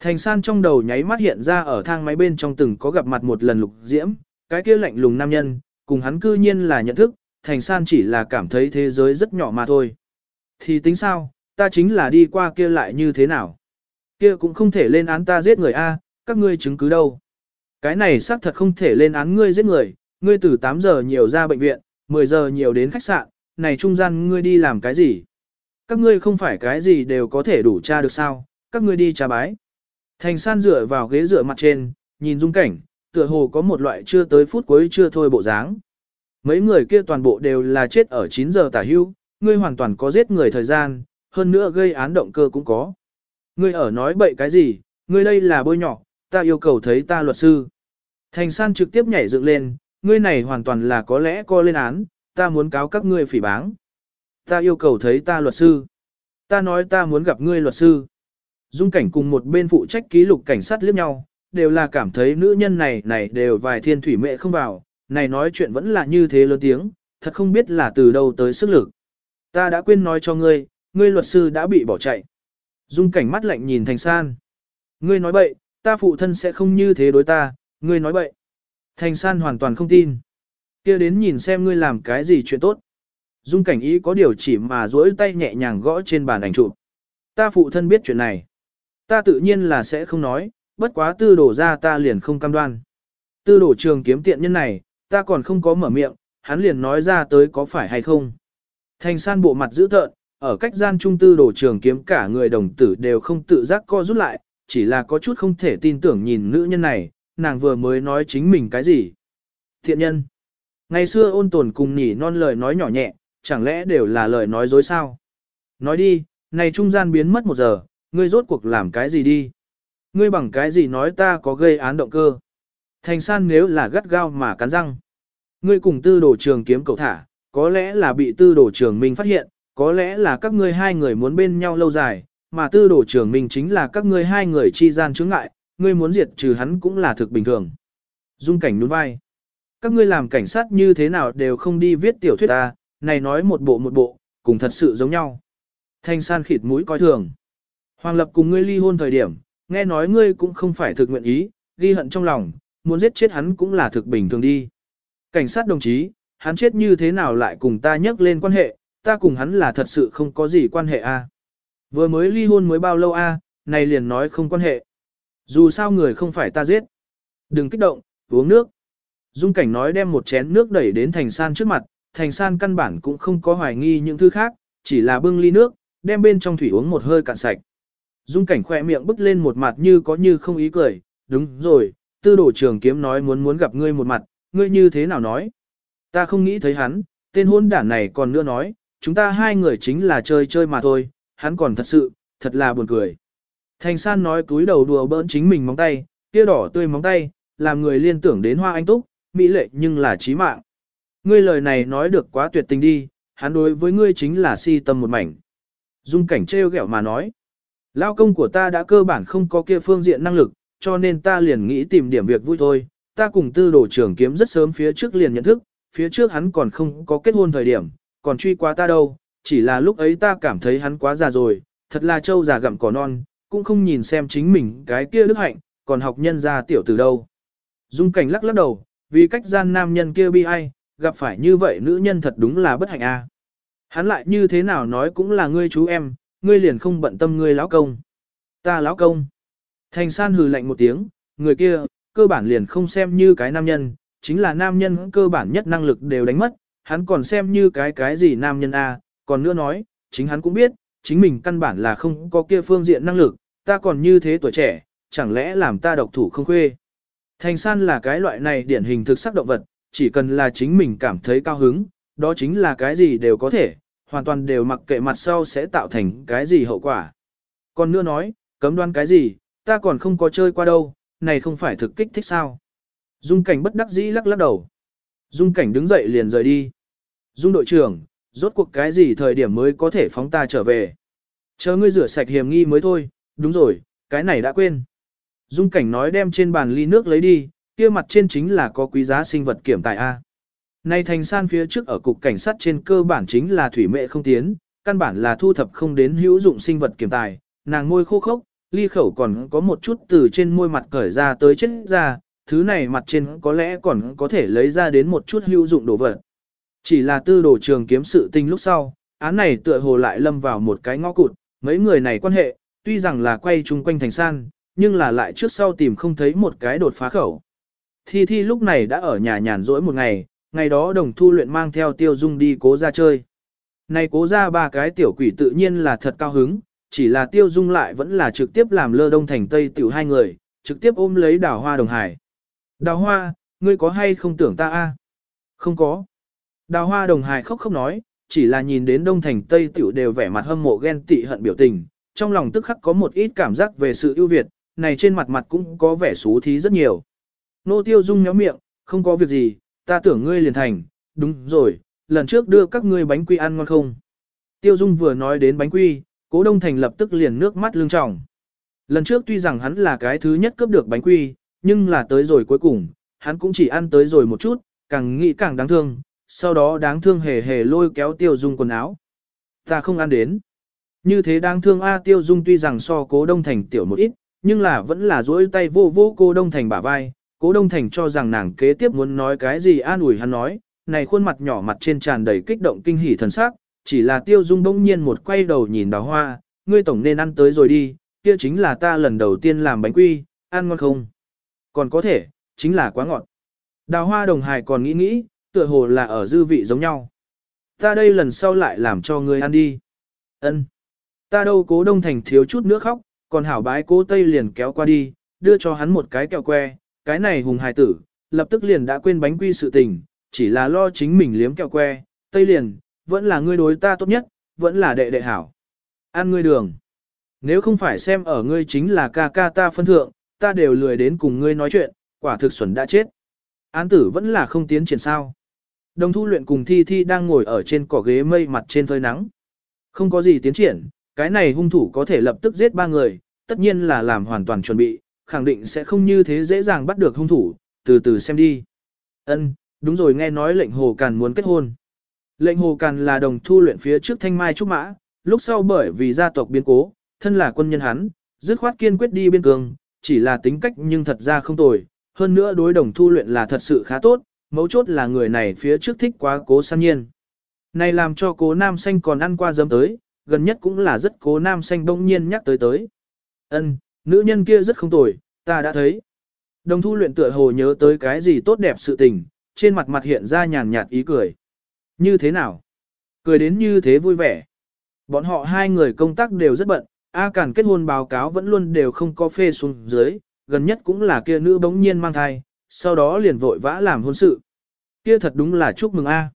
Thành san trong đầu nháy mắt hiện ra ở thang máy bên trong từng có gặp mặt một lần lục diễm, cái kia lạnh lùng nam nhân, cùng hắn cư nhiên là nhận thức, thành san chỉ là cảm thấy thế giới rất nhỏ mà thôi. Thì tính sao, ta chính là đi qua kia lại như thế nào? Kia cũng không thể lên án ta giết người A, các ngươi chứng cứ đâu? Cái này xác thật không thể lên án ngươi giết người, ngươi từ 8 giờ nhiều ra bệnh viện, 10 giờ nhiều đến khách sạn, này trung gian ngươi đi làm cái gì? Các ngươi không phải cái gì đều có thể đủ tra được sao, các ngươi đi tra bái. Thành san dựa vào ghế dựa mặt trên, nhìn dung cảnh, tựa hồ có một loại chưa tới phút cuối chưa thôi bộ dáng. Mấy người kia toàn bộ đều là chết ở 9 giờ tả hưu, ngươi hoàn toàn có giết người thời gian, hơn nữa gây án động cơ cũng có. Ngươi ở nói bậy cái gì, ngươi đây là bôi nhỏ, ta yêu cầu thấy ta luật sư. Thành san trực tiếp nhảy dựng lên, ngươi này hoàn toàn là có lẽ co lên án, ta muốn cáo các ngươi phỉ báng. Ta yêu cầu thấy ta luật sư. Ta nói ta muốn gặp ngươi luật sư. Dung cảnh cùng một bên phụ trách ký lục cảnh sát liếc nhau, đều là cảm thấy nữ nhân này này đều vài thiên thủy mẹ không vào, này nói chuyện vẫn là như thế lớn tiếng, thật không biết là từ đâu tới sức lực. Ta đã quên nói cho ngươi, ngươi luật sư đã bị bỏ chạy. Dung cảnh mắt lạnh nhìn Thành San. Ngươi nói bậy, ta phụ thân sẽ không như thế đối ta, ngươi nói bậy. Thành San hoàn toàn không tin. kia đến nhìn xem ngươi làm cái gì chuyện tốt. Dung cảnh ý có điều chỉ mà duỗi tay nhẹ nhàng gõ trên bàn ảnh chụp. Ta phụ thân biết chuyện này. Ta tự nhiên là sẽ không nói, bất quá tư đổ ra ta liền không cam đoan. Tư đổ trường kiếm tiện nhân này, ta còn không có mở miệng, hắn liền nói ra tới có phải hay không. Thành san bộ mặt dữ thợn, ở cách gian trung tư đổ trường kiếm cả người đồng tử đều không tự giác co rút lại, chỉ là có chút không thể tin tưởng nhìn nữ nhân này, nàng vừa mới nói chính mình cái gì. Thiện nhân. Ngày xưa ôn tồn cùng nhỉ non lời nói nhỏ nhẹ, chẳng lẽ đều là lời nói dối sao? Nói đi, này trung gian biến mất một giờ, ngươi rốt cuộc làm cái gì đi? Ngươi bằng cái gì nói ta có gây án động cơ? Thành san nếu là gắt gao mà cắn răng. Ngươi cùng tư đồ trường kiếm cầu thả, có lẽ là bị tư đồ trường minh phát hiện, có lẽ là các ngươi hai người muốn bên nhau lâu dài, mà tư đồ trường minh chính là các ngươi hai người chi gian chướng ngại, ngươi muốn diệt trừ hắn cũng là thực bình thường. Dung cảnh nhún vai. Các ngươi làm cảnh sát như thế nào đều không đi viết tiểu thuyết ta, này nói một bộ một bộ, cùng thật sự giống nhau. Thanh san khịt mũi coi thường. Hoàng lập cùng ngươi ly hôn thời điểm, nghe nói ngươi cũng không phải thực nguyện ý, ghi hận trong lòng, muốn giết chết hắn cũng là thực bình thường đi. Cảnh sát đồng chí, hắn chết như thế nào lại cùng ta nhắc lên quan hệ, ta cùng hắn là thật sự không có gì quan hệ a. Vừa mới ly hôn mới bao lâu a, này liền nói không quan hệ. Dù sao người không phải ta giết. Đừng kích động, uống nước. Dung cảnh nói đem một chén nước đẩy đến thành san trước mặt, thành san căn bản cũng không có hoài nghi những thứ khác, chỉ là bưng ly nước, đem bên trong thủy uống một hơi cạn sạch. Dung cảnh khỏe miệng bứt lên một mặt như có như không ý cười, đúng rồi, tư đổ trường kiếm nói muốn muốn gặp ngươi một mặt, ngươi như thế nào nói? Ta không nghĩ thấy hắn, tên hôn đản này còn nữa nói, chúng ta hai người chính là chơi chơi mà thôi, hắn còn thật sự, thật là buồn cười. Thành san nói cúi đầu đùa bỡn chính mình móng tay, kia đỏ tươi móng tay, làm người liên tưởng đến hoa anh túc, mỹ lệ nhưng là trí mạng. Ngươi lời này nói được quá tuyệt tình đi, hắn đối với ngươi chính là si tâm một mảnh. Dung cảnh trêu ghẹo mà nói. Lao công của ta đã cơ bản không có kia phương diện năng lực, cho nên ta liền nghĩ tìm điểm việc vui thôi. Ta cùng tư đồ trưởng kiếm rất sớm phía trước liền nhận thức, phía trước hắn còn không có kết hôn thời điểm, còn truy qua ta đâu, chỉ là lúc ấy ta cảm thấy hắn quá già rồi, thật là trâu già gặm cỏ non, cũng không nhìn xem chính mình cái kia đức hạnh, còn học nhân gia tiểu từ đâu. Dung cảnh lắc lắc đầu, vì cách gian nam nhân kia bi ai, gặp phải như vậy nữ nhân thật đúng là bất hạnh a. Hắn lại như thế nào nói cũng là ngươi chú em, ngươi liền không bận tâm ngươi lão công. Ta lão công. Thành san hừ lạnh một tiếng, người kia, cơ bản liền không xem như cái nam nhân, chính là nam nhân cơ bản nhất năng lực đều đánh mất, hắn còn xem như cái cái gì nam nhân a, còn nữa nói, chính hắn cũng biết, chính mình căn bản là không có kia phương diện năng lực, ta còn như thế tuổi trẻ, chẳng lẽ làm ta độc thủ không khuê. Thành san là cái loại này điển hình thực sắc động vật, chỉ cần là chính mình cảm thấy cao hứng, đó chính là cái gì đều có thể, hoàn toàn đều mặc kệ mặt sau sẽ tạo thành cái gì hậu quả. Còn nữa nói, cấm đoan cái gì, ta còn không có chơi qua đâu, này không phải thực kích thích sao. Dung cảnh bất đắc dĩ lắc lắc đầu. Dung cảnh đứng dậy liền rời đi. Dung đội trưởng, rốt cuộc cái gì thời điểm mới có thể phóng ta trở về. Chờ ngươi rửa sạch hiểm nghi mới thôi, đúng rồi, cái này đã quên. Dung cảnh nói đem trên bàn ly nước lấy đi, kia mặt trên chính là có quý giá sinh vật kiểm tại A. Nay thành san phía trước ở cục cảnh sát trên cơ bản chính là thủy mệ không tiến, căn bản là thu thập không đến hữu dụng sinh vật kiểm tài, nàng môi khô khốc, ly khẩu còn có một chút từ trên môi mặt cởi ra tới chết ra, thứ này mặt trên có lẽ còn có thể lấy ra đến một chút hữu dụng đồ vật. Chỉ là tư đồ trường kiếm sự tình lúc sau, án này tựa hồ lại lâm vào một cái ngõ cụt, mấy người này quan hệ, tuy rằng là quay chung quanh thành san, nhưng là lại trước sau tìm không thấy một cái đột phá khẩu. Thi Thi lúc này đã ở nhà nhàn rỗi một ngày, ngày đó đồng thu luyện mang theo tiêu dung đi cố ra chơi. Này cố ra ba cái tiểu quỷ tự nhiên là thật cao hứng, chỉ là tiêu dung lại vẫn là trực tiếp làm lơ đông thành tây tiểu hai người, trực tiếp ôm lấy đào hoa đồng hải. Đào hoa, ngươi có hay không tưởng ta a? Không có. Đào hoa đồng hải khóc khóc nói, chỉ là nhìn đến đông thành tây tiểu đều vẻ mặt hâm mộ ghen tị hận biểu tình, trong lòng tức khắc có một ít cảm giác về sự ưu việt, này trên mặt mặt cũng có vẻ xú thí rất nhiều. Nô tiêu dung nhó miệng, không có việc gì, ta tưởng ngươi liền thành, đúng rồi, lần trước đưa các ngươi bánh quy ăn ngon không. Tiêu dung vừa nói đến bánh quy, cố đông thành lập tức liền nước mắt lưng tròng. Lần trước tuy rằng hắn là cái thứ nhất cướp được bánh quy, nhưng là tới rồi cuối cùng, hắn cũng chỉ ăn tới rồi một chút, càng nghĩ càng đáng thương, sau đó đáng thương hề hề lôi kéo tiêu dung quần áo. Ta không ăn đến. Như thế đáng thương A tiêu dung tuy rằng so cố đông thành tiểu một ít, nhưng là vẫn là duỗi tay vô vô cô đông thành bả vai, Cố Đông Thành cho rằng nàng kế tiếp muốn nói cái gì an ủi hắn nói, này khuôn mặt nhỏ mặt trên tràn đầy kích động kinh hỉ thần sắc, chỉ là Tiêu Dung bỗng nhiên một quay đầu nhìn Đào Hoa, ngươi tổng nên ăn tới rồi đi, kia chính là ta lần đầu tiên làm bánh quy, ăn ngon không? Còn có thể, chính là quá ngọt. Đào Hoa đồng hài còn nghĩ nghĩ, tựa hồ là ở dư vị giống nhau. Ta đây lần sau lại làm cho ngươi ăn đi. Ân. Ta đâu cố đông thành thiếu chút nữa khóc, còn hảo bái cố tây liền kéo qua đi, đưa cho hắn một cái kẹo que, cái này hùng hài tử, lập tức liền đã quên bánh quy sự tình, chỉ là lo chính mình liếm kẹo que, tây liền, vẫn là ngươi đối ta tốt nhất, vẫn là đệ đệ hảo. Ăn ngươi đường. Nếu không phải xem ở ngươi chính là ca ca ta phân thượng, ta đều lười đến cùng ngươi nói chuyện, quả thực xuẩn đã chết. Án tử vẫn là không tiến triển sao. Đồng thu luyện cùng thi thi đang ngồi ở trên cỏ ghế mây mặt trên phơi nắng. Không có gì tiến triển, cái này hung thủ có thể lập tức giết ba người, tất nhiên là làm hoàn toàn chuẩn bị, khẳng định sẽ không như thế dễ dàng bắt được hung thủ, từ từ xem đi. Ân, đúng rồi nghe nói lệnh hồ càn muốn kết hôn. Lệnh hồ càn là đồng thu luyện phía trước thanh mai trúc mã, lúc sau bởi vì gia tộc biến cố, thân là quân nhân hắn, dứt khoát kiên quyết đi biên cương, chỉ là tính cách nhưng thật ra không tồi, hơn nữa đối đồng thu luyện là thật sự khá tốt, mấu chốt là người này phía trước thích quá cố san nhiên. Này làm cho cố nam xanh còn ăn qua dấm tới, gần nhất cũng là rất cố nam xanh bỗng nhiên nhắc tới tới. Ân, Nữ nhân kia rất không tồi, ta đã thấy. Đồng thu luyện tựa hồ nhớ tới cái gì tốt đẹp sự tình, trên mặt mặt hiện ra nhàn nhạt ý cười. Như thế nào? Cười đến như thế vui vẻ. Bọn họ hai người công tác đều rất bận, A Cản kết hôn báo cáo vẫn luôn đều không có phê xuống dưới, gần nhất cũng là kia nữ bỗng nhiên mang thai, sau đó liền vội vã làm hôn sự. Kia thật đúng là chúc mừng A.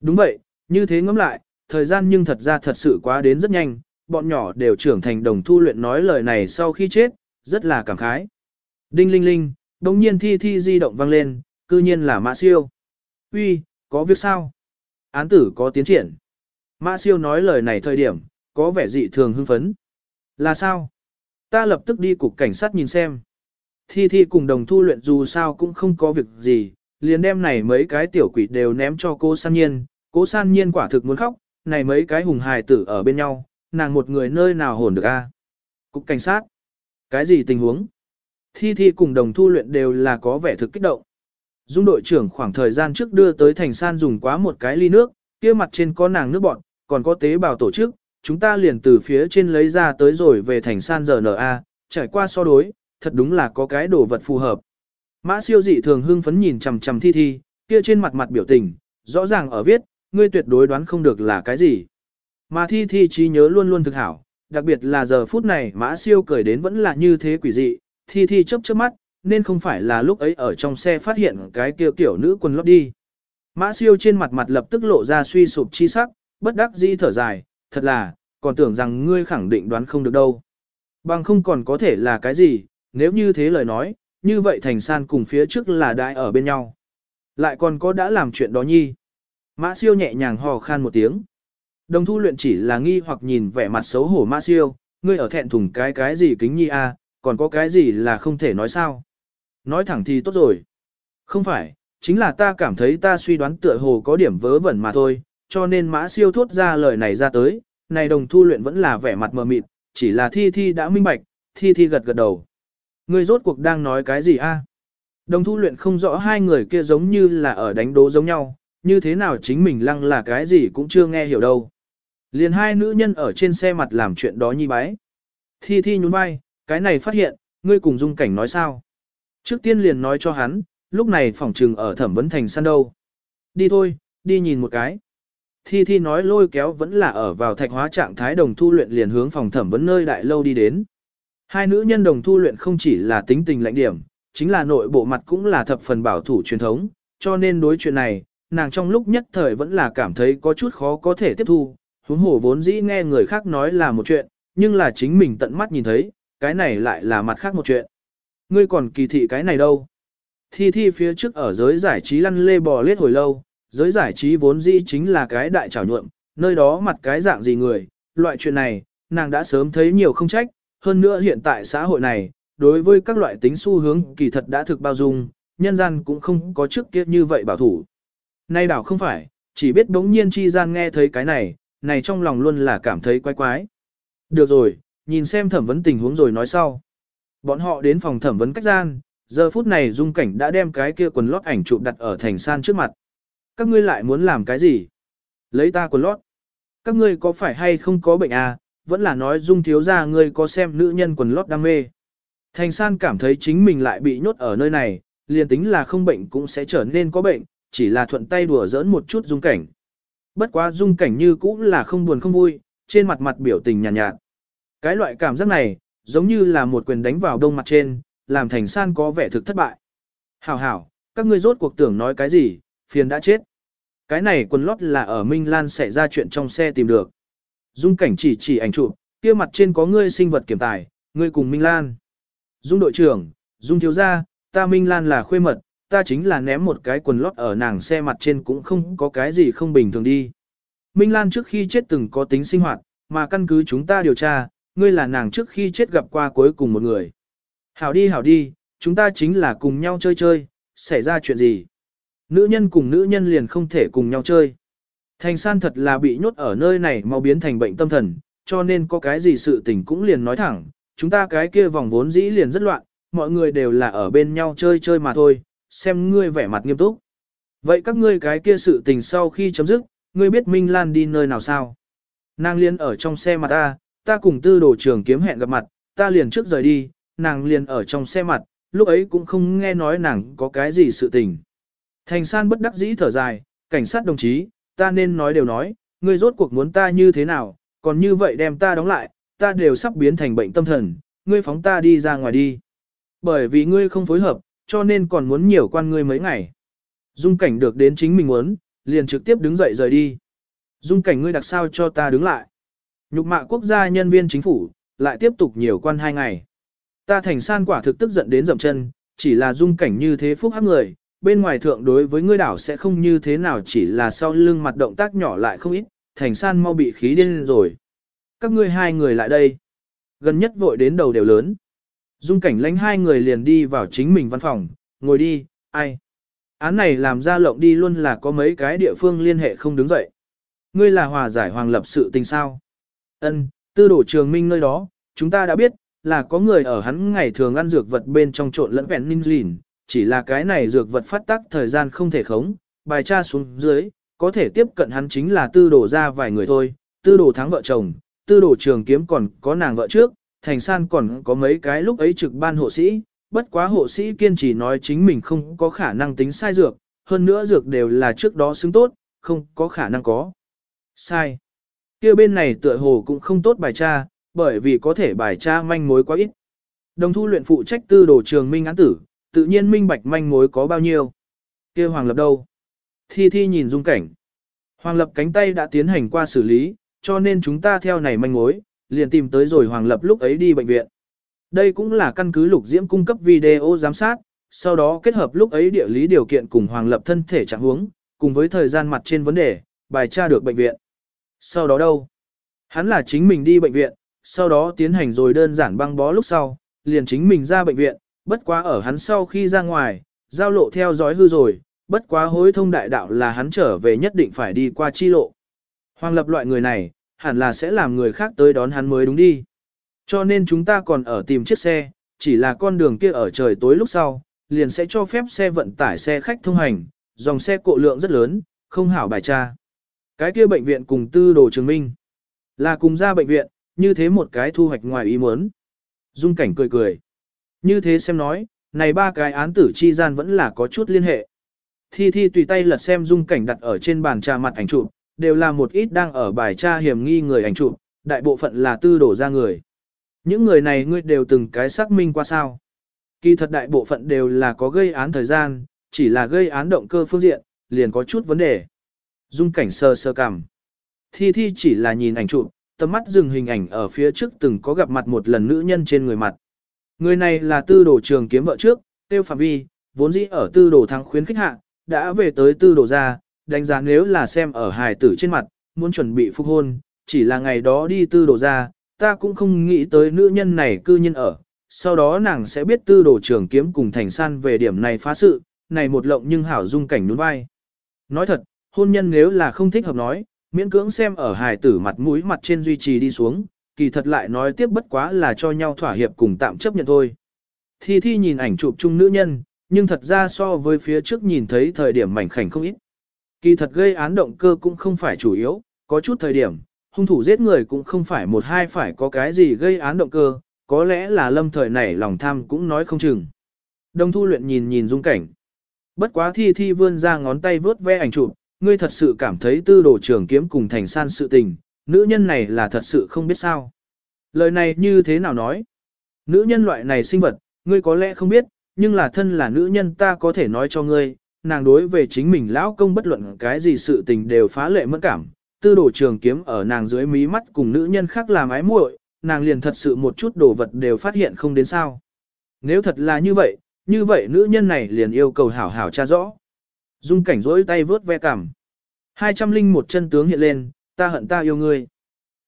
Đúng vậy, như thế ngẫm lại, thời gian nhưng thật ra thật sự quá đến rất nhanh, bọn nhỏ đều trưởng thành đồng thu luyện nói lời này sau khi chết, rất là cảm khái. Đinh linh linh, đồng nhiên thi thi di động vang lên, cư nhiên là Mã Siêu. Uy, có việc sao? Án tử có tiến triển. Mã Siêu nói lời này thời điểm, có vẻ dị thường hưng phấn. Là sao? Ta lập tức đi cục cảnh sát nhìn xem. Thi thi cùng đồng thu luyện dù sao cũng không có việc gì, liền đem này mấy cái tiểu quỷ đều ném cho cô san nhiên. Cô san nhiên quả thực muốn khóc, này mấy cái hùng hài tử ở bên nhau, nàng một người nơi nào hồn được a? Cục cảnh sát. Cái gì tình huống? Thi Thi cùng đồng thu luyện đều là có vẻ thực kích động. Dung đội trưởng khoảng thời gian trước đưa tới thành san dùng quá một cái ly nước, kia mặt trên có nàng nước bọn, còn có tế bào tổ chức, chúng ta liền từ phía trên lấy ra tới rồi về thành san RNA, trải qua so đối, thật đúng là có cái đồ vật phù hợp. Mã siêu dị thường hưng phấn nhìn chằm chằm thi thi, kia trên mặt mặt biểu tình, rõ ràng ở viết, ngươi tuyệt đối đoán không được là cái gì. Mà thi thi trí nhớ luôn luôn thực hảo, đặc biệt là giờ phút này mã siêu cười đến vẫn là như thế quỷ dị, thi thi chớp chớp mắt, nên không phải là lúc ấy ở trong xe phát hiện cái kia kiểu nữ quần lót đi. Mã siêu trên mặt mặt lập tức lộ ra suy sụp chi sắc, bất đắc dĩ thở dài, thật là, còn tưởng rằng ngươi khẳng định đoán không được đâu. Bằng không còn có thể là cái gì, nếu như thế lời nói, như vậy thành san cùng phía trước là đại ở bên nhau. Lại còn có đã làm chuyện đó nhi. Mã siêu nhẹ nhàng hò khan một tiếng. Đồng thu luyện chỉ là nghi hoặc nhìn vẻ mặt xấu hổ mã siêu, ngươi ở thẹn thùng cái cái gì kính nhi a, còn có cái gì là không thể nói sao. Nói thẳng thì tốt rồi. Không phải, chính là ta cảm thấy ta suy đoán tựa hồ có điểm vớ vẩn mà thôi, cho nên mã siêu thốt ra lời này ra tới, này đồng thu luyện vẫn là vẻ mặt mờ mịt, chỉ là thi thi đã minh bạch, thi thi gật gật đầu. Ngươi rốt cuộc đang nói cái gì a? Đồng thu luyện không rõ hai người kia giống như là ở đánh đố giống nhau, như thế nào chính mình lăng là cái gì cũng chưa nghe hiểu đâu. Liền hai nữ nhân ở trên xe mặt làm chuyện đó nhi bái. Thi thi nhún vai, cái này phát hiện, ngươi cùng dung cảnh nói sao? Trước tiên liền nói cho hắn, lúc này phòng trừng ở thẩm vấn thành săn đâu. Đi thôi, đi nhìn một cái. Thi Thi nói lôi kéo vẫn là ở vào thạch hóa trạng thái đồng thu luyện liền hướng phòng thẩm vấn nơi đại lâu đi đến. Hai nữ nhân đồng thu luyện không chỉ là tính tình lãnh điểm, chính là nội bộ mặt cũng là thập phần bảo thủ truyền thống, cho nên đối chuyện này, nàng trong lúc nhất thời vẫn là cảm thấy có chút khó có thể tiếp thu, huống hồ vốn dĩ nghe người khác nói là một chuyện, nhưng là chính mình tận mắt nhìn thấy, cái này lại là mặt khác một chuyện. Ngươi còn kỳ thị cái này đâu? Thi thi phía trước ở giới giải trí lăn lê bò lết hồi lâu, giới giải trí vốn dĩ chính là cái đại trảo nhuộm, nơi đó mặt cái dạng gì người, loại chuyện này, nàng đã sớm thấy nhiều không trách, hơn nữa hiện tại xã hội này, đối với các loại tính xu hướng kỳ thật đã thực bao dung, nhân gian cũng không có trước kia như vậy bảo thủ. Nay đảo không phải, chỉ biết đống nhiên chi gian nghe thấy cái này, này trong lòng luôn là cảm thấy quái quái. Được rồi, nhìn xem thẩm vấn tình huống rồi nói sau. Bọn họ đến phòng thẩm vấn cách gian, giờ phút này dung cảnh đã đem cái kia quần lót ảnh chụp đặt ở thành san trước mặt. Các ngươi lại muốn làm cái gì? Lấy ta quần lót. Các ngươi có phải hay không có bệnh à, vẫn là nói dung thiếu ra ngươi có xem nữ nhân quần lót đam mê. Thành san cảm thấy chính mình lại bị nhốt ở nơi này, liền tính là không bệnh cũng sẽ trở nên có bệnh, chỉ là thuận tay đùa giỡn một chút dung cảnh. Bất quá dung cảnh như cũng là không buồn không vui, trên mặt mặt biểu tình nhàn nhạt, nhạt. Cái loại cảm giác này, giống như là một quyền đánh vào đông mặt trên, làm thành san có vẻ thực thất bại. Hảo hảo, các ngươi rốt cuộc tưởng nói cái gì, phiền đã chết. Cái này quần lót là ở Minh Lan xảy ra chuyện trong xe tìm được. Dung cảnh chỉ chỉ ảnh chụp, kia mặt trên có ngươi sinh vật kiểm tài, ngươi cùng Minh Lan. Dung đội trưởng, Dung thiếu gia, ta Minh Lan là khuê mật, ta chính là ném một cái quần lót ở nàng xe mặt trên cũng không có cái gì không bình thường đi. Minh Lan trước khi chết từng có tính sinh hoạt, mà căn cứ chúng ta điều tra, ngươi là nàng trước khi chết gặp qua cuối cùng một người. Hảo đi hảo đi, chúng ta chính là cùng nhau chơi chơi, xảy ra chuyện gì? Nữ nhân cùng nữ nhân liền không thể cùng nhau chơi. Thành san thật là bị nhốt ở nơi này mau biến thành bệnh tâm thần, cho nên có cái gì sự tình cũng liền nói thẳng, chúng ta cái kia vòng vốn dĩ liền rất loạn, mọi người đều là ở bên nhau chơi chơi mà thôi, xem ngươi vẻ mặt nghiêm túc. Vậy các ngươi cái kia sự tình sau khi chấm dứt, ngươi biết Minh Lan đi nơi nào sao? Nàng liền ở trong xe mặt ta, ta cùng tư đồ trường kiếm hẹn gặp mặt, ta liền trước rời đi, nàng liền ở trong xe mặt, lúc ấy cũng không nghe nói nàng có cái gì sự tình. Thành san bất đắc dĩ thở dài, cảnh sát đồng chí, ta nên nói đều nói, ngươi rốt cuộc muốn ta như thế nào, còn như vậy đem ta đóng lại, ta đều sắp biến thành bệnh tâm thần, ngươi phóng ta đi ra ngoài đi. Bởi vì ngươi không phối hợp, cho nên còn muốn nhiều quan ngươi mấy ngày. Dung cảnh được đến chính mình muốn, liền trực tiếp đứng dậy rời đi. Dung cảnh ngươi đặc sao cho ta đứng lại. Nhục mạ quốc gia nhân viên chính phủ, lại tiếp tục nhiều quan hai ngày. Ta thành san quả thực tức giận đến dậm chân, chỉ là dung cảnh như thế phúc hắc người, bên ngoài thượng đối với ngươi đảo sẽ không như thế nào chỉ là sau lưng mặt động tác nhỏ lại không ít, thành san mau bị khí điên rồi. Các ngươi hai người lại đây. Gần nhất vội đến đầu đều lớn. Dung cảnh lãnh hai người liền đi vào chính mình văn phòng, ngồi đi, ai. Án này làm ra lộng đi luôn là có mấy cái địa phương liên hệ không đứng dậy. Ngươi là hòa giải hoàng lập sự tình sao. Ân, tư đổ trường minh nơi đó, chúng ta đã biết, là có người ở hắn ngày thường ăn dược vật bên trong trộn lẫn vẹn ninh chỉ là cái này dược vật phát tác thời gian không thể khống, bài tra xuống dưới, có thể tiếp cận hắn chính là tư đổ ra vài người thôi, tư đổ thắng vợ chồng, tư đổ trường kiếm còn có nàng vợ trước, thành san còn có mấy cái lúc ấy trực ban hộ sĩ, bất quá hộ sĩ kiên trì nói chính mình không có khả năng tính sai dược, hơn nữa dược đều là trước đó xứng tốt, không có khả năng có. Sai. kia bên này tựa hồ cũng không tốt bài tra, bởi vì có thể bài tra manh mối quá ít. Đồng thu luyện phụ trách tư đồ trường minh án tử, tự nhiên minh bạch manh mối có bao nhiêu. kia Hoàng Lập đâu? Thi Thi nhìn dung cảnh. Hoàng Lập cánh tay đã tiến hành qua xử lý, cho nên chúng ta theo này manh mối, liền tìm tới rồi Hoàng Lập lúc ấy đi bệnh viện. Đây cũng là căn cứ lục diễm cung cấp video giám sát, sau đó kết hợp lúc ấy địa lý điều kiện cùng Hoàng Lập thân thể trạng huống, cùng với thời gian mặt trên vấn đề, bài tra được bệnh viện. Sau đó đâu? Hắn là chính mình đi bệnh viện, sau đó tiến hành rồi đơn giản băng bó lúc sau, liền chính mình ra bệnh viện, bất quá ở hắn sau khi ra ngoài, giao lộ theo dõi hư rồi, bất quá hối thông đại đạo là hắn trở về nhất định phải đi qua chi lộ. Hoàng lập loại người này, hẳn là sẽ làm người khác tới đón hắn mới đúng đi. Cho nên chúng ta còn ở tìm chiếc xe, chỉ là con đường kia ở trời tối lúc sau, liền sẽ cho phép xe vận tải xe khách thông hành, dòng xe cộ lượng rất lớn, không hảo bài tra. Cái kia bệnh viện cùng tư đồ chứng minh. Là cùng ra bệnh viện, như thế một cái thu hoạch ngoài ý muốn. Dung cảnh cười cười. Như thế xem nói, này ba cái án tử chi gian vẫn là có chút liên hệ. Thi Thi tùy tay lật xem dung cảnh đặt ở trên bàn trà mặt ảnh chụp, đều là một ít đang ở bài tra hiểm nghi người ảnh chụp, đại bộ phận là tư đổ ra người. Những người này ngươi đều từng cái xác minh qua sao. Kỳ thật đại bộ phận đều là có gây án thời gian, chỉ là gây án động cơ phương diện, liền có chút vấn đề. Dung cảnh sơ sơ cằm. Thi Thi chỉ là nhìn ảnh chụp, tầm mắt dừng hình ảnh ở phía trước từng có gặp mặt một lần nữ nhân trên người mặt. Người này là tư đồ trường kiếm vợ trước, tiêu phạm vi, vốn dĩ ở tư đồ thắng khuyến khích hạ, đã về tới tư đồ ra, đánh giá nếu là xem ở hài tử trên mặt, muốn chuẩn bị phục hôn, chỉ là ngày đó đi tư đồ ra, ta cũng không nghĩ tới nữ nhân này cư nhiên ở, sau đó nàng sẽ biết tư đồ trưởng kiếm cùng thành san về điểm này phá sự, này một lộng nhưng hảo dung cảnh nhún vai. Nói thật, hôn nhân nếu là không thích hợp nói, miễn cưỡng xem ở hài tử mặt mũi mặt trên duy trì đi xuống, kỳ thật lại nói tiếp bất quá là cho nhau thỏa hiệp cùng tạm chấp nhận thôi. Thi Thi nhìn ảnh chụp chung nữ nhân, nhưng thật ra so với phía trước nhìn thấy thời điểm mảnh khảnh không ít. Kỳ thật gây án động cơ cũng không phải chủ yếu, có chút thời điểm, hung thủ giết người cũng không phải một hai phải có cái gì gây án động cơ, có lẽ là lâm thời nảy lòng tham cũng nói không chừng. Đồng thu luyện nhìn nhìn dung cảnh. Bất quá thi thi vươn ra ngón tay vớt ve ảnh chụp, ngươi thật sự cảm thấy tư đồ trưởng kiếm cùng thành san sự tình, nữ nhân này là thật sự không biết sao. Lời này như thế nào nói? Nữ nhân loại này sinh vật, ngươi có lẽ không biết, nhưng là thân là nữ nhân ta có thể nói cho ngươi, nàng đối về chính mình lão công bất luận cái gì sự tình đều phá lệ mất cảm. Tư đồ trường kiếm ở nàng dưới mí mắt cùng nữ nhân khác làm ái muội, nàng liền thật sự một chút đồ vật đều phát hiện không đến sao. Nếu thật là như vậy, như vậy nữ nhân này liền yêu cầu hảo hảo tra rõ. Dung cảnh rỗi tay vớt ve cảm. Hai trăm linh một chân tướng hiện lên, ta hận ta yêu ngươi.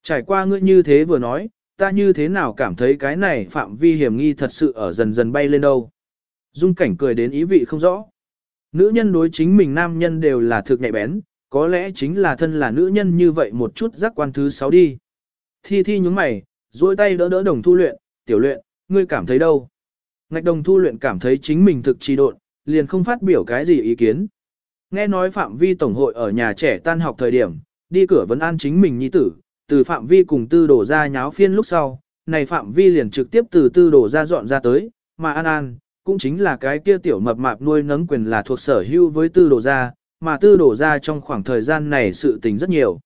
Trải qua ngươi như thế vừa nói, ta như thế nào cảm thấy cái này phạm vi hiểm nghi thật sự ở dần dần bay lên đâu. Dung cảnh cười đến ý vị không rõ. Nữ nhân đối chính mình nam nhân đều là thực nhạy bén, có lẽ chính là thân là nữ nhân như vậy một chút giác quan thứ sáu đi. Thi thi nhúng mày, duỗi tay đỡ đỡ đồng thu luyện, tiểu luyện, ngươi cảm thấy đâu? Ngạch đồng thu luyện cảm thấy chính mình thực trì độn, liền không phát biểu cái gì ý kiến. Nghe nói phạm vi tổng hội ở nhà trẻ tan học thời điểm, đi cửa vấn an chính mình nhi tử, từ phạm vi cùng tư đổ ra nháo phiên lúc sau, này phạm vi liền trực tiếp từ tư đổ ra dọn ra tới, mà an an, cũng chính là cái kia tiểu mập mạp nuôi nấng quyền là thuộc sở hữu với tư đồ gia mà tư đồ gia trong khoảng thời gian này sự tình rất nhiều.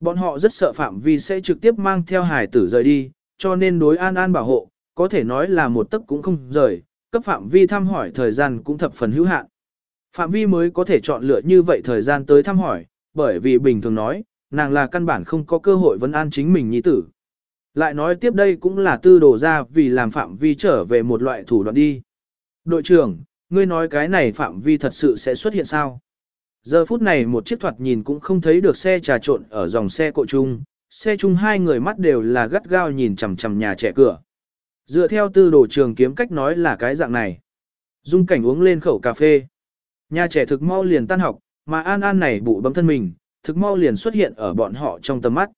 Bọn họ rất sợ phạm vi sẽ trực tiếp mang theo hải tử rời đi, cho nên đối an an bảo hộ, có thể nói là một tấc cũng không rời, cấp phạm vi thăm hỏi thời gian cũng thập phần hữu hạn. Phạm vi mới có thể chọn lựa như vậy thời gian tới thăm hỏi, bởi vì bình thường nói, nàng là căn bản không có cơ hội vấn an chính mình nhi tử. Lại nói tiếp đây cũng là tư đồ ra vì làm phạm vi trở về một loại thủ đoạn đi. Đội trưởng, ngươi nói cái này phạm vi thật sự sẽ xuất hiện sao? Giờ phút này một chiếc thoạt nhìn cũng không thấy được xe trà trộn ở dòng xe cộ chung, xe chung hai người mắt đều là gắt gao nhìn chằm chằm nhà trẻ cửa. Dựa theo tư đồ trường kiếm cách nói là cái dạng này. Dung cảnh uống lên khẩu cà phê. Nhà trẻ thực mau liền tan học, mà An An này bụ bấm thân mình, thực mau liền xuất hiện ở bọn họ trong tầm mắt.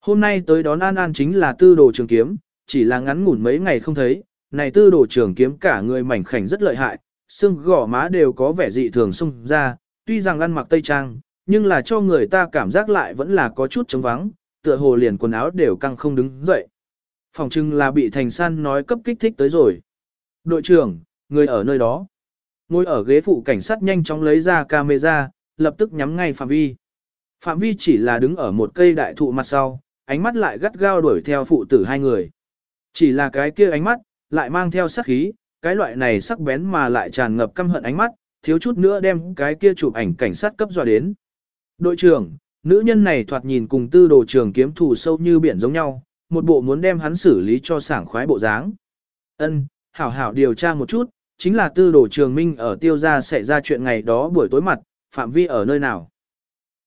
Hôm nay tới đón An An chính là tư đồ trường kiếm, chỉ là ngắn ngủn mấy ngày không thấy, này tư đồ trưởng kiếm cả người mảnh khảnh rất lợi hại, xương gò má đều có vẻ dị thường xung ra, tuy rằng ăn mặc tây trang, nhưng là cho người ta cảm giác lại vẫn là có chút trống vắng, tựa hồ liền quần áo đều căng không đứng dậy. Phòng trưng là bị thành san nói cấp kích thích tới rồi. Đội trưởng, người ở nơi đó. Ngồi ở ghế phụ cảnh sát nhanh chóng lấy ra camera, lập tức nhắm ngay Phạm Vi. Phạm Vi chỉ là đứng ở một cây đại thụ mặt sau, ánh mắt lại gắt gao đuổi theo phụ tử hai người. Chỉ là cái kia ánh mắt, lại mang theo sắc khí, cái loại này sắc bén mà lại tràn ngập căm hận ánh mắt, thiếu chút nữa đem cái kia chụp ảnh cảnh sát cấp dọa đến. Đội trưởng, nữ nhân này thoạt nhìn cùng tư đồ trưởng kiếm thủ sâu như biển giống nhau, một bộ muốn đem hắn xử lý cho sảng khoái bộ dáng. Ân, hảo hảo điều tra một chút, chính là tư đồ trường minh ở tiêu gia xảy ra chuyện ngày đó buổi tối mặt, phạm vi ở nơi nào.